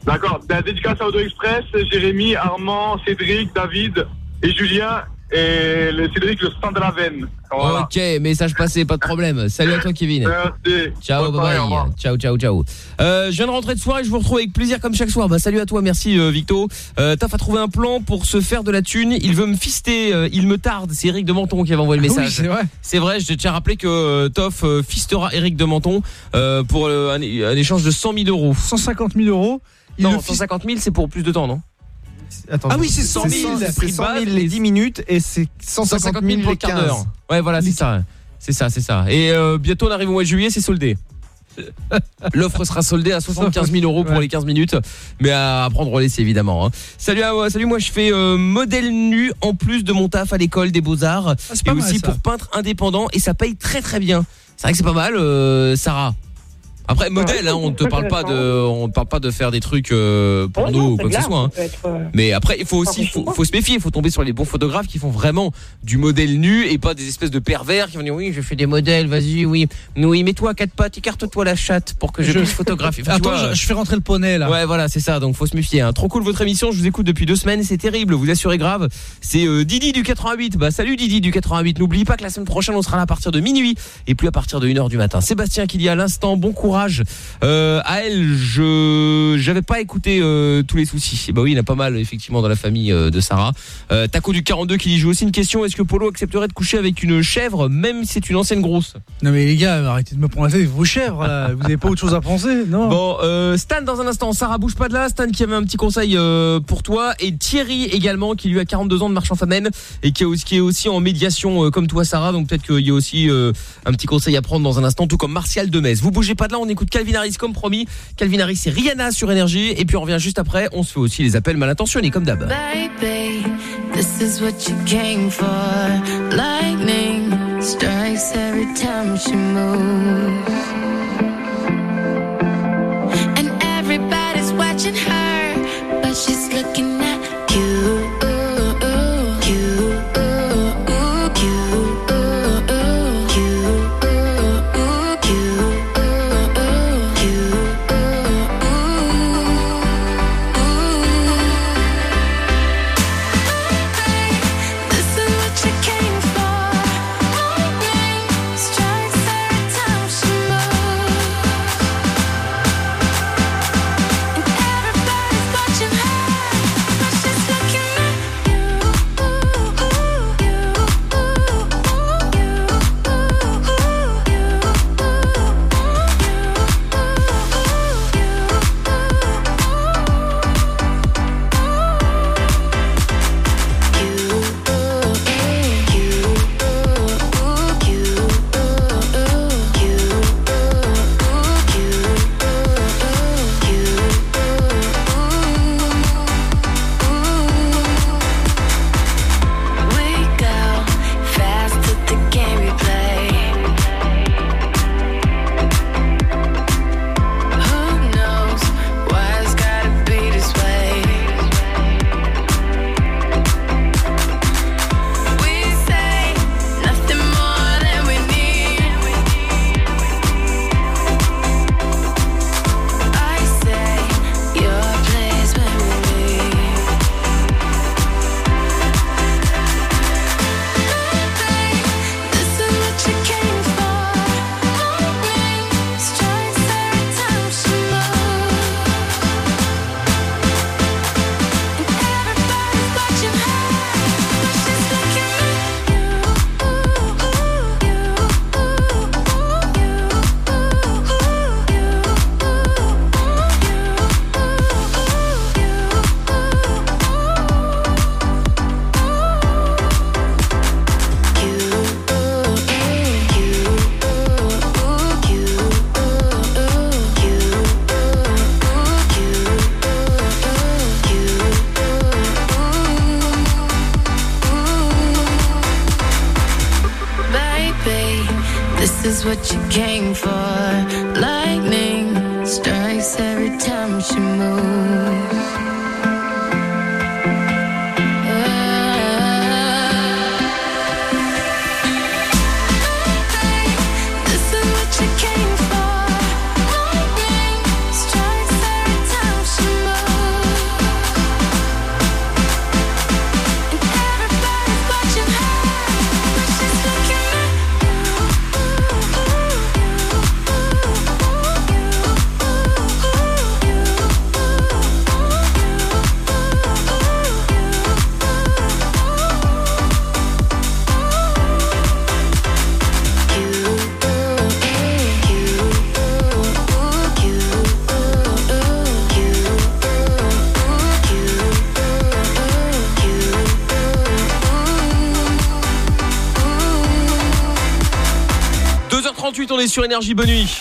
D'accord. Ben, dédicace à Auto Express, Jérémy, Armand, Cédric, David et Julien. et le Cédric le sang de la veine. Voilà. Ok, message passé, pas de problème. Salut à toi Kevin. Merci. Ciao, bye bye. Ciao, ciao, ciao. Euh, je viens de rentrer de soirée, je vous retrouve avec plaisir comme chaque soir. Bah salut à toi, merci euh, Victo. Euh, Taf a trouvé un plan pour se faire de la thune. Il veut me fister, euh, il me tarde. C'est Eric de Menton qui avait envoyé le Ah oui, message. c'est vrai. Je tiens à rappeler que euh, Toff euh, fistera Eric de Menton euh, pour euh, un, un échange de 100 000 euros. 150 000 euros. Il non, le fiste- 150 000 c'est pour plus de temps, non? Attends, Ah oui, c'est 100 000, c'est le prix de 100 000 base, les 10 minutes et c'est 150 000 pour les le quart 15. d'heure. Ouais, voilà, c'est ça. C'est ça, c'est ça. Et euh, bientôt, on arrive au mois de juillet, c'est soldé. L'offre sera soldée à 75 000 euros pour les 15 minutes, mais à prendre au laisser évidemment. hein. Salut, à, salut, moi je fais euh, modèle nu en plus de mon taf à l'école des beaux arts c'est et pas mal, aussi pour peintre indépendant et ça paye très très bien. C'est vrai que c'est pas mal, euh, Sarah. Après modèle, hein, on ne te parle pas de, on parle pas de faire des trucs euh, pour nous ou quoi que ce soit. hein. Mais après, il faut aussi, faut, faut se méfier, il faut tomber sur les bons photographes qui font vraiment du modèle nu et pas des espèces de pervers qui vont dire oui, je fais des modèles, vas-y, oui, oui, mets-toi à quatre pattes, écarte-toi la chatte pour que je, Je- puisse photographier. Enfin, Attends, vois, je, je fais rentrer le poney là. Ouais, voilà, c'est ça. Donc, faut se méfier. hein. Trop cool votre émission. Je vous écoute depuis deux semaines. C'est terrible. Vous assurez grave. C'est euh, Didi du 88. Bah, salut Didi du 88. N'oublie pas que la semaine prochaine, on sera là à partir de minuit et plus à partir de 1h du matin. Sébastien qui dit à l'instant, bon courage. Euh, à elle, je j'avais pas écouté euh, tous les soucis. Et bah oui, il y en a pas mal effectivement dans la famille euh, de Sarah. Taco du 42 qui dit j'ai aussi une question. Est-ce que Polo accepterait de coucher avec une chèvre, même si c'est une ancienne grosse? Non mais les gars, arrêtez de me prendre la tête vos chèvres là. Vous avez pas autre chose à penser Non? Bon, Stan dans un instant. Sarah bouge pas de là. Stan qui avait un petit conseil pour toi et Thierry également qui lui a 42 ans de marchand famenne et qui est aussi, qui est aussi en médiation comme toi Sarah. Donc peut-être qu'il y a aussi un petit conseil à prendre dans un instant, tout comme Martial de Metz. Vous bougez pas de là. On écoute Calvin Harris comme promis. Calvin Harris c'est Rihanna sur énergie et puis on revient juste après. On se fait aussi les appels mal intentionnés comme d'hab. Sur Énergie Bonne Nuit.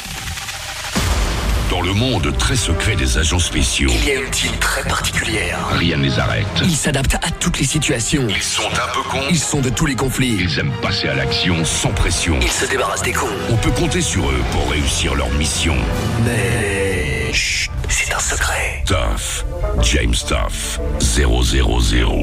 Dans le monde très secret des agents spéciaux, Il y a une team très particulière. rien ne les arrête. Ils s'adaptent à toutes les situations. Ils sont un peu cons. Ils sont de tous les conflits. Ils aiment passer à l'action sans pression. Ils se débarrassent des cons. On peut compter sur eux pour réussir leur mission. Mais chut, c'est un secret. Tough. James Tough. 000.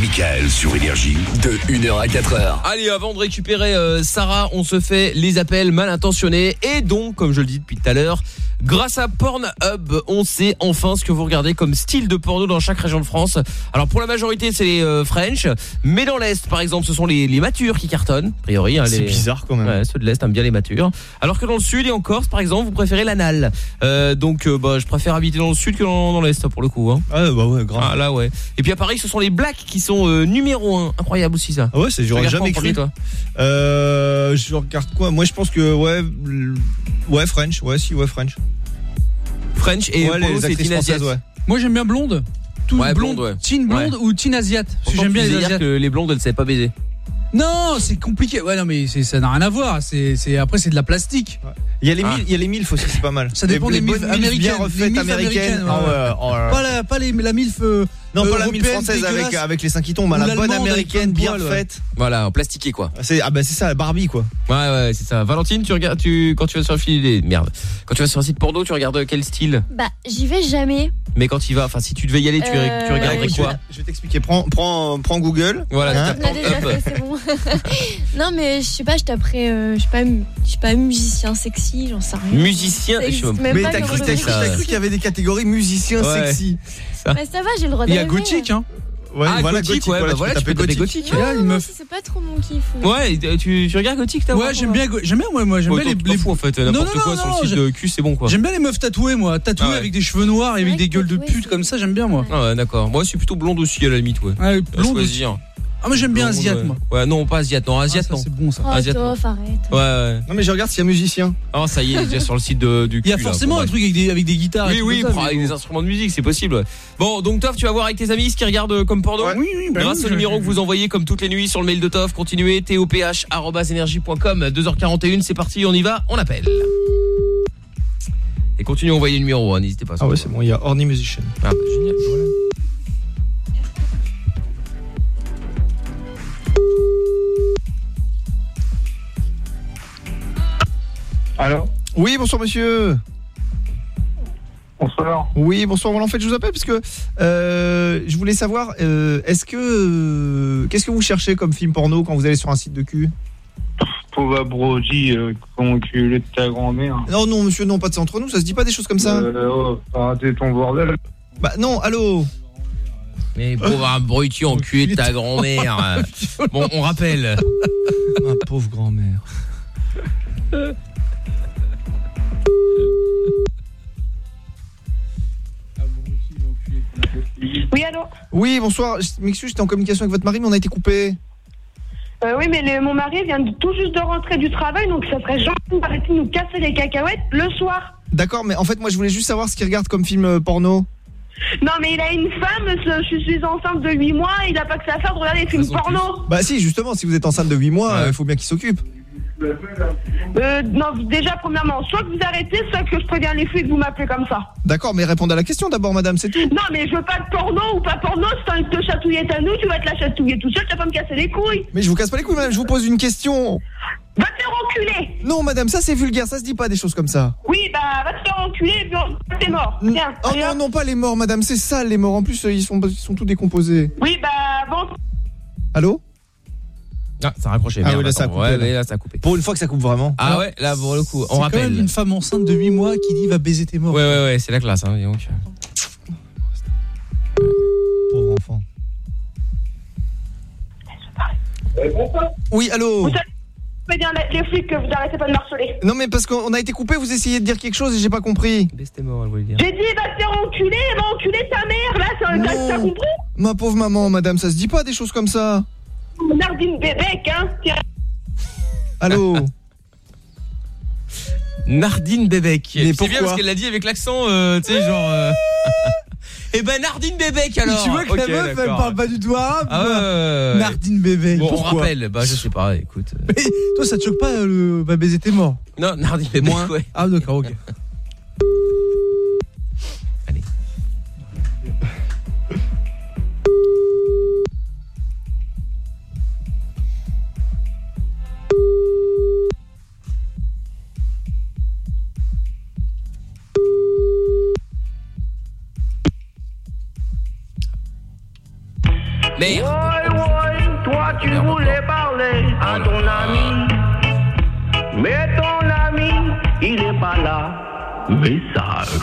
Michael sur Énergie. De 1h à 4h. Allez, avant de récupérer euh, Sarah, on se fait les appels mal intentionnés. Et donc, comme je le dis depuis tout à l'heure, grâce à Pornhub, on sait enfin ce que vous regardez comme style de porno dans chaque région de France. Alors, pour la majorité, c'est les euh, French. Mais dans l'Est, par exemple, ce sont les, les matures qui cartonnent. A priori, hein, C'est les- bizarre quand même. Ouais, ceux de l'Est aiment bien les matures. Alors que dans le Sud et en Corse, par exemple, vous préférez l'anal. Euh, donc, euh, bah, je préfère habiter dans le Sud que dans, dans l'Est, pour le coup. Hein. Ah bah ouais, grave. Ah là, ouais. Et puis à Paris, ce sont les Blacks qui sont numéro 1. Incroyable aussi, ça. Ah ouais, c'est j'aurais jamais cru. toi je regarde quoi? Moi, je pense que ouais, ouais French, ouais si, ouais French. French et ouais, nous, les c'est actrices Teen françaises, Asiat. ouais. Moi j'aime bien blonde. Tout Ouais, blonde, blonde, ouais. teen blonde Ouais. ou teen asiate. Parce que Pourtant, j'aime bien les asiates. que les blondes, elles ne savaient pas baiser. Non, c'est compliqué. Ouais, non, mais ça n'a rien à voir. C'est, c'est après c'est de la plastique. Il y a les Ah. mille, il y a les milf aussi, c'est pas mal. Ça dépend les, des les milfs bonnes milfs américaines, bien les refaites milfs américaines. américaines, Ah ouais. ouais, oh là là. Pas la, pas les, la milf. euh, Non, pas la européenne, milf française avec dégueulasse. avec les seins qui tombent, hein, la bonne américaine bien faite. Voilà, en plastiqué quoi. C'est ah bah c'est ça, la Barbie quoi. Ouais, ouais, c'est ça. Valentine, tu regardes, tu, quand tu vas sur un fil, merde. Quand tu vas sur un site porno, tu regardes quel style? Bah, j'y vais jamais. Mais quand il va, enfin, si tu devais y aller, tu, Euh, tu regarderais quoi? Je vais t'expliquer. Prends, prends, prends Google. Voilà, Hein tu déjà c'est bon. non, mais je sais pas, je taperais, euh, je sais pas, mu- je sais pas, musicien sexy, j'en sais rien. Musicien, je sais même Mais t'as cru, le t'as cru, rubrique. t'as cru qu'il y avait des catégories musiciens Ouais. Bah, ça va, j'ai le droit Il y a gothique, hein. Ouais, Ah, voilà, gothique, ouais, bah tu voilà, peux tu peux taper gothique. Il y a une Non, meuf. ça, c'est pas trop mon kiff. Ouais, tu, tu regardes gothique, t'as Ouais, j'aime bien, j'aime bien, moi, moi, j'aime bien les, toi, les- fous, en fait, Non, n'importe non, quoi non, sur le non, site de cul, c'est bon quoi. J'aime bien les meufs tatouées, moi, tatouées Ah ouais. avec des cheveux noirs et avec Ouais, des gueules de pute c'est- comme ça, j'aime bien, moi. Ah ouais, d'accord. Moi, je suis plutôt blonde aussi à la limite, ouais. Ouais, blonde choisir. Ah, moi j'aime bien ouais. moi. Ouais, non, pas asiate, non, Ah, asiate, ça, non. c'est bon ça. Oh, Asiate, Toff, arrête. Ouais, ouais. Non mais je regarde s'il y a musicien. Ah, ça y est, il est déjà sur le site de, du cul. Il y a forcément un truc avec des, avec des guitares. et Oui, tout oui, comme ça, pour- mais avec bon. des instruments de musique, c'est possible. Bon, donc Toff, tu vas voir avec tes amis ce qu'ils regardent euh, comme porno. Ouais. Oui, oui, bah Grâce oui, au numéro que vous envoyez comme toutes les nuits sur le mail de Toff, continuez toph@energie.com 2h41, c'est parti, on y va, on appelle. Et continuez à envoyer le numéro, hein, n'hésitez pas. Ah ouais, c'est bon, il y a Orny Musician. Ah, bah, génial. Alors Oui, bonsoir monsieur. Bonsoir. Oui, bonsoir. Voilà, en fait, je vous appelle parce que euh, je voulais savoir, euh, est-ce que euh, qu'est-ce que vous cherchez comme film porno quand vous allez sur un site de cul? Pauvre Brody, euh, enculé de ta grand-mère. Non, non, monsieur, non, pas de ça entre nous. Ça se dit pas des choses comme ça. Euh, oh, arrêtez ton bordel. Bah non, allô? Mais pauvre abruti enculé de ta grand-mère. Bon, on rappelle. Ma pauvre grand-mère. Oui, allô Oui, bonsoir. M'excuse, j'étais en communication avec votre mari, mais on a été coupé. Euh, Oui, mais le- mon mari vient de- tout juste de rentrer du travail, donc ça serait gentil d'arrêter de nous casser les cacahuètes le soir. D'accord, mais en fait, moi, je voulais juste savoir ce qu'il regarde comme film euh, porno. Non, mais il a une femme, je je suis enceinte de 8 mois, il a pas que ça à faire de regarder des films porno. Bah si, justement, si vous êtes enceinte de 8 mois, il faut bien qu'il s'occupe. Euh, non, déjà, premièrement, soit que vous arrêtez, soit que je préviens les flics, vous m'appelez comme ça. D'accord, mais répondez à la question d'abord, madame, c'est tout. Non, mais je veux pas de porno ou pas porno, envie de te chatouiller ta nous, tu vas te la chatouiller tout seul, t'as pas me casser les couilles. Mais je vous casse pas les couilles, madame, je vous pose une question. Va te faire enculer Non, madame, ça c'est vulgaire, ça se dit pas des choses comme ça. Oui, bah, va te faire enculer et puis on- t'es mort. Tiens, Oh non, non, pas les morts, madame, c'est sale les morts. En plus, euh, ils sont, ils sont tous décomposés. Oui, bah, bon. Allô? Ah, ça a raccroché. Ah merde, oui, là, ça a coupé, Ouais, là. mais là, ça a coupé. Pour une fois que ça coupe vraiment. Ah ouais, là, pour le coup, C'est on quand rappelle. même une femme enceinte de 8 mois qui dit va baiser tes morts. Ouais, ouais, ouais, c'est la classe, hein, donc. Pauvre enfant. Oui, allô Vous préviens les, les flics que vous arrêtez pas de me harceler. Non, mais parce qu'on a été coupé, vous essayez de dire quelque chose et j'ai pas compris. C'était mort, elle voulait dire. J'ai dit, va te faire enculer, va enculer ta mère, là, ça- t'as compris Ma pauvre maman, madame, ça se dit pas des choses comme ça. Nardine Bébec, hein. Allô Nardine Bébec. Mais C'est bien parce qu'elle l'a dit avec l'accent, euh, tu sais, genre. euh, Eh ben Nardine Bébek alors. Tu vois que la meuf, elle parle pas du tout arabe. Ah ouais. Nardine bébé. Bon, on Pourquoi rappelle, bah je sais pas, écoute. euh, Mais toi, ça te choque pas le va baiser tes morts Non, Nardine Bébek, Moins. ouais. Ah d'accord, ok. Merde. Toi, tu voulais parler à ton ami. Mais ton ami, il est pas là. Message.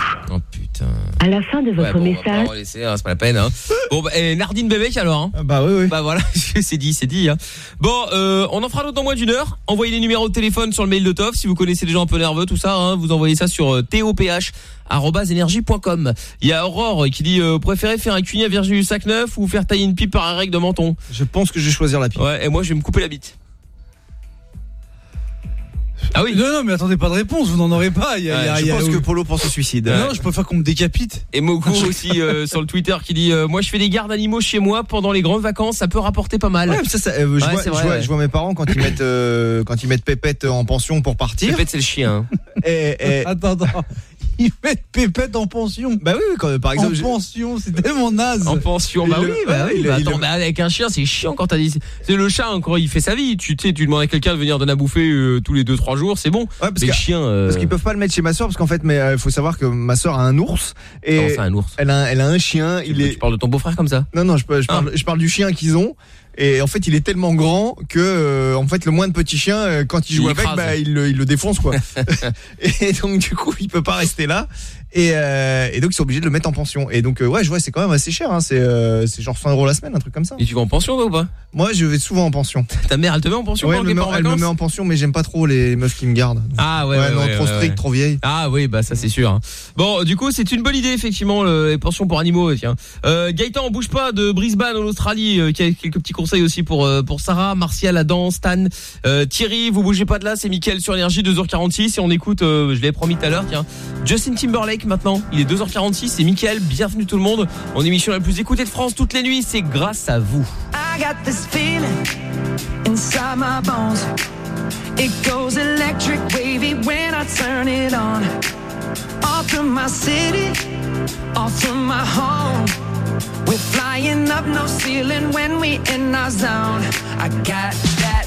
À la fin de votre Ouais, bon, on va message. pas laisser, hein, c'est pas la peine. Hein. Bon, bah, et Nardine Bébek alors. Hein. Bah oui, oui. Bah voilà, c'est dit, c'est dit. Hein. Bon, euh, on en fera d'autres dans moins d'une heure. Envoyez les numéros de téléphone sur le mail de Toff. Si vous connaissez des gens un peu nerveux, tout ça, hein, vous envoyez ça sur euh, toph@energie.com. Il y a Aurore qui dit euh, préférez faire un cugnet à Virginie du Sac Neuf ou faire tailler une pipe par un règle de menton? Je pense que je vais choisir la pipe. Ouais, et moi je vais me couper la bite. Ah oui. Non, non, mais attendez pas de réponse, vous n'en aurez pas. Il y a- il y a- je il y a- pense que Polo pense au suicide. Non, je préfère qu'on me décapite. Et Mogo aussi euh, sur le Twitter qui dit euh, moi je fais des gardes animaux chez moi pendant les grandes vacances, ça peut rapporter pas mal. Ouais, ça, ça, euh, je, Ouais, vois, je vrai, vois- je vois mes parents quand ils mettent euh, quand ils mettent Pépette en pension pour partir. Pépette c'est le chien. hein. Et, et- Attends, attends. Ils mettent Pépette en pension. bah oui, quand, par exemple, en je- pension, c'est tellement naze. En pension, bah Il oui, bah oui. il bah il attends, le- bah avec un chien, c'est chiant quand t'as dit. C'est le chat encore, il fait sa vie. Tu sais, tu demandes à quelqu'un de venir donner à bouffer euh, tous les 2-3 jours, c'est bon. Ouais, parce Mais le que- chien. euh, Parce qu'ils peuvent pas le mettre chez ma soeur parce qu'en fait, mais il faut savoir que ma soeur a un ours et ça, un ours? elle a, elle a un chien. Il est Tu parles de ton beau-frère comme ça? Non non, je, peux- je parle, je parle du chien qu'ils ont. Et en fait, il est tellement grand que, euh, en fait, le moins de petit chien, euh, quand il Il joue avec, bah, il, le, il le défonce, quoi. et donc, du coup, il peut pas rester là. Et, euh, et donc, ils sont obligés de le mettre en pension. Et donc, euh, ouais, je vois, c'est quand même assez cher. Hein. C'est, euh, c'est genre 100 euros la semaine, un truc comme ça. Et tu vas en pension toi ou pas? Moi, je vais souvent en pension. Ta mère, elle te met en pension Ouais, quand elle, me met, en elle me vacances met en pension, mais j'aime pas trop les meufs qui me gardent. Ah ouais, Ouais, ouais, non, trop strict, trop vieille. Ah oui, bah ça c'est sûr. hein. Bon, du coup, c'est une bonne idée effectivement le- les pensions pour animaux. Tiens, Gaëtan, bouge pas de Brisbane en Australie. qui a quelques petits conseils aussi pour pour Sarah, Martial, Adam, Stan, Thierry. Vous bougez pas de là, c'est Mickaël sur énergie 2h46 et on écoute. je l'ai promis tout à l'heure. Tiens, Justin Timberlake maintenant. Il est 2h46. C'est Mickaël. Bienvenue tout le monde. En émission la plus écoutée de France toutes les nuits. C'est grâce à vous. I got this feeling inside my bones. It goes electric wavy when I turn it on. Off from my city, off from my home. We're flying up no ceiling when we in our zone. I got that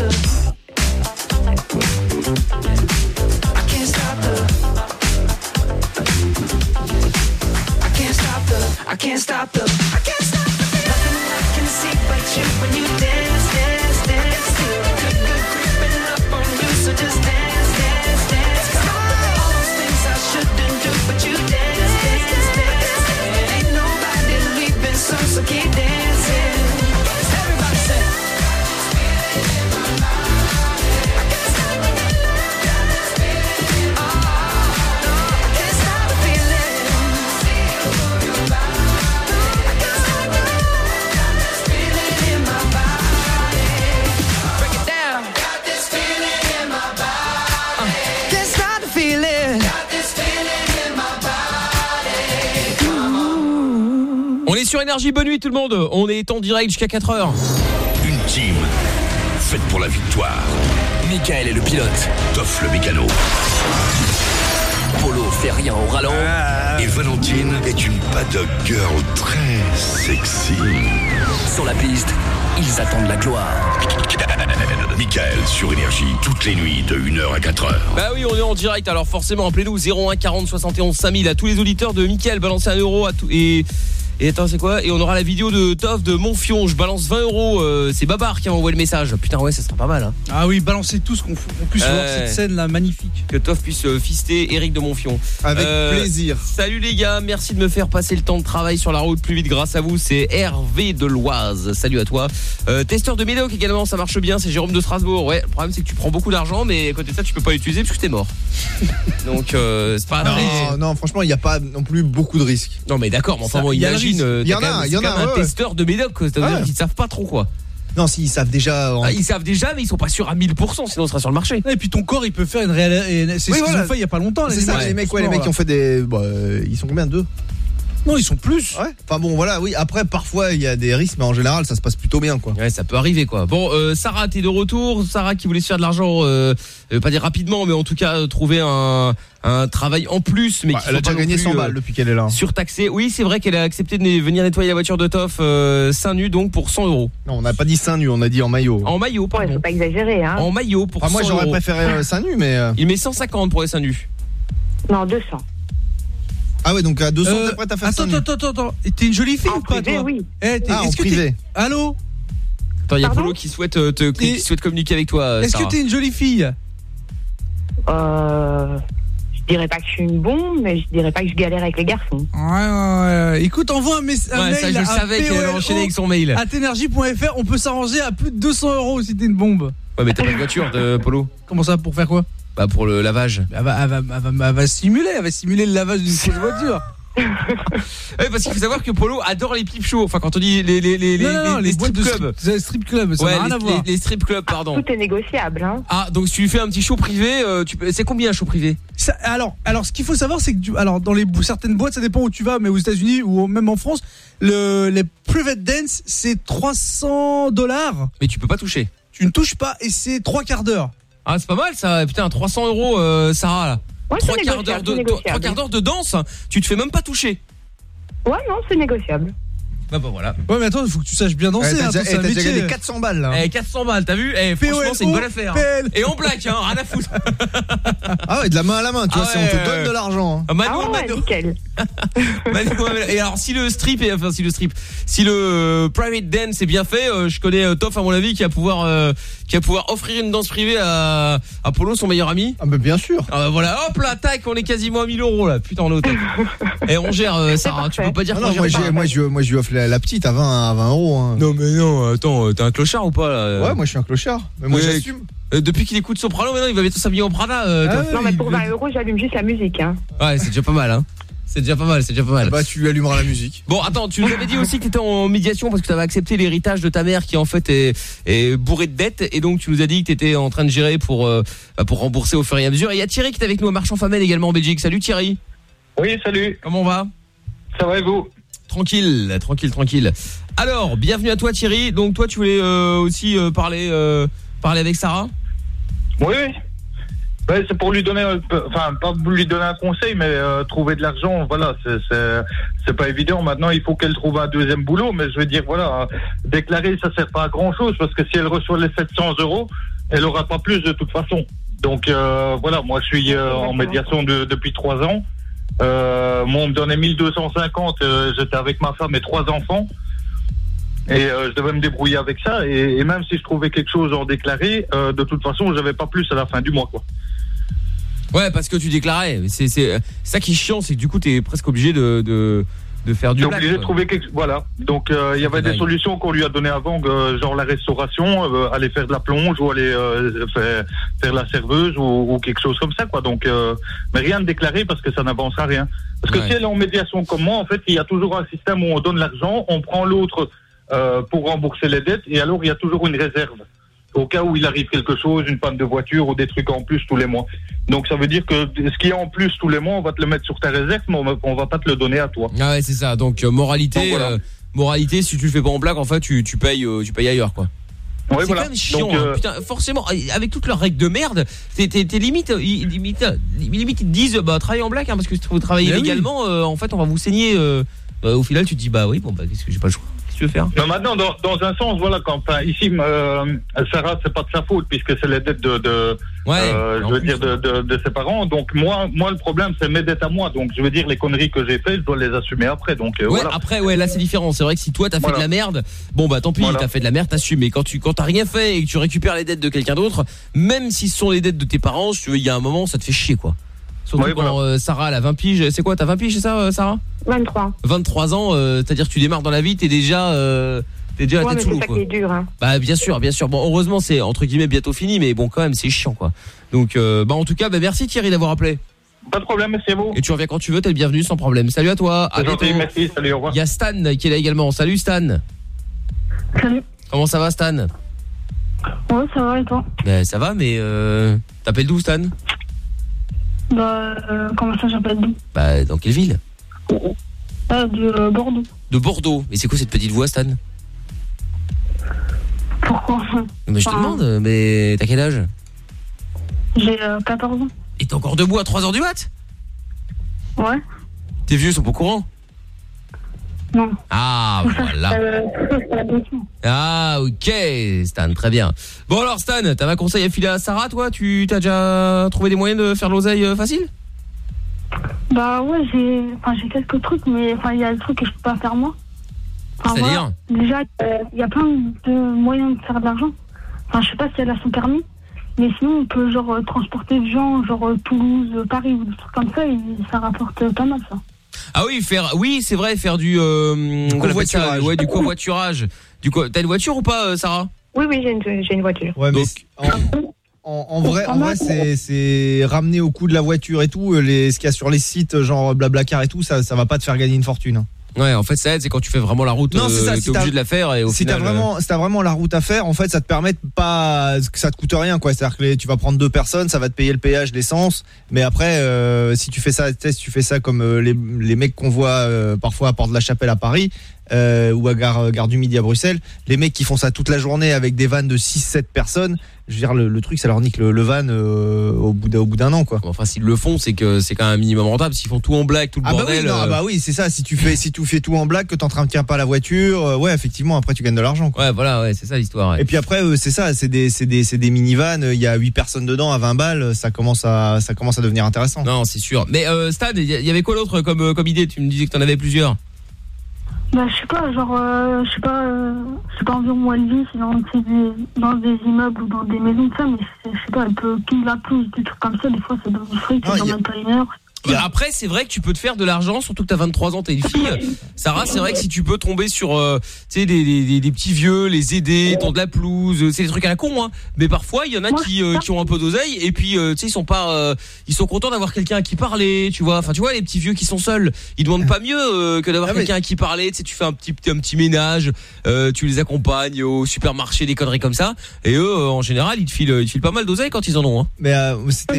I sur énergie, bonne nuit tout le monde. On est en direct jusqu'à 4h. Une team faite pour la victoire. Michael est le pilote. Toff le mécano. Polo fait rien au ralent. Et Valentine est une paddock girl très sexy. Sur la piste, ils attendent la gloire. Michael sur énergie toutes les nuits de 1h à 4h. Bah oui, on est en direct, alors forcément, appelez-nous 01 40 71 5000 à tous les auditeurs de Mickaël, balancez un euro à tout et... Et attends, c'est quoi? Et on aura la vidéo de Toff de Monfion. Je balance 20 euros. euh, c'est Babar qui a envoyé le message. Putain, ouais, ça sera pas mal. Hein. Ah oui, balancez tout ce qu'on qu'on puisse voir cette scène là magnifique. Que Toff puisse euh, fister Eric de Monfion. Avec plaisir. Salut les gars, merci de me faire passer le temps de travail sur la route plus vite grâce à vous. C'est Hervé de Loise. Salut à toi. Euh, testeur de Médoc également, ça marche bien. C'est Jérôme de Strasbourg. Ouais, le problème c'est que tu prends beaucoup d'argent, mais à côté de ça, tu peux pas l'utiliser parce que t'es mort. Donc, euh, c'est pas Non, non, franchement, il n'y a pas non plus beaucoup de risques. Non, mais d'accord, mais enfin bon, il y a imagine. Il y en a, il y en c'est a, un testeur de Médoc. quoi. Ça veut dire Ouais. qu'ils savent pas trop quoi. Non, si, ils savent déjà. en- Ah, ils savent déjà, mais ils sont pas sûrs à 1000%, sinon on sera sur le marché. Et puis ton corps, il peut faire une réelle. C'est Oui, ce qu'ils ont fait il y a pas longtemps. C'est ça, les mecs, ouais, les mecs qui ont fait des. bah, ils sont combien Deux? Non, ils sont plus. Ouais. Enfin bon, voilà, oui. Après, parfois, il y a des risques, mais en général, ça se passe plutôt bien, quoi. Ouais, ça peut arriver quoi. Bon, euh, Sarah, t'es de retour. Sarah qui voulait se faire de l'argent, euh, euh, pas dire rapidement, mais en tout cas euh, trouver un, un travail en plus. Mais Bah, qui elle a déjà gagné plus, 100 euh, balles depuis qu'elle est là. Surtaxé. Oui, c'est vrai qu'elle a accepté de venir nettoyer la voiture de Toff euh, seins nus donc pour 100 euros. Non, on n'a pas dit seins nus, on a dit en maillot. En maillot, Ouais, pardon. faut pas exagérer, hein. En maillot pour Enfin, moi, 100 j'aurais préféré euh, seins nus, mais. Il met 150 pour les seins nus. Non, 200. Ah ouais, donc à 200, Euh, t'es prête à faire attends, attends, attends, attends. T'es une jolie fille En ou pas, privé, toi oui. Eh, t'es- Ah, en privé. Allô Attends, il y a Polo qui souhaite euh, te, qui Et- souhaite communiquer avec toi. euh, Est-ce que t'es une jolie fille Euh, je dirais pas que je suis une bombe, mais je dirais pas que je galère avec les garçons. Ouais, ouais, ouais. Écoute, envoie un, mess- un Ouais, mail ça, je à savais qu'elle enchaîner avec son mail. à ténergie.fr. On peut s'arranger à plus de 200 euros si t'es une bombe. Ouais, mais t'as pas de voiture de Polo Comment ça, pour faire quoi? Bah pour le lavage. elle va, elle, va, elle, va, elle va simuler, elle va simuler le lavage d'une fausse voiture. Ouais, parce qu'il faut savoir que Polo adore les pipes shows. Enfin, quand on dit les les les non, non, non, les, les, les boîtes strip de clubs. strip, strip club, ça Ouais, rien les, à voir. les- les strip clubs, pardon. Tout est négociable, hein. Ah, donc si tu lui fais un petit show privé, euh, tu peux- c'est combien un show privé? Ça- alors, alors, ce qu'il faut savoir, c'est que tu- alors dans les certaines boîtes, ça dépend où tu vas, mais aux États-Unis ou même en France, le les private dance, c'est 300 dollars. Mais tu peux pas toucher. Tu ne touches pas et c'est trois quarts d'heure. Ah, c'est pas mal ça. Putain, 300 euros, euh, Sarah là. Ouais, Trois c'est quarts d'heure négociable, de trois quarts d'heure de danse. Tu te fais même pas toucher. Ouais, non, c'est négociable. Bah bah voilà. Ouais, mais attends, il faut que tu saches bien danser. Ouais, t'as hein, déjà- eh, t'as déjà métier. gagné 400 balles, là. Eh 400 balles, t'as vu Eh franchement, c'est une bonne affaire. PL. Et en black hein, rien à foutre. Ah ouais, de la main à la main, tu vois, Ah si on te donne de l'argent. hein. Ah, Ah ouais, nickel. Manu, ouais, Et alors si le strip est enfin si le strip si le euh, private dance est bien fait euh, je connais euh, Toff à mon avis qui va pouvoir euh, qui va pouvoir offrir une danse privée à à Polo son meilleur ami Ah bah bien sûr. ah bah voilà hop là tac on est quasiment à 1000 euros là putain on est au top et on gère euh, Sarah tu peux pas dire Ah qu'on non, gère moi, pas. j'ai- moi, je, moi je lui offre la, la petite à 20, à 20 euros. hein. non mais non attends euh, t'es un clochard ou pas là? Ouais, moi je suis un clochard. Mais moi Ouais. j'assume. Euh, depuis qu'il écoute Soprano maintenant il va bientôt s'habiller en Prada euh, Ah ouais, Non, mais il- pour 20 euros, j'allume juste la musique, hein. ouais c'est déjà pas mal hein c'est déjà pas mal c'est déjà pas mal Bah tu lui allumeras la musique. Bon, attends, tu nous avais dit aussi que tu étais en médiation parce que tu avais accepté l'héritage de ta mère qui en fait est, est bourré de dettes et donc tu nous as dit que tu étais en train de gérer pour euh, pour rembourser au fur et à mesure. Et il y a Thierry qui est avec nous à Marchand Famel également en Belgique. Salut Thierry. Oui, salut. Comment on va? Ça va et vous? Tranquille, tranquille, tranquille. Alors, bienvenue à toi Thierry. Donc toi tu voulais euh, aussi euh, parler euh, Parler avec Sarah? Oui, oui. Ouais, c'est pour lui donner, enfin, pas lui donner un conseil, mais euh, trouver de l'argent, voilà, c'est- pas évident. Maintenant, il faut qu'elle trouve un deuxième boulot, mais je veux dire, voilà, déclarer, ça sert pas à grand chose, parce que si elle reçoit les 700 euros, elle aura pas plus de toute façon. Donc, euh, voilà, moi, je suis euh, en médiation de- depuis trois ans. Euh, moi, on me donnait 1250, euh, j'étais avec ma femme et trois enfants. Et euh, je devais me débrouiller avec ça. Et, et même si je trouvais quelque chose en déclaré, euh, de toute façon, j'avais pas plus à la fin du mois, quoi. Ouais, parce que tu déclarais. C'est c'est ça qui est chiant, c'est que du coup t'es presque obligé de de, de faire du obligé de trouver quelque Voilà. Donc, euh, il y avait des dingue. solutions qu'on lui a données avant, euh, genre la restauration, euh, aller faire de la plonge ou aller euh, faire, faire la serveuse ou, ou quelque chose comme ça, quoi. Donc, euh, mais rien de déclaré parce que ça n'avancera rien. Parce que Ouais. si elle est en médiation comme moi, en fait, il y a toujours un système où on donne l'argent, on prend l'autre euh, pour rembourser les dettes, et alors il y a toujours une réserve au cas où il arrive quelque chose, une panne de voiture ou des trucs en plus tous les mois. Donc ça veut dire que ce qui est en plus tous les mois, on va te le mettre sur ta réserve, mais on va, pas te le donner à toi. Ah ouais, c'est ça. Donc euh, moralité, Donc, voilà. euh, moralité, si tu le fais pas en black, en fait, tu, tu payes, euh, tu payes ailleurs, quoi. Ouais, c'est voilà. quand même chiant. Donc, hein. Putain, forcément, avec toutes leurs règles de merde, t'es limite, ils- limite, limite, ils te disent, bah travaillez en black, hein, parce que si vous travaillez oui. légalement, en fait, on va vous saigner. au final, tu te dis, bah oui, bon, bah qu'est-ce que j'ai pas le choix. Tu veux faire Mais maintenant, dans, dans un sens, voilà, quand, enfin, ici, euh, Sarah, c'est pas de sa faute puisque c'est les dettes de, de euh, je veux dire, de, de, de ses parents. Donc moi, moi, le problème, c'est mes dettes à moi. Donc je veux dire, les conneries que j'ai faites, je dois les assumer après. Donc euh, Ouais, voilà. après, ouais, là c'est différent. C'est vrai que si toi t'as fait Voilà. de la merde, bon bah tant pis, t'as fait de la merde, t'assumes. Mais quand tu quand t'as rien fait et que tu récupères les dettes de quelqu'un d'autre, même si ce sont les dettes de tes parents, si tu veux, il y a un moment, ça te fait chier quoi. Surtout quand euh, Sarah elle a 20 piges. C'est quoi, t'as 20 piges, c'est ça, euh, Sarah? 23. 23 ans, euh, c'est-à-dire que tu démarres dans la vie, t'es déjà, euh, t'es déjà Ouais, la tête sous c'est l'eau quoi. qui est dur. Hein. Bah bien sûr, bien sûr. Bon, heureusement c'est entre guillemets bientôt fini, mais bon quand même c'est chiant quoi. Donc euh, bah en tout cas, bah merci Thierry d'avoir appelé. Pas de problème, merci à vous. Et tu reviens quand tu veux, t'es le bienvenu sans problème. Salut à toi. À C'est gentil, merci, salut, au revoir. Il y a Stan qui est là également. Salut Stan. Salut. Comment ça va Stan? Ouais, ça va et toi? Ben ça va, mais euh, t'appelles d'où Stan? Bah, euh, comment ça j'appelle d'où Bah dans quelle ville? Ah, de euh, Bordeaux. De Bordeaux. Mais c'est quoi cette petite voix Stan? Pourquoi? Mais je te Enfin, demande, mais t'as quel âge? J'ai euh, 14 ans. Et t'es encore debout à 3h du mat? Ouais. Tes vieux sont pas au courant? Non. Ah voilà. Euh. Ah ok Stan, très bien. Bon alors Stan, t'avais un conseil à filer à Sarah toi? Tu t'as déjà trouvé des moyens de faire l'oseille euh, facile? Bah ouais, j'ai enfin, j'ai quelques trucs, mais enfin, il y a des trucs que je peux pas faire moi. Enfin, C'est-à-dire voilà. Déjà, euh, il y a plein de moyens de faire de l'argent. Enfin, je sais pas si elle a son permis, mais sinon, on peut genre transporter des gens, genre Toulouse, Paris ou des trucs comme ça, et ça rapporte pas mal ça. Ah oui, faire oui, c'est vrai, faire du euh, Covoiturage. ouais, du covoiturage. Du co- t'as une voiture ou pas euh, Sarah? Oui, oui, j'ai une, voiture. Ouais, mais en, en- en vrai, en vrai c'est- ramené au coût de la voiture et tout. euh, Les, ce qu'il y a sur les sites, genre Blablacar et tout, ça, ça va pas te faire gagner une fortune. Ouais, en fait ça aide, c'est quand tu fais vraiment la route, Non, c'est ça, euh, si t'es t'as- obligé de la faire et au si final. t'as vraiment, si t'as vraiment la route à faire, en fait, ça te permet de pas que ça te coûte rien, quoi. C'est-à-dire que les- tu vas prendre deux personnes, ça va te payer le péage, l'essence, mais après, euh, si tu fais ça, si tu fais ça comme euh, les, les mecs qu'on voit euh, parfois à Porte de la Chapelle à Paris. euh, ou à gare, gare du Midi à Bruxelles, les mecs qui font ça toute la journée avec des vannes de 6-7 personnes, je veux dire le, le truc ça leur nique le, le van euh, au bout d'un au bout d'un an quoi. Enfin s'ils le font, c'est que c'est quand même un minimum rentable. S'ils font tout en blague, tout le Ah bah bordel. oui, non, ah bah oui, c'est ça. Si tu fais, si tu fais tout en blague, que t'entretiens pas la voiture, euh, ouais, effectivement, après tu gagnes de l'argent. Ouais, voilà, ouais, c'est ça l'histoire. ouais. Et puis après, c'est ça, c'est des, c'est des, c'est des minivans. Il y a 8 personnes dedans à 20 balles. Ça commence à, ça commence à devenir intéressant. Non, c'est sûr. Mais euh, Stan, il y y avait quoi d'autre comme comme idée? Tu me disais que t'en avais plusieurs. Bah, je sais pas, genre, euh, je sais pas, euh, je sais pas environ où elle vit, dans, c'est des, dans des immeubles ou dans des maisons, ça, mais je sais pas, elle peut qu'il la pousse, des trucs comme ça, des fois ça donne du fric, Ah, dans y a- même pas une heure. Bah, Après, c'est vrai que tu peux te faire de l'argent, surtout que t'as 23 ans, t'es une fille. Sarah, c'est vrai que si tu peux tomber sur, euh, tu sais, des, des, des- des petits vieux, les aider, de la pelouse, euh, c'est des trucs à la con, hein. Mais parfois, il y en a qui, euh, qui ont un peu d'oseille et puis, euh, tu sais, ils sont pas, euh, ils sont contents d'avoir quelqu'un à qui parler, tu vois. Enfin, tu vois, les petits vieux qui sont seuls, ils demandent pas mieux euh, que d'avoir quelqu'un à qui parler. Tu sais, tu fais un petit, un petit ménage, euh, tu les accompagnes au supermarché, des conneries comme ça. Et eux, euh, en général, ils te filent, ils te filent pas mal d'oseille quand ils en ont. Hein. Mais euh, c'était,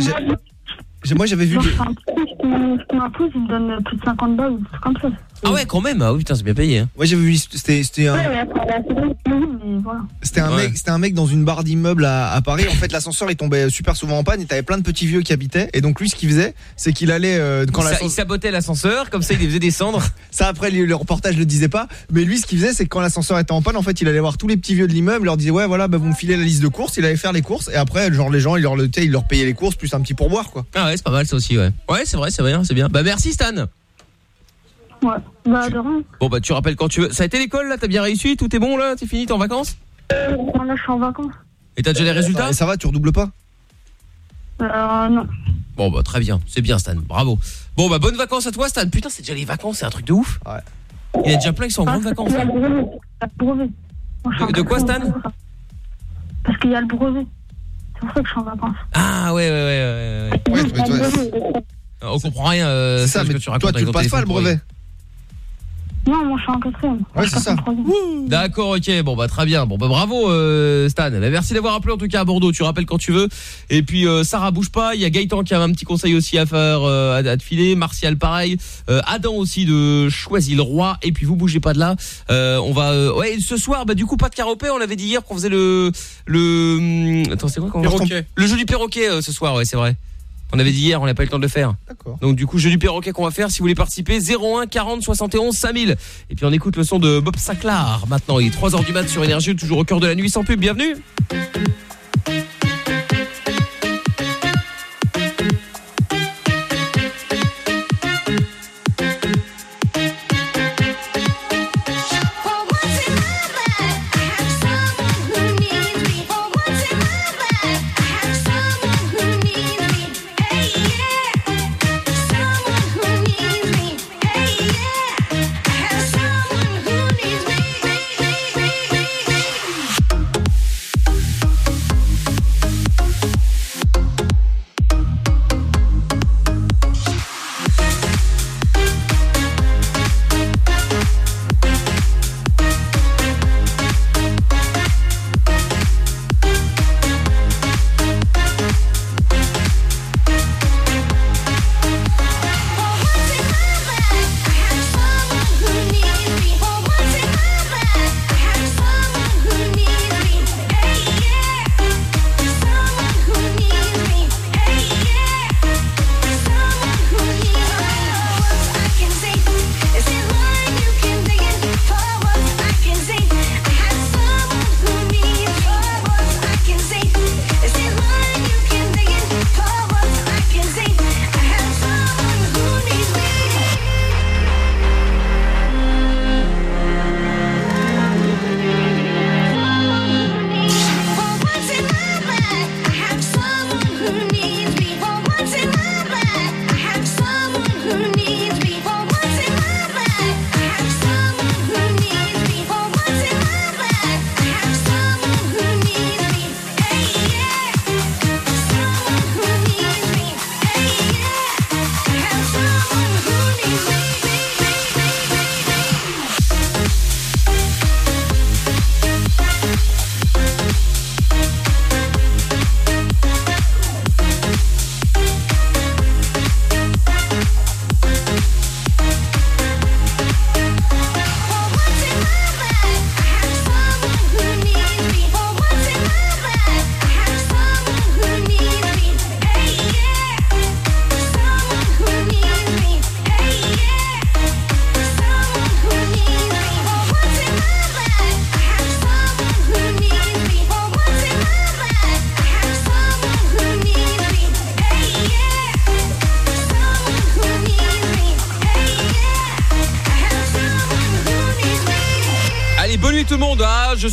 moi j'avais vu. Des- je fais un truc, je pousse, il me donne plus de 50 balles, comme ça. Ah ouais, quand même. Ah oui, putain, c'est bien payé. Hein. Ouais, j'avais vu. C'était, c'était un. Ouais, voilà. C'était un mec, c'était un mec dans une barre d'immeuble à, à Paris. En fait, l'ascenseur il tombait super souvent en panne et t'avais plein de petits vieux qui habitaient. Et donc lui, ce qu'il faisait, c'est qu'il allait euh, quand il, il sabotait l'ascenseur, comme ça il les faisait descendre. Ça après le reportage le disait pas, mais lui ce qu'il faisait c'est que quand l'ascenseur était en panne, en fait il allait voir tous les petits vieux de l'immeuble, il leur disait ouais voilà bah, vous me filez la liste de courses, il allait faire les courses et après genre les gens il leur il leur payait les courses plus un petit pourboire quoi. Ah ouais, c'est pas mal ça aussi, ouais. Ouais, c'est vrai, c'est bien, c'est bien. Bah merci Stan. Ouais, bah de rien. Bon bah tu rappelles quand tu veux. Ça a été l'école là, t'as bien réussi, tout est bon là, t'es fini, t'es en vacances? Bon, là, je suis en vacances. Et t'as déjà les résultats? Et ça va, tu redoubles pas? Euh, non. Bon bah très bien, c'est bien Stan, bravo. Bon bah bonnes vacances à toi Stan. Putain, c'est déjà les vacances, c'est un truc de ouf. Ouais. Il y a déjà plein qui sont en grandes vacances. Il y a hein. le brevet. Il y a le brevet. Moi, je suis en De, de quoi Stan? Parce qu'il y a le brevet. C'est pour ça que je suis en vacances. Ah ouais ouais ouais ouais. Euh, On comprend rien euh, C'est ça, mais que tu racontes toi tu le passes pas le brevet. Non, moi, je suis en quatrième. Ouais, c'est ça. D'accord, ok, bon bah très bien. Bon bah bravo euh, Stan. Bah, merci d'avoir appelé en tout cas à Bordeaux. Tu rappelles quand tu veux. Et puis euh, Sarah bouge pas. Il y a Gaëtan qui a un petit conseil aussi à faire euh, à, à te filer. Martial pareil. Euh, Adam aussi de Choisy le roi. Et puis vous bougez pas de là. Euh, on va euh, ouais ce soir bah du coup pas de caropé. On avait dit hier qu'on faisait le le hum, attends c'est quoi qu'on Perroquet. le jeu du perroquet euh, ce soir. Ouais c'est vrai. On avait dit hier, on n'a pas eu le temps de le faire. D'accord. Donc du coup, jeu du perroquet qu'on va faire. Si vous voulez participer, 01 40 71 5000. Et puis on écoute le son de Bob Sinclair. Maintenant, il est 3h du mat sur Énergie, toujours au cœur de la nuit sans pub. Bienvenue.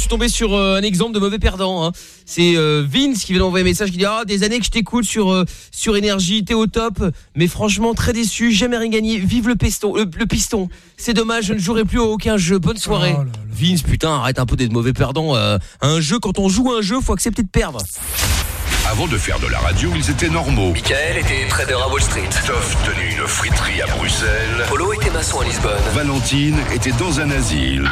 Suis tombé sur euh, un exemple de mauvais perdant. hein. C'est euh, Vince qui vient d'envoyer un message qui dit ah des années que je t'écoute sur euh, sur énergie, t'es au top, mais franchement très déçu, jamais rien gagné. Vive le piston, le, le piston. C'est dommage, je ne jouerai plus à aucun jeu. Bonne soirée. Vince, putain, arrête un peu d'être mauvais perdant. euh, un jeu, quand on joue à un jeu, faut accepter de perdre. Avant de faire de la radio, ils étaient normaux. Michael était trader à Wall Street. Toff tenait une friterie à Bruxelles. Polo était maçon à Lisbonne. Valentine était dans un asile.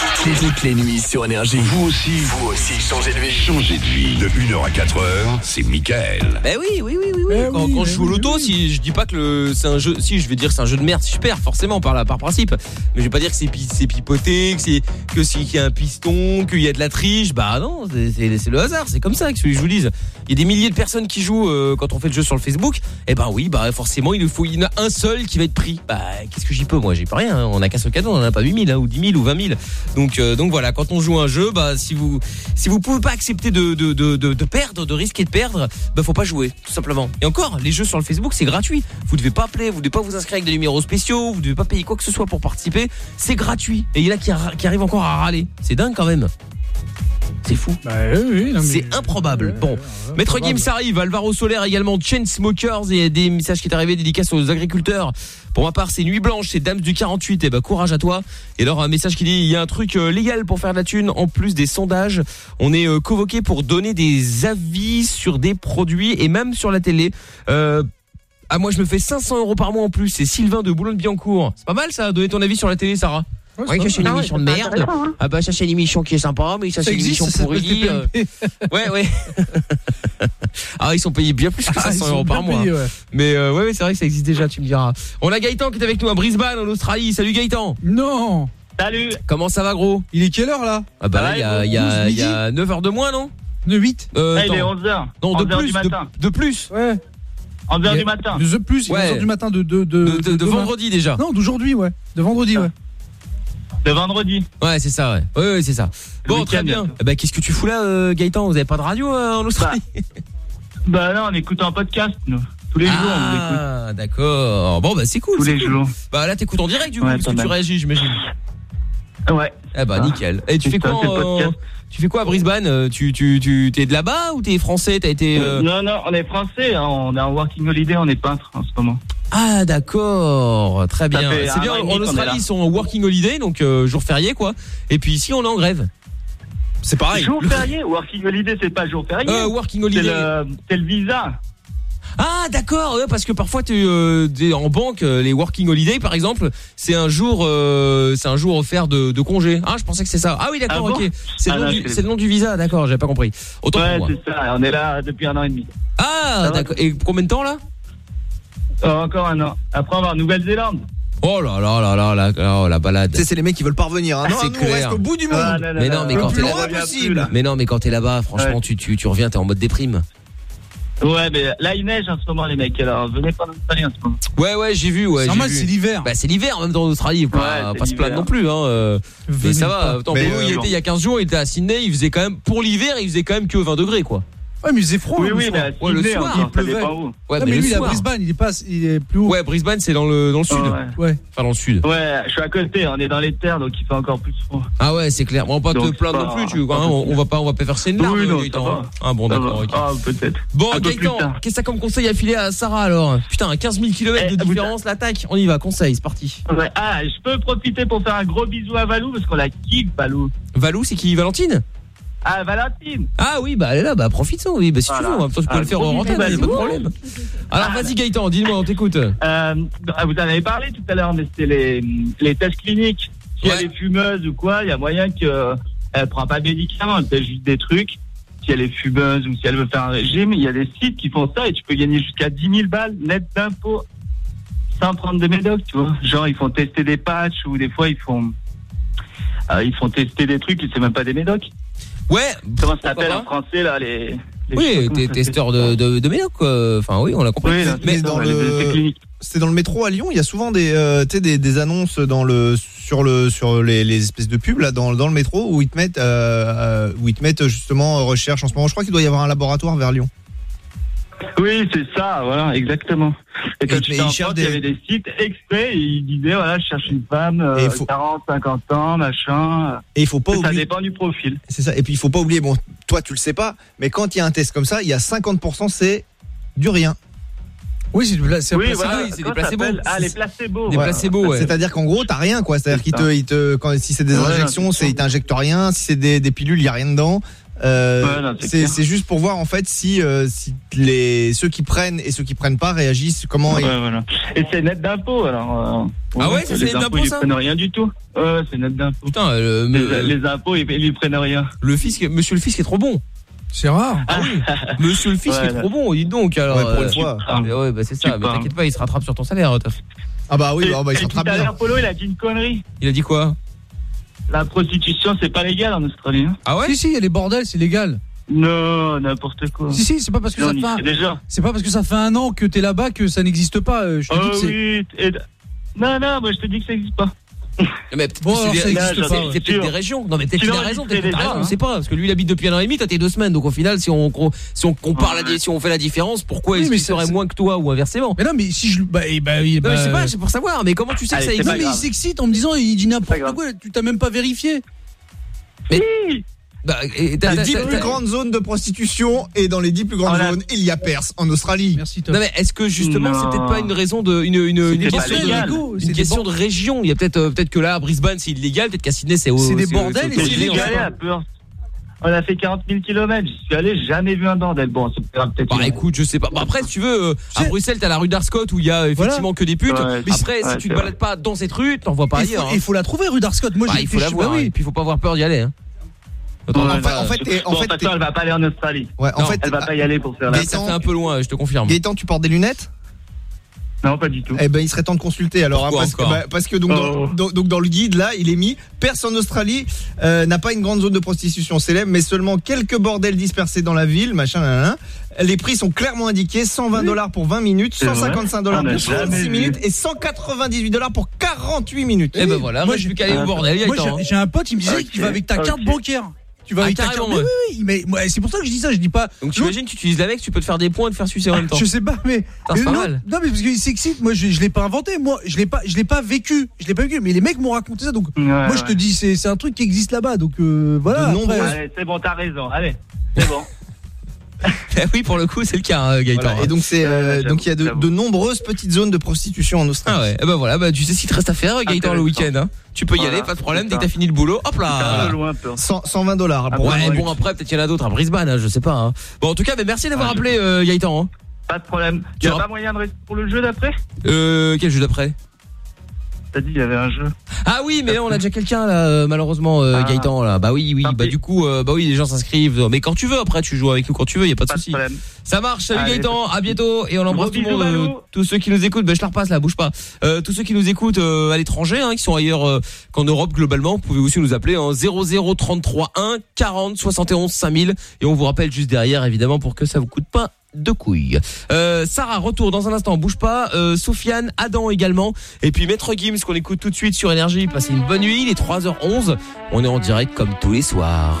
Toutes les nuits sur Énergie. Vous aussi, Vous aussi, changez de vie. changez de vie. De 1h à 4h, c'est Michael. Ben oui, oui, oui, oui, oui. Quand, quand je joue au loto, si je dis pas que le c'est un jeu, si je vais dire que c'est un jeu de merde, je perds forcément par la par principe. Mais je vais pas dire que c'est pi- c'est pipoté, que c'est que c'est qu'il y a un piston, qu'il y a de la triche. Bah non, c'est- le hasard, c'est comme ça que je vous dise. Il y a des milliers de personnes qui jouent euh, quand on fait le jeu sur le Facebook. Et ben oui, bah forcément il faut il y en a un seul qui va être pris. Bah qu'est-ce que j'y peux moi, j'y peux rien. hein. On a qu'un seul cadeau, on en a pas 8000 hein, ou 10 000 ou 20 000. Donc euh, donc voilà, quand on joue un jeu, bah si vous si vous pouvez pas accepter de de, de, de, de perdre, de risquer de perdre, bah faut pas jouer tout simplement. Et encore, les jeux sur le Facebook c'est gratuit. Vous devez pas appeler, vous devez pas vous inscrire avec des numéros spéciaux, vous devez pas payer quoi que ce soit pour participer. C'est gratuit. Et il y en a qui, qui arrivent encore à râler. C'est dingue quand même. C'est fou. c'est improbable. Bon, Maître Gims arrive, Alvaro Solaire également, Chainsmokers et des messages qui est arrivé dédicaces aux agriculteurs. Pour ma part, c'est Nuit Blanche, c'est Dames du 48. Et bah courage à toi. Et alors un message qui dit il y a un truc euh, légal pour faire de la thune en plus des sondages. On est euh, convoqué pour donner des avis sur des produits et même sur la télé. Euh, ah moi je me fais 500 euros par mois en plus. C'est Sylvain de Boulogne-Billancourt. C'est pas mal ça, donner ton avis sur la télé, Sarah? Ouais, Oui, c'est ça c'est une émission Ah de merde. hein. Ah bah ça c'est une émission qui est sympa, mais ça, Ça c'est une émission pourrie. euh. Ouais, ouais. ah, ils sont payés bien plus que Ah, 500 ils euros sont par bien mois. payés, ouais. Mais euh, ouais, ouais, c'est vrai que ça existe déjà, tu me diras. On a Gaëtan qui est avec nous à Brisbane, en Australie. Salut Gaëtan. Non. Salut. Comment ça va, gros? Il est quelle heure là? Ah bah il y a, il y a, vous il y a 9 heures de moins, non? 9 8 euh, Ah, il est attends. 11h. Non, de 11h plus, du de, matin. de plus. Ouais. 11h du matin. De plus, il est Ouais. 11h du matin de de de, De, de- de vendredi déjà. Non, d'aujourd'hui, ouais. De vendredi, ouais. De vendredi. Ouais, c'est ça, ouais. Ouais, ouais, c'est ça. Bon, très bien. Eh ben, qu'est-ce que tu fous là, euh, Gaëtan? Vous avez pas de radio euh, en Australie? Bah non, on écoute un podcast, nous. Tous les jours, on l'écoute. Ah, d'accord. Bon, bah c'est cool. Tous les cool. jours. Bah là, t'écoutes en direct du coup, Ouais, parce que tu réagis, j'imagine. Ouais. Eh bah nickel. Et tu fais quoi le en-. Tu fais quoi à Brisbane Euh, Tu tu tu t'es de là-bas ou t'es français T'as été euh, Non, non, on est français, hein, on est en working holiday, on est peintre en ce moment. Ah d'accord, très bien. C'est bien. En Australie, ils sont en working holiday, donc euh, jour férié quoi. Et puis ici, on est en grève. C'est pareil. Jour férié, working holiday, c'est pas jour férié. Euh, working holiday. C'est le, c'est le visa. Ah d'accord, ouais, parce que parfois tu euh, t'es en banque, euh, les working holiday par exemple, c'est un jour, euh, c'est un jour offert de, de congé. Ah, je pensais que c'est ça. Ah oui, d'accord, Ah bon ok. C'est Ah le, nom non, du- c'est- le nom du visa, d'accord, j'avais pas compris. Autant ouais, c'est ça, on est là depuis un an et demi. Ah d'accord. Et combien de temps là? Euh, encore un an. Après, on va en Nouvelle-Zélande. Oh là là là là là, là, la balade. Tu sais, c'est les mecs qui veulent pas revenir. Hein. Ah, Non, c'est nous, on clair. reste au bout du monde. Ah, là, là, Mais là, non, mais non, mais quand t'es là-bas, franchement, Ouais. tu, tu, tu reviens, t'es en mode déprime. Ouais, mais là, il neige en ce moment, les mecs. Alors, venez pas en Australie en ce moment. Ouais, ouais, j'ai vu, ouais. Normal, c'est l'hiver. Bah, c'est l'hiver en même temps en Australie, faut pas, Ouais, pas se plaindre non plus, hein. euh, Mais ça va. Attends, Mais, il euh, était il y a 15 jours, il était à Sydney, il faisait quand même, pour l'hiver, il faisait quand même que 20 degrés, quoi. Ouais, mais il faisait froid. Oui, le oui, mais Ouais, le Sydney, soir, il pleuvait. Ouais, mais, lui, il est à. Brisbane, il est pas, il est plus haut. Ouais, Brisbane, c'est dans le, dans le sud. Ouais. Enfin, dans le sud. Ouais, je suis à côté, on est dans les terres, donc il fait encore plus froid. Ah ouais, c'est clair. Bon, on va pas te plaindre pas- non plus, tu vois. hein, on, va pas, on va pas faire Oui, non, Gaëtan, ça hein. va. Ah bon, d'accord, ok. Ah, peut-être. Bon, Gaëtan, qu'est-ce que t'as comme conseil à filer à Sarah alors? Putain, 15 000 km de différence, l'attaque. On y va, conseil, c'est parti. Ah, je peux profiter pour faire un gros bisou à Valou, parce qu'on la kiffe, Valou. Valou, c'est qui Valentine? Ah, Valentine Ah oui, bah elle est là, bah profite-en, oui. Bah si tu veux, en même temps, tu peux Ah, le faire gros en antenne, y a pas de problème. Alors vas-y Gaëtan, dis-moi, on t'écoute. Euh, ah, vous en avez parlé tout à l'heure, mais c'était les, les tests cliniques. Si Ouais. elle est fumeuse ou quoi, il y a moyen qu'elle ne prend pas de médicaments, elle fait juste des trucs. Si elle est fumeuse ou si elle veut faire un régime, il y a des sites qui font ça et tu peux gagner jusqu'à 10 000 balles net d'impôts sans prendre de médoc, tu vois. Genre, ils font tester des patchs ou des fois, ils font, euh, ils font tester des trucs et c'est même pas des médocs. Ouais. Comment ça s'appelle en français, là, les... les Oui, t'es ça testeur de, de, de médoc, quoi. Enfin oui, on l'a compris. Oui, là, Mais c'est dans le, c'est dans le métro à Lyon, il y a souvent des, euh, des, des annonces dans le, sur le, sur les, les espèces de pubs là dans, dans le métro où ils te mettent, euh, euh, où ils te mettent justement recherche en ce moment. Je crois qu'il doit y avoir un laboratoire vers Lyon. Oui, c'est ça, voilà, exactement. Et quand Et- j'étais mais ils en cherchent France, il y des- avait des sites exprès et ils disaient, voilà, je cherche une femme, euh, faut- 40, 50 ans, machin. Et il faut pas ça oublier. dépend du profil. C'est ça. Et puis il faut pas oublier. Bon, toi tu le sais pas, mais quand il y a un test comme ça, il y a 50% c'est du rien. Oui, c'est du pla- c'est un Oui, placebo. voilà, c'est comment des ça placebos. Ah, les placebos. Des voilà. placebos, ouais. C'est-à-dire qu'en gros, t'as rien, quoi. C'est-à-dire C'est qu'ils te, ils te, quand, si c'est des Ouais, injections, c'est, ils t'injectent rien. Si c'est des, des pilules, il y a rien dedans. Euh, Ouais, c'est juste pour voir en fait si, euh, si les ceux qui prennent et ceux qui prennent pas réagissent comment Ouais, ils- voilà. Et c'est net d'impôt, alors. euh, Ah ouais, c'est net d'impôt, impôts, ça Ils prennent rien du tout. Ouais, c'est net d'impôt. Putain, euh, les, euh, impôts, ils, ils lui prennent rien. le fisc, monsieur le fisc est trop bon. C'est rare. Ah oui, monsieur le fisc Ouais, est là. trop bon, dites donc. Alors, Ouais, pour une euh, fois. ah, mais ouais, bah c'est ça, mais t'inquiète pas, il se rattrape sur ton salaire. Ah bah oui, Et- bah, bah, il se rattrape bien. Polo, il a dit une connerie. Il a dit quoi? La prostitution, c'est pas légal en Australie. Hein Ah ouais Si, si, il y a les bordels, c'est légal. non, n'importe quoi. Si, si, c'est pas parce que Non, ça fait un... serait déjà. C'est pas parce que ça fait un an que t'es là-bas que ça n'existe pas. euh, Je te dis que c'est. oui. et- Non, non, moi je te dis que ça n'existe pas. Mais Bon, c'est peut-être des régions. Non, mais peut-être qu'il a on raison, peut-être t'as déjà, raison, on sait pas. Parce que lui, il habite depuis un an et demi, toi, t'es deux semaines. Donc au final, si on, si on compare la, si on fait la différence, pourquoi est-ce mais qu'il serait moins que toi ou inversement? Mais non, mais si je. Bah, eh bah, Non, mais bah, je sais pas, c'est pour savoir. Mais comment tu sais que ça existe? mais il s'excite en me disant, il dit n'importe quoi. Tu t'as même pas vérifié. Bah, et Les t'as- 10 t'as- plus grandes zones de prostitution et dans les 10 plus grandes Voilà. zones, il y a Perse en Australie. Merci, Tom. Non mais est-ce que justement c'est peut-être pas une raison de une une, une question, de, une question de région il y a peut-être euh, peut-être que là à Brisbane c'est illégal peut-être qu'à Sydney c'est C'est des bordels et c'est Perth. On a fait 40 000 km, j'y suis allé, jamais vu un bordel. Bon, c'est peut-être. Bah écoute, je sais pas. Bah, après, si tu veux, euh, à Bruxelles, t'as la rue d'Arscott où il y a effectivement que des putes. Ouais, Mais après, ouais, si tu te vrai. balades pas dans cette rue, t'en vois pas Il faut, ailleurs. hein. il faut la trouver, rue d'Arscott. Moi, Bah, j'ai il faut la voir. bah Et oui. puis, il faut pas avoir peur d'y aller. Hein. Attends, Ouais, En fait- non, en fait, en bon, fait, façon, elle va pas aller en Australie. Ouais, en Non, fait, Elle va pas y aller pour faire la. Fait un peu loin, je te confirme. Gaëtan, tu portes des lunettes? Non, pas du tout. Eh ben, il serait temps de consulter alors, hein, Pourquoi parce, que, bah, parce que donc, Oh. dans, donc, dans le guide là, il est mis Perse en Australie euh, n'a pas une grande zone de prostitution célèbre, mais seulement quelques bordels dispersés dans la ville, machin. nan, nan. Les prix sont clairement indiqués 120 dollars pour 20 minutes, C'est vrai 155 dollars On a pour jamais 36 vu. minutes et 198 dollars pour 48 minutes. Et ben voilà, moi, Moi, je j'ai- suis qu'aller au bordel, Moi, Gaëtan. j'ai- un pote, il me disait Ok, que tu vas avec ta carte ok. bancaire. Tu vas Ah, avec ta carrément, carte. ouais. Mais oui, oui, mais ouais, c'est pour ça que je dis ça. Je dis pas. Donc, t'imagines, tu utilises la mec, tu peux te faire des points et te faire sucer en même temps. Je sais pas, mais. Pas non, mal. non, mais parce qu'il s'excite. Moi, je, je l'ai pas inventé. Moi, je l'ai pas, je l'ai pas vécu. Je l'ai pas vécu. Mais les mecs m'ont raconté ça. Donc, Ouais, moi, je te dis, c'est, c'est un truc qui existe là-bas. Donc, euh, voilà. Allez, c'est bon, t'as raison. Allez, c'est bon. oui, pour le coup, c'est le cas, hein, Gaëtan. Voilà, et donc c'est euh, Ouais, donc il y a de, nombreuses petites zones de prostitution en Australie. Ah ouais, et ben voilà, bah, tu sais ce qu'il te reste à faire, Gaëtan, le week-end. hein. Tu peux y Voilà, aller, pas de problème, dès que t'as fini le boulot, hop là. peu loin, Perth. 100 120 dollars Ah pour bon, 20 Ouais, bon, après, peut-être qu'il y en a d'autres à Brisbane, hein, je sais pas. hein. Bon, en tout cas, mais merci d'avoir Ouais, je- appelé, euh, Gaëtan. hein. Pas de problème. Tu as pas moyen de rester pour le jeu d'après? Euh, quel jeu d'après? T'as dit il y avait un jeu. Ah oui, mais là, on a déjà quelqu'un là, euh, malheureusement, euh, Ah. Gaëtan là. Bah oui, oui, bah du coup, euh, bah oui, les gens s'inscrivent. Mais quand tu veux, après, tu joues avec nous quand tu veux, y a pas de souci. Ça marche. Salut Allez, Gaëtan, à bientôt et on embrasse tout le monde. euh, tous ceux qui nous écoutent, bah je la repasse là, bouge pas. Tous ceux qui nous écoutent à l'étranger, hein, qui sont ailleurs qu'en Europe globalement, vous pouvez aussi nous appeler en 0033 1 40 71 5000 et on vous rappelle juste derrière évidemment pour que ça vous coûte pas de couilles. Euh, Sarah, retour dans un instant, bouge pas. Euh, Sofiane, Adam également. Et puis Maître Gims qu'on écoute tout de suite sur Énergie. Passez une bonne nuit, il est 3h11. On est en direct comme tous les soirs.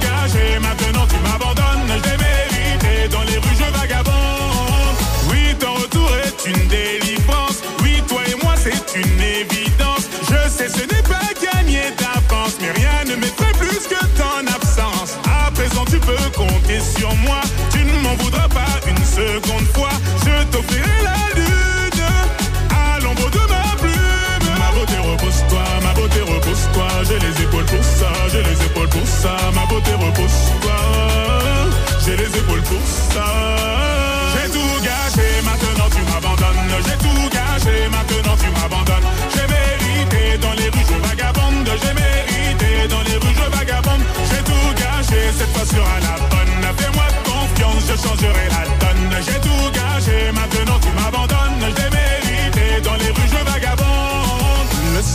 sur moi. Tu ne m'en voudras pas une seconde fois. Je t'offrirai la lune à l'ombre de ma plume. Ma beauté, repose-toi, ma beauté, repose-toi. J'ai les épaules pour ça, j'ai les épaules pour ça. Ma beauté, repose-toi.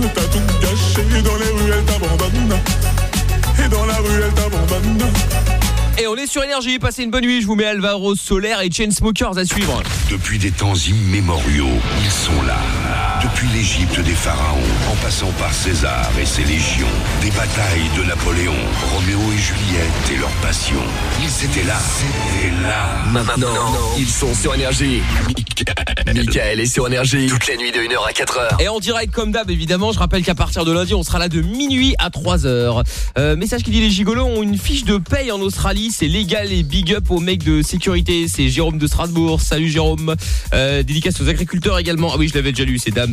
la donne. T'as tout gâché, dans les rues elle t'abandonne. Et dans la rue elle t'abandonne. Et on est sur énergie, passez une bonne nuit, je vous mets Alvaro Solaire et Chainsmokers à suivre. Depuis des temps immémoriaux, ils sont là. Depuis l'Égypte des pharaons, en passant par César et ses légions, des batailles de Napoléon, Roméo et Juliette et leur passion. Ils étaient là. C'était là. Maintenant, ils sont sur énergie. Michael est sur énergie toutes les nuits de 1h à 4h. Et en direct comme d'hab évidemment, je rappelle qu'à partir de lundi, on sera là de minuit à 3h. Euh, message qui dit les gigolos ont une fiche de paye en Australie, c'est légal et big up aux mecs de sécurité, c'est Jérôme de Strasbourg. Salut Jérôme. Euh, dédicace aux agriculteurs également. Ah oui, je l'avais déjà lu, c'est Dams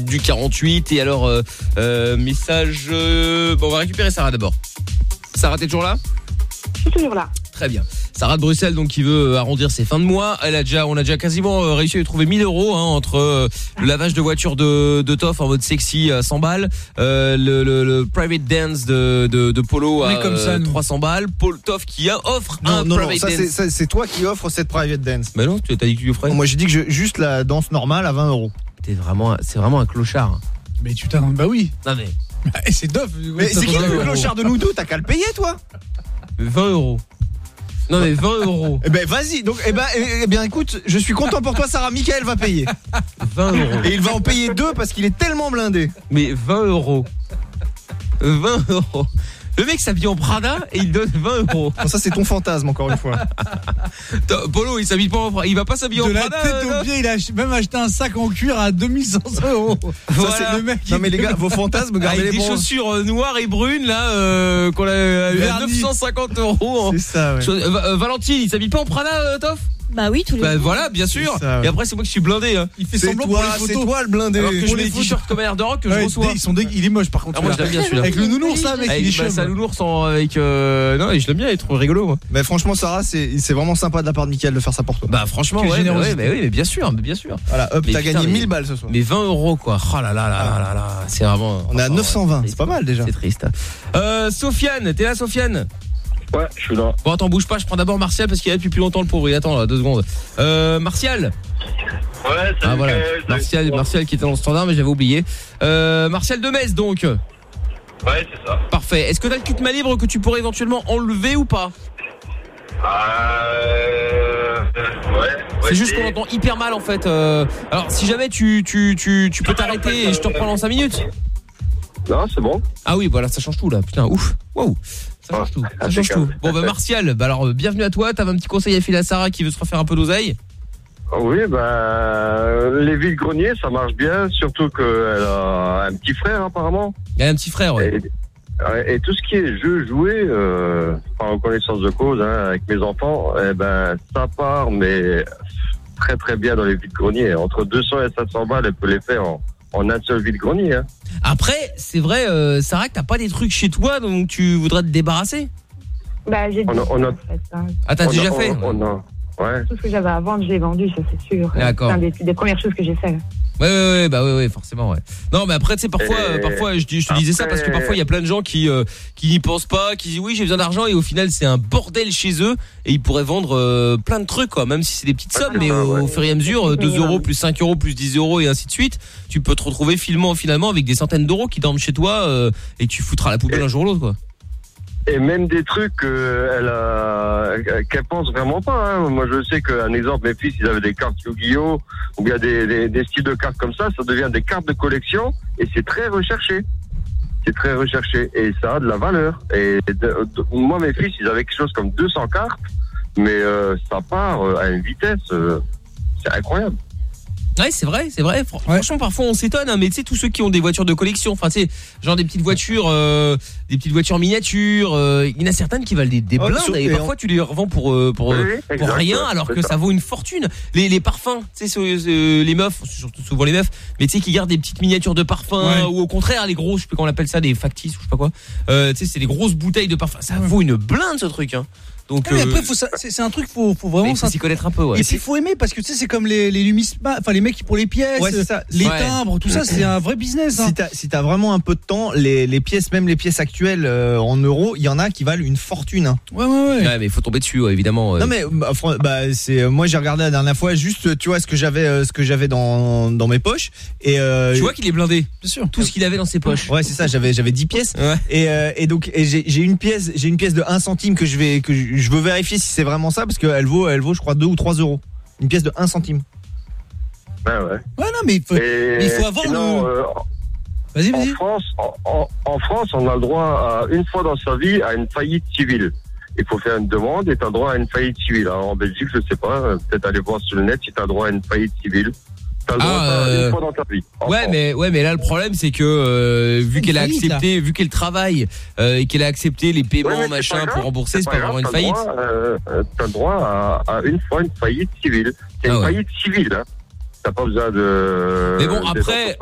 du 48 et alors euh, euh, message euh, bon, on va récupérer Sarah d'abord. Sarah t'es toujours là? Je suis toujours là. Très bien. Sarah de Bruxelles donc qui veut arrondir ses fins de mois. Elle a déjà, on a déjà quasiment réussi à lui trouver 1000 euros hein, entre euh, le lavage de voiture de, de Toff en mode sexy à 100 balles, euh, le, le, le private dance de, de, de Polo à comme ça, euh, nous. 300 balles. Paul Toff qui offre Non, un non, non, private dance. ça, c'est toi qui offres cette private dance. Mais non, tu as dit que tu lui offrais. Moi j'ai dit que je- juste la danse normale à 20 euros. T'es vraiment, c'est vraiment un clochard. Mais tu t'as bah oui. Non mais. Et c'est Dove. Mais c'est qui le plus clochard de nous deux? T'as qu'à le payer toi 20 euros. Non mais 20 euros. Eh ben vas-y, donc eh ben, eh, eh bien écoute, je suis content pour toi Sarah, Michael va payer. 20 euros. Et il va en payer deux parce qu'il est tellement blindé. Mais 20 euros. 20 euros. Le mec s'habille en Prada et il donne 20 euros. Bon, ça c'est ton fantasme encore une fois. Polo, il s'habille pas en Prada. Il va pas s'habiller en De la Prada. tête euh, aux pieds, il a même acheté un sac en cuir à 2500 euros. Voilà. Ça, c'est le mec. Non mais les gars, vos fantasmes, Avec gardez les des bons. chaussures euh, noires et brunes là euh, qu'on a euh, à Vernis. 950 euros. en- C'est ça, ouais. Euh, euh, Valentine, il s'habille pas en Prada, euh, Toff? Bah oui, tous les Bah jours. voilà, bien sûr. Ça. Et après c'est moi qui suis blindé. Hein. Il fait C'est semblant toi, pour les c'est photos. toi le blindé. Alors que je Pour mets les t-shirts comme air de rock que je Ouais, reçois. ils sont dég- Il est moche par contre. Ah, moi, je celui-là. l'aime bien, celui-là. Avec le nounours là, mec, Avec il est bah, chum. sa nounours en- avec euh... non, et je l'aime bien, il est trop rigolo. Moi. Mais franchement Sarah, c'est c'est vraiment sympa de la part de Michael de faire ça pour toi. Bah franchement, Quelle ouais, bah, générosité. ouais, bah oui, mais bien sûr, mais bien sûr. Voilà, hop, Mais t'as putain, gagné mais- 1000 balles ce soir. Mais 20 euros quoi. Oh là là là là là là, c'est vraiment. On est à oh, 920, ouais, c'est pas mal déjà. C'est triste. Euh, Sofiane, t'es là, Sofiane? Ouais, je suis là. Bon, attends, bouge pas, je prends d'abord Martial parce qu'il est là depuis plus longtemps le pauvre. Il attend là, deux secondes. Euh, Martial Ouais, Ah voilà, Martial, Martial qui était dans le standard, mais j'avais oublié. Euh, Martial de Metz donc. Ouais, c'est ça. Parfait. Est-ce que t'as le kit main libre que tu pourrais éventuellement enlever ou pas Euh... Ouais. C'est juste qu'on entend hyper mal en fait. Euh, alors si jamais tu, tu, tu, tu peux t'arrêter et je te reprends dans 5 minutes. Non, c'est bon. Ah oui, voilà, ça change tout là. Putain, ouf. Wow. Ça change tout. Ça change tout. Bon bah Martial, bah alors euh, bienvenue à toi. T'avais un petit conseil à filer à Sarah qui veut se refaire un peu d'oseille. Oui, ben, les vides greniers, ça marche bien, surtout qu'elle a un petit frère apparemment. Il y a un petit frère. Et, ouais, et tout ce qui est jeu joué, euh, en connaissance de cause, hein, avec mes enfants, eh ben, ça part, mais très très bien dans les vides greniers. Entre 200 et 500 balles, elle peut les faire en, en un seul vide grenier. Hein. Après, c'est vrai, euh, Sarah, que t'as pas des trucs chez toi dont tu voudrais te débarrasser? Bah, j'ai On on a- en fait, hein. Ah, t'as On a- déjà on- fait? on a- ouais. Tout ce que j'avais à vendre, j'ai vendu, ça c'est sûr. D'accord. C'est un des, des premières choses que j'ai fait. Ouais, ouais, ouais, bah ouais, ouais, forcément, ouais. Non, mais après, tu sais, parfois, euh, parfois, je, dis- je te disais ça parce que parfois, il y a plein de gens qui, euh, qui n'y pensent pas, qui disent oui, j'ai besoin d'argent et au final, c'est un bordel chez eux et ils pourraient vendre euh, plein de trucs, quoi, même si c'est des petites sommes, mais au, au fur et à mesure, euh, 2 euros plus 5 euros plus 10 euros et ainsi de suite, tu peux te retrouver finalement, finalement avec des centaines d'euros qui dorment chez toi euh, et tu foutras à la poubelle un jour ou l'autre, quoi. Et même des trucs euh, elle a- qu'elle pense vraiment pas. hein. Moi, je sais qu'un exemple, mes fils, ils avaient des cartes Yu-Gi-Oh! ou bien des, des, des styles de cartes comme ça, ça devient des cartes de collection et c'est très recherché. c'est très recherché et ça a de la valeur. Et de- moi, mes fils, ils avaient quelque chose comme 200 cartes, mais euh, ça part euh, à une vitesse, euh, c'est incroyable. Ouais, c'est vrai, c'est vrai. Fran- Franchement, parfois on s'étonne, hein, mais tu sais, tous ceux qui ont des voitures de collection, enfin, tu sais, genre des petites voitures, euh, des petites voitures miniatures, euh, il y en a certaines qui valent des, des Ouais, blindes et parfois tu les revends pour euh, pour, Oui, rien, alors que ça. ça vaut une fortune. Les, les parfums, tu sais, les meufs, surtout souvent les meufs, mais tu sais, qui gardent des petites miniatures de parfums Ouais. ou au contraire les grosses, je sais plus comment on appelle ça, des factices ou je sais pas quoi. Euh, tu sais, c'est des grosses bouteilles de parfums. Ça vaut une blinde ce truc, hein. Donc, Ouais, mais euh, après, faut ça- c'est un truc, faut, faut vraiment s'y connaître un peu, ouais. Et puis, faut aimer parce que tu sais, c'est comme les, les enfin les mecs pour les pièces, Ouais, c'est ça. les Ouais. timbres, tout ça, c'est un vrai business. hein. Si t'as si t'as vraiment un peu de temps, les, les pièces, même les pièces actuelles euh, en euros, il y en a qui valent une fortune. hein. Ouais, ouais, ouais. Ouais, mais il faut tomber dessus, ouais, évidemment. euh. Non mais bah, bah, c'est moi j'ai regardé la dernière fois juste tu vois ce que j'avais euh, ce que j'avais dans, dans mes poches et euh, Tu vois qu'il est blindé. Bien sûr. Tout ce qu'il avait dans ses poches. Ouais, c'est ça, j'avais j'avais 10 pièces et, euh, et donc et j'ai j'ai une pièce, j'ai une pièce de 1 centime que je vais que je, je veux vérifier si c'est vraiment ça parce qu'elle vaut elle vaut je crois 2 ou 3 euros. Une pièce de 1 centime. Ouais, ouais. Ouais, non, mais il faut, Et il faut avoir sinon, le. euh, Vas-y, en vas-y. France, en, en- en France, on a le droit à, une fois dans sa vie à une faillite civile. Il faut faire une demande et tu as droit à une faillite civile. Alors, en Belgique, je sais pas, euh, peut-être aller voir sur le net si tu as droit à une faillite civile. Tu as le droit Ah, euh, une fois dans ta vie. Ouais, France. mais ouais, mais là le problème c'est que euh, vu qu'elle a accepté, vu qu'elle travaille euh, et qu'elle a accepté les paiements Ouais, machin grave, pour rembourser, c'est pas pas grave, vraiment une faillite. droit, T'as le droit à, à une fois une faillite civile. C'est Ah une ouais. faillite civile. Hein. T'as pas besoin de. Mais bon, après-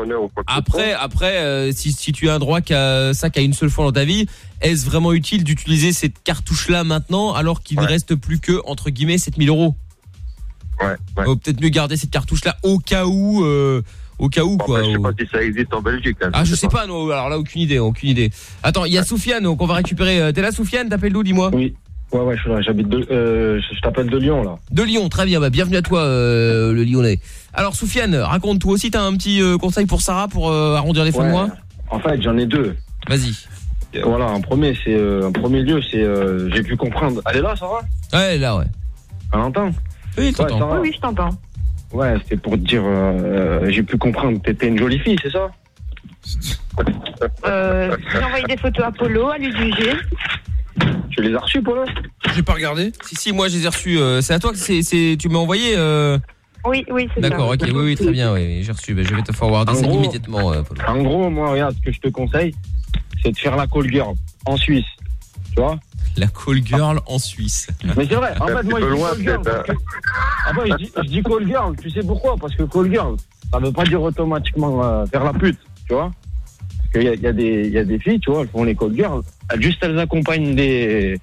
Après, après, euh, si, si tu as un droit qu'à ça qu'à une seule fois dans ta vie, est-ce vraiment utile d'utiliser cette cartouche-là maintenant alors qu'il ne reste plus que entre guillemets 7000 euros? Ouais. Vaut Peut-être mieux garder cette cartouche-là au cas où, euh, au cas où quoi. soit. Je sais pas si ça existe en Belgique. hein, Ah je sais pas non alors là aucune idée aucune idée. Attends il y a Soufiane donc on va récupérer. euh, T'es là Soufiane t'appelles d'où dis-moi? Oui ouais ouais je suis là j'habite de euh, je t'appelle de Lyon là. De Lyon très bien bah bienvenue à toi euh, le Lyonnais. Alors Soufiane raconte toi aussi t'as un petit euh, conseil pour Sarah pour euh, arrondir les fins de Ouais. mois? En fait j'en ai deux. Vas-y. Voilà un premier c'est euh, un premier lieu c'est euh, j'ai pu comprendre. Elle est là Sarah? Ouais là ouais. Elle entend? Oui t'entends. Sarah. Oui, oui, je t'entends. Ouais c'était pour te dire euh, j'ai pu comprendre que t'étais une jolie fille c'est ça Euh, j'ai envoyé des photos à Polo, à lui juger. Tu les as reçues Polo J'ai pas regardé. Si si moi je les ai reçus. euh, c'est à toi que c'est c'est tu m'as envoyé. euh, Oui, oui, c'est ça. D'accord ok oui oui très bien oui, j'ai reçu je vais te forwarder En ça gros- immédiatement. euh, Polo. En gros moi regarde ce que je te conseille c'est de faire la call girl en Suisse tu vois La call girl en Suisse. Mais c'est vrai, en fait, moi, peu je dis loin, call girl. peut-être, Parce que... Ah bah, je, dis, je dis call girl, tu sais pourquoi? Parce que call girl, ça veut pas dire automatiquement euh, faire la pute, tu vois? Parce qu'il y a, il y, a des- il y a des filles, tu vois, elles font les call girls, elles- juste elles accompagnent des,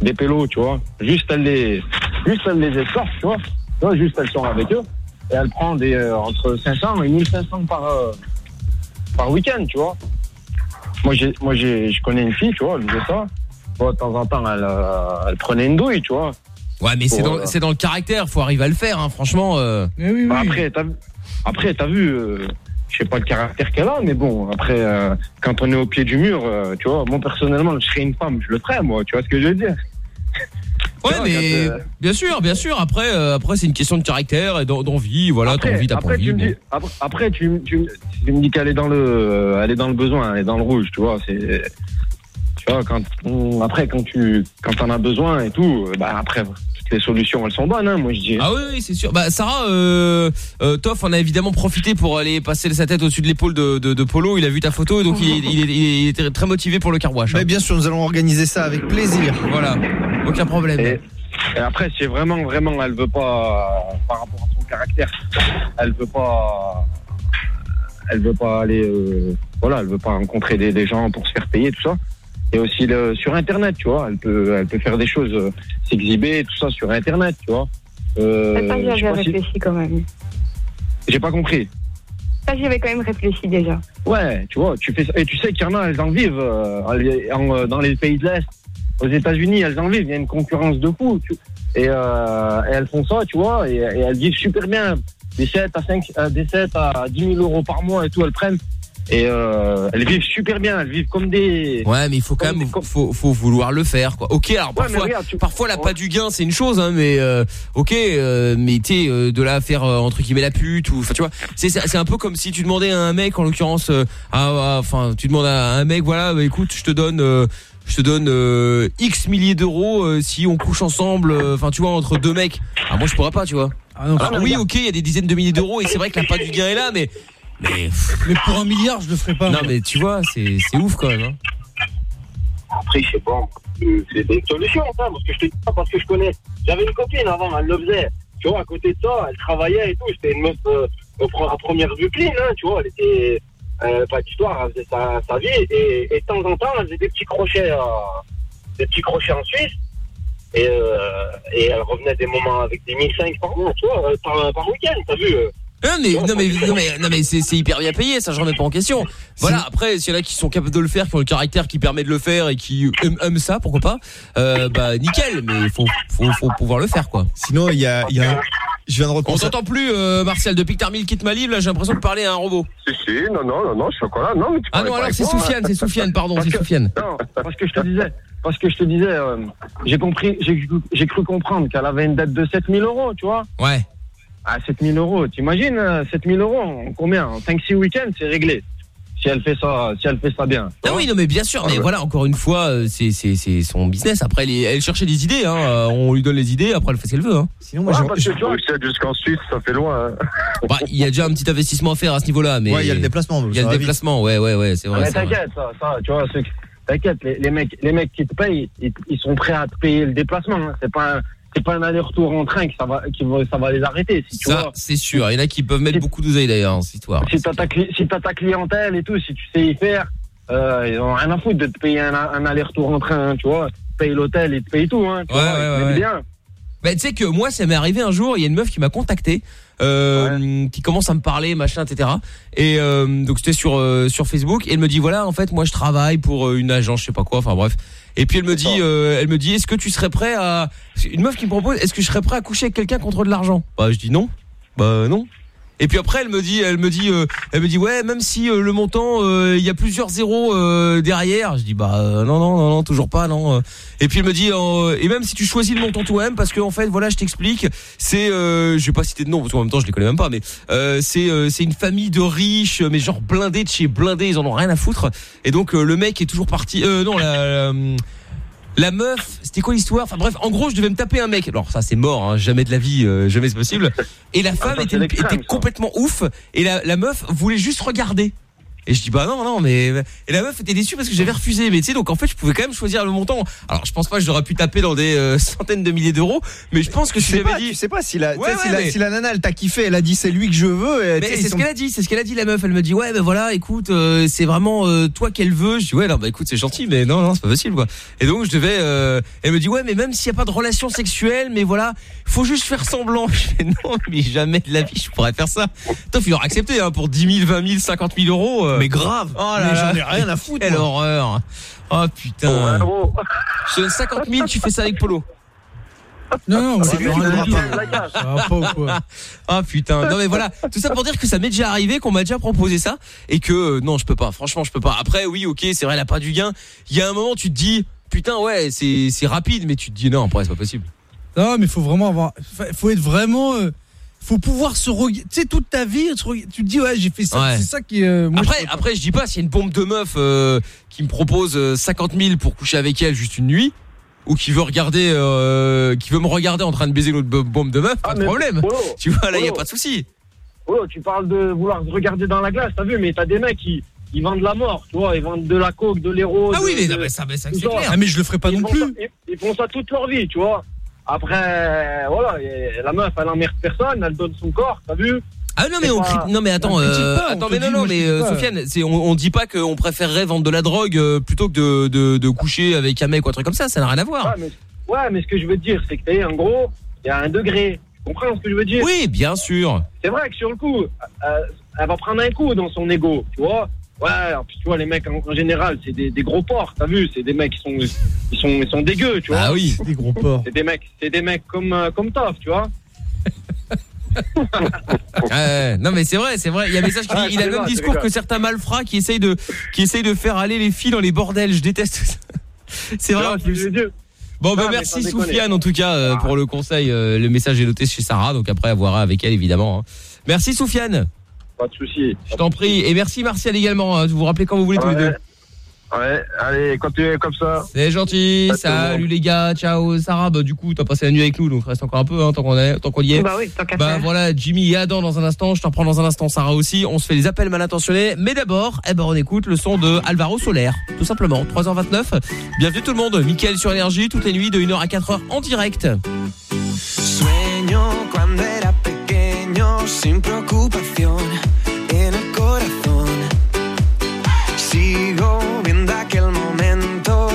des pélos, tu vois. Juste elles les, juste elles les escortent, tu vois. Tu vois, juste elles sont avec eux, et elles prennent des, euh, entre 500 et 1500 par, euh, par week-end, tu vois. Moi, j'ai, moi j'ai, je connais une fille, tu vois, elle faisait ça. Bon, de temps en temps, elle, euh, elle prenait une douille, tu vois. Ouais mais c'est dans euh, c'est dans le caractère faut arriver à le faire hein, franchement. euh. Bah, après, t'as après, t'as vu, euh, je sais pas le caractère qu'elle a, mais bon, après, euh, quand on est au pied du mur, euh, tu vois, moi personnellement, je serais une femme, je le ferais, moi, tu vois ce que je veux dire Ouais, vois, mais quand, euh, bien sûr, bien sûr. Après, euh, après, c'est une question de caractère et d'en- d'envie. Voilà, t'as envie, t'as pas après, envie. tu me bon. dis, après, après, tu, me- tu, me- tu me dis qu'elle est dans le, elle est dans le besoin, elle est dans le rouge, tu vois. C'est, tu vois, quand, on- après, quand tu, quand t'en as besoin et tout, euh, bah après, toutes les solutions, elles sont bonnes, hein, moi je dis. Ah oui, oui, c'est sûr. Bah, Sarah, euh, euh, Toff en a évidemment profité pour aller passer sa tête au-dessus de l'épaule de, de, de Polo. Il a vu ta photo, donc il, il, est- il était très motivé pour le carwash. hein. Mais bien sûr, nous allons organiser ça avec plaisir. Voilà, aucun problème. Et, et après, c'est vraiment, vraiment, elle veut pas, par rapport à son caractère, elle veut pas, elle veut pas aller, euh, voilà, elle veut pas rencontrer des, des gens pour se faire payer, tout ça. Et aussi le, sur Internet, tu vois, elle peut, elle peut faire des choses, euh, s'exhiber, tout ça sur Internet, tu vois. Euh, ça, j'y avais pas si- réfléchi quand même. J'ai pas compris. Ça, j'y avais quand même réfléchi déjà. Ouais, tu vois, tu fais ça. Et tu sais qu'il y en a, elles en vivent euh, en, euh, dans les pays de l'Est. Aux États-Unis, elles en vivent. Il y a une concurrence de fou. tu- Et, euh, et elles font ça, tu vois, et, et elles vivent super bien. Des 7 à 5, euh, des 7 à 10 000 euros par mois et tout, elles prennent. Et euh, elles vivent super bien, elles vivent comme des. Ouais, mais il faut quand même, faut, faut vouloir le faire, quoi. Ok, alors parfois, mais regarde, tu- parfois la pas du gain, c'est une chose, hein, mais euh, ok, euh, mais tu sais, euh, de là à faire euh, entre guillemets la pute ou, enfin, tu vois, c'est c'est c'est un peu comme si tu demandais à un mec, en l'occurrence, euh, à- à- enfin, tu demandes à un mec, voilà, bah, écoute, je te donne. euh, je te donne euh, X milliers d'euros euh, si on couche ensemble, euh, enfin tu vois, entre deux mecs. Ah moi je pourrais pas, tu vois. non, Alors, oui, ok, il y a des dizaines de milliers d'euros et c'est vrai que la pas du gain est là, mais mais Mais pour un milliard, je le ferais pas. non moi. mais tu vois, c'est c'est ouf quand même. Hein. Après, je sais pas, c'est une solution, ça, parce que je te dis ça parce que je connais. J'avais une copine avant, elle le faisait. Tu vois, à côté de ça, elle travaillait et tout. C'était une meuf euh, à première vue clean, hein, tu vois. Elle était, euh, pas d'histoire, elle faisait sa, sa vie. Et, et de temps en temps, elle faisait des petits crochets, euh, des petits crochets en Suisse. Et, euh, et elle revenait des moments avec des 1005 par mois, tu vois, par, par week-end, t'as vu euh. Non mais non mais non mais non mais c'est c'est hyper bien payé ça je remets pas en question. Voilà après s'il y en a qui sont capables de le faire qui ont le caractère qui permet de le faire et qui aiment, aiment ça pourquoi pas euh, bah nickel mais faut faut faut pouvoir le faire quoi. Sinon il y a il y a je viens de On repenser. t'entend plus euh, Martial depuis que t'as remis le kit Malib là j'ai l'impression de parler à un robot. Si, si, non, non, non, non, je suis encore là. Non, mais tu Ah non alors c'est. Soufiane c'est Soufiane pardon c'est Soufiane. Non, parce que je te disais, parce que je te disais, euh, j'ai compris, j'ai cru comprendre qu'elle avait une dette de 7000 euros, tu vois. Ouais. Ah, 7000 euros, t'imagines, euh, 7000 euros, en combien En 5-6 week-ends, c'est réglé. Si elle fait ça, si elle fait ça bien. Ah oui non mais bien sûr mais voilà encore une fois euh, c'est son business après elle, cherchait des idées hein euh, on lui donne les idées après elle fait ce qu'elle veut hein. Sinon Ouais, parce que jusqu'en Suisse, ça fait loin. hein. Bah, il y a déjà un petit investissement à faire à ce niveau-là mais Ouais, il y a le déplacement, Il y a le déplacement ouais ouais ouais c'est Ah, vrai. mais c'est vrai. t'inquiète, ça, ça, tu vois, t'inquiète, les, les mecs, les mecs qui te payent, ils, ils sont prêts à te payer le déplacement. hein. C'est pas, un- c'est pas un aller-retour en train que ça va, qui va, ça va les arrêter. Si tu Ça, c'est sûr. Il y en a qui peuvent mettre beaucoup d'oseille d'ailleurs cette histoire. si t'as ta, si ta clientèle et tout, si tu sais y faire, euh, ils ont rien à foutre de te payer un, un aller-retour en train, hein, tu vois. Payent l'hôtel, ils te payent tout, hein. Tu Ouais, vois, ouais, ils ouais, bien. Bah, tu sais que moi, ça m'est arrivé un jour. Il y a une meuf qui m'a contacté, euh, qui commence à me parler, machin, etc. Et euh, donc c'était sur euh, sur Facebook. Et elle me dit voilà, en fait, moi, je travaille pour une agence, je sais pas quoi. Enfin bref. Et puis elle me dit, euh, elle me dit, est-ce que tu serais prêt à une meuf qui me propose, est-ce que je serais prêt à coucher avec quelqu'un contre de l'argent? Bah je dis non. Bah non. Et puis après elle me dit, elle me dit, euh, elle me dit ouais, même si euh, le montant, euh, il y a plusieurs zéros derrière. Je dis bah non non non non toujours pas non. Et puis elle me dit et même si tu choisis le montant toi-même parce que en fait voilà je t'explique, c'est je vais pas citer de nom parce qu'en même temps je les connais même pas mais c'est c'est une famille de riches mais genre blindés de chez blindés ils en ont rien à foutre et donc le mec est toujours parti non la, la, la meuf, c'était quoi l'histoire? Enfin bref, en gros, je devais me taper un mec. Alors ça, c'est mort, hein, jamais de la vie, euh, jamais c'est possible. Et la femme ça, était, était complètement ouf. Et la, la meuf voulait juste regarder. Et je dis bah non non mais et la meuf était déçue parce que j'avais refusé mais tu sais donc en fait je pouvais quand même choisir le montant alors je pense pas que j'aurais pu taper dans des euh, centaines de milliers d'euros mais je pense que si j'avais pas, dit tu sais pas si la, Ouais, si, la si la nana elle t'a kiffé, elle a dit c'est lui que je veux. Et, mais c'est ce sont- qu'elle a dit, c'est ce qu'elle a dit la meuf. Elle me dit ouais ben voilà, écoute, euh, c'est vraiment euh, toi qu'elle veut. Je dis ouais non bah écoute c'est gentil mais non non c'est pas possible quoi. Et donc je devais, euh, elle me dit ouais mais même s'il y a pas de relation sexuelle, mais voilà, faut juste faire semblant. Je fais non mais jamais de la vie je pourrais faire ça. Toi il aura accepté hein, pour 10 000, 20 000, 50 000 euros. Mais grave. Oh là j'en ai rien à foutre, Quelle moi. horreur. Oh putain. Je te donne 50 000, tu fais ça avec Polo. Non, non, C'est je lui qui Ah putain, non mais voilà, tout ça pour dire que ça m'est déjà arrivé, qu'on m'a déjà proposé ça et que euh, non, je peux pas. Franchement, je peux pas. Après, oui, ok, c'est vrai, elle a pas du gain. Il y a un moment, tu te dis, putain, ouais, c'est c'est rapide, mais tu te dis non, après, c'est pas possible. Non, mais faut vraiment avoir. fa- Faut être vraiment. euh, faut pouvoir se regarder. Tu sais, toute ta vie, tu te dis, ouais, j'ai fait ça. Ouais. C'est ça qui euh, moi, je après, après, je dis pas s'il y a une bombe de meuf euh, qui me propose euh, 50 000 pour coucher avec elle juste une nuit. Ou qui veut regarder, euh, qui veut me regarder en train de baiser une autre bo- bombe de meuf, pas de mais- problème. Polo, Tu vois, là, il y a pas de souci. Oh, tu parles de vouloir se regarder dans la glace, t'as vu, mais t'as des mecs qui ils vendent la mort, tu vois, ils vendent de la coke, de l'héros. Ah oui, de- mais de- non, mais ça, mais ça, c'est clair. Ah, mais je le ferai pas ils non ça- plus. ils, ils font ça toute leur vie, tu vois. Après, voilà, et la meuf, elle emmerde personne, elle donne son corps, t'as vu Ah non mais on pas- cri- non mais attends euh, pas, attends te mais dit, non non mais euh, pas. Sofiane c'est on, on dit pas qu'on préférerait vendre de la drogue euh, plutôt que de, de, de coucher avec un mec ou un truc comme ça ça n'a rien à voir. ouais mais, ouais, mais ce que je veux te dire, c'est que t'es, en gros, il y a un degré. Tu comprends ce que je veux dire? Oui bien sûr. C'est vrai que sur le coup, euh, elle va prendre un coup dans son ego, tu vois? Ouais, en plus, tu vois, les mecs en, en général, c'est des, des gros porcs, t'as vu C'est des mecs qui sont, ils sont, ils sont dégueux, tu vois. Ah oui. Des gros porcs. C'est des mecs, c'est des mecs comme, euh, comme Toff, tu vois. Ouais, non mais c'est vrai, c'est vrai. Il y a un message qui dit, Ah, il a le même discours que certains malfrats qui essayent de qui essayent de faire aller les filles dans les bordels. Je déteste ça. C'est vrai en plus. Bon bah mais merci. Soufiane en tout cas euh, pour le conseil. Euh, le message est noté chez Sarah, donc après à voir avec elle évidemment. hein. Merci Soufiane. Pas de souci. Je t'en prie et merci Martial également. hein. Vous vous rappelez quand vous voulez tous les deux. Ouais, allez, continuez comme ça. C'est gentil. Pas Salut les gars. Ciao Sarah. Bah du coup t'as passé la nuit avec nous donc reste encore un peu hein, tant qu'on est tant qu'on y est. Bah oui, tant qu'à Bah faire. voilà, Jimmy et Adam dans un instant, je t'en reprends dans un instant Sarah aussi, on se fait les appels mal intentionnés, mais d'abord, eh ben on écoute le son de Alvaro Soler, tout simplement, 3h29. Bienvenue tout le monde, Mickaël sur énergie toutes les nuits de 1h à 4h en direct. Sueño cuando era pequeño sin preocupación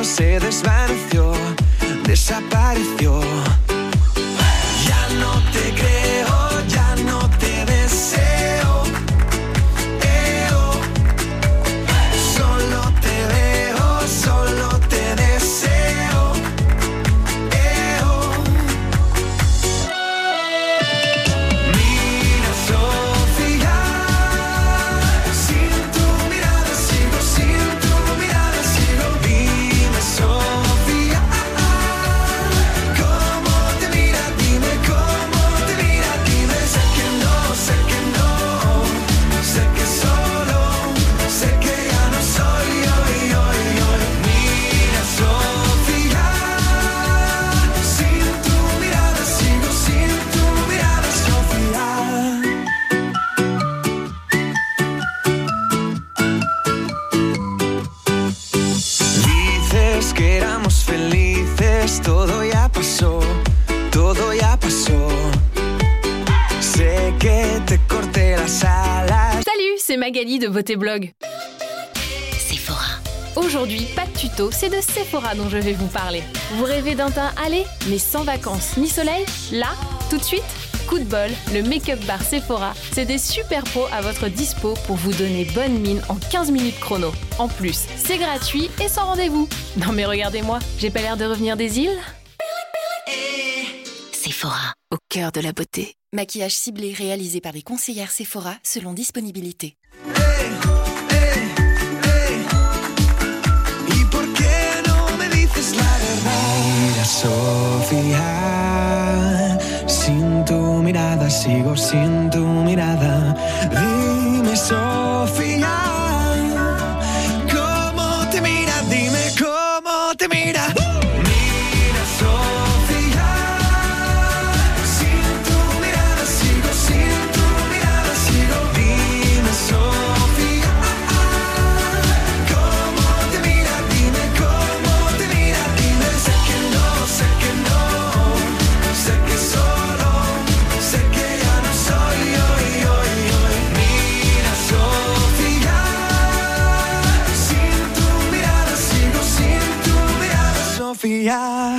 se desvaneció, desapareció. Salut, c'est Magali de Beauté Blog. Sephora. Aujourd'hui, pas de tuto, c'est de Sephora dont je vais vous parler. Vous rêvez d'un teint allé, mais sans vacances ni soleil Là, tout de suite Coup de bol, le make-up bar Sephora, c'est des super pros à votre dispo pour vous donner bonne mine en 15 minutes chrono. En plus, c'est gratuit et sans rendez-vous. Non mais regardez-moi, j'ai pas l'air de revenir des îles Sephora, au cœur de la beauté. Maquillage ciblé réalisé par les conseillères Sephora selon disponibilité. ¿Y por qué no me dices la verdad? Mira, Sofía, sin tu mirada sigo sin tu mirada. Dime, Sofía,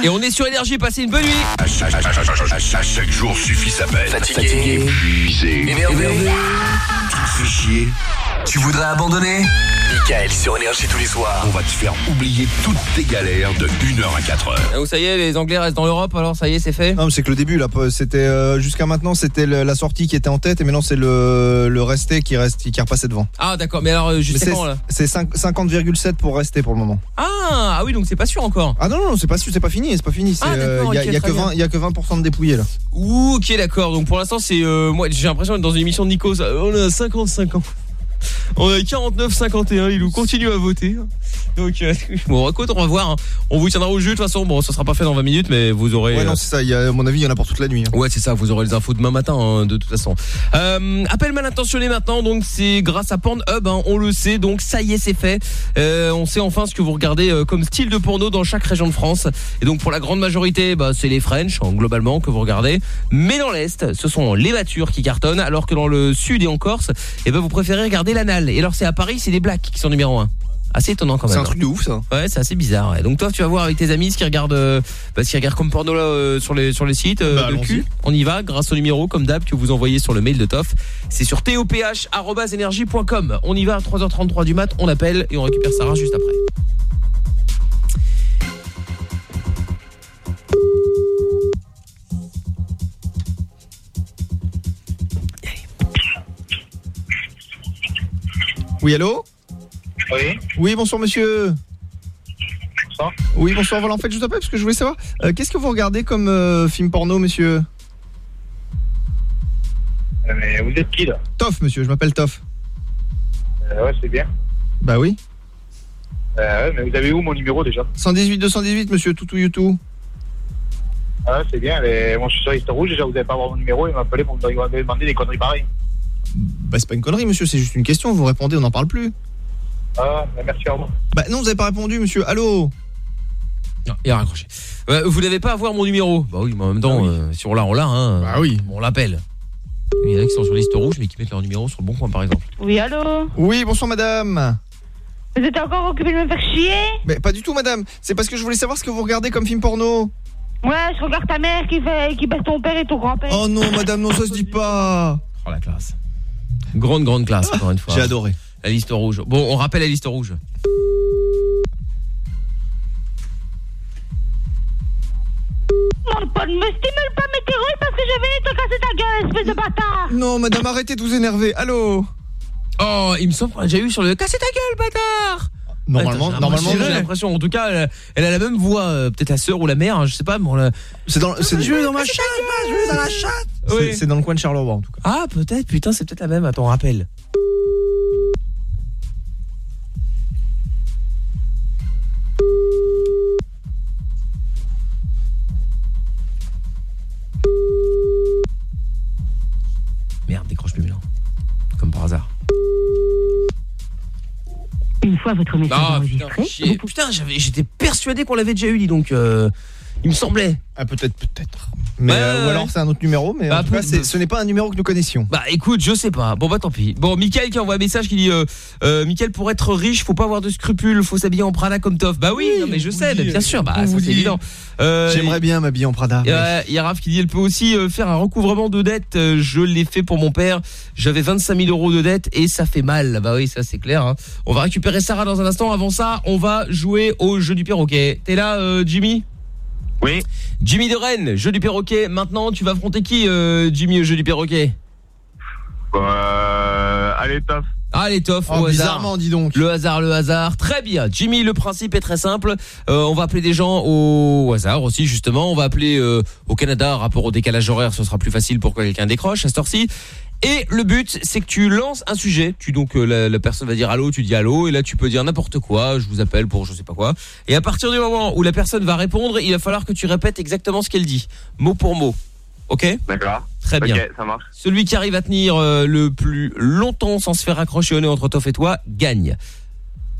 Et on est sur énergie, passez une bonne nuit. À chaque, à chaque- à chaque- à chaque jour suffit sa peine. Fatigué. épuisé, Énervé. Tu te fais chier. Tu voudrais abandonner? Michael sur Énergie tous les soirs. On va te faire oublier toutes tes galères de 1h à 4h. Ah, vous, ça y est, les Anglais restent dans l'Europe, alors ça y est, c'est fait Non, mais c'est que le début là, c'était euh, jusqu'à maintenant, c'était la sortie qui était en tête et maintenant c'est le, le resté qui reste qui est repassé devant. Ah d'accord, mais alors euh, quand là c'est cinq- 50,7 pour rester pour le moment. ah, ah oui, donc c'est pas sûr encore. Ah non non, c'est pas sûr, c'est pas fini, c'est pas fini, c'est Ah, euh, d'accord, il y a, ok, il y a très que 20 bien. il y a que 20% de dépouillés là. Ouh, ok, d'accord. Donc pour l'instant, c'est euh, moi, j'ai l'impression d'être dans une émission de Nikos. On a 55 ans. On a 49-51, il nous continue à voter. Donc euh, bon, écoute, on va voir. hein. On vous tiendra au jus de toute façon. Bon, ça sera pas fait dans 20 minutes, mais vous aurez. Ouais euh, non, c'est ça, il y a, à mon avis, il y en a pour toute la nuit. hein. Ouais, c'est ça, vous aurez les infos demain matin, hein, de toute façon. Euh, appel mal intentionné maintenant, donc c'est grâce à Pornhub, on le sait, donc ça y est, c'est fait. Euh, on sait enfin ce que vous regardez euh, comme style de porno dans chaque région de France. Et donc pour la grande majorité, bah, c'est les French, globalement, que vous regardez. Mais dans l'Est, ce sont les matures qui cartonnent, alors que dans le Sud et en Corse, eh ben, vous préférez regarder l'anal. Et alors c'est à Paris, c'est les Blacks qui sont numéro 1. Assez étonnant quand même. C'est un truc de ouf ça. Ouais, c'est assez bizarre. ouais. Donc toi, tu vas voir avec tes amis ce qu'ils regardent, euh, bah, ce qu'ils regardent comme porno là euh, sur les sur les sites euh, Bah, de allons-y. cul. On y va grâce au numéro comme d'hab que vous envoyez sur le mail de Toff. C'est sur toph@energie.com. On y va à 3h33 du mat. On appelle et on récupère Sarah juste après. Oui, allô Oui. Oui, bonsoir monsieur. Bonsoir. Oui, bonsoir. Voilà, en fait, je vous appelle parce que je voulais savoir, euh, qu'est-ce que vous regardez comme euh, film porno, monsieur Euh, Mais vous êtes qui là Toff, monsieur, je m'appelle Toff. Euh, Ouais, c'est bien. Bah oui. Euh, ouais, mais vous avez où mon numéro déjà 118 218, monsieur, toutou youtou. Ah, c'est bien. Mais moi, je suis sur liste rouge. Déjà, vous n'avez pas avoir mon numéro. Il m'a appelé pour me demander des conneries pareilles. Bah c'est pas une connerie, monsieur, c'est juste une question. Vous répondez, on n'en parle plus. Ah, bah, merci à vous. Bah non, vous avez pas répondu, monsieur. Allô Non, il a raccroché. Euh, vous n'avez pas à avoir mon numéro. Bah oui, mais en même temps, euh, si on l'a, on l'a. Hein. Bah oui. On l'appelle. Il y en a qui sont sur liste rouge, mais qui mettent leur numéro sur le bon coin, par exemple. Oui, allô Oui, bonsoir madame. Vous êtes encore occupé de me faire chier Mais pas du tout, madame. C'est parce que je voulais savoir ce que vous regardez comme film porno. Ouais, je regarde ta mère qui fait qui baisse ton père et ton grand-père. Oh non, madame, non, ça se dit pas. Oh la classe. Grande, grande classe, encore une fois. J'ai adoré. La liste rouge. Bon, on rappelle la liste rouge. Non, pas, me stimule pas mes thyroïdes parce que je vais te casser ta gueule, espèce de bâtard Non, madame, arrêtez de vous énerver. Allô Oh, il me semble qu'on l'a déjà eu sur le casser ta gueule, bâtard Normalement- normalement, j'ai l'impression, en tout cas, elle, elle a la même voix, euh, peut-être la sœur ou la mère, hein, je sais pas, mais on l'a- C'est dans, c'est Je veux dans ma chatte, je veux dans la chatte. c'est dans le coin de Charleroi, en tout cas. Ah, peut-être, putain, c'est peut-être la même. Attends, rappelle. Fois votre message Ah, putain, enregistré. Putain, j'avais, j'étais persuadé qu'on l'avait déjà eu, dis donc. euh, il me semblait. Ah, peut-être, peut-être. Mais, Ouais, euh, ou alors c'est un autre numéro, mais Bah, en tout cas, ce n'est pas un numéro que nous connaissions. Bah écoute, je sais pas. Bon bah tant pis. Bon, Mickaël qui envoie un message qui dit euh, euh, Mickaël pour être riche, faut pas avoir de scrupules, faut s'habiller en Prada comme Toff. Bah oui, non mais je sais, dit, bien sûr, bah c'est évident. Euh, J'aimerais bien m'habiller en Prada. Il y a- il y a Raph qui dit elle peut aussi euh, faire un recouvrement de dette. Euh, Je l'ai fait pour mon père. J'avais 25 000 euros de dette et ça fait mal. Bah oui, ça c'est clair. hein. On va récupérer Sarah dans un instant. Avant ça, on va jouer au jeu du perroquet. T'es là, euh, Jimmy? Oui. Jimmy de Rennes, jeu du perroquet. Maintenant, tu vas affronter qui, euh, Jimmy, au jeu du perroquet? Euh, allez, taf. Allez, Toff, Oh, au hasard. bizarrement, dis donc. Le hasard, le hasard. Très bien. Jimmy, le principe est très simple. Euh, on va appeler des gens au hasard aussi, justement. On va appeler euh, au Canada, rapport au décalage horaire, ce sera plus facile pour que quelqu'un décroche à cette heure-ci. Et le but, c'est que tu lances un sujet. Tu donc euh, la, la personne va dire allô, tu dis allô, et là tu peux dire n'importe quoi. Je vous appelle pour je sais pas quoi. Et à partir du moment où la personne va répondre, il va falloir que tu répètes exactement ce qu'elle dit, mot pour mot. Ok? D'accord. Très bien. Ok, ça marche. Celui qui arrive à tenir euh, le plus longtemps sans se faire accrocher au nez entre Toff et toi gagne.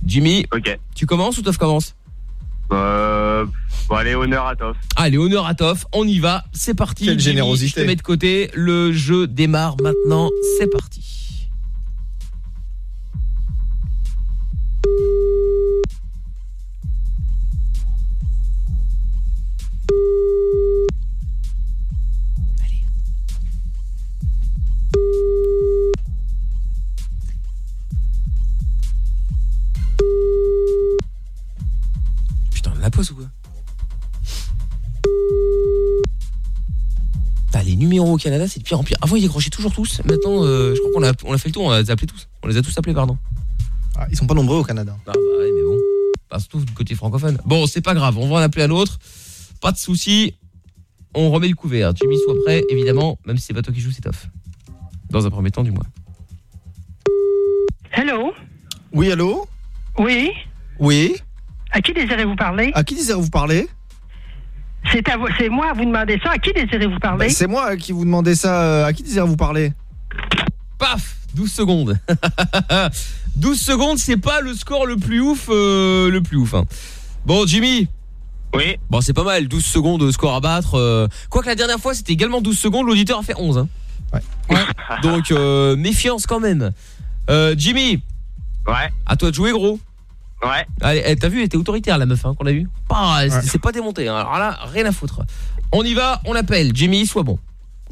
Jimmy, Ok. tu commences ou Toff commence? Euh, bon, allez, honneur à Toff. Allez, honneur à Toff, on y va, c'est parti. Quelle Jimmy, générosité. Je te mets de côté, le jeu démarre maintenant, c'est parti. Au Canada, c'est de pire en pire. Avant, ils décrochaient toujours tous. Maintenant, euh, je crois qu'on a, on a fait le tour, on les a appelés tous. On les a tous appelés, pardon. Ah, ils sont pas nombreux au Canada. Ah bah ouais, mais bon. Pas surtout du côté francophone. Bon, c'est pas grave, on va en appeler un autre. Pas de souci. On remet le couvert. Jimmy, sois prêt, évidemment, même si c'est pas toi qui joues, c'est tough. Dans un premier temps, du moins. Hello Oui, allô? Oui Oui À qui désirez-vous parler? À qui désirez-vous parler? C'est à vous- c'est moi à vous demander ça. À qui désirez-vous parler Bah, C'est moi qui vous demandais ça. euh, À qui désirez-vous parler? Paf 12 secondes. 12 secondes, c'est pas le score le plus ouf, euh, le plus ouf. hein. Bon, Jimmy. Oui. Bon, c'est pas mal, 12 secondes de score à battre. euh. Quoique la dernière fois, c'était également 12 secondes, l'auditeur a fait 11. Hein. Donc, euh, méfiance quand même. Euh, Jimmy. Ouais. À toi de jouer, gros. Ouais. Allez, eh, t'as vu, elle était autoritaire, la meuf, hein, qu'on a eu. Pas, c'est- Ouais. c'est pas démonté. hein. Alors là, rien à foutre. On y va, on l'appelle. Jimmy, sois bon.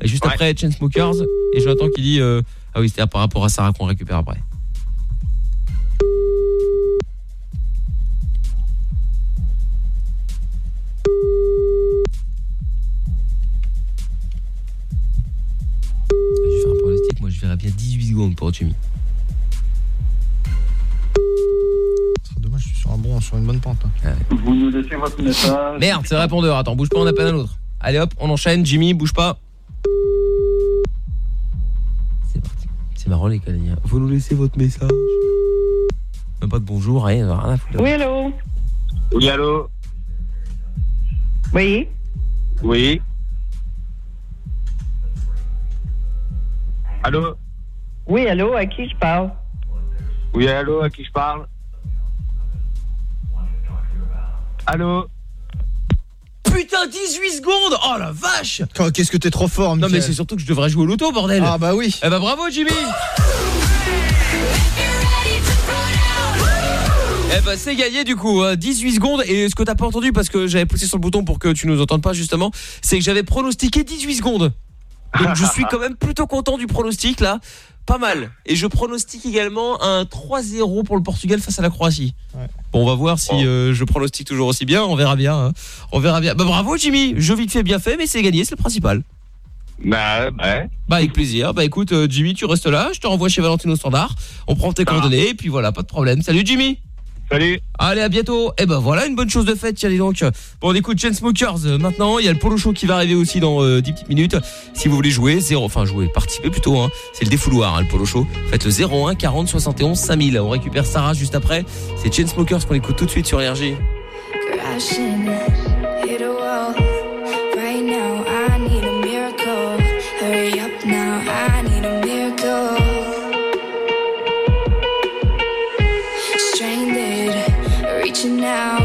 Et juste après, Chainsmokers. Et Jonathan qui dit... euh, ah oui, c'était par rapport à Sarah qu'on récupère après. Je vais faire un pronostic, moi je verrais bien 18 secondes pour Jimmy. Sur une bonne pente. hein. Vous nous laissez votre message. Merde, c'est le répondeur. Attends, bouge pas, on appelle un autre. Allez hop, on enchaîne. Jimmy, bouge pas. C'est parti. C'est marrant les Canadiens. Vous nous laissez votre message. Même pas de bonjour, rien, rien à foutre. Oui, allô Oui, allô Oui Oui. Allô Oui, allô, à qui je parle? Oui, allô, à qui je parle? Allô Putain, 18 secondes Oh la vache Oh, Qu'est-ce que t'es trop fort, Non mais c'est surtout que je devrais jouer au loto, bordel. Ah bah oui. Eh bah bravo Jimmy. Eh bah c'est gagné du coup, hein, 18 secondes. Et ce que t'as pas entendu parce que j'avais poussé sur le bouton pour que tu nous entendes pas justement, c'est que j'avais pronostiqué 18 secondes. Donc je suis quand même plutôt content du pronostic là, pas mal. Et je pronostique également un 3-0 pour le Portugal face à la Croatie. Bon, on va voir si euh, je pronostique toujours aussi bien, on verra bien. hein. On verra bien. Bah bravo Jimmy, jeu vite fait bien fait mais c'est gagné, c'est le principal. Bah, ouais. Bah avec plaisir. Bah écoute euh, Jimmy, tu restes là, je te renvoie chez Valentino Standard. On prend tes coordonnées et puis voilà, pas de problème. Salut Jimmy. Salut. Allez, à bientôt. Et ben voilà, une bonne chose de faite, tiens dis donc. Bon, on écoute Chainsmokers euh, maintenant, il y a le polo show qui va arriver aussi dans euh, 10 petites minutes. Si vous voulez jouer, zéro enfin jouer, participer plutôt hein. C'est le défouloir hein, le polo show. Faites le 01 40 71 5000. On récupère Sarah juste après. C'est Chainsmokers qu'on écoute tout de suite sur énergie. crashing, reaching out.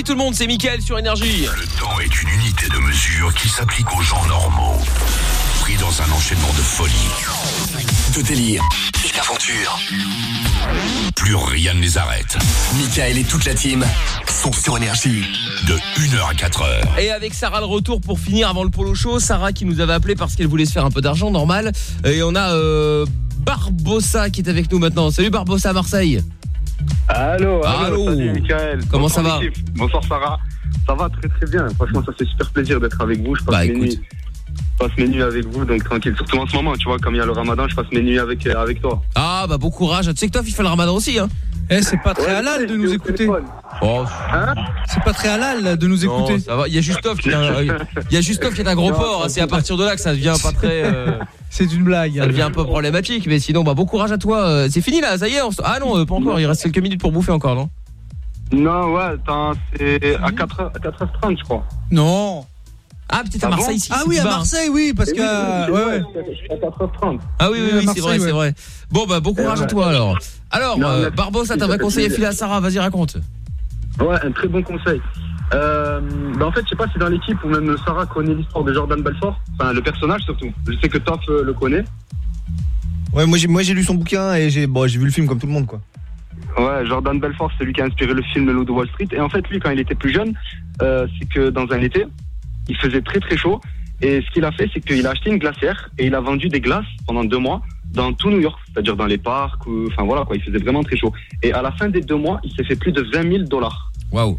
Et nuit tout le monde, c'est Mickaël sur énergie. Le temps est une unité de mesure qui s'applique aux gens normaux. Pris dans un enchaînement de folie. De délire. Jusqu'à aventure. Plus rien ne les arrête. Michael et toute la team sont sur énergie. De 1h à 4h. Et avec Sarah le retour pour finir avant le polo show, Sarah qui nous avait appelé parce qu'elle voulait se faire un peu d'argent, normal. Et on a euh, Barbossa qui est avec nous maintenant. Salut Barbossa à Marseille. Allô, allô, Allô. salut Michael. Comment Bonsoir, ça va. Bonsoir Sarah. Ça va très très bien. Franchement, ça fait super plaisir d'être avec vous. Je passe, Bah, mes écoute. nuits, je passe mes nuits avec vous, donc tranquille. Surtout en ce moment, tu vois, comme il y a le ramadan, je passe mes nuits avec, euh, avec toi. Ah bah bon courage. Tu sais que toi il fait le ramadan aussi hein. Eh, c'est pas très halal de nous écouter. Oh. C'est pas très halal de nous écouter. Non, ça va. Il y a Justov qui est un, il y a Justov qui est un gros Non, porc. hein. C'est à partir de là que ça devient pas très. euh, C'est une blague. Ça devient un peu problématique, mais sinon, bah bon courage à toi. Euh, C'est fini là, ça y est. on se- Ah non, euh, pas encore. Il reste quelques minutes pour bouffer encore, non? Non, ouais, attends, c'est à 4h, 4h30, je crois. Non. Ah, peut-être à bon Marseille ici. Ah oui, à. Marseille, oui, parce Eh que. oui, oui, ouais, oui, ouais. Je suis à 4h30. Ah oui, oui, Oui, c'est vrai, c'est vrai. Bon, bah bon courage Ouais, à toi alors. Alors, Non, euh, merci, Barbossa, t'as ça un conseil à filer à Sarah. Vas-y, raconte. Ouais, un très bon conseil. Euh, bah en fait, je sais pas si dans l'équipe ou même Sarah connaît l'histoire de Jordan Belfort. Enfin, le personnage surtout. Je sais que Toff euh, le connaît. Ouais, moi j'ai moi j'ai lu son bouquin et j'ai bon, j'ai vu le film comme tout le monde quoi. Ouais, Jordan Belfort, c'est lui qui a inspiré le film Le Loup de Wall Street. Et en fait, lui, quand il était plus jeune, euh, c'est que dans un été, il faisait très très chaud. Et ce qu'il a fait, c'est qu'il a acheté une glacière et il a vendu des glaces pendant deux mois dans tout New York, c'est-à-dire dans les parcs. ou- Enfin voilà quoi, il faisait vraiment très chaud. Et à la fin des deux mois, il s'est fait plus de 20 000 dollars. Waouh.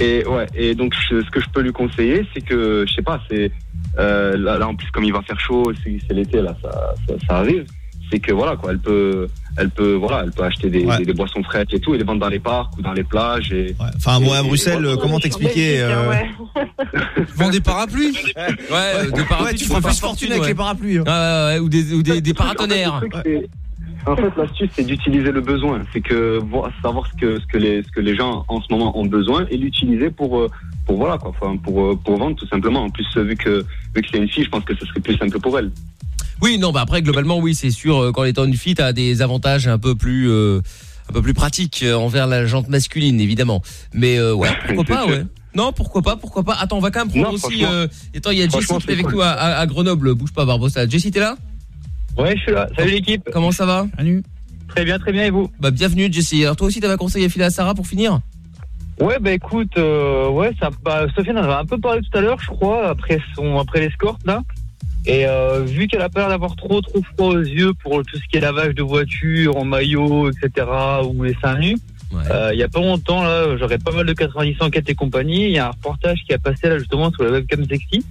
Et ouais, et donc je- ce que je peux lui conseiller, c'est que je sais pas, c'est euh, là, là, en plus comme il va faire chaud, c'est l'été là, ça, ça, ça arrive. C'est que voilà quoi, elle peut, elle peut voilà, elle peut acheter des, des, des boissons fraîches et tout et les vendre dans les parcs ou dans les plages. Et, Enfin moi à Bruxelles, et- comment t'expliquer euh, Vends des parapluies Ouais, euh, des parapluies. Ouais, tu font feras plus fortune avec ouais. les parapluies. hein. Ouais, ouais, ouais, ou des, ou des, des paratonnerres. En fait, l'astuce, c'est d'utiliser le besoin. C'est que voir- savoir ce que, ce, que les, ce que les gens en ce moment ont besoin et l'utiliser pour, euh, pour, voilà, quoi, enfin, pour, euh, pour vendre tout simplement. En plus, vu que, vu que c'est une fille, je pense que ce serait plus simple pour elle. Oui, non, bah après globalement, oui, c'est sûr. euh, Quand étant une fille, t'as des avantages un peu plus, euh, un peu plus pratiques euh, envers la jante masculine, évidemment. Mais euh, ouais, pourquoi pas, ouais. Non, pourquoi pas, pourquoi pas. Attends, on va quand même prendre Non, aussi. Euh, attends, il y a Jessie qui est avec nous à, à- Grenoble. Bouge pas, Barbossa. Jessie, t'es là? Ouais, je suis là. Salut l'équipe. Comment ça va? Très bien, très bien, et vous? Bah bienvenue, Jessie. Alors toi aussi, t'avais un conseil à filer à Sarah pour finir? Ouais, bah écoute, euh, ouais, ça, bah, Sofiane en avait un peu parlé tout à l'heure, je crois, après son, après l'escorte là. Et euh, vu qu'elle a l'air d'avoir trop trop froid aux yeux pour tout ce qui est lavage de voiture, en maillot, etc., ou les seins nus, euh, il y a pas longtemps là, j'aurais pas mal de 90 enquêtes et compagnie. Il y a un reportage qui a passé là justement sur la webcam sexy.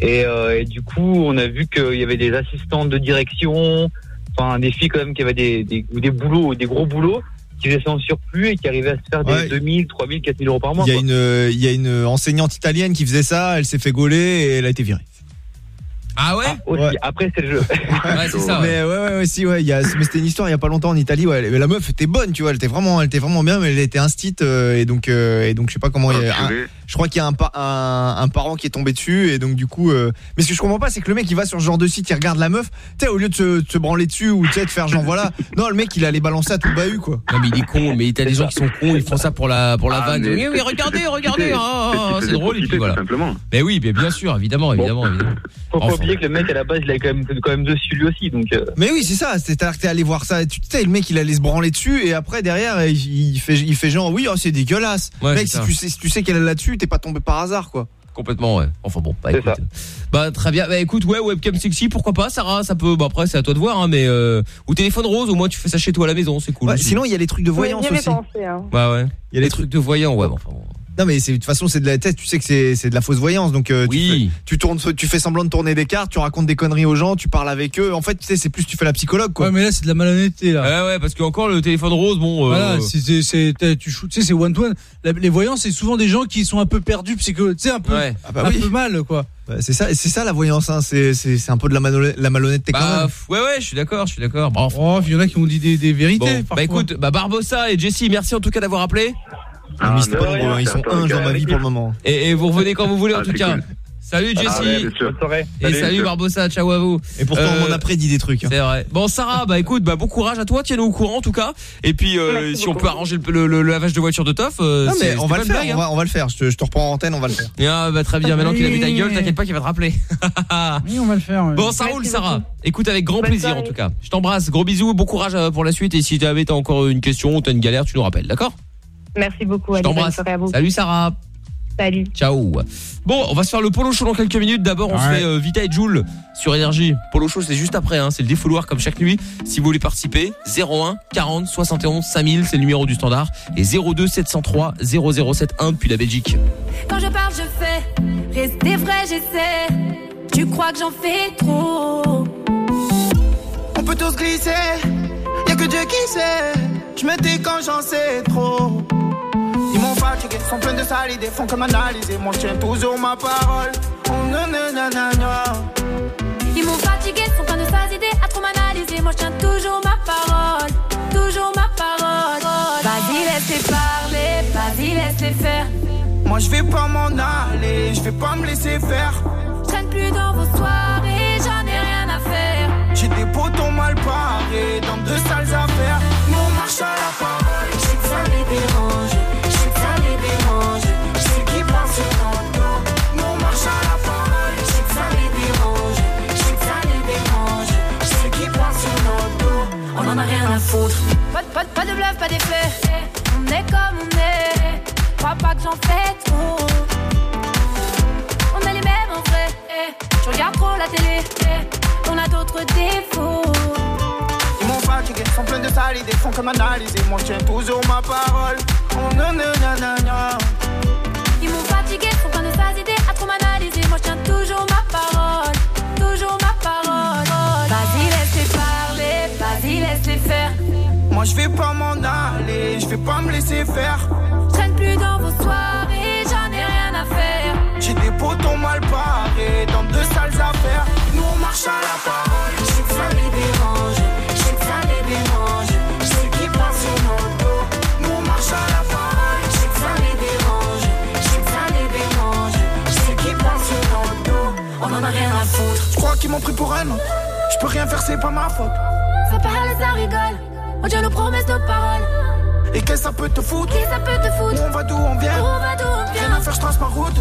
Et, euh, et du coup, on a vu qu'il y avait des assistantes de direction, enfin des filles quand même qui avaient des, des, des boulots, des gros boulots, qui faisaient ça en surplus et qui arrivaient à se faire des Ouais. 2000, 3000, 4000 euros par mois. Il y a quoi. une il y a une enseignante italienne qui faisait ça, elle s'est fait gauler et elle a été virée. Ah ouais, Aussi, après c'est le jeu. Ouais, c'est ça. Mais ouais ouais ouais si ouais, il y a mais c'était une histoire il y a pas longtemps en Italie ouais, mais la meuf était bonne, tu vois, elle était vraiment elle était vraiment bien mais elle était instite euh, et donc euh, et donc je sais pas comment il y a un- je crois qu'il y a un, pa- un, un parent qui est tombé dessus et donc du coup euh, mais ce que je comprends pas c'est que le mec il va sur ce genre de site il regarde la meuf tu sais au lieu de se, de se branler dessus ou tu sais de faire genre voilà non le mec il allait balancer à tout le bahut quoi Non mais il est con, mais t'as des gens qui sont cons, ils font ça pour la pour la Ah, vanne. mais Oui, oui, regardez, regardez, ah, ah, c'est drôle et puis voilà. tout simplement. Mais oui, mais bien sûr, évidemment, évidemment, évidemment. Faut pas Enfin. oublier que le mec à la base il a quand même, quand même dessus lui aussi donc. euh, Mais oui, c'est ça. C'est-à-dire que t'es allé voir ça. Tu sais, le mec, il allait se branler dessus et après derrière, il, fait, il fait genre, oui, oh, c'est dégueulasse. Ouais, mec, si tu sais, si tu sais qu'elle est là-dessus, t'es pas tombé par hasard, quoi. Complètement, ouais. Enfin bon, bah écoute. Bah très bien. Bah écoute, ouais, webcam sexy, pourquoi pas, Sarah, ça peut. Bah après, c'est à toi de voir, hein, mais euh, ou téléphone rose, au moins tu fais ça chez toi à la maison, c'est cool. Ouais, sinon, il y a les trucs de voyance aussi. pensé, hein. Bah ouais. Il y a les trucs de voyants, ouais. bon, Enfin, bon. Non, mais c'est de toute façon, c'est de la tête. Tu sais que c'est c'est de la fausse voyance. Donc, euh, tu, fais- tu tournes, tu fais semblant de tourner des cartes, tu racontes des conneries aux gens, tu parles avec eux. En fait, tu sais, c'est plus tu fais la psychologue, quoi. Ouais, mais là, c'est de la malhonnêteté, là. Ouais, ouais, parce que encore le téléphone rose, bon. euh, Voilà, c'est- c'est- c'est- t'as- tu shoots- tu sais, c'est one to one. La- Les voyants, c'est souvent des gens qui sont un peu perdus, psycho, tu sais, un peu, Ah bah un oui. peu mal, quoi. Ouais, c'est ça, c'est ça la voyance. Hein. C'est c'est c'est un peu de la, la malhonnêteté quand Bah, même. f- ouais, ouais, je suis d'accord, je suis d'accord. Bon, Oh, il y en a qui ont dit des, des vérités. Bon, bah écoute, bah Barbossa et Jessie, merci en tout cas d'avoir appelé. Ah, mais c'est pas nombreux. Ils sont un dans ma vie pour le moment. Et, et vous revenez quand vous voulez en Ah, tout cas. cool. Salut Jessie. Ah ouais. Et Salut. Barbossa, ciao à vous. Et pourtant, Euh, on a prédit des trucs. hein. C'est vrai. Bon Sarah, bah écoute, bah bon courage à toi, tiens-nous au courant en tout cas. Et puis euh, si on peut arranger le, le- le lavage de voiture de Toff, euh, Non, c'est- mais on va le faire, blague, on va, on va le faire. Je te, je te reprends en antenne, on va le faire. Ah bah très bien, maintenant qu'il a vu ta gueule, t'inquiète pas qu'il va te rappeler. Oui, on va le faire. Bon, ça roule Sarah. Écoute avec grand plaisir en tout cas. Je t'embrasse, gros bisous, bon courage euh, pour la suite et si t'as encore une question ou t'as une galère, tu nous rappelles, d'accord? Merci beaucoup. Je allez, bonne t'embrasse. soirée à vous. Salut Sarah. Salut. Ciao. Bon, on va se faire le polo show dans quelques minutes. D'abord, on se Ouais. fait euh, Vita et Joule sur énergie. Polo show, c'est juste après hein, c'est le défouloir comme chaque nuit. Si vous voulez participer, 01 40 71 5000, c'est le numéro du standard et 02 703 0071 depuis la Belgique. Quand je parle, je fais. Rester vrai, j'essaie. Tu crois que j'en fais trop? On peut tous glisser, y'a que Dieu qui sait. Je me dis quand j'en sais trop. Ils m'ont fatigué, sont pleins de sales idées, font comme analyser. Moi je tiens toujours ma parole. Oh. Ils m'ont fatigué, sont plein de sales idées à trop m'analyser. Moi je tiens toujours ma parole, toujours ma parole. Vas-y, laisse-les parler, vas-y, laisse-les faire. Moi je vais pas m'en aller, je vais pas me laisser faire. Je traîne plus dans vos soirées, j'en ai rien à faire. J'ai des potons mal parés dans de sales affaires. À la parole, je sais que ça les dérange, je sais que ça les dérange. Je sais qu'ils pensent sur notre dos. Nous on marche à la parole, je sais que ça les dérange, je sais que ça les dérange. Je sais qu'ils pensent sur notre dos. On en a rien à foutre. Pas, pas, pas de bluff, pas d'effet. On est comme on est. Crois pas que j'en fais trop. On est les mêmes en vrai. Je regarde trop la télé. On a d'autres défauts. Ils m'ont fatigué, sont pleins de sales idées, font comme analyser. Moi je tiens toujours ma parole. Oh nananana. Ils m'ont fatigué, sont plein de sales idées à trop m'analyser. Moi je tiens toujours ma parole. Toujours ma parole. Vas-y, laisse-les parler. Vas-y, laisse-les faire. Moi je vais pas m'en aller, je vais pas me laisser faire. Je traîne plus dans vos soirées, j'en ai rien à faire. J'ai des potons mal parés dans de sales affaires. Nous on marche à la parole. M'ont pris pour un autre. Je peux rien faire, c'est pas ma faute. Ça parle, ça rigole. On tient nos promesses, nos paroles. Et qu'est-ce que ça peut te foutre Qui ça peut te foutre Où on va d'où on vient Où on va d'où on Rien vient à faire, je trace ma route.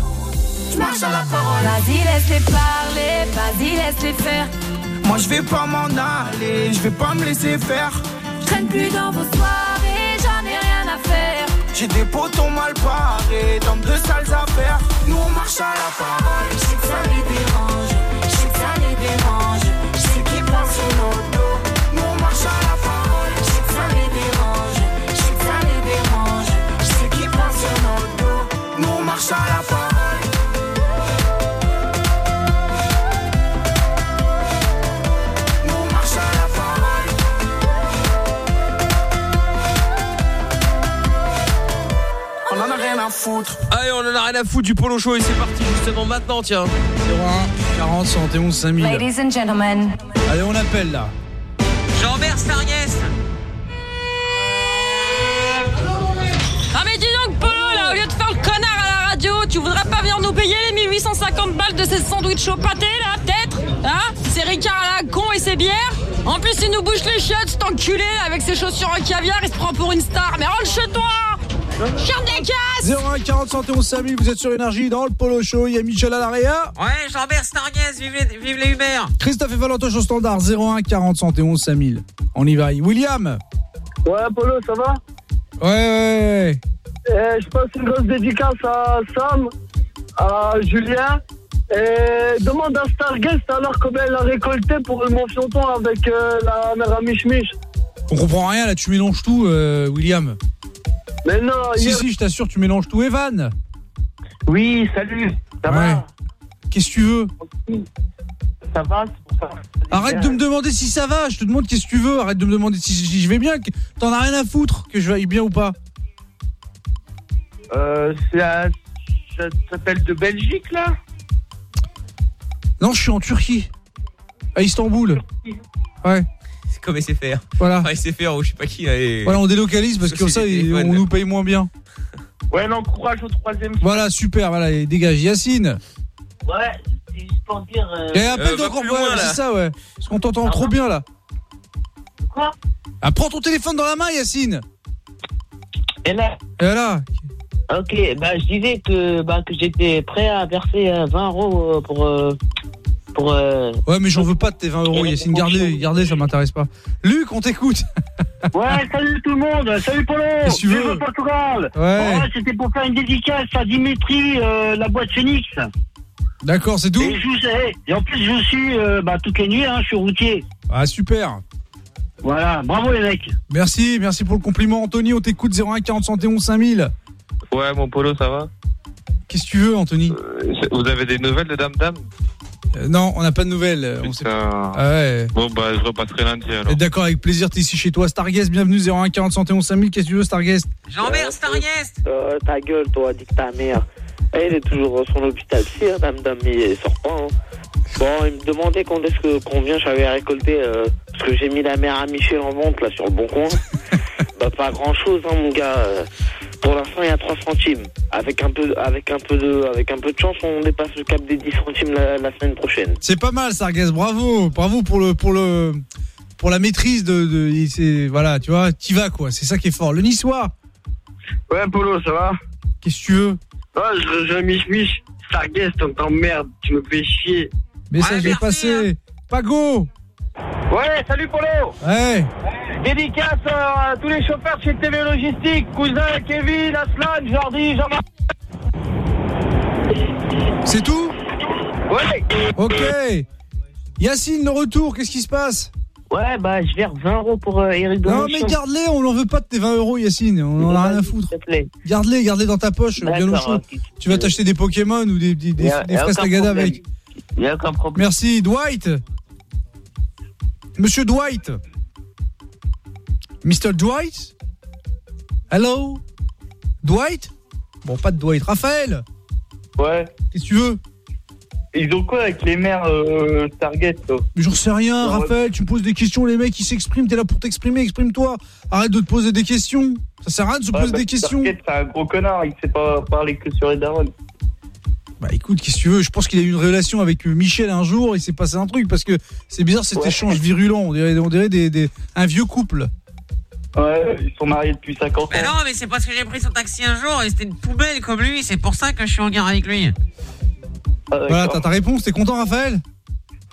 Je marche à la parole. Vas-y, laisse-les parler. Vas-y, laisse-les faire. Moi je vais pas m'en aller, je vais pas me laisser faire. Je traîne plus dans vos soirées, j'en ai rien à faire. J'ai des potons mal parés dans de sales affaires. Nous on marche à la parole. Je sais que ça les dérange, Allez, on en a rien à foutre du polo show et c'est parti justement maintenant, tiens. 01 40 71 5000. Ladies and gentlemen. Allez, on appelle là. Jean-Bert Starniès Ah mais dis donc Polo là, au lieu de faire le connard à la radio, tu voudrais pas venir nous payer les 1850 balles de ces sandwichs au pâté là, peut-être Hein? Ces ricards à la con et ces bières En plus il nous bouge les chiottes, cet enculé là, avec ses chaussures en caviar, il se prend pour une star. Mais rentre chez toi Ferme les casses 01 40 71 5000, vous êtes sur Énergie dans le Polo Show. Il y a Michel à l'area. Ouais, Jean-Bert Starniès, vive les, vive les Uber Christophe et Valentoche au standard 01 40 71 5000. On y va. William Ouais, Polo, ça va? Ouais, ouais, Eh, Je passe une grosse dédicace à Sam, à Julien. Et demande à Starguest alors combien elle a récolté pour le Montfionton avec euh, la mère à Mich Mich. On comprend rien là, tu mélanges tout, euh, William. Mais non, Si, si, je t'assure, tu mélanges tout. Evan Oui, salut, ça va Qu'est-ce que tu veux Ça va, c'est pour ça. Arrête de me demander si ça va, je te demande qu'est-ce que tu veux. Arrête de me demander si je vais bien. T'en as rien à foutre que je vais bien ou pas. Euh. Ça s'appelle de Belgique, là? Non, je suis en Turquie. À Istanbul. Ouais. C'est comme SFR. Voilà. Ouais, SFR ou je sais pas qui. et- Voilà, on délocalise parce que comme ça, on nous paye moins bien. Ouais, non, courage au troisième. Voilà, super, voilà, et dégage. Yacine Ouais, c'est juste pour dire. euh, Et appelle donc en ouais, c'est ça, ouais. Parce qu'on t'entend trop bien là. Quoi? Ah, prends ton téléphone dans la main, Yacine. Et là Et là Ok, bah je disais que, bah, que j'étais prêt à verser euh, 20 euros euh, pour. euh, pour euh, Ouais, mais j'en veux pas de tes 20 euros, Yacine. Gardez, gardez, ça m'intéresse pas. Luc, on t'écoute. Ouais, salut tout le monde, salut Polo, que tu veux Portugal. Ouais. c'était pour faire une dédicace à Dimitri, euh, la boîte Phoenix. D'accord, c'est tout Et, je vous sais- et en plus, je suis euh, bah, toutes les nuits, hein, je suis routier. Ah, super. Voilà, bravo les mecs. Merci, merci pour le compliment, Anthony. On t'écoute 01 40 71 5000. Ouais, mon polo, ça va? Qu'est-ce que tu veux, Anthony Vous avez des nouvelles de Dame Dame Euh, Non, on n'a pas de nouvelles. euh, on sait Putain. Ah ouais. Bon, bah, je repasserai lundi alors. D'accord, avec plaisir, t'es ici chez toi. Starguest, bienvenue 01 40 71 5000. Qu'est-ce que tu veux, Starguest? Jean-Bert Starguest Euh, ta gueule, toi, dit ta mère. Eh, il est toujours dans son hôpital psy, hein, dame, dame, mais il sort pas. Hein. Bon, il me demandait quand est-ce que combien j'avais récolté, euh, parce que j'ai mis la mère à Michel en vente là sur le bon coin. bah pas grand chose, hein, mon gars. Pour l'instant, il y a 3 centimes. Avec un peu, avec un peu de, avec un peu de chance, on dépasse le cap des 10 centimes la, la semaine prochaine. C'est pas mal, Starguest. Bravo, bravo pour le pour le pour la maîtrise de, de c'est voilà, tu vois, t'y vas quoi. C'est ça qui est fort. Le niçois. Ouais, Polo, ça va? Qu'est-ce que tu veux? Ouais, je rejoins Mich Mich. Starguest, on t'emmerde, tu me fais chier. Message est passé. Pago. Ouais, salut Polo Ouais. Dédicace à tous les chauffeurs chez TV Logistique, cousin, Kevin, Aslan, Jordi, Jean-Marc. C'est tout Ouais. Ok. Yacine, le retour, qu'est-ce qui se passe Ouais, bah je verse 20 euros pour euh, Eric Non, mais garde-les, on n'en veut pas de tes 20 euros, Yacine. On en a rien à foutre. Garde-les, garde-les dans ta poche, bien au chaud. Tu vas t'acheter des Pokémon ou des, des, des, des fraises Tagada avec. Il a aucun problème. Merci, Dwight. Monsieur Dwight. Mr. Dwight? Hello? Dwight? Bon, pas de Dwight. Raphaël Ouais. Qu'est-ce que tu veux? Ils ont quoi avec les mères euh, Target Mais j'en sais rien, Ouais. Raphaël. Tu me poses des questions, les mecs, ils s'expriment. T'es là pour t'exprimer, exprime-toi. Arrête de te poser des questions. Ça sert à rien de se Ouais, poser bah, des questions. Target, c'est un gros connard, il sait pas parler que sur les darons. Bah écoute, qu'est-ce que tu veux? Je pense qu'il a eu une relation avec euh, Michel un jour, il s'est passé un truc parce que c'est bizarre cet Ouais. échange virulent. On dirait, on dirait des, des- un vieux couple. Ouais, ils sont mariés depuis 50 ans. Mais non, mais c'est parce que j'ai pris son taxi un jour et c'était une poubelle comme lui, c'est pour ça que je suis en guerre avec lui. Voilà, t'as ta réponse. T'es content, Raphaël?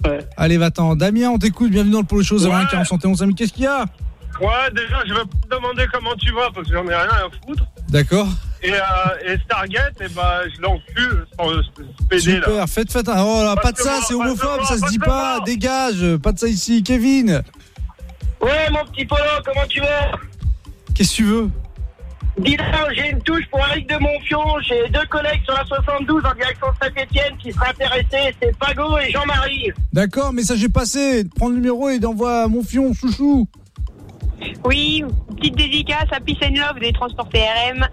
Ouais. Allez, va-t'en. Damien, on t'écoute. Bienvenue dans le Polo Show 01 40 71 5000. Qu'est-ce qu'il y a? Ouais, déjà, je vais pas te demander comment tu vas parce que j'en ai rien à foutre. D'accord. Et, euh, et Stargate, et bah, je l'encule, PD là. Super. Faites, faites. un- Oh là, pas de ça, c'est homophobe, ça se dit pas. Dégage. Pas de ça ici. Kevin, Ouais, mon petit Polo, comment tu vas? Qu'est-ce que tu veux? Dis j'ai une touche pour Eric de Monfion. J'ai deux collègues sur la 72 en direction de Saint-Etienne qui seraient intéressés. C'est Pago et Jean-Marie. D'accord, message est passé. Prends le numéro et d'envoie à mon fion, chouchou. Oui, petite dédicace à Peace and Love des transports TRM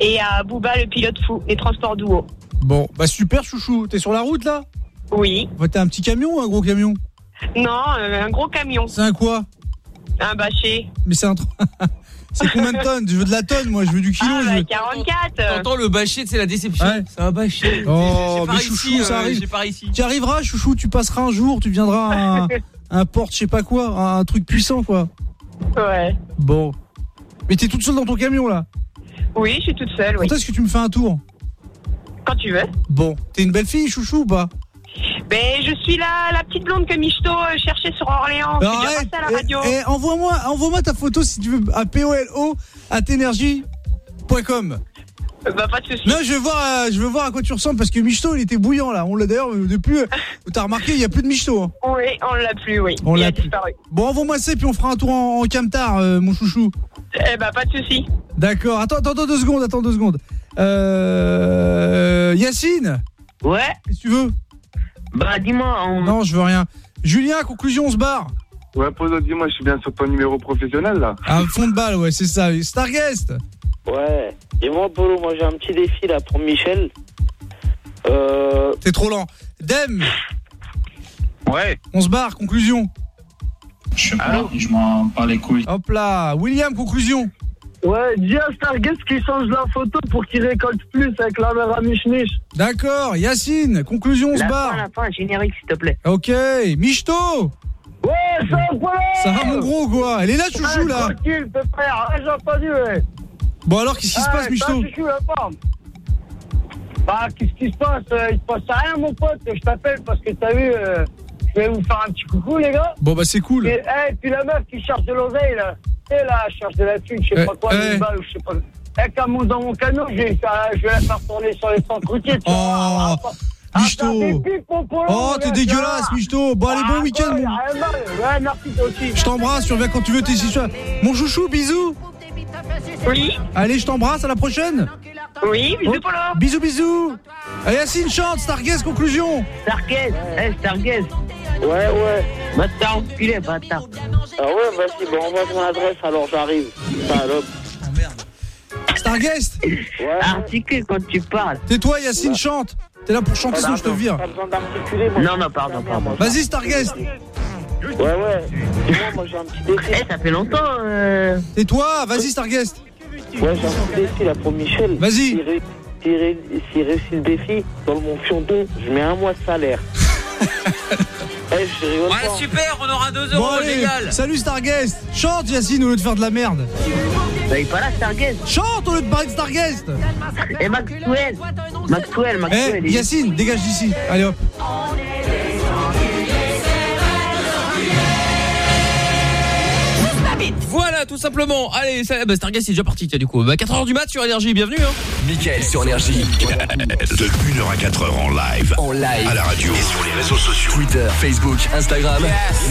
et à Booba le pilote fou des transports duo. Bon, bah super, chouchou. T'es sur la route là? Oui. Bah, T'as un petit camion ou un gros camion? Non, euh, un gros camion. C'est un quoi? Un bâché. Mais c'est un. c'est combien de tonnes? Je veux de la tonne, moi, je veux du kilo. Ah, je bah, veux- 44. T'entends le bâcher, c'est la déception. C'est un bâcher. Oh, mais chouchou, ça euh, arrive. pas réussi. Tu arriveras, chouchou, tu passeras un jour, tu viendras à un, un porte, je sais pas quoi, un, un truc puissant, quoi. Ouais. Bon. Mais t'es toute seule dans ton camion, là Oui, je suis toute seule, oui. Quand est-ce que tu me fais un tour Quand tu veux. Bon. T'es une belle fille, chouchou, ou pas? Ben, je suis la, la petite blonde que Michto euh, cherchait sur Orléans. Qui est déjà passée à la radio. eh, eh, envoie-moi envoie ta photo, si tu veux, à polo énergie.com. Bah, pas de soucis. Non, je veux voir, euh, je veux voir à quoi tu ressembles parce que Michto, il était bouillant là. On l'a d'ailleurs euh, depuis. euh, T'as remarqué, il y a plus de Michto. hein. Oui, on l'a plus, oui. On Il l'a a plus. disparu. Bon, envoie-moi ça puis on fera un tour en, en camtar, euh, mon chouchou. Eh bah, pas de soucis. D'accord. Attends, attends, attends deux secondes. Attends deux secondes. Euh, Yacine? Ouais. Qu'est-ce que tu veux? Bah, dis-moi. On... Non, je veux rien. Julien, conclusion, on se barre. Ouais, Polo, dis-moi, je suis bien sur ton numéro professionnel là. À fond de balle, ouais, c'est ça. Starguest. Ouais. Et moi, Polo, moi j'ai un petit défi là pour Michel. Euh. T'es trop lent. Dem. Ouais. On se barre. Conclusion. Je sais pas, je m'en bats les couilles. Hop là. William, conclusion. Ouais, dis à Starguest qu'il change la photo pour qu'il récolte plus avec la mère à Mich-Mich. D'accord, Yacine, conclusion, on se La barre. fin, la fin, générique, s'il te plaît. Ok, Michto Ouais, ça va, Polo Ça va mon gros quoi Elle est là, chouchou là Tranquille, ouais, j'ai entendu, ouais. Bon alors, qu'est-ce qui se Ah, passe, Michto ça, chouchou, la forme. Bah, qu'est-ce qui se passe Euh, Il se passe rien, mon pote. Je t'appelle parce que t'as vu, euh, je vais vous faire un petit coucou, les gars. Bon bah c'est cool. Et, eh, puis la meuf qui cherche de l'oseille, là. Là, elle cherche de la thune, je sais Eh, pas quoi, eh. une balle, je sais pas. Elle qu'elle monte dans mon canot, je vais, la faire tourner sur les centres routiers, tu vois. Oh, Michto Oh, t'es dégueulasse, Michto Bon allez, bon week-end mon- Ouais, merci, toi aussi. Je t'embrasse, tu reviens quand tu veux, t'es ici. Mon chouchou, bisous Oui Allez, je t'embrasse, à la prochaine Oui, bisous, Oh, Polo. Bisous, bisous Allez, Yacine, chante, Stargaze, conclusion Stargaze, eh, Stargaze. Ouais, ouais. Faire enculer, bâtard. Ah ouais, vas-y, bon, envoie ton adresse, alors j'arrive. Salope. Starguest Articule quand tu parles. Tais-toi, Yacine, chante T'es là pour chanter, sinon je te vire. Non, non, pardon, pardon. Vas-y, Starguest Ouais, ouais. Dis-moi, moi j'ai un petit défi. Eh, ça fait longtemps. Euh... Tais-toi, vas-y, Starguest Ouais, j'ai un petit défi là pour Michel. Vas-y. S'il ré- s'il ré- s'il réussit le défi, dans mon fiondon, je mets un mois de salaire. Eh, Ouais, super, on aura 2 Bon euros allez, légal. salut Starguest Chante, Yacine, au lieu de faire de la merde Bah, il est pas là, Stargaze. Chante au lieu de parler de Starguest Et Maxwell. Maxwell, Maxwell. Eh, il- Yacine, dégage d'ici Allez hop Voilà, tout simplement. Allez, ça, bah, Stargate, c'est déjà parti, tiens, du coup. Bah, 4h du mat sur Énergie, bienvenue, hein. Mickaël sur Énergie. De 1h à 4h en live. En live. À la radio. Et sur les réseaux sociaux. Twitter, Facebook, Instagram.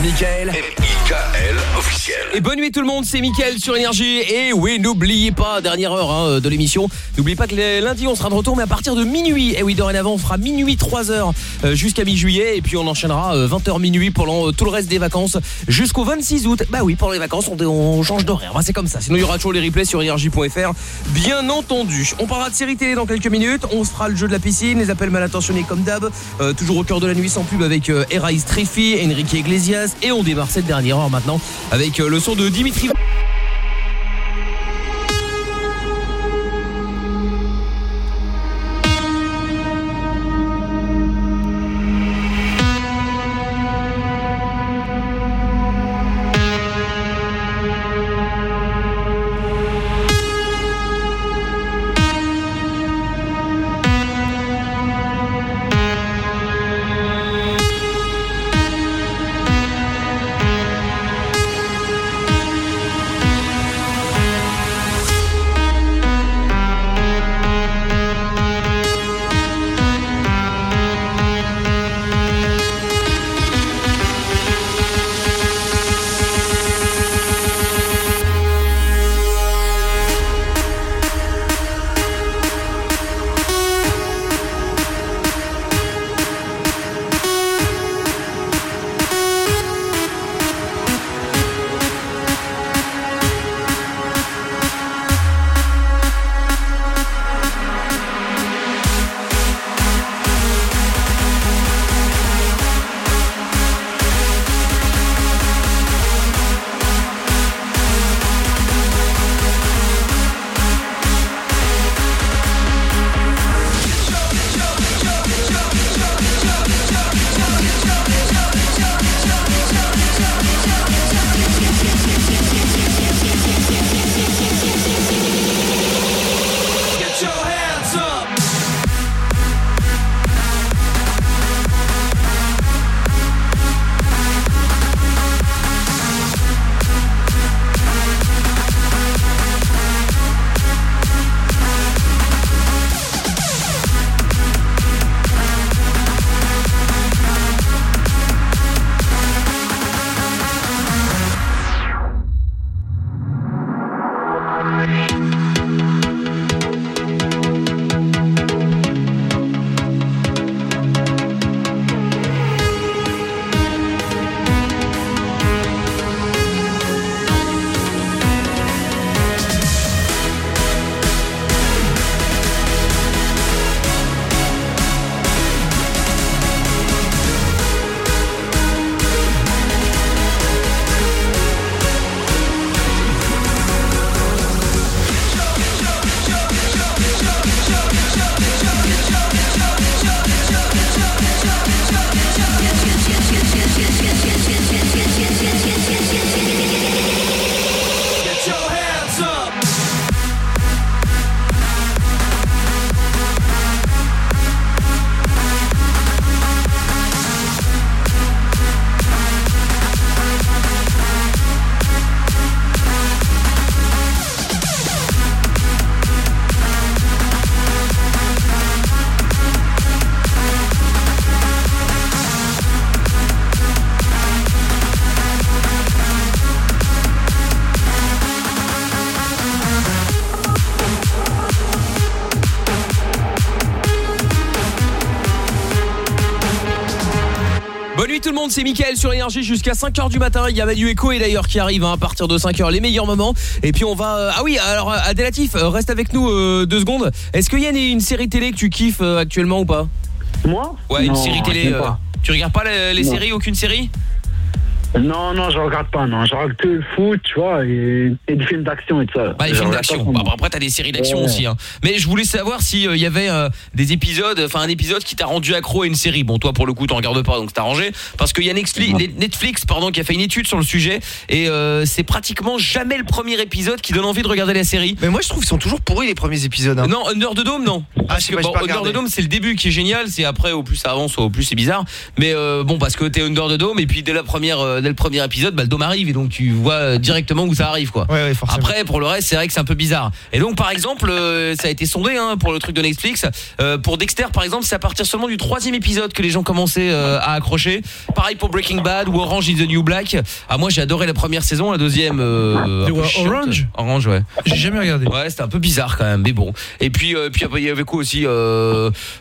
Mickaël. M.I.K.L. officiel. Et bonne nuit tout le monde, c'est Mickaël sur Énergie. Et oui, n'oubliez pas, dernière heure hein, de l'émission, n'oubliez pas que les lundis, on sera de retour, mais à partir de minuit. Et oui, dorénavant, on fera minuit 3h jusqu'à mi-juillet. Et puis on enchaînera 20h minuit pendant euh, tout le reste des vacances jusqu'au 26 août. Bah oui, pour les vacances, on, on change d'horaire. Bah, c'est comme ça. Sinon, il y aura toujours les replays sur énergie.fr. Bien entendu. On parlera de série télé dans quelques minutes. On se fera le jeu de la piscine, les appels mal intentionnés comme d'hab. Euh, toujours au cœur de la nuit sans pub avec euh, Eraïs Enrique Iglesias. Et on démarre cette dernière heure maintenant avec euh, le son de Dimitri. C'est Mickaël sur Énergie jusqu'à 5h du matin. Il y a Manu et Koé d'ailleurs qui arrivent hein, à partir de 5h, les meilleurs moments. Et puis on va... euh, Ah oui, alors euh, Adélatif, euh, reste avec nous euh, deux secondes. Est-ce qu'il y a une, une série télé que tu kiffes euh, actuellement ou pas? Moi? Ouais, une série télé. euh. Tu regardes pas les, séries, aucune série? Non, non, je regarde pas, non. Je regarde que le foot, tu vois, et, et des films d'action et tout ça. Bah, les films d'action. Bah, après, t'as des séries d'action Ouais. aussi. Hein. Mais je voulais savoir s'il y avait euh, des épisodes, enfin un épisode qui t'a rendu accro à une série. Bon, toi, pour le coup, t'en regardes pas, donc c'est arrangé. Parce qu'il y a Netflix, Netflix, pardon, qui a fait une étude sur le sujet. Et euh, c'est pratiquement jamais le premier épisode qui donne envie de regarder la série. Mais moi, je trouve qu'ils sont toujours pourris les premiers épisodes. hein. Non, Under the Dome, non. Parce que sais pas, bon, pas Under the Dome, c'est le début qui est génial. C'est après, au plus ça avance, au plus c'est bizarre. Mais euh, bon, parce que t'es Under the Dome, et puis dès la première, euh, dès le premier épisode, bah, le dôme arrive, et donc tu vois euh, directement où ça arrive, quoi. Après, pour le reste, c'est vrai que c'est un peu bizarre. Et donc, par exemple, euh, ça a été sondé hein, pour le truc de Netflix. Euh, pour Dexter, par exemple, c'est à partir seulement du troisième épisode que les gens commençaient à accrocher. Pareil pour Breaking Bad ou Orange is the New Black. Ah, moi, j'ai adoré la première saison, la deuxième. Orange Orange, ouais. J'ai jamais regardé. Ouais, c'était un peu bizarre quand même, mais bon. Et puis, puis il y avait quoi aussi Ouais,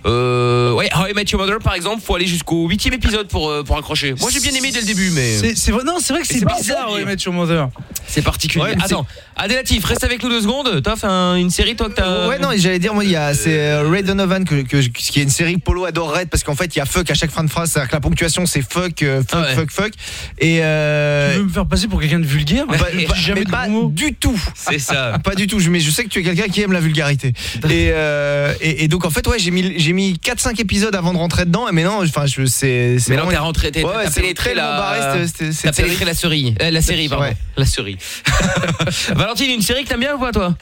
How I Met Your Mother, par exemple, faut aller jusqu'au huitième épisode pour pour accrocher. Moi, j'ai bien aimé dès le début, mais C'est vrai, non, c'est vrai que Mais c'est bizarre, ouais, Match Your Mother. c'est particulier. Ouais, mais Attends, Adélatif, reste avec nous deux secondes. T'as fait un- une série, toi, que t'as. Ouais non j'allais dire moi il y a c'est euh, Ray Donovan que, que qui est une série Polo adorerait parce qu'en fait il y a fuck à chaque fin de phrase c'est-à-dire que la ponctuation c'est fuck euh, fuck fuck fuck et euh, Tu veux me faire passer pour quelqu'un de vulgaire Bah, bah, jamais mais de pas gros du tout. C'est ça. pas du tout. Mais je sais que tu es quelqu'un qui aime la vulgarité. Et, euh, et, et donc en fait ouais j'ai mis j'ai mis 4-5 épisodes avant de rentrer dedans. Et maintenant enfin je c'est c'est Mais non, t'as rentré, t'as Ouais, t'as cette- série. la série, euh, la série, pardon, Ouais. la série. Valentine, une série que t'aimes bien ou pas, toi?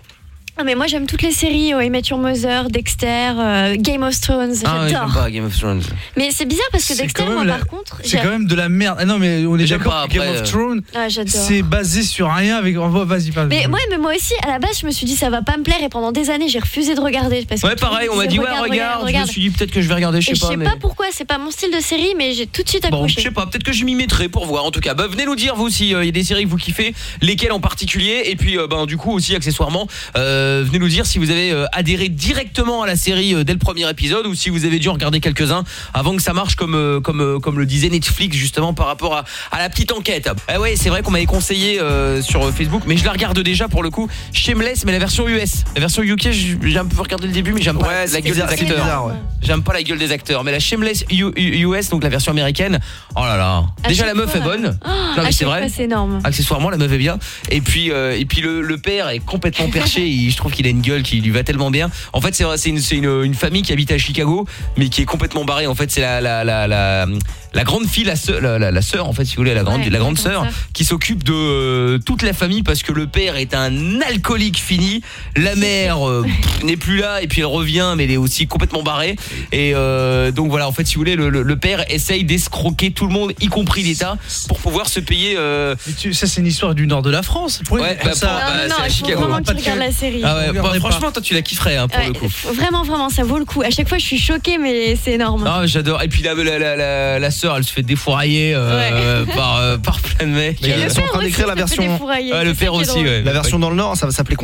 Ah, mais moi j'aime toutes les séries, ouais, Met Your Mother, Dexter, euh, Game of Thrones, Ah, ouais, j'adore. j'aime pas Game of Thrones. mais c'est bizarre parce que C'est Dexter, quand même moi la- par contre, C'est j'ai- quand même de la merde. Ah non, mais on est J'aime d'accord pas, que Game après, of euh, Thrones, Ah, j'adore. c'est basé sur rien avec. oh, Vas-y, parle. Mais ouais, mais moi aussi, à la base, je me suis dit ça va pas me plaire et pendant des années, j'ai refusé de regarder parce que Ouais, tout le monde pareil, on m'a disait, dit, ouais, regarde. Je me suis dit, peut-être que je vais regarder, je Et sais je pas. sais mais- pas pourquoi, c'est pas mon style de série, mais j'ai tout de suite Bon, accroché. je sais pas, peut-être que je m'y mettrai pour voir en tout cas. Bah, venez nous dire vous aussi, euh, il y a des séries que vous kiffez, lesquelles en particulier et puis euh, ben du coup aussi accessoirement euh, venez nous dire si vous avez euh, adhéré directement à la série euh, dès le premier épisode ou si vous avez dû en regarder quelques-uns avant que ça marche comme euh, comme euh, comme le disait Netflix justement par rapport à, à la petite enquête. Ah ouais, c'est vrai qu'on m'avait conseillé euh, sur Facebook mais je la regarde déjà pour le coup Shameless mais la version US. La version UK, j'ai un peu regardé le début mais j'aime pas Ouais, la gueule bizarre, des c'est acteurs. bizarre, ouais. J'aime pas la gueule des acteurs mais la Shameless U- U- US donc la version américaine. Oh là là. À Déjà la meuf fois, est bonne. Oh, Non, mais à c'est vrai. C'est énorme. Accessoirement, la meuf est bien. Et puis, euh, et puis le, le père est complètement perché. Je trouve qu'il a une gueule qui lui va tellement bien. En fait, c'est une, c'est une, une famille qui habite à Chicago, mais qui est complètement barrée. En fait, c'est la, la, la, la, la grande fille, la sœur, la, la- la sœur, en fait, si vous voulez, la grande, Ouais, la grande la grande sœur, qui s'occupe de euh, toute la famille parce que le père est un alcoolique fini. La mère euh, n'est plus là et puis elle revient, mais elle est aussi complètement barrée. Et euh, donc voilà, en fait, si vous voulez, le, le- le père essaye d'escroquer tout le monde, y compris l'État, pour pouvoir se payer. euh, Mais tu- ça, c'est une histoire du nord de la France. Pourquoi Ouais, bah, ça, pour- bah, Non, non, à faut Chicago. vraiment que tu de regardes la série. Ah ouais, bah, pas. franchement, toi tu la kifferais hein, pour Ouais, le coup. Vraiment, vraiment, ça vaut le coup. À chaque fois, je suis choquée, mais c'est énorme. Ah, j'adore. Et puis la, la, la, la, la sœur, elle se fait défourailler euh, par, euh, par plein de mecs. Mais Euh, ils sont en train d'écrire la version Ouais, le père aussi, ouais. la version dans le nord ça va s'appeler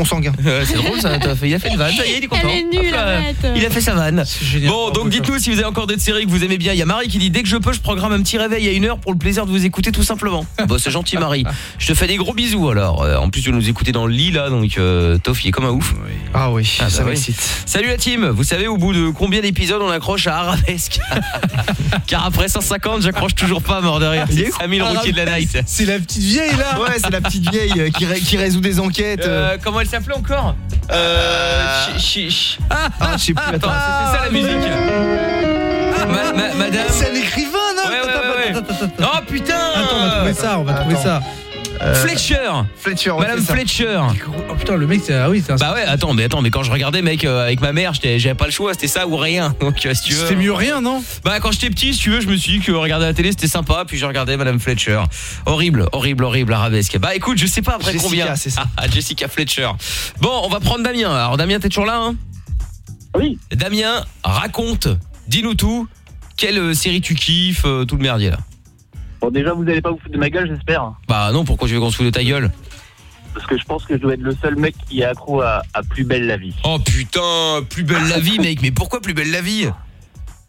c'est drôle ça, fait- il a fait une vanne, ça y est, il est content. Elle est nulle. Il a fait sa vanne. génial. Bon, donc dites-nous si vous avez encore d'autres séries que vous aimez bien. Il y a Marie qui dit dès que je peux, je programme un petit réveil à une heure pour le plaisir de vous écouter tout simplement. Bon, c'est gentil Marie. Je te fais des gros bisous alors. Euh, En plus, tu nous écouter dans le lit là, donc Toff, il est comme un ouf. Ah oui, Ah, bah ça oui. m'excite. Salut la team, vous savez au bout de combien d'épisodes on accroche à Arabesque Car après 150, j'accroche toujours pas mort de rire. C'est Samy le routier de la night. C'est la petite vieille là. Ouais, c'est la petite vieille euh, qui, ré- qui résout des enquêtes. euh. Euh, comment elle s'appelait encore? Euh, chi- chi- Ah, je sais plus, Attends, attends. c'était ça la musique. Ma- ma- madame. C'est un écrivain, non? Ouais. Oh putain Attends, on va trouver ça, on va trouver ça. Euh, Fletcher Fletcher, ouais, Madame c'est ça. Fletcher Oh putain, le mec, c'est ah oui, c'est un. Bah ouais, attends, mais attends, mais quand je regardais mec euh, avec ma mère, j'étais- j'avais pas le choix, c'était ça ou rien. Donc euh, si tu veux. C'était mieux rien, non? Bah quand j'étais petit, si tu veux, je me suis dit que regarder la télé c'était sympa, puis je regardais Madame Fletcher. Horrible, horrible, horrible arabesque. Bah écoute, je sais pas après Jessica, combien. c'est ça. Ah, Jessica Fletcher. Bon, on va prendre Damien. Alors Damien, t'es toujours là hein? Oui. Damien, raconte, dis-nous tout. Quelle euh, série tu kiffes, euh, tout le merdier là? Bon, déjà, vous allez pas vous foutre de ma gueule, j'espère. Bah non, pourquoi tu veux qu'on se foute de ta gueule Parce que je pense que je dois être le seul mec qui est accro à, à Plus Belle la Vie. Oh putain, plus belle la vie mec, mais pourquoi plus belle la vie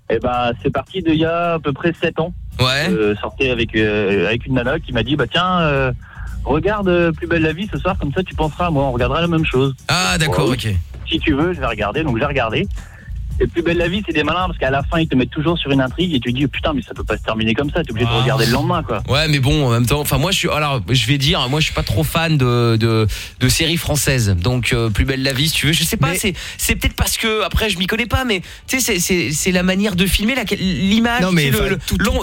Eh ben, c'est parti d'il y a à peu près 7 ans. Ouais. Euh, sortais avec euh, avec une nana qui m'a dit bah tiens euh, regarde euh, Plus belle la vie ce soir comme ça tu penseras à moi on regardera la même chose. Ah d'accord, ok. Si tu veux je vais regarder donc j'ai regardé. Et Plus belle la vie c'est des malins parce qu'à la fin ils te mettent toujours sur une intrigue et tu te dis putain mais ça peut pas se terminer comme ça t'es obligé de regarder le lendemain quoi. Ouais, mais bon, en même temps, enfin moi je suis alors je vais dire moi je suis pas trop fan de de, de séries françaises. Donc euh, plus belle la vie si tu veux, je sais pas, c'est c'est peut-être parce que après je m'y connais pas mais tu sais c'est la manière de filmer la l'image,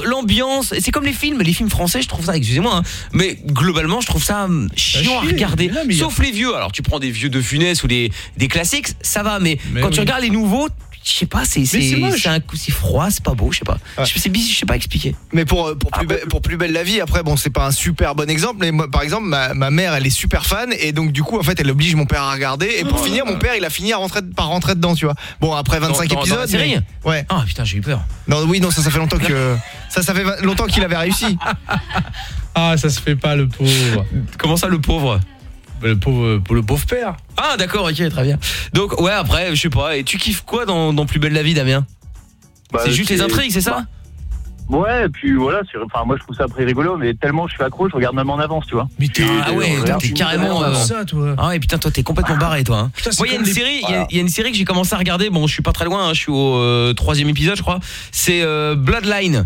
l'ambiance, c'est comme les films, les films français, je trouve ça excusez-moi hein, mais globalement je trouve ça hum, chiant à regarder. Sauf les vieux. Alors tu prends des vieux de Funès ou des des classiques, ça va mais, Mais quand oui. tu regardes les nouveaux je sais pas, c'est c'est froid, c'est pas beau, je sais pas. Bizarre, je sais pas expliquer. Mais pour euh, pour plus, belle, pour plus belle la vie, après bon, c'est pas un super bon exemple, mais moi, par exemple, ma, ma mère, elle est super fan et donc du coup, en fait, elle oblige mon père à regarder et pour finir, mon père, il a fini à rentrer par rentrer dedans, tu vois. Bon, après 25 Dans- dans- épisodes, dans la série mais- ouais. Ah putain, j'ai eu peur. Non, oui, non, ça, ça fait longtemps que ça, ça fait longtemps qu'il avait réussi. Ah, ça se fait pas, le pauvre. Comment ça, le pauvre? Le pauvre, pour le pauvre père. Ah d'accord, ok, très bien. Donc ouais, après, je sais pas, et tu kiffes quoi dans, dans Plus belle la vie, Damien? Bah, C'est juste les intrigues, c'est ça? Ouais, et puis voilà, c'est- enfin moi je trouve ça après rigolo, mais tellement je suis accro, je regarde même en avance, tu vois. Mais t'es Ah ouais, toi t'es carrément euh, ça, toi. Ah ouais, putain, toi t'es complètement barré, toi. hein. Putain, c'est Moi, il y a comme une série, il y a- Voilà. il y, a une série que j'ai commencé à regarder. Bon, je suis pas très loin, hein, je suis au euh, troisième épisode, je crois. C'est euh, Bloodline.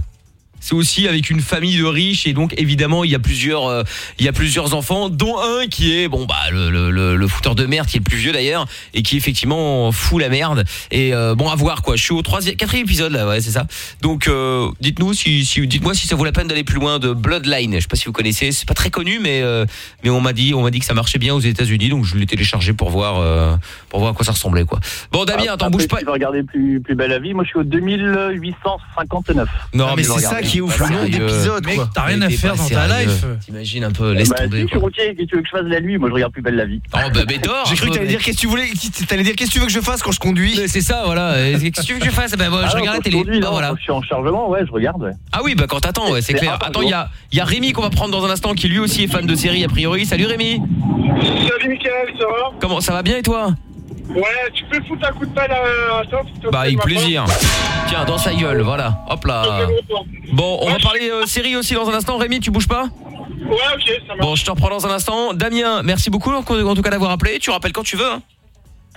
C'est aussi avec une famille de riches et donc évidemment il y a plusieurs euh, il y a plusieurs enfants dont un qui est bon bah le, le, le, fouteur de merde qui est le plus vieux d'ailleurs et qui effectivement fout la merde. Et euh, bon à voir quoi. Je suis au troisième quatrième épisode là ouais c'est ça. Donc euh, dites-nous si, si dites-moi si ça vaut la peine d'aller plus loin de Bloodline. Je sais pas si vous connaissez c'est pas très connu mais euh, mais on m'a dit on m'a dit que ça marchait bien aux États-Unis donc je l'ai téléchargé pour voir euh, pour voir à quoi ça ressemblait quoi. Bon Damien attends Après, bouge pas. tu veux regarder plus, plus belle la vie, moi je suis au 2859. non, Ah, mais c'est ça qui est ouf, le nombre d'épisodes, Mec, quoi. t'as rien à faire dans ta life. T'imagines un peu, laisse bah, tomber. Si, je suis routier, qu'est-ce que tu veux que je fasse de la nuit Moi je regarde plus belle la vie. Oh bah mais dors J'ai cru que t'allais dire qu'est-ce que tu voulais, t'allais dire qu'est-ce que tu veux que je fasse quand je conduis? C'est ça, voilà. Qu'est-ce que tu veux que je fasse? Ben moi, Ah je non, regarde la télé. Bah, voilà. je suis en chargement, ouais, je regarde. ouais. Ah oui, bah quand t'attends, ouais, c'est clair. Attends, il y a, il y a Rémi qu'on va prendre dans un instant qui lui aussi est fan de série a priori. Salut Rémi. Salut Mickaël, ça va? Comment ça va bien et toi? Ouais, tu peux foutre un coup de pelle à, à ça s'il te Bah plaît, avec plaisir. Tiens, dans sa gueule, voilà. Hop là. Bon, on va parler euh, série aussi dans un instant. Rémi, tu bouges pas? Ouais, ok, ça marche. Bon, je te reprends dans un instant. Damien, merci beaucoup en tout cas d'avoir appelé. Tu rappelles quand tu veux. hein.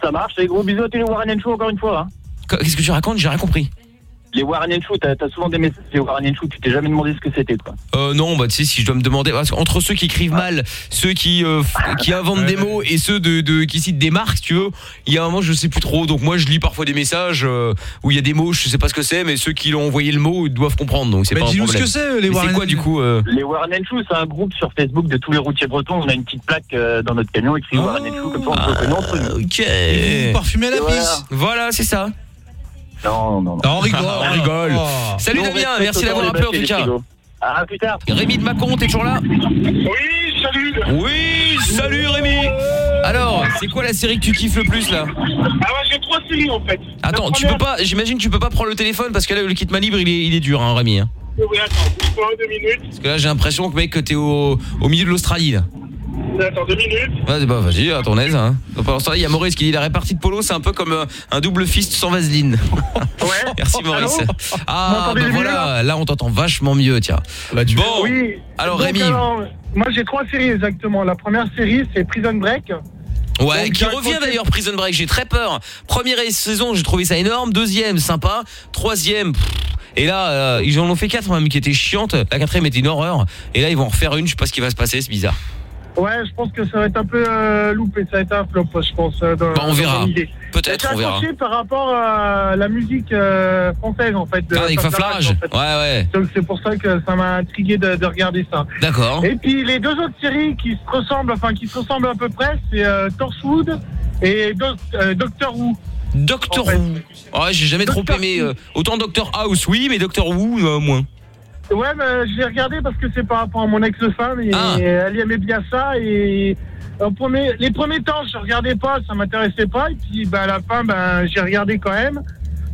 Ça marche, et gros bisous à tous les Warren Show encore une fois. hein. Qu'est-ce que tu racontes? J'ai rien compris. Les Warren Show, t'as souvent des messages des Warren Show, tu t'es jamais demandé ce que c'était quoi. Euh, non, bah tu sais si je dois me demander parce qu'entre ceux qui écrivent mal, ceux qui euh, f- qui inventent des mots et ceux de, de qui citent des marques, tu veux, il y a un moment je sais plus trop. Donc moi je lis parfois des messages euh, où il y a des mots, je sais pas ce que c'est, mais ceux qui l'ont envoyé le mot doivent comprendre. Donc c'est pas un dis-nous ce problème. que c'est, les Mais Warren- C'est quoi du coup euh, Les Warren Show, c'est un groupe sur Facebook de tous les routiers bretons. On a une petite plaque euh, dans notre camion écrit Warren Show, comme ça on se reconnaît entre nous. Ok. Vous parfumez la pisse. Voilà, c'est ça. Non, non, non. Non, on rigole. On rigole. Oh. Salut Damien, merci d'avoir appelé en tout cas. À plus tard. Rémi de Macon, t'es toujours là Oui, salut. Oui, salut Rémi. Alors, c'est quoi la série que tu kiffes le plus là? Ah ouais, j'ai trois séries en fait. Attends, tu peux pas, j'imagine que tu peux pas prendre le téléphone parce que là le kit main libre il est, il est dur hein Rémi. hein. Oui, attends, deux minutes. Parce que là j'ai l'impression que mec que t'es au, au milieu de l'Australie là. Attends, deux minutes. Vas-y, bah, vas-y, à ton aise. Hein. Donc, Pendant ce temps-là, il y a Maurice qui dit la répartie de polo, c'est un peu comme euh, un double fist sans vaseline. Ouais. Merci Maurice. allô Ah, bah voilà, là on t'entend vachement mieux, tiens. bon, Oui. alors Donc, Rémi. alors, moi j'ai trois séries exactement. La première série c'est Prison Break. Ouais, Donc, qui revient d'ailleurs Prison Break, j'ai très peur. Première saison, j'ai trouvé ça énorme. Deuxième, sympa. Troisième, pff, et là, euh, ils en ont fait quatre même qui étaient chiantes. La quatrième était une horreur. Et là, ils vont en refaire une, je sais pas ce qui va se passer, c'est bizarre. Ouais, je pense que ça va être un peu euh, loupé, ça va être un flop, je pense. euh, dans- Bah, on verra. Peut-être, on verra. par rapport à la musique euh, française en fait. de Ah, avec Faflarage. en fait. Ouais, ouais. Donc c'est pour ça que ça m'a intrigué de, de regarder ça. D'accord. Et puis les deux autres séries qui se ressemblent, enfin qui se ressemblent à peu près, c'est euh, Torchwood et Doc- Doctor Who. Doctor En fait. Who. Ouais, j'ai jamais trop aimé. euh, autant Doctor House, oui, mais Doctor Who, moins. Ouais, mais je l'ai regardé parce que c'est par rapport à mon ex-femme et Ah. elle aimait bien ça et en premier, les premiers temps je regardais pas, ça m'intéressait pas et puis bah, à la fin ben j'ai regardé quand même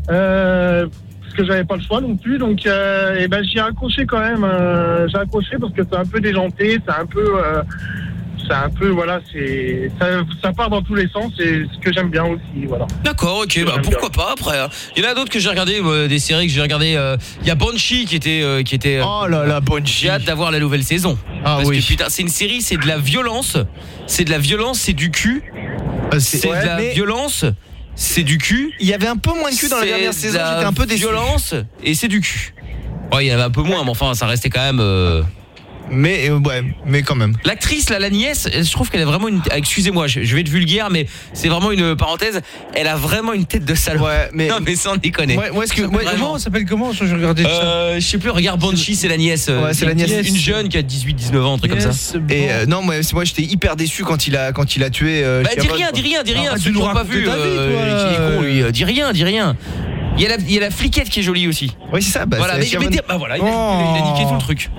euh, parce que j'avais pas le choix non plus donc euh, et ben j'ai accroché quand même, euh, j'ai accroché parce que c'est un peu déjanté, c'est un peu euh, c'est un peu, voilà, c'est ça, ça part dans tous les sens et ce que j'aime bien aussi, voilà. D'accord, ok, bah pourquoi pas après. hein. Il y en a d'autres que j'ai regardé, euh, des séries que j'ai regardé. euh, Il y a Banshee qui était, euh, qui était. Oh là là, Banshee. J'ai hâte d'avoir la nouvelle saison. Ah Parce oui. que putain, c'est une série, c'est de la violence, c'est de la violence, c'est du cul, c'est ouais, de la mais- violence, c'est du cul. Il y avait un peu moins de cul dans la C'est dernière de saison, j'étais un peu déçu. Violence et c'est du cul. Ouais, il y en avait un peu moins, mais enfin, ça restait quand même. Euh, Mais euh, ouais, mais quand même. L'actrice, là, la nièce, je trouve qu'elle a vraiment une. ah, Excusez-moi, je, je vais être vulgaire, mais c'est vraiment une parenthèse. Elle a vraiment une tête de salope. Ouais, mais. Non, mais sans déconner. Ouais, ouais, est-ce que- Vraiment. ouais, Comment ça s'appelle comment Je regardais ça. Euh, je sais plus, regarde Banshee, c'est la nièce. euh, Ouais, c'est la nièce. Une jeune qui a 18-19 ans, un truc comme ça. Et euh, non, moi, c'est- moi j'étais hyper déçu quand il a quand il a tué. euh, Bah, dis Chiron, rien, quoi. dis rien, dis rien, Arrête ceux de qui nous n'ont pas raconter vu. ta vie, euh, toi, là. qui est con, lui. Euh, Dis rien, dis rien. Il y, a la, il y a la fliquette qui est jolie aussi. Oui, c'est ça. Bah, voilà, c'est mais, Chiron. mais dis- bah voilà, il a, il a- il a niqué tout le truc.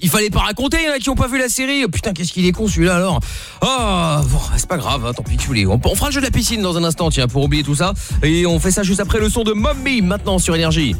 Il fallait pas raconter, il y en qui ont pas vu la série. Putain, qu'est-ce qu'il est con celui-là alors. Oh, bon, c'est pas grave, hein, tant pis, tu voulais. On, on fera le jeu de la piscine dans un instant, tiens, pour oublier tout ça. Et on fait ça juste après le son de Mommy, maintenant sur Énergie.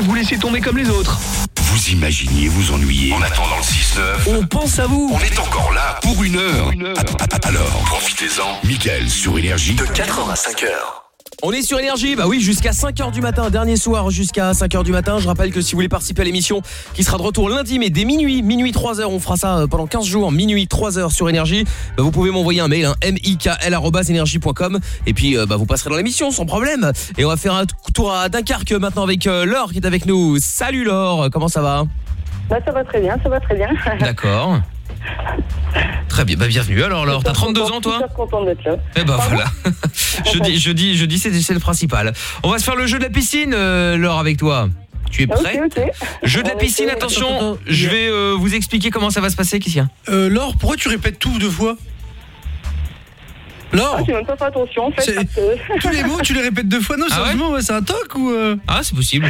Vous laisser tomber comme les autres Vous imaginiez vous ennuyer en attendant le 6-9 On pense à vous On est encore là pour une heure. Alors, profitez-en. Mickaël sur Énergie. De 4h à 5h. On est sur Énergie, bah oui, jusqu'à 5h du matin, dernier soir jusqu'à 5h du matin. Je rappelle que si vous voulez participer à l'émission qui sera de retour lundi, mais dès minuit, minuit 3h, on fera ça euh, pendant 15 jours, minuit 3h sur Énergie, bah, vous pouvez m'envoyer un mail, hein, mikl.energie.com et puis euh, bah, vous passerez dans l'émission sans problème. Et on va faire un tour à Dunkerque maintenant avec euh, Laure qui est avec nous. Salut Laure, comment ça va? Bah, ça va très bien, ça va très bien. D'accord. Très bien, bah bienvenue alors Laure, t'as 32 ans toi Super contente d'être là. Eh ben voilà. je dis je dis je dis c'est le principal. On va se faire le jeu de la piscine euh, Laure avec toi. Tu es prêt Ok, ok. Jeu de la piscine, attention, je vais euh, vous expliquer comment ça va se passer, Kissia. Euh, Laure, pourquoi tu répètes tout deux fois? Laure Ah, j'ai même pas fait attention en fait. C'est- parce que- Tous les mots, tu les répètes deux fois Non, Ah ouais sérieusement, ouais, c'est un toc ou euh Ah, c'est possible.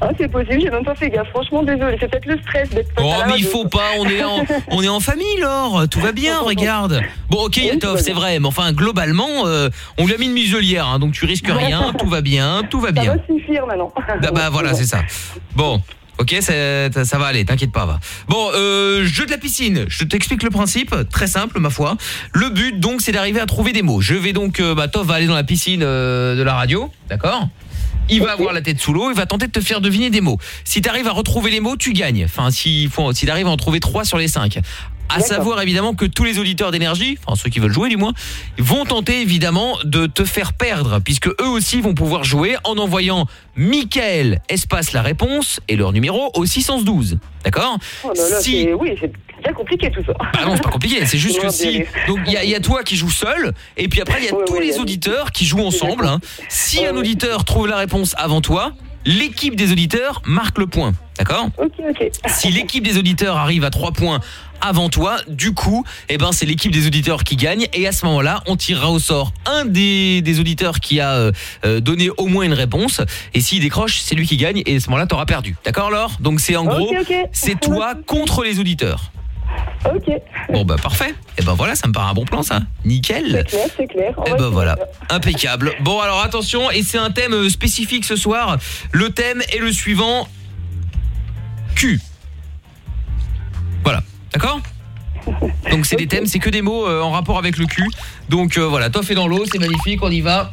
Ah, c'est possible, j'ai même pas fait gaffe. Franchement, désolé. C'est peut-être le stress d'être face Oh à la mais il radio. faut pas, on est en, on est en famille Laure, tout va bien, regarde. Bon ok Yatov, c'est vrai, mais enfin globalement, euh, on lui a mis une muselière, hein, donc tu risques rien, tout va bien, tout va Ça bien. va suffire maintenant. Ah bah voilà, c'est ça. Bon, ok, ça, ça- ça va aller, t'inquiète pas. Va. Bon, euh, jeu de la piscine. Je t'explique le principe, très simple ma foi. Le but donc, c'est d'arriver à trouver des mots. Je vais donc, euh, bah, Tov va aller dans la piscine euh, de la radio, d'accord? Il va avoir la tête sous l'eau, il va tenter de te faire deviner des mots. Si tu arrives à retrouver les mots, tu gagnes. Enfin, si, si tu arrives à en trouver 3 sur les 5. À savoir évidemment que tous les auditeurs d'énergie, enfin ceux qui veulent jouer du moins, vont tenter évidemment de te faire perdre puisque eux aussi vont pouvoir jouer en envoyant Michael espace la réponse et leur numéro au 612. D'accord? Oh Si oui, bien compliqué tout ça. bah non, c'est pas compliqué, c'est juste que si donc il y a, il y a toi qui joues seul et puis après il y a Ouais, tous ouais, les auditeurs qui jouent ensemble hein. Si un auditeur trouve la réponse avant toi, l'équipe des auditeurs marque le point. D'accord? Ok, ok. Si l'équipe des auditeurs arrive à 3 points avant toi, du coup, eh ben c'est l'équipe des auditeurs qui gagne et à ce moment-là, on tirera au sort un des, des auditeurs qui a euh, euh, donné au moins une réponse et s'il décroche, c'est lui qui gagne et à ce moment-là, t'auras perdu. D'accord Laure? Donc c'est en gros, c'est toi contre les auditeurs. Ok. Bon bah parfait. Et ben voilà, ça me paraît un bon plan ça. Nickel. C'est clair, c'est clair. Et va ben voilà, impeccable. Bon alors attention, et c'est un thème euh, spécifique ce soir. Le thème est le suivant Q. Voilà, d'accord? Donc c'est des thèmes, c'est que des mots euh, en rapport avec le cul. Donc euh, voilà, Toff est dans l'eau, c'est magnifique, on y va.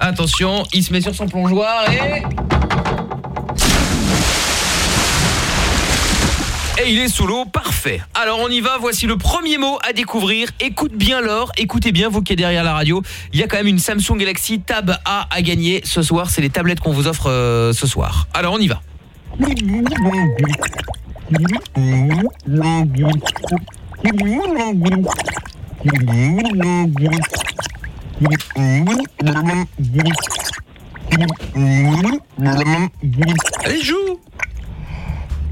Attention, il se met sur son plongeoir et Et il est sous l'eau, parfait. Alors on y va, voici le premier mot à découvrir. Écoute bien l'or, écoutez bien vous qui êtes derrière la radio. Il y a quand même une Samsung Galaxy Tab A à gagner ce soir. C'est les tablettes qu'on vous offre euh, ce soir. Alors on y va. Allez, joue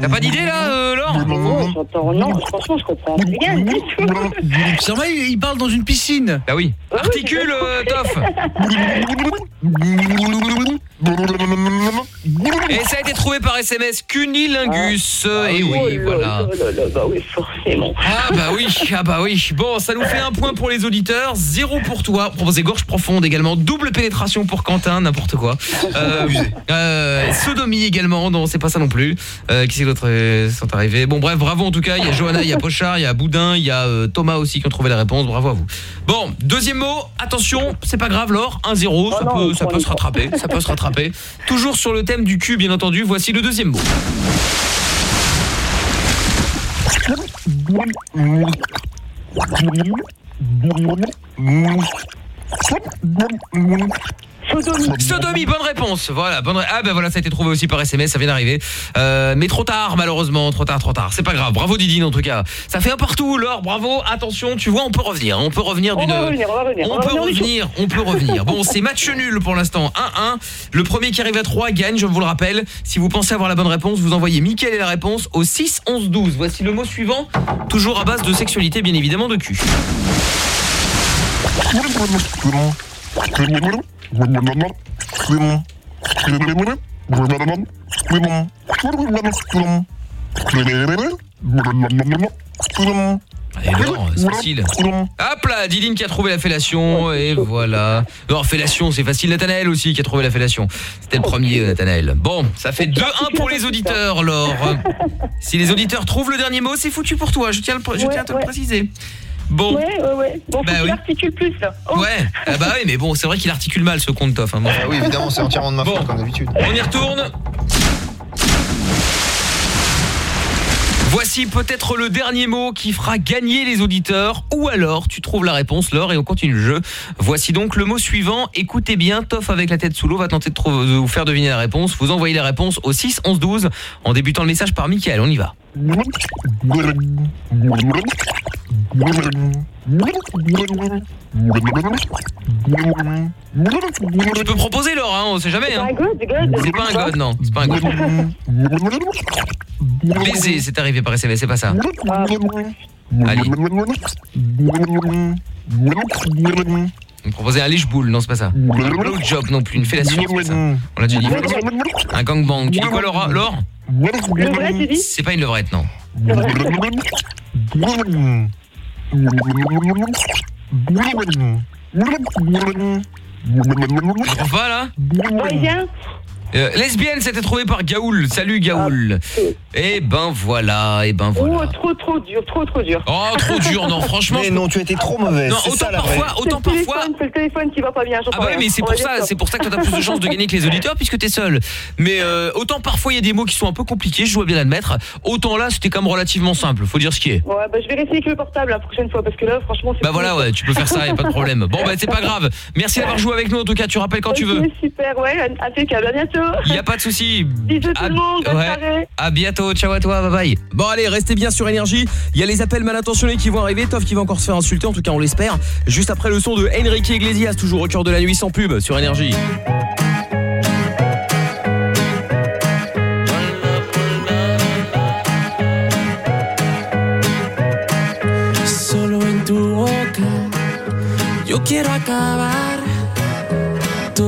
T'as pas d'idée là, euh, Laure Non, franchement, je comprends rien du tout. C'est vrai, il parle dans une piscine. Bah oui. Articule, euh, Toff Et ça a été trouvé par SMS Cunilingus. et oui, voilà. Bah oui, forcément. Ah bah oui, ah bah oui. Bon, ça nous fait un point pour les auditeurs, zéro pour toi. Proposé gorge profonde également, double pénétration pour Quentin, n'importe quoi. Euh, euh, sodomie également, non, c'est pas ça non plus. Euh, qui d'autres euh, sont arrivés Bon bref, bravo en tout cas, il y a Johanna, il y a Pochard, il y a Boudin, il y a euh, Thomas aussi qui ont trouvé la réponse. Bravo à vous. Bon, deuxième mot, attention, c'est pas grave Laure, 1-0, ça Oh non, peut ça peut se rattraper, ça peut se rattraper. Toujours sur le thème du cul bien entendu, voici le deuxième mot. Sodomie. Sodomie, bonne réponse. Voilà, bonne ré- Ah ben voilà, ça a été trouvé aussi par SMS, ça vient d'arriver. Euh, mais trop tard malheureusement, trop tard, trop tard. C'est pas grave. Bravo Didine en tout cas. Ça fait un partout, Laure, bravo. Attention, tu vois, on peut revenir. On peut revenir On d'une va revenir, on va revenir, on va peut revenir, on peut revenir. Bon, c'est match nul pour l'instant. 1-1. Le premier qui arrive à 3 gagne, je vous le rappelle. Si vous pensez avoir la bonne réponse, vous envoyez Mickaël et la réponse au 6 11 12. Voici le mot suivant, toujours à base de sexualité bien évidemment de cul. Allez, Laure, c'est facile. Hop là, Didine qui a trouvé la fellation et voilà. Non, fellation, c'est facile. Nathanaël aussi qui a trouvé la fellation. C'était le premier, Nathanaël. Bon, ça fait 2-1 pour les auditeurs, Laure. Si les auditeurs trouvent le dernier mot, c'est foutu pour toi. Je tiens, le- je tiens à te le préciser. Bon. Ouais, ouais, ouais. Bon, faut Bah qu'il oui. articule plus, là. Oh. Ouais, ah bah oui, mais bon, c'est vrai qu'il articule mal ce compte Toff. hein. Bon. Ah oui, évidemment, c'est entièrement de ma faute, comme d'habitude. On y retourne. Voici peut-être le dernier mot qui fera gagner les auditeurs ou alors tu trouves la réponse Laure et on continue le jeu. Voici donc le mot suivant. Écoutez bien, Toff avec la tête sous l'eau va tenter de, trouver- de vous faire deviner la réponse. Vous envoyez les réponses au 6 11 12 en débutant le message par Mickaël. On y va. Tu peux proposer Laure, hein, on sait jamais. Hein. C'est pas un god, non. C'est pas un god. Baiser, c'est arrivé par SMS, c'est pas ça. Allez. On proposait un liche-boule, non c'est pas ça. job non plus, une fellation, c'est pas ça. On l'a déjà dit. Un gangbang. Tu dis quoi Laura? Laure? Levrette, tu dis C'est pas une levrette, non. Tu trouves pas là Euh, lesbienne, c'était trouvé par Gaoul. Salut Gaoul. Et ben voilà, et ben voilà. Oh, trop, trop dur, trop, trop dur. Oh, trop dur, non, franchement. Mais non, tu étais trop mauvaise. Non, autant ça, parfois, autant C'est le parfois. téléphone, C'est le téléphone qui va pas bien. j'en Ah bah oui, mais c'est pour ça, c'est pour ça que t'as plus de chances de gagner que les auditeurs puisque t'es seul. Mais euh, autant parfois il y a des mots qui sont un peu compliqués, je dois bien l'admettre. Autant là, c'était quand même relativement simple, faut dire ce qui est. Ouais, bah je vais rester avec le portable la prochaine fois parce que là, franchement, c'est. Bah voilà, ouais, tu peux faire ça, y a pas de problème. Bon bah c'est pas grave. Merci d'avoir joué avec nous en tout cas, tu rappelles quand tu veux. Super, ouais, impeccable. À bientôt. Y a pas de souci. Bisous tout le monde, bonne Ouais. soirée. À bientôt, ciao à toi, bye bye. Bon allez, restez bien sur énergie. Il y a les appels mal intentionnés qui vont arriver, Toff qui va encore se faire insulter, en tout cas on l'espère. Juste après le son de Enrique Iglesias, toujours au cœur de la nuit sans pub sur énergie. Solo en tu boca yo quiero acabar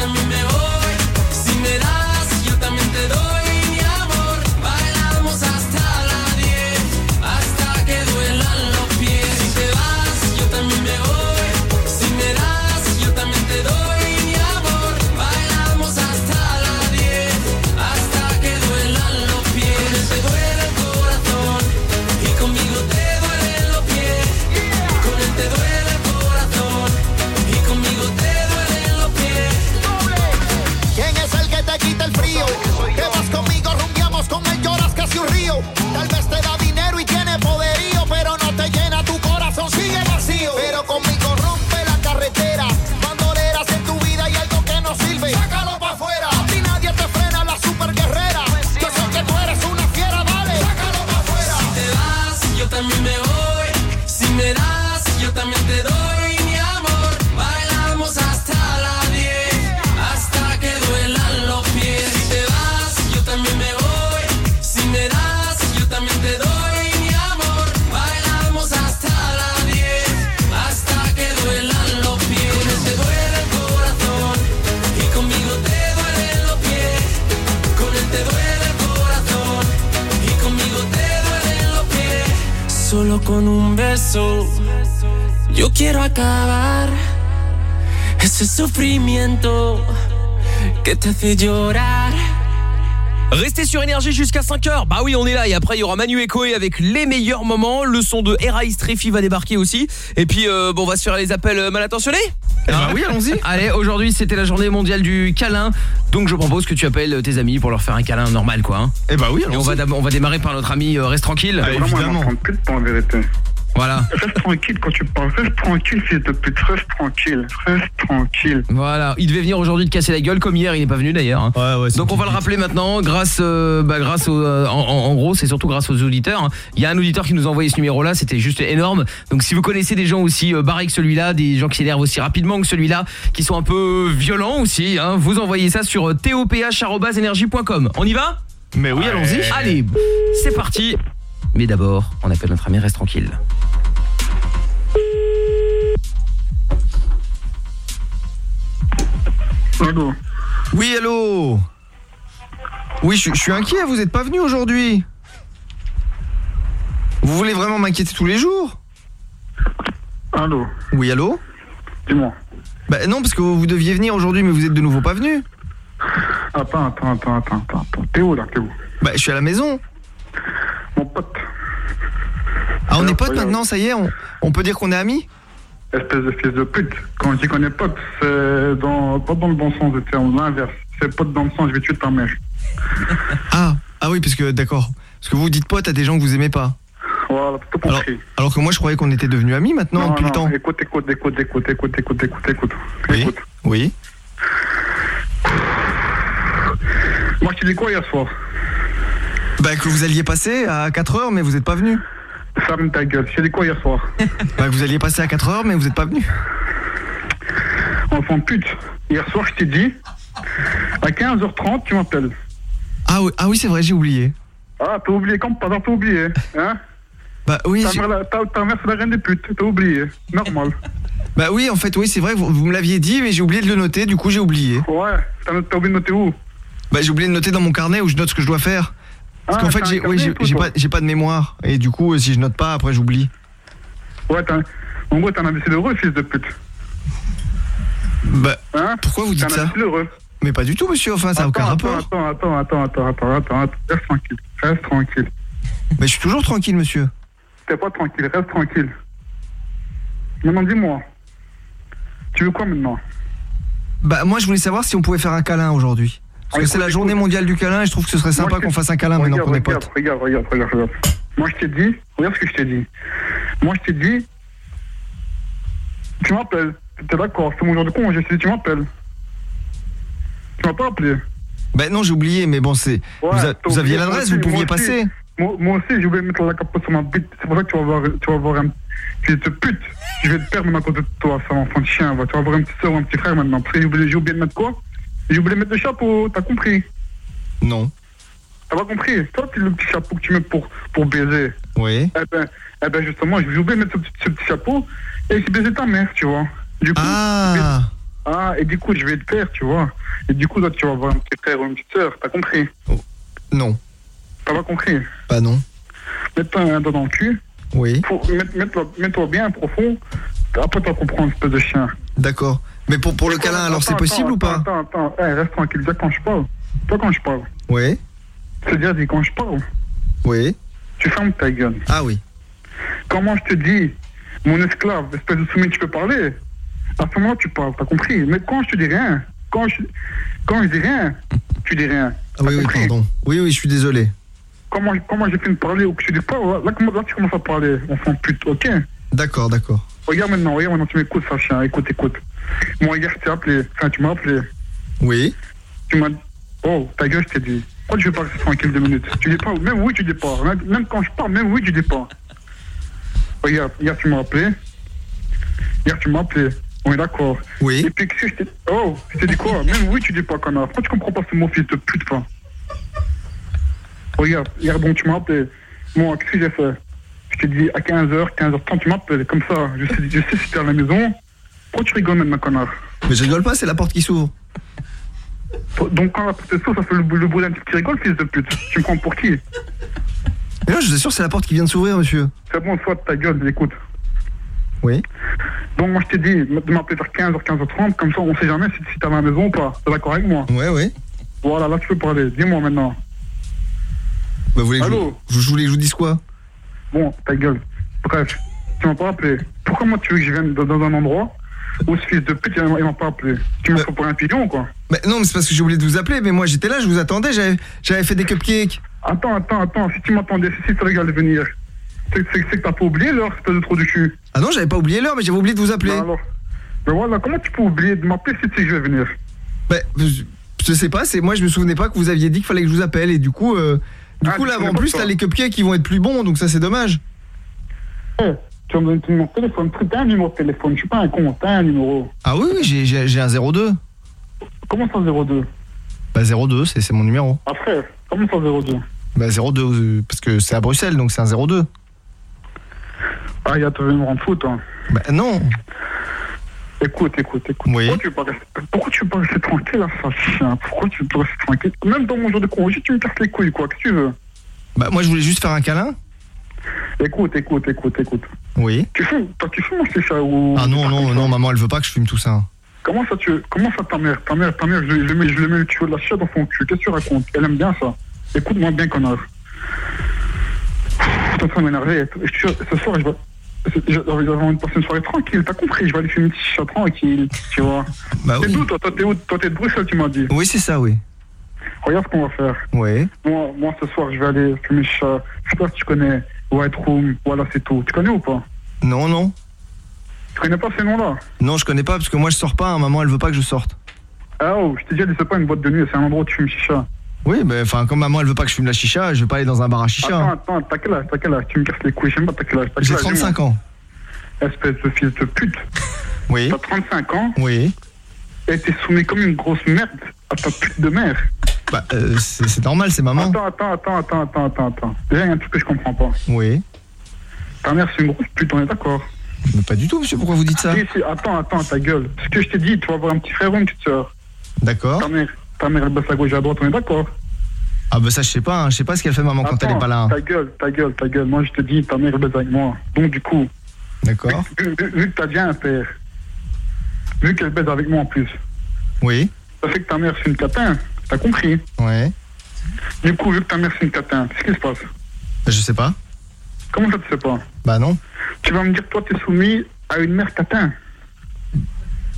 yo también me voy. Quiero acabar ese ese sufrimiento que te hace llorar. Restez sur énergie jusqu'à 5h. Bah oui, on est là et après il y aura Manu et Koé avec les meilleurs moments, le son de Eraïs Treffi va débarquer aussi et puis euh, bon, on va se faire les appels mal intentionnés. Eh ben oui, allons-y. Allez, aujourd'hui, c'était la journée mondiale du câlin. Donc je propose que tu appelles tes amis pour leur faire un câlin normal quoi. Hein. Eh bah oui, Et on va on va démarrer par notre ami euh, reste tranquille. Ah, plus de temps, en vérité. Voilà. Reste tranquille quand tu parles. Reste tranquille, fils de pute. Reste tranquille. Reste tranquille. Voilà, il devait venir aujourd'hui te casser la gueule comme hier, il n'est pas venu d'ailleurs. hein. Donc on va le rappeler maintenant grâce euh, bah, grâce au, euh, en, en- en gros, c'est surtout grâce aux auditeurs. hein. Il y a un auditeur qui nous a envoyé ce numéro là, c'était juste énorme. Donc si vous connaissez des gens aussi euh, barrés que celui-là, des gens qui s'énervent aussi rapidement que celui-là, qui sont un peu violents aussi, hein, vous envoyez ça sur euh, toph@energie.com. On y va? Mais oui, allons-y. Allez, c'est parti. Mais d'abord, on appelle notre ami reste tranquille. Allô Oui, allô Oui, je, je suis inquiet, vous êtes pas venu aujourd'hui. Vous voulez vraiment m'inquiéter tous les jours? Allô Oui, allô? Dis-moi. Bah non, parce que vous, vous deviez venir aujourd'hui, mais vous êtes de nouveau pas venu. Attends, attends, attends, attends, attends. attends. T'es où là T'es où? Bah, je suis à la maison. Mon pote. Ah, on est potes maintenant, ça y est, on, on peut dire qu'on est amis? Espèce de fils de pute. Quand je dis qu'on est pote, c'est dans, pas dans le bon sens du terme, l'inverse. C'est pote dans le sens, je vais tuer ta mère. Ah, ah oui, parce que d'accord. Parce que vous dites pote à des gens que vous aimez pas. Voilà, tout Alors, que moi, je croyais qu'on était devenus amis maintenant non, depuis non, le temps. écoute, écoute, écoute, écoute, écoute, écoute, écoute, écoute. Oui. Écoute. Oui. Moi, je t'ai dit quoi hier soir? Bah que vous alliez passer à 4h, mais vous êtes pas venu. Ferme ta gueule. Je t'ai dit quoi hier soir Bah vous alliez passer à 4h, mais vous êtes pas venu. Enfant pute. Hier soir, je t'ai dit, à 15h30, tu m'appelles. Ah oui, ah oui c'est vrai, j'ai oublié. Ah, t'as oublié comme par t'as oublié. Hein Bah oui, Ta j'ai- mère, la- ta, ta mère, c'est la reine des putes. T'as oublié. Normal. bah oui, en fait, oui, c'est vrai, vous, vous me l'aviez dit, mais j'ai oublié de le noter, du coup j'ai oublié. Ouais, t'as oublié de noter où? Bah j'ai oublié de noter dans mon carnet où je note ce que je dois faire. Parce Ah, qu'en fait, j'ai oui, pas, j'ai pas de mémoire. Et du coup, si je note pas, après j'oublie. Ouais, t'as, en gros, t'es un imbécile heureux, fils de pute. Bah, Hein pourquoi vous T'es dites ça heureux. Mais pas du tout, monsieur, enfin, ça a aucun Attends, rapport. Attends, attends, attends, attends, attends, attends, attends, reste tranquille. Reste tranquille. Mais je suis toujours tranquille, monsieur. T'es pas tranquille, reste tranquille. Maintenant, dis-moi. Tu veux quoi maintenant? Bah moi je voulais savoir si on pouvait faire un câlin aujourd'hui. Parce que c'est la journée mondiale du câlin et je trouve que ce serait sympa je qu'on fasse un câlin maintenant qu'on est potes. Regarde, regarde, regarde, regarde. Moi, je t'ai dit, regarde ce que je t'ai dit. Moi, je t'ai dit, tu m'appelles. T'es d'accord, c'est mon jour de congé, je t'ai dit, tu m'appelles. Tu m'as pas appelé. Bah non, j'ai oublié, mais bon, c'est. Ouais, vous, a- t'as vous aviez l'adresse, vous pouviez moi aussi. passer. Moi, moi aussi, j'ai oublié de mettre la capote sur ma bite. C'est pour ça que tu vas voir, tu vas voir un fils de pute. Je vais te perdre maintenant à côté de toi, ça, enfant de chien. va. Tu vas voir un petit soeur ou un petit frère maintenant. Parce que j'ai oublié, j'ai oublié de mettre quoi? J'ai oublié de mettre le chapeau, t'as compris Non. T'as pas compris Toi, c'est le petit chapeau que tu mets pour, pour baiser. Oui. Eh ben, eh ben justement, j'ai oublié de mettre ce petit, ce petit chapeau et j'ai baisé ta mère, tu vois. Du coup, Ah ah, et du coup, je vais te faire, tu vois. Et du coup, toi, tu vas avoir un petit frère ou une petite soeur, t'as compris Non. T'as pas compris Bah non. Mets-toi un doigt dans le cul. Oui. Mets- Mets-toi bien profond. Après, tu vas comprendre, espèce de chien. D'accord. Mais pour, pour le câlin, alors c'est possible attends, ou pas Attends, attends, Eh, reste tranquille. Déjà, quand je parle, toi, quand je parle, Oui. c'est-à-dire, dis, quand je parle, Oui. tu fermes ta gueule. Ah oui. Comment je te dis, mon esclave, espèce de soumis, tu peux parler À ce moment-là, tu parles, t'as compris Mais quand je te dis rien, quand je, quand je dis rien, tu dis rien. Ah oui, oui, pardon. Oui, oui, je suis désolé. Comment, comment j'ai fini de parler ou que je dis pas là, comment- là, tu commences à parler, enfant pute, ok D'accord, d'accord. Regarde maintenant, regarde maintenant, tu m'écoutes, chien, écoute, écoute. Moi, hier, je t'ai appelé, enfin, tu m'as appelé. Oui. Tu m'as Oh, ta gueule, je t'ai dit. Pourquoi tu veux pas rester tranquille deux minutes? Tu dis pas, même oui, tu dis pas. Même, même quand je parle, même oui, tu dis pas. Regarde, hier, tu m'as appelé. Hier, tu m'as appelé. On est d'accord. Oui. Et puis, que je t'ai Oh, je t'ai dit quoi? Même oui, tu dis pas, connard. Pourquoi tu comprends pas ce mot, fils de pute, pas Regarde, hier, donc, tu m'as appelé. Moi, qu'est-ce que j'ai fait? Je t'ai dit à 15h, 15h30, tu m'appelles. Comme ça, je sais, je sais si t'es à la maison. Pourquoi tu rigoles maintenant, connard Mais je rigole pas, c'est la porte qui s'ouvre. Donc, quand la porte s'ouvre, ça fait le, le bruit d'un type qui rigole, fils de pute. Tu me prends pour qui Mais non, je vous assure, c'est la porte qui vient de s'ouvrir, monsieur. C'est bon, soit ta gueule, écoute. Oui. Donc moi je t'ai dit de m'appeler vers 15h, 15h30, comme ça on sait jamais si, si t'es à la maison ou pas. T'es d'accord avec moi Ouais, ouais. Voilà, là tu peux parler. Dis-moi maintenant. Bah, vous voulez que je, Allô je, je voulais que je vous dise quoi Bon, ta gueule. Bref, tu m'as pas appelé. Pourquoi moi tu veux que je vienne dans, dans un endroit où ce fils de pute il m'a pas appelé Tu m'as fait pour un pigeon ou quoi Bah, non, mais c'est parce que j'ai oublié de vous appeler, mais moi j'étais là, je vous attendais, j'avais fait des cupcakes. Attends, attends, attends, si tu m'attendais, si tu regardes venir, c'est que t'as pas oublié l'heure, espèce de trou du cul. Ah non, j'avais pas oublié l'heure, mais j'avais oublié de vous appeler. Bah alors Mais voilà, comment tu peux oublier de m'appeler si tu sais que je vais venir? Bah, je, je sais pas, c'est moi je me souvenais pas que vous aviez dit qu'il fallait que je vous appelle, et du coup, euh, du Ah, coup là, en plus, là, les cupcakes ils vont être plus bons, donc ça c'est dommage. Eh, tu vas me donner ton numéro de téléphone, t'as un numéro de téléphone, je suis pas un con, t'as un numéro. Ah oui, oui, j'ai- j'ai j'ai un 02. Comment ça 02 Bah 02, c'est c'est mon numéro. Ah frère, comment ça 02 Bah 02, euh, parce que c'est à Bruxelles, donc c'est un 02. Ah, il y a ton numéro de foot, hein? Bah non. Écoute, écoute, écoute. Pourquoi tu veux pas rester, pourquoi tu veux pas rester tranquille, là, ça chien? Pourquoi tu veux pas rester tranquille? Même dans mon jour de congé, tu me casses les couilles, quoi, que tu veux? Bah moi je voulais juste faire un câlin. Écoute, écoute, écoute, écoute. Oui. Tu fumes, toi, tu fumes c'est ça ou... Ah non, non, non, maman elle veut pas que je fume tout ça. Comment ça, tu... Comment ça, ta mère Ta mère, ta mère, je, je, mets, je lui mets le tuyau de la chienne dans son cul. Qu'est-ce que tu racontes? Elle aime bien ça. Écoute-moi bien, connard. Suis en train de m'énerver. Ce soir, je vais... je- je- je vais avoir une passer une soirée tranquille, t'as compris, je vais aller fumer une petite tranquille, tu vois. Bah T'es d'où, toi Toi, t'es où? Toi, t'es de Bruxelles, tu m'as dit. Oui, c'est ça, oui. Regarde ce qu'on va faire. Oui. Moi, moi, ce soir, je vais aller fumer une. Je sais pas si tu connais White Room, voilà, c'est tout. Tu connais ou pas? Non, non. Tu connais pas ces noms-là? Non, je connais pas parce que moi je sors pas, hein, maman elle veut pas que je sorte. Ah oh, je t'ai déjà dit, c'est pas une boîte de nuit, c'est un endroit où tu fumes chicha. Oui, mais enfin comme maman elle veut pas que je fume la chicha, je vais pas aller dans un bar à chicha. Attends, hein. attends, t'as quel âge T'as quel âge? Tu me casses les couilles, j'aime pas t'as quel âge T'as J'ai quel âge, 35 dis-moi. ans. Espèce de fils de pute. Oui. T'as 35 ans? Oui. et t'es soumis comme une grosse merde à ta pute de mère. Bah euh, c'est normal, c'est maman. Attends, attends, attends, attends, attends, attends, attends. Déjà, il y a un truc que je comprends pas. Oui. Ta mère, c'est une grosse pute, on est d'accord Mais pas du tout, monsieur, pourquoi vous dites ça Si, si, attends, attends, ta gueule. Ce que je t'ai dit, tu vas avoir un petit frère ou une petite soeur. D'accord. Ta mère, ta mère, elle bosse à gauche et à droite, on est d'accord Ah bah ça je sais pas, hein, je sais pas ce qu'elle fait maman quand elle est pas là. hein. Ta gueule, ta gueule, ta gueule. Moi, je te dis, ta mère, elle bosse avec moi. Donc, du coup, D'accord. vu, vu- vu que t'as déjà un père, vu qu'elle baise avec moi en plus, Oui. ça fait que ta mère, c'est une catin. T'as compris Ouais. Du coup, vu que ta mère, c'est une catin, qu'est-ce qui se passe? Bah, je sais pas. Comment ça, tu sais pas? Bah non. Tu vas me dire, toi, t'es soumis à une mère catin.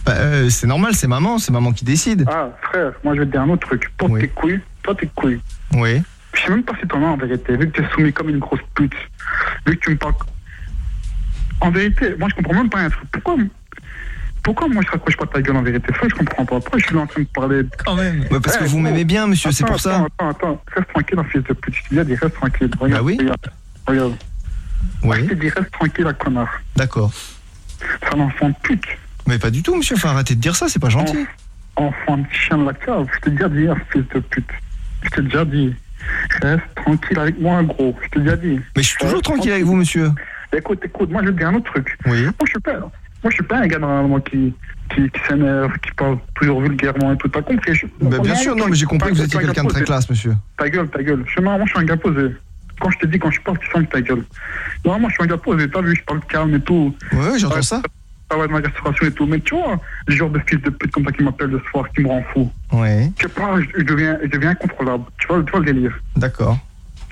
Bah, euh, c'est normal, c'est maman, c'est maman qui décide. Ah, frère, moi, je vais te dire un autre truc. Toi, tes couilles, toi, tes couilles. Oui. Je sais même pas si t'en as en vérité, vu que t'es soumis comme une grosse pute. Vu que tu me parles. En vérité, moi je comprends même pas un truc. Pourquoi, pourquoi moi je raccroche pas ta gueule en vérité? Ça, je comprends pas. Pourquoi je suis là en train de parler Quand même. Ouais, parce que vous m'aimez bien, monsieur, c'est pour ça. Attends, attends, attends. Reste tranquille, un fils de pute. Je te dis, reste tranquille. Regarde, Bah oui. regarde. Regarde. Moi, je te dis, reste tranquille, la connard. D'accord. C'est un enfant de pute. Mais pas du tout, monsieur, enfin arrêtez de dire ça, c'est pas gentil. Enfant de chien de la cave. Je t'ai déjà dit, un fils de pute. Je t'ai déjà dit. Reste tranquille avec moi, gros. Je t'ai déjà dit. Mais je suis toujours tranquille avec vous, monsieur. Écoute, écoute, moi je vais te dire un autre truc. Oui. Moi je suis pas, moi je suis pas un gars normalement qui, qui, qui s'énerve, qui parle toujours vulgairement et tout. T'as compris je- Bah, bien sûr, non, mais j'ai compris que vous étiez quelqu'un de très classe, monsieur. Ta gueule, ta gueule. Je, normalement je suis un gars posé. Quand je te dis, quand je parle, tu fermes ta gueule. Normalement je suis un gars posé. T'as vu, je parle calme et tout. Ouais, j'entends ça. Ça va de ma restauration et tout. Mais tu vois, le genre de fils de pute comme ça qui m'appelle le soir, qui me rend fou. Ouais. Je sais pas, je, je deviens, je deviens incontrôlable. Tu vois, tu vois le délire. D'accord.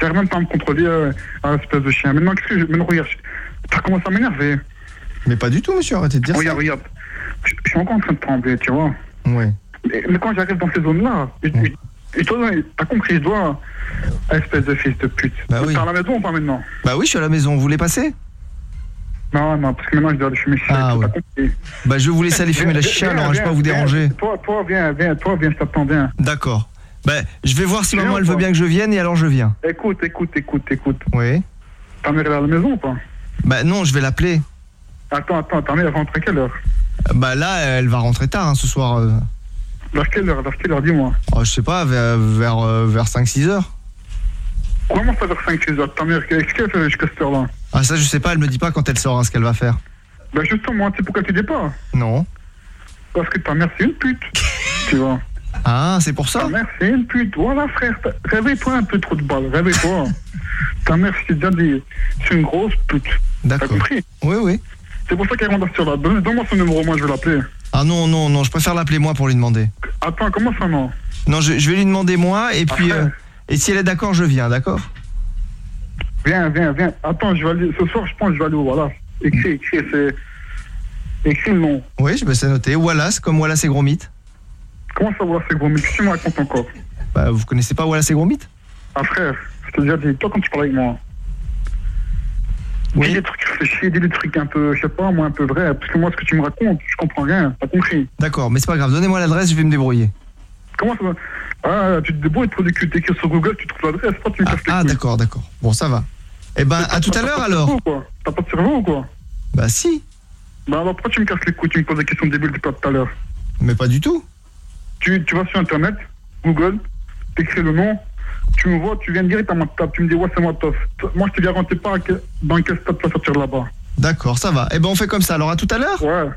J'arrive même pas à me contrôler, euh, à espèce de chien. Maintenant, qu'est-ce que je. Maintenant, regarde, ça commence à m'énerver. Mais pas du tout, monsieur, arrêtez de dire regarde, regarde. Je, je suis encore en train de trembler, tu vois. ça. Ouais. Mais, mais quand j'arrive dans ces zones-là, et toi, t'as compris, je dois. Espèce de fils de pute. Bah oui. T'es à la maison ou pas maintenant Bah oui, je suis à la maison, vous voulez passer? Non, non, parce que maintenant, je dois aller fumer chicha. Ah ouais. Bah je vais vous laisser aller fumer la Viens, chicha, viens, alors hein, je vais pas viens, vous viens. déranger. Toi, toi, viens, viens, toi, viens, je t'attends, viens. D'accord. Bah je vais voir si Viens maman elle veut bien que je vienne et alors je viens. Écoute, écoute, écoute, écoute. Oui. Ta mère est à la maison ou pas? Bah non, je vais l'appeler. Attends, attends, ta mère elle rentre à quelle heure Bah là, elle va rentrer tard hein, ce soir. euh. Vers quelle heure Vers quelle heure, dis-moi. Oh, je sais pas, vers, vers, euh, vers 5-6 heures. Comment ça vers 5 6 heures? Ta mère, qu'est-ce qu'elle fait jusqu'à cette heure-là? Ah ça je sais pas, elle me dit pas quand elle sort hein, ce qu'elle va faire. Ben justement, tu sais pourquoi tu dis pas? Non. Parce que ta mère c'est une pute. tu vois. Ah, c'est pour ça? Ta mère c'est une pute. Voilà frère, réveille-toi un peu trop de balle, réveille-toi. ta mère, je t'ai déjà dit, c'est une grosse pute. T'as D'accord. compris? Oui, oui. C'est pour ça qu'elle rentre sur. Donne- Donne-moi son numéro, moi je vais l'appeler. Ah non, non, non, je préfère l'appeler moi pour lui demander. Attends, comment ça non Non, je, je vais lui demander moi et puis euh, et si elle est d'accord, je viens, d'accord? Viens, viens, viens. Attends, je vais aller. Ce soir, je pense que je vais aller où Voilà. Écris, écris, c'est. Écris le nom. Oui, je vais c'est noté. Wallace, comme Wallace et Gromit. Comment ça, voilà, c'est gros Mais qu'est-ce que tu me racontes encore? Bah, vous connaissez pas Wallace et Gromit? Ah, frère, je t'ai déjà dit, toi, quand tu parles avec moi. Dis des trucs réfléchis, dis des trucs un peu, je sais pas, moi, un peu vrais. Parce que moi, ce que tu me racontes, je comprends rien. T'as compris D'accord, mais c'est pas grave. Donnez-moi l'adresse, je vais me débrouiller. Comment ça va? Ah, tu te débrouilles, tu t'écris sur Google, tu trouves l'adresse, pas tu me casses les Ah, couilles. d'accord, d'accord. Bon, ça va. Eh ben, à tout à l'heure pas alors. T'as pas de cerveau ou quoi? Bah si. Bah alors pourquoi tu me casses les couilles Tu me poses des questions débiles depuis tout à l'heure? Mais pas du tout. Tu, tu vas sur internet, Google, t'écris le nom, tu me vois, tu viens direct à ma table, tu me dis ouais c'est moi Toff. Moi je te garantis pas que- dans quel stade tu vas sortir là-bas. D'accord, ça va. Eh ben, on fait comme ça. Alors, à tout à l'heure Ouais.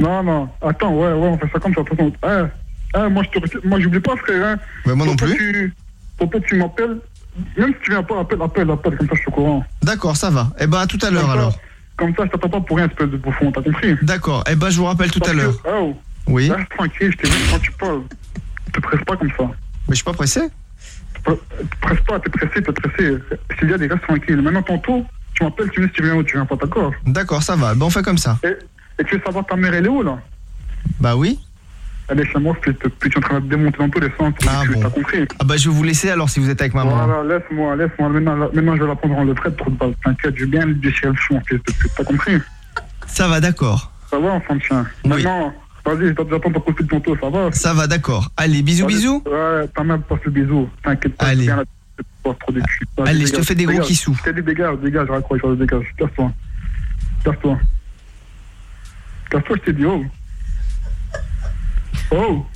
Non, non, attends, ouais, ouais, on fait ça comme ça. De toute façon, hein, hein, moi je te moi j'oublie pas frère. Hein. Ouais, moi non plus. toi, Tu, m'appelles, même si tu viens pas, appelle, appelle, appelle, comme ça je suis au courant. D'accord, ça va. Eh ben, à tout à l'heure alors. Comme ça je t'attends pas pour rien espèce de bouffon, t'as compris? D'accord. Eh ben, je vous rappelle tout à Parce l'heure. Oh, Oui. Reste tranquille, je t'ai vu quand tu parles. Te presse pas comme ça. Mais je suis pas pressé. Presse pas, t'es pressé, t'es pressé. Je t'ai dit, allez, reste tranquille. Maintenant, tantôt, tu m'appelles, tu me dis si tu viens ou tu viens pas, d'accord? D'accord, ça va. Ben, on fait comme ça. et, et tu veux savoir ta mère, elle est où, là? Bah oui. Elle est chez moi, puis tu es en train de démonter dans tous les sens. Ah tu bon. T'as compris Ah bah, je vais vous laisser alors si vous êtes avec maman. Voilà, laisse-moi, laisse-moi. Maintenant, là- maintenant, je vais la prendre en retraite, trop de balles. T'inquiète, je vais bien lui déchirer le chou, en fils de pute. T'as compris? Ça va, d'accord. Ça va, enfant de chien Maintenant, vas-y, j'attends ton coup de tantôt, ça va Ça va, d'accord. Allez, bisous, bisous. Ouais, ta mère passe le bisou. T'inquiète pas, Allez. je viens là, trop de cul. Vas-y, Allez, je te fais des gros kissous. Je t'ai dit dégage, dégage, raccroche, vas-y, dégage. Casse-toi. Casse-toi. Casse-toi, je t'ai dit, oh. Oh.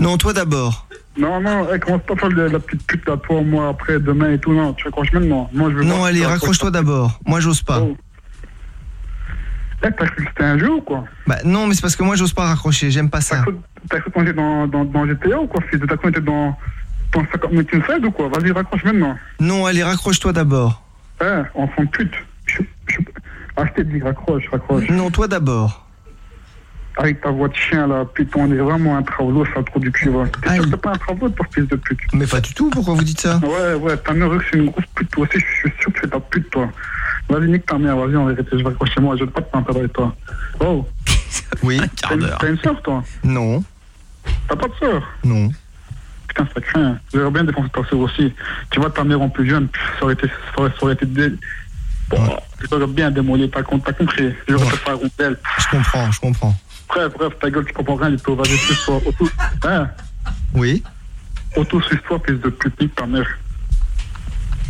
Non, toi d'abord. Non, non, hey, commence pas à faire de la petite pute à toi, moi, après, demain et tout. Non, tu raccroches maintenant. Moi, je veux Non, allez, raccroche-toi d'abord. Moi, j'ose pas. Oh. Eh, t'as cru que c'était un jeu ou quoi Bah non, mais c'est parce que moi, j'ose pas raccrocher. J'aime pas ça. T'as cru qu'on était dans, dans, dans GTA ou quoi, T'as cru qu'on était dans, dans 50 minutes inside ou quoi Vas-y, raccroche maintenant. Non, allez, raccroche-toi d'abord. Eh, enfant de pute. Je- je- Ah, je t'ai dit, raccroche, raccroche. Non, toi d'abord. Avec ta voix de chien là, putain, on est vraiment un travaux, ça trop du cul. T'es sûr que t'es pas un travaux, toi, fils de pute Mais pas du tout, pourquoi vous dites ça? Ouais, ouais, ta mère, c'est une grosse pute, toi aussi, je suis sûr que c'est ta pute, toi. Vas-y, nique ta mère, vas-y, en vérité, je vais raccrocher moi, je veux pas te t'entendre avec toi. Oh, Oui. t'as une, t'as une soeur, toi? Non. T'as pas de soeur Non. Putain, ça craint. J'aurais bien défoncé ta soeur aussi. Tu vois, ta mère en plus jeune, ça aurait été. Ça aurait, ça aurait été dé... Bon, J'aurais bien démoli, t'as com- t'as compris. J'aurais fait pas rondelle. Je comprends, je comprends. Bref, bref, ta gueule, tu comprends rien du tout. Vas-y. Auto... Hein? Oui. Auto, suis-toi, fils de pute, nique ta mère.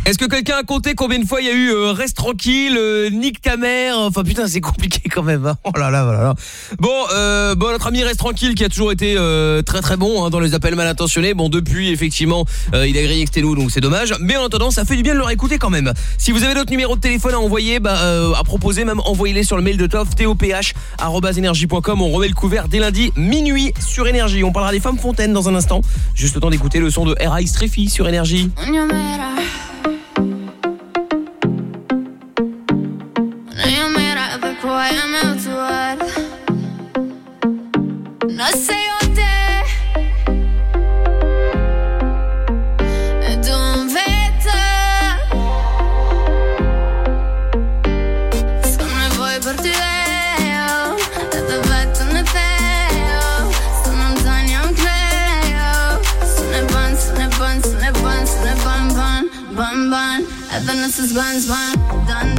Est-ce que quelqu'un a compté combien de fois il y a eu euh, reste tranquille, euh, nique ta mère Enfin putain c'est compliqué quand même. hein. Oh là là, voilà. là. Bon, euh, bon notre ami reste tranquille qui a toujours été euh, très très bon hein, dans les appels mal intentionnés. Bon depuis effectivement euh, il a grillé que c'était nous donc c'est dommage. Mais en attendant ça fait du bien de le réécouter quand même. Si vous avez d'autres numéros de téléphone à envoyer, bah, à proposer même envoyez-les sur le mail de Toff toph@energie.com. On remet le couvert dès lundi minuit sur énergie. On parlera des femmes fontaines dans un instant. Juste le temps d'écouter le son de R.I. Streffy sur énergie. E te ne si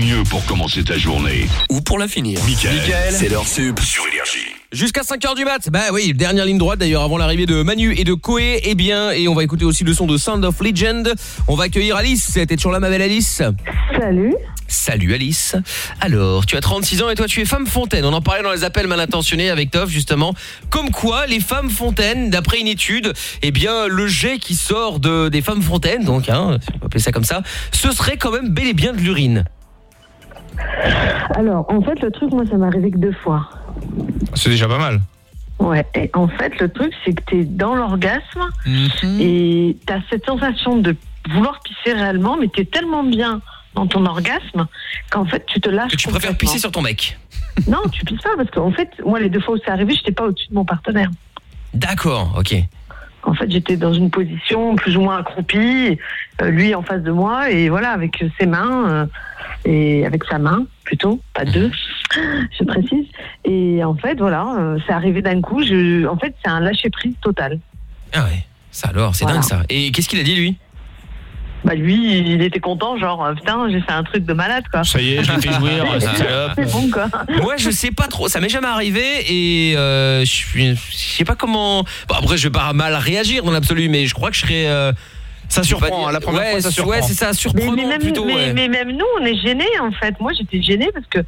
mieux pour commencer ta journée. Ou pour la finir. Mickaël, c'est leur sup. Sur Énergie. Jusqu'à 5h du mat. Bah oui, dernière ligne droite d'ailleurs avant l'arrivée de Manu et de Koé. Eh bien, et on va écouter aussi le son de Sound of Legend. On va accueillir Alice. T'es toujours là ma belle Alice Salut. Salut Alice. Alors, tu as 36 ans et toi tu es femme fontaine. On en parlait dans les appels mal intentionnés avec Toff justement. Comme quoi les femmes fontaines, d'après une étude, eh bien le jet qui sort de des femmes fontaines, donc hein, si on peut appeler ça comme ça, ce serait quand même bel et bien de l'urine. Alors, en fait, le truc, moi, ça m'est arrivé que deux fois. C'est déjà pas mal. Ouais, et en fait, le truc, c'est que tu es dans l'orgasme et tu as cette sensation de vouloir pisser réellement, mais tu es tellement bien dans ton orgasme qu'en fait, tu te lâches. Que tu préfères pisser sur ton mec. Non, tu pisses pas, parce qu'en fait, moi, les deux fois où c'est arrivé, j'étais pas au-dessus de mon partenaire. D'accord, ok. En fait, j'étais dans une position plus ou moins accroupie, euh, lui en face de moi, et voilà, avec ses mains, euh, et avec sa main, plutôt, pas deux, je précise. Et en fait, voilà, euh, c'est arrivé d'un coup, je, en fait, c'est un lâcher-prise total. Ah ouais. Ça alors, c'est Voilà. dingue ça. Et qu'est-ce qu'il a dit lui? Bah lui, il était content, genre, euh, putain, j'ai fait un truc de malade, quoi. Ça y est, je l'ai fait jouir. C'est bon, quoi. Moi, je sais pas trop. Ça m'est jamais arrivé et euh, je suis, je sais pas comment. Bon, après, je vais pas mal réagir dans l'absolu, mais je crois que je serais. euh, Ça surprend, dire- hein, la première ouais, fois, ça su- surprend. Ouais, c'est ça, Mais, surprenant mais même, plutôt. mais, ouais. mais même nous, on est gênés, en fait. Moi, j'étais gênée parce que.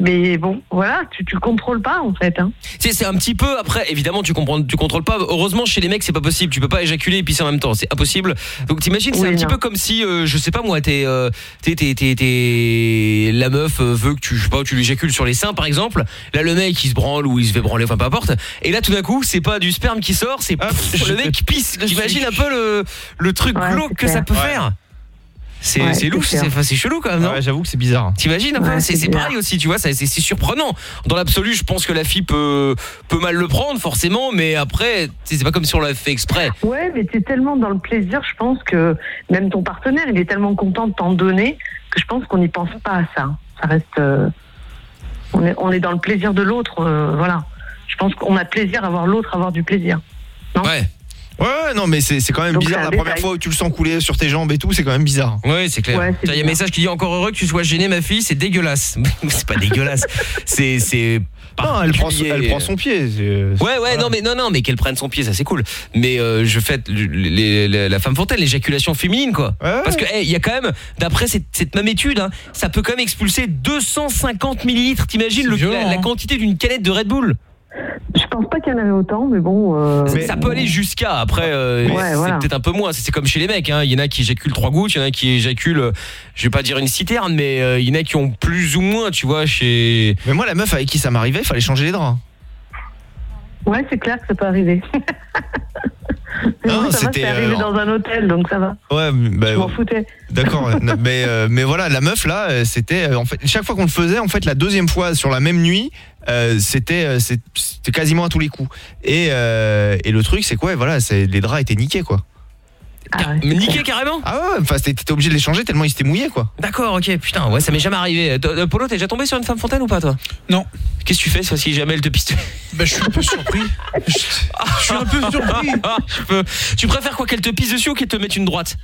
Mais bon, voilà, tu, tu contrôles pas, en fait. Hein. Tu sais, c'est un petit peu après évidemment tu comprends tu contrôles pas. Heureusement chez les mecs c'est pas possible. Tu peux pas éjaculer et pisser en même temps. C'est impossible. Donc t'imagines c'est Oui, un petit peu comme si euh, je sais pas moi t'es euh, t'es t'es t'es- t'es- la meuf euh, veut que tu je sais pas tu lui éjacules sur les seins par exemple. Là le mec il se branle ou il se fait branler enfin peu importe. Et là tout d'un coup c'est pas du sperme qui sort c'est pff, le mec qui pisse. t'imagines un peu le le truc glauque que ça peut Ouais. faire c'est Ouais, louche, c'est enfin, c'est chelou quand même, non Ouais, j'avoue que c'est bizarre. T'imagines un peu Ouais, C'est pareil aussi, tu vois, c'est c'est surprenant. Dans l'absolu, je pense que la fille peut, peut mal le prendre, forcément, mais après, tu sais, c'est pas comme si on l'avait fait exprès. Ouais, mais t'es tellement dans le plaisir, je pense que même ton partenaire, il est tellement content de t'en donner que je pense qu'on n'y pense pas à ça. Ça reste. euh, on, est, on est dans le plaisir de l'autre, euh, voilà. Je pense qu'on a plaisir à voir l'autre avoir du plaisir. Ouais. Ouais, ouais, non, mais c'est c'est quand même Donc, bizarre. La première fois où tu le sens couler sur tes jambes et tout, c'est quand même bizarre. Ouais, c'est clair. Ouais, Il y a un message qui dit encore heureux que tu sois gênée, ma fille, c'est dégueulasse. c'est pas dégueulasse. C'est c'est Non, elle prend, son- elle prend son pied. Ouais, ouais, non, mais non, non, mais qu'elle prenne son pied, ça c'est cool. Mais euh, je fais les- les- les- la femme fontaine, l'éjaculation féminine, quoi. Parce que hey, il y a quand même, d'après cette, cette même étude, hein, ça peut quand même expulser 250 millilitres. T'imagines le- la, la quantité d'une canette de Red Bull? Je pense pas qu'il y en avait autant, mais bon. euh, Ça- Ça peut aller jusqu'à. Après, euh, Ouais, c'est voilà. peut-être un peu moins. C'est comme chez les mecs. hein. Il y en a qui éjaculent trois gouttes, il y en a qui éjaculent, euh, je vais pas dire une citerne, mais euh, il y en a qui ont plus ou moins, tu vois, chez. Mais moi, la meuf avec qui ça m'arrivait, il fallait changer les draps. Ouais, c'est clair que ça peut arriver. Non, ça va, c'était, arrivé euh, dans un hôtel, donc ça va. Ouais, bah, Je m'en foutais. D'accord, mais euh, mais voilà, la meuf là, euh, c'était en fait chaque fois qu'on le faisait, en fait la deuxième fois sur la même nuit, euh, c'était c'était quasiment à tous les coups. Et et le truc c'est quoi, voilà, c'est les draps étaient niqués quoi. Mais niqué carrément Ah ouais, enfin t'étais obligé de les changer tellement ils s'étaient mouillés quoi. D'accord, ok, putain, ouais, ça m'est jamais arrivé. Euh, toi, Polo, t'es déjà tombé sur une femme fontaine ou pas, toi? Non. Qu'est-ce que tu fais ça, si jamais elle te piste Bah, je suis un peu surpris. Je suis un peu surpris. Je peux- Tu préfères quoi qu'elle te pisse dessus ou qu'elle te mette une droite?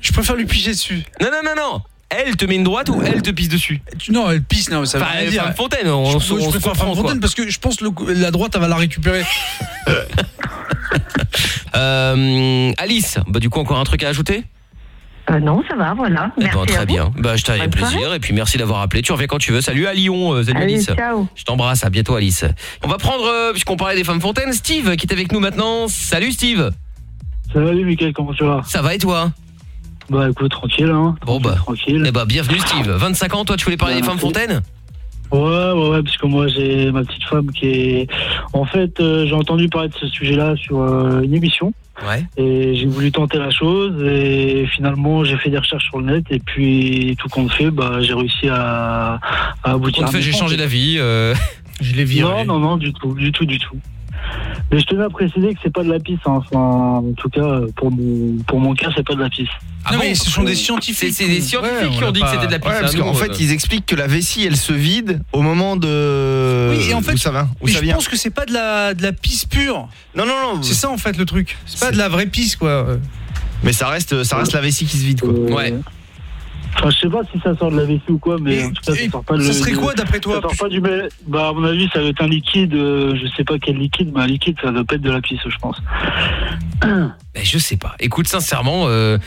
Je préfère lui piger dessus. Non, non, non, non. Elle te met une droite ou elle te pisse dessus? Non, elle pisse, non, ça veut Enfin, rien dire. femme fontaine, on, je, on, je on se préfère comprend, femme quoi. fontaine parce que je pense que le- la droite, elle va la récupérer. Euh, Alice, bah du coup encore un truc à ajouter? Euh, non, ça va, voilà. Eh Merci ben, à très vous. bien. Bah, je t'avais plaisir soirée. et puis merci d'avoir appelé. Tu reviens quand tu veux. Salut à Lyon. euh, salut Allez, Alice. ciao. Je t'embrasse. À bientôt Alice. On va prendre euh, puisqu'on parlait des femmes fontaines, Steve qui est avec nous maintenant. Salut Steve. Salut Mickaël, comment tu vas Ça va et toi? Bah écoute, tranquille hein. Bon bah. Tranquille. Eh bah bienvenue Steve. 25 ans, toi tu voulais parler des femmes fontaines? Ouais, ouais, ouais, parce que moi j'ai ma petite femme qui est. En fait, euh, j'ai entendu parler de ce sujet-là sur euh, une émission. Ouais. Et j'ai voulu tenter la chose et finalement j'ai fait des recherches sur le net et puis tout compte fait, bah j'ai réussi à, à aboutir. À fait j'ai changé d'avis. euh. Je l'ai Non, non, non, du tout, du tout, du tout. Mais je tenais à préciser que c'est pas de la pisse, hein. enfin, en tout cas, pour mon, pour mon cas, c'est pas de la pisse. Ah non, mais ce sont des scientifiques. C'est des scientifiques qui ont dit que c'était de la pisse. Ouais, parce hein, qu'en fait, euh, ils expliquent que la vessie, elle se vide au moment de. Oui, et en fait, où ça va Où mais ça je vient pense que c'est pas de la, de la pisse pure. Non, non, non. C'est ça en fait le truc. C'est pas de la vraie pisse quoi. Mais ça reste, ça reste la vessie qui se vide, quoi. Ouais. Enfin, je sais pas si ça sort de la vessie ou quoi, mais en tout cas, ça sort pas de ça serait quoi, d'après toi Ça sort pas du Bah, à mon avis, ça doit être un liquide, euh, je sais pas quel liquide, mais un liquide, ça doit pas être de la pisse, je pense. Mais je sais pas. Écoute, sincèrement, euh,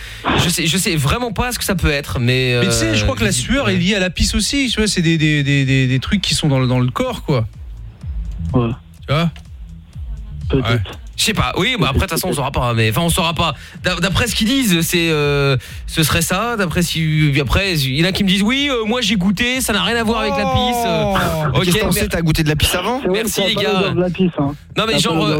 je sais, je sais vraiment pas ce que ça peut être, mais. Mais tu sais, je crois que la sueur est liée à la pisse aussi. Tu vois, c'est des, des, des, des, des trucs qui sont dans le, dans le corps quoi. Ouais. Tu vois? Peut-être. Je sais pas. Oui, bah après de toute façon on saura pas. Mais enfin on saura pas. D'a- D'après ce qu'ils disent, c'est euh, ce serait ça. D'après si après il y en a qui me disent oui, euh, moi j'ai goûté, ça n'a rien à voir avec la pisse. Euh, que t'en mais- T'as goûté de la pisse avant Merci les gars. l'odeur de la pisse, hein. Non mais genre euh,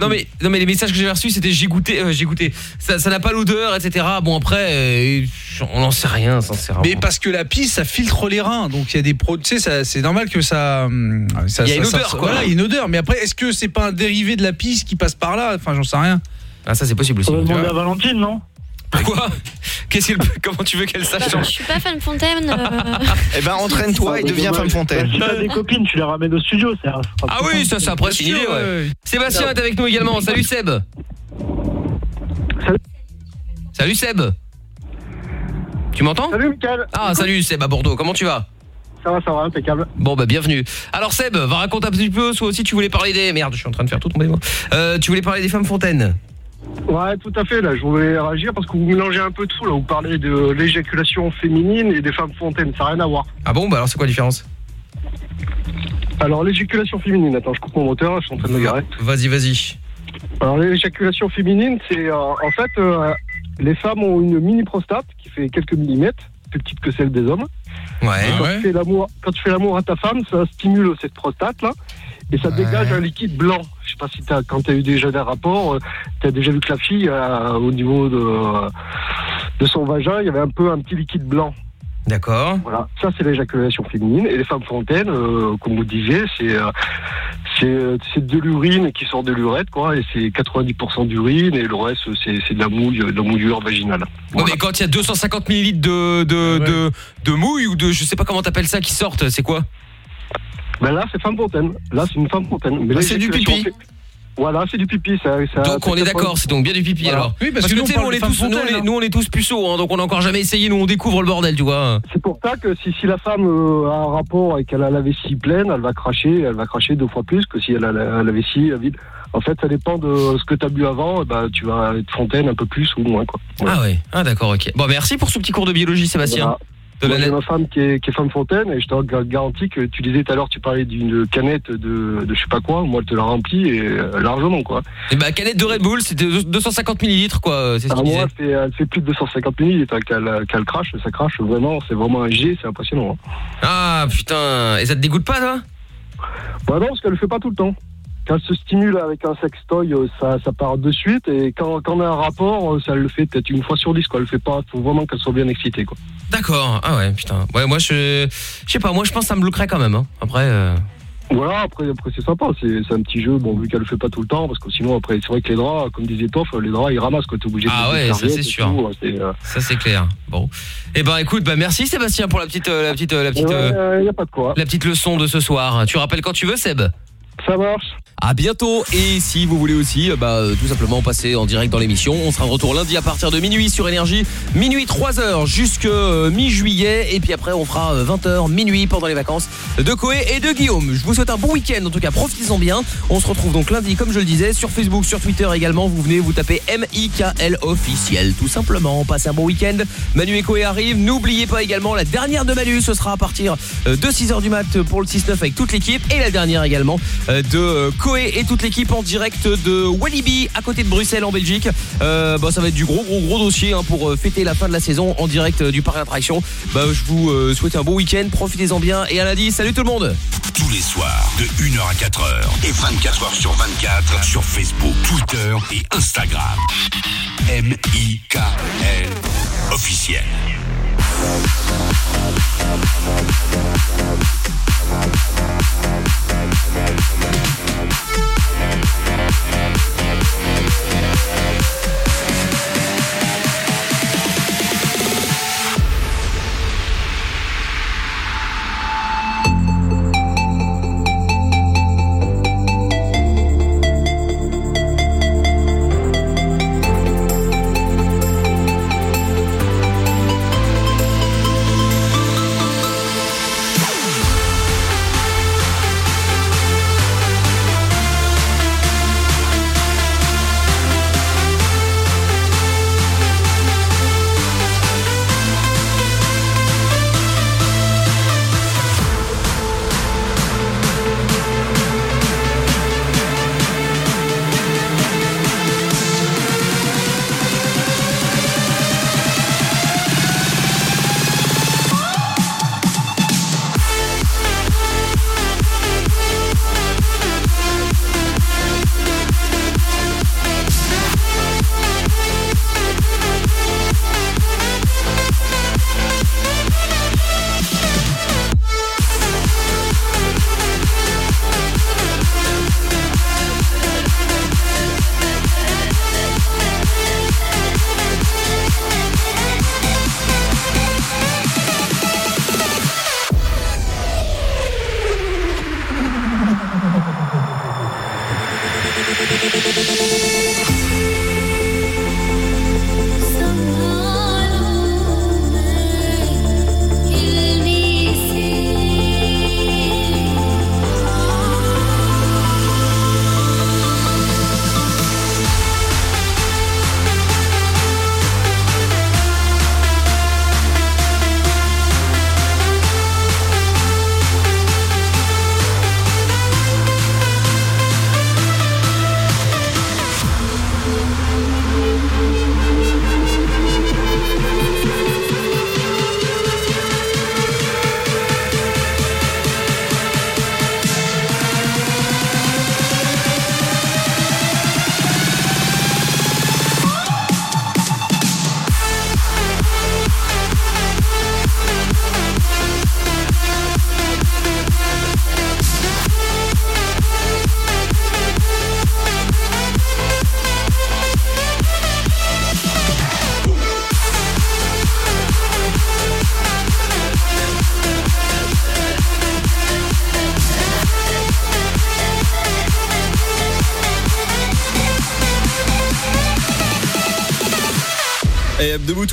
non non les messages que j'ai reçus c'était j'ai goûté euh, j'ai goûté ça ça n'a pas l'odeur etc bon après euh, on n'en sait rien sincèrement Mais parce que la pisse, ça filtre les reins, donc il y a des pro. Tu sais, c'est normal que ça. hum, ça Il y a une odeur, quoi. Voilà, il y a une odeur. Mais après, est-ce que c'est pas un dérivé de la pisse qui passe par là Enfin, j'en sais rien. Ah ça c'est possible aussi. On va demander à Valentine, non? Quoi Qu'est-ce comment tu veux qu'elle sache? Bah, je suis pas fan fontaine. euh, Eh ben, entraîne-toi et deviens femme fontaine. Si t'as des copines, tu les ramènes au studio, c'est Ah oui ça c'est après c'est une idée ouais. Sébastien est avec nous également salut Seb. Salut Seb. Tu m'entends Salut Mickaël. Ah salut Seb à Bordeaux comment tu vas? Ça va, ça va, impeccable. Bon bah bienvenue. Alors Seb, va raconter un petit peu, soit aussi tu voulais parler des... Merde, je suis en train de faire tout tomber moi. Euh, tu voulais parler des femmes fontaines. Ouais, tout à fait. Là, je voulais réagir parce que vous mélangez un peu tout. Là, vous parlez de l'éjaculation féminine et des femmes fontaines. Ça n'a rien à voir. Ah bon, bah alors c'est quoi la différence? Alors, l'éjaculation féminine. Attends, je coupe mon moteur. Je suis en train de me garer. Vas-y, vas-y. Alors, l'éjaculation féminine, c'est euh, en fait, euh, les femmes ont une mini prostate qui fait quelques millimètres, plus petite que celle des hommes. Ouais. Quand, tu fais l'amour, quand tu fais l'amour à ta femme, ça stimule cette prostate là, et ça dégage un liquide blanc. Je sais pas si as, quand tu as eu déjà des rapports, tu as déjà vu que la fille, euh, au niveau de, de son vagin, il y avait un peu un petit liquide blanc. D'accord. Voilà, ça c'est l'éjaculation féminine. Et les femmes fontaines, euh, comme vous disiez, c'est euh, c'est euh, c'est de l'urine qui sort de l'urètre, quoi, et c'est 90% d'urine, et le reste c'est c'est de la mouille, de la mouillure vaginale. Ouais, mais quand il y a 250 millilitres de, de, de, de mouille ou de... Je sais pas comment t'appelles ça qui sortent, c'est quoi? Ben là, c'est femme fontaine. Là, c'est une femme fontaine. Mais Ah, c'est du pipi. Voilà, c'est du pipi. Ça, ça- Donc on est d'accord, c'est donc bien du pipi Voilà. alors. Oui, parce que nous, on est tous, nous, on fontaines, est, hein. nous, on est tous puceaux, hein, donc on a encore jamais essayé, nous on découvre le bordel, tu vois. C'est pour ça que si, si la femme euh, a un rapport et qu'elle a la vessie pleine, elle va cracher, elle va cracher deux fois plus que si elle a la, la vessie vide. En fait, ça dépend de ce que tu as bu avant, et ben, tu vas être fontaine un peu plus ou moins. Quoi. Ah ouais, ah d'accord, ok. Bon, merci pour ce petit cours de biologie, Sébastien. Voilà. Moi, la j'ai ma femme qui est, qui est femme fontaine et je te gar- garantis que tu disais tout à l'heure, tu parlais d'une canette de, de je sais pas quoi, moi elle te la remplit et euh, largement quoi. Et bah, canette de Red Bull, c'était 250 millilitres, quoi, c'est ce Ah, moi, elle fait, elle fait plus de 250 minutes qu'elle qu'elle crache, ça crache vraiment, c'est vraiment un G, c'est impressionnant. hein. Ah putain, et ça te dégoûte pas, toi? Bah non, parce qu'elle le fait pas tout le temps. Quand elle se stimule avec un sextoy, euh, ça, ça part de suite. Et quand, quand on a un rapport, euh, ça le fait peut-être une fois sur dix. Quoi. Elle le fait pas. faut vraiment qu'elle soit bien excitée. Quoi. D'accord, ah ouais, putain. Ouais, moi je. Je sais pas, moi je pense que ça me bloquerait quand même, hein. Après. euh, Voilà, après, après c'est sympa. C'est un petit jeu, bon, vu qu'elle le fait pas tout le temps. Parce que sinon, après, c'est vrai que les draps, comme disait Toff, les draps, ils ramassent. T'es obligé Ah de ouais, ça, c'est sûr. tout, c'est, euh, Ça c'est clair. Bon. Eh ben écoute, bah merci Sébastien pour la petite euh, la petite euh, la petite Ouais, y a pas de quoi. la petite leçon de ce soir. Tu rappelles quand tu veux Seb? Ça marche. À bientôt et si vous voulez aussi, euh, bah euh, tout simplement passer en direct dans l'émission, on sera de retour lundi à partir de minuit sur énergie, minuit 3 heures jusque euh, mi-juillet et puis après on fera 20h minuit pendant les vacances de Koé et de Guillaume. Je vous souhaite un bon week-end en tout cas, profitez-en bien. On se retrouve donc lundi comme je le disais sur Facebook, sur Twitter également. Vous venez vous tapez M-I-K-L officiel tout simplement. Passez un bon week-end. Manu et Koé arrivent. N'oubliez pas également la dernière de Manu, ce sera à partir de 6h du mat pour le 6-9 avec toute l'équipe et la dernière également de euh, Et toute l'équipe en direct de Walibi à côté de Bruxelles en Belgique. Euh, bah, ça va être du gros gros gros dossier hein, pour euh, fêter la fin de la saison en direct euh, du parc d'attraction. Bah, je vous euh, souhaite un bon week-end, profitez-en bien et à lundi. Salut tout le monde. Tous les soirs, de 1h à 4h et 24h sur 24 sur Facebook, Twitter et Instagram. M-I-K-L officiel.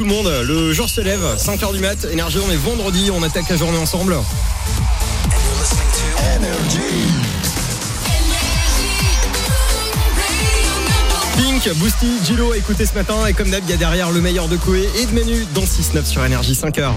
Le monde, le jour se lève, 5h du mat, énergie, on est vendredi, on attaque la journée ensemble. Pink, Boosty, Gilo à écouter ce matin et comme d'hab, il y a derrière le meilleur de Koé et de Menu dans 6-9 sur énergie 5h.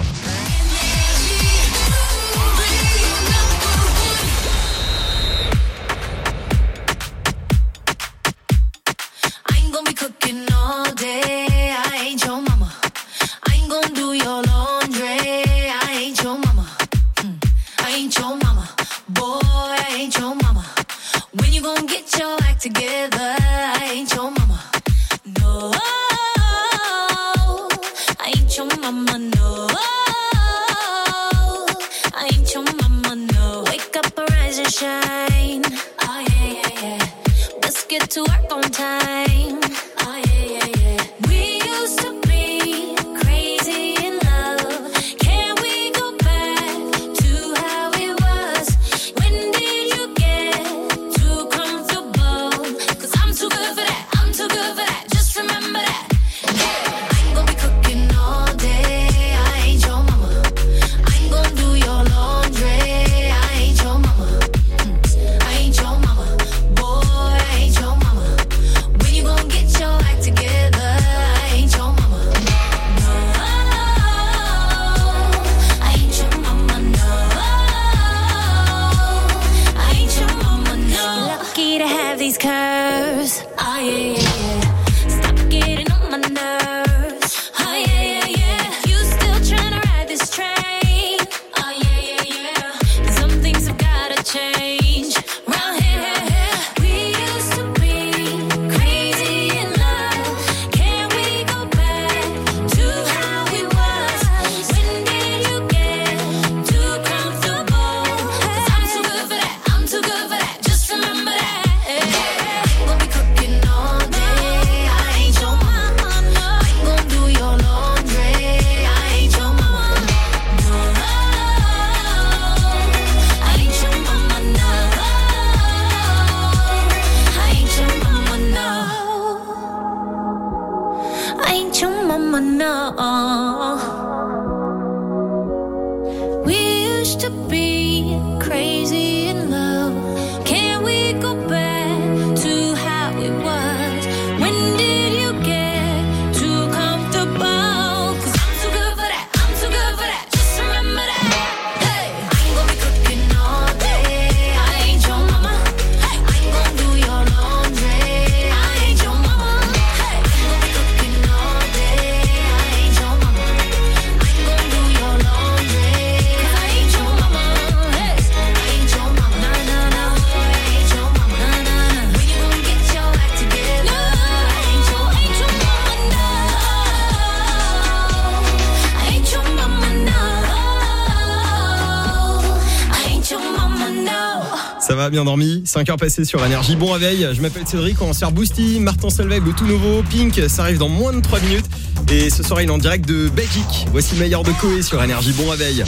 Bien dormi 5 heures passées sur Énergie. Bon réveil, je m'appelle Cédric, on va se faire Boosty, Martin Solveig, le tout nouveau, Pink, ça arrive dans moins de 3 minutes. Et ce soir, il est en direct de Belgique. Voici le meilleur de Koé sur Énergie. Bon réveil.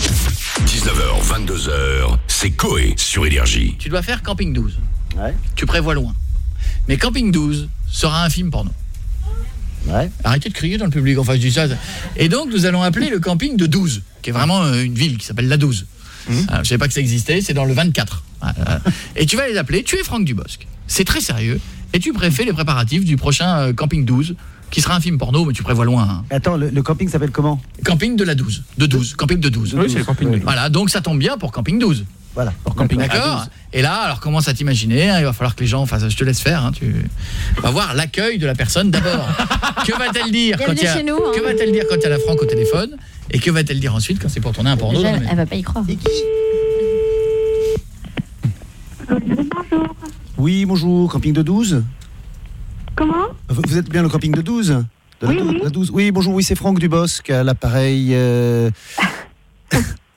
19h, 22h, c'est Coé sur Énergie. Tu dois faire Camping 12. Tu prévois loin. Mais Camping 12 sera un film porno. Arrêtez de crier dans le public, enfin je dis ça. Et donc nous allons appeler le camping de 12, qui est vraiment euh, une ville qui s'appelle la 12. Alors, je savais pas que ça existait, c'est dans le 24. Et tu vas les appeler, tu es Franck Dubosc. C'est très sérieux. Et tu préfais les préparatifs du prochain euh, camping 12, qui sera un film porno, mais tu prévois loin. hein. Attends, le, le camping s'appelle comment? Camping de la 12. De 12. Camping de 12. Oui, c'est le camping de 12. Voilà, donc ça tombe bien pour camping 12. Voilà, pour camping D'accord Et là, alors commence à t'imaginer, hein, il va falloir que les gens, enfin je te laisse faire, hein, tu vas voir l'accueil de la personne d'abord. que va-t-elle dire quand il y a, hein. Que va-t-elle dire quand il y a la Franck au téléphone Et que va-t-elle dire ensuite quand c'est pour tourner un porno Déjà, elle va pas y croire. Oui, bonjour, camping de 12 Comment? Vous, êtes bien le camping de 12 de la Oui, 12, oui. la 12 Oui, bonjour, oui, c'est Franck Dubosc à l'appareil. euh,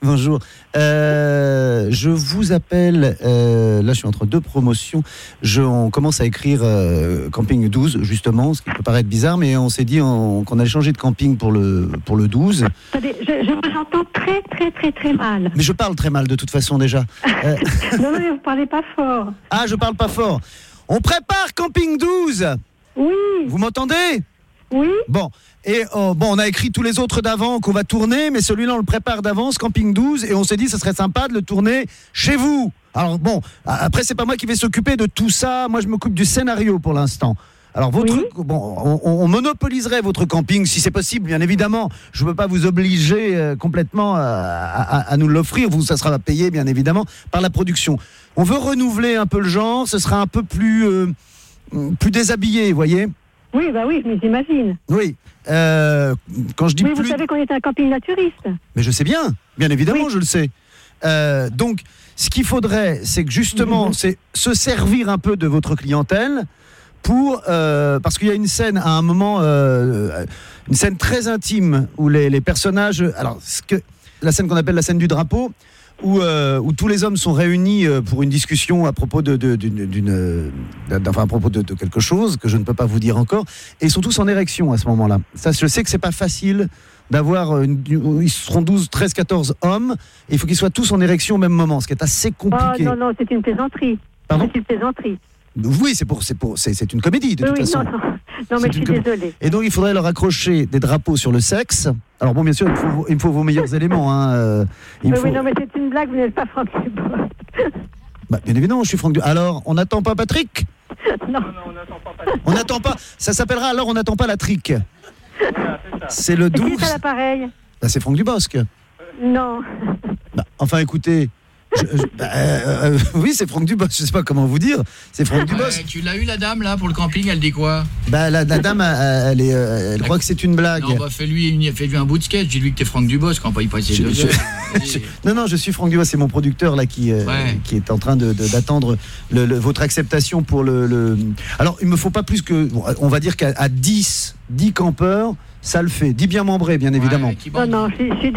bonjour. Euh, je vous appelle, euh, là je suis entre deux promotions, je, on commence à écrire euh, camping 12 justement, ce qui peut paraître bizarre, mais on s'est dit on- qu'on allait changer de camping pour le, pour le 12. Attendez, je, je vous entends très très très très mal. Mais je parle très mal de toute façon déjà. Non, non, mais vous parlez pas fort. Ah, je parle pas fort. On prépare Camping 12 Oui. Vous m'entendez? Oui. Bon. Et oh, bon, on a écrit tous les autres d'avant qu'on va tourner, mais celui-là, on le prépare d'avance, Camping 12, et on s'est dit, ce serait sympa de le tourner chez vous. Alors bon, après, c'est pas moi qui vais s'occuper de tout ça. Moi, je m'occupe du scénario pour l'instant. Alors votre, bon, on, on monopoliserait votre camping si c'est possible, bien évidemment. Je ne peux pas vous obliger euh, complètement à, à- à nous l'offrir. Vous, ça sera payé, bien évidemment, par la production. On veut renouveler un peu le genre. Ce sera un peu plus, euh, plus déshabillé, vous voyez? Oui, bah oui, mais j'imagine. Oui. Euh, quand je dis Oui, vous plus, savez qu'on est un camping naturiste. mais je sais bien, bien évidemment, je le sais. Euh, donc, ce qu'il faudrait, c'est que justement, c'est se servir un peu de votre clientèle pour euh, parce qu'il y a une scène à un moment, une scène très intime où les, les personnages, alors ce que la scène qu'on appelle la scène du drapeau. Où, euh, où tous les hommes sont réunis euh, pour une discussion à propos de, de- d'une, d'une, euh, enfin, à propos de, de quelque chose que je ne peux pas vous dire encore, et ils sont tous en érection à ce moment-là. Ça, je sais que c'est pas facile d'avoir une, ils seront 12, 13, 14 hommes, et il faut qu'ils soient tous en érection au même moment, ce qui est assez Oh compliqué. non, non, c'est une plaisanterie. Pardon? C'est une plaisanterie. Oui, c'est pour, c'est pour, c'est, c'est une comédie de oui, toute oui, façon. non, non, non, mais C'est je suis désolée. Et donc il faudrait leur accrocher des drapeaux sur le sexe. Alors bon, bien sûr, il me faut, il faut vos meilleurs éléments. Hein. euh, il Oui, faut- oui, non, mais c'est une blague, vous n'êtes pas Franck Dubosc. Bah, bien évidemment, je suis Franck. Du- Alors, on n'attend pas Patrick? Non. On n'attend pas. Ça s'appellera alors on n'attend pas la trique. C'est le Et qui 12. est à l'appareil? Bah, c'est Franck Dubosc. Non. Bah, enfin, écoutez, Je- je- bah, euh, euh, oui, c'est Franck Dubos. Je sais pas comment vous dire. C'est Franck Dubos. Ouais, tu l'as eu la dame là pour le camping, elle dit quoi? Bah, la, la dame, elle, est, euh, elle croit que c'est une blague. Non, bah fais-lui une- fais-lui un bout de sketch, dis-lui que t'es Franck Dubos quand on va y passer deux je- heures. Je- non, non, je suis Franck Dubos, c'est mon producteur là qui, euh, Ouais. qui est en train de- de- d'attendre le- le- votre acceptation pour le, le- Alors, il me faut pas plus que. On va dire qu'à à 10, 10 campeurs, ça le fait. 10 bien membrés, bien évidemment. Non, non, si, si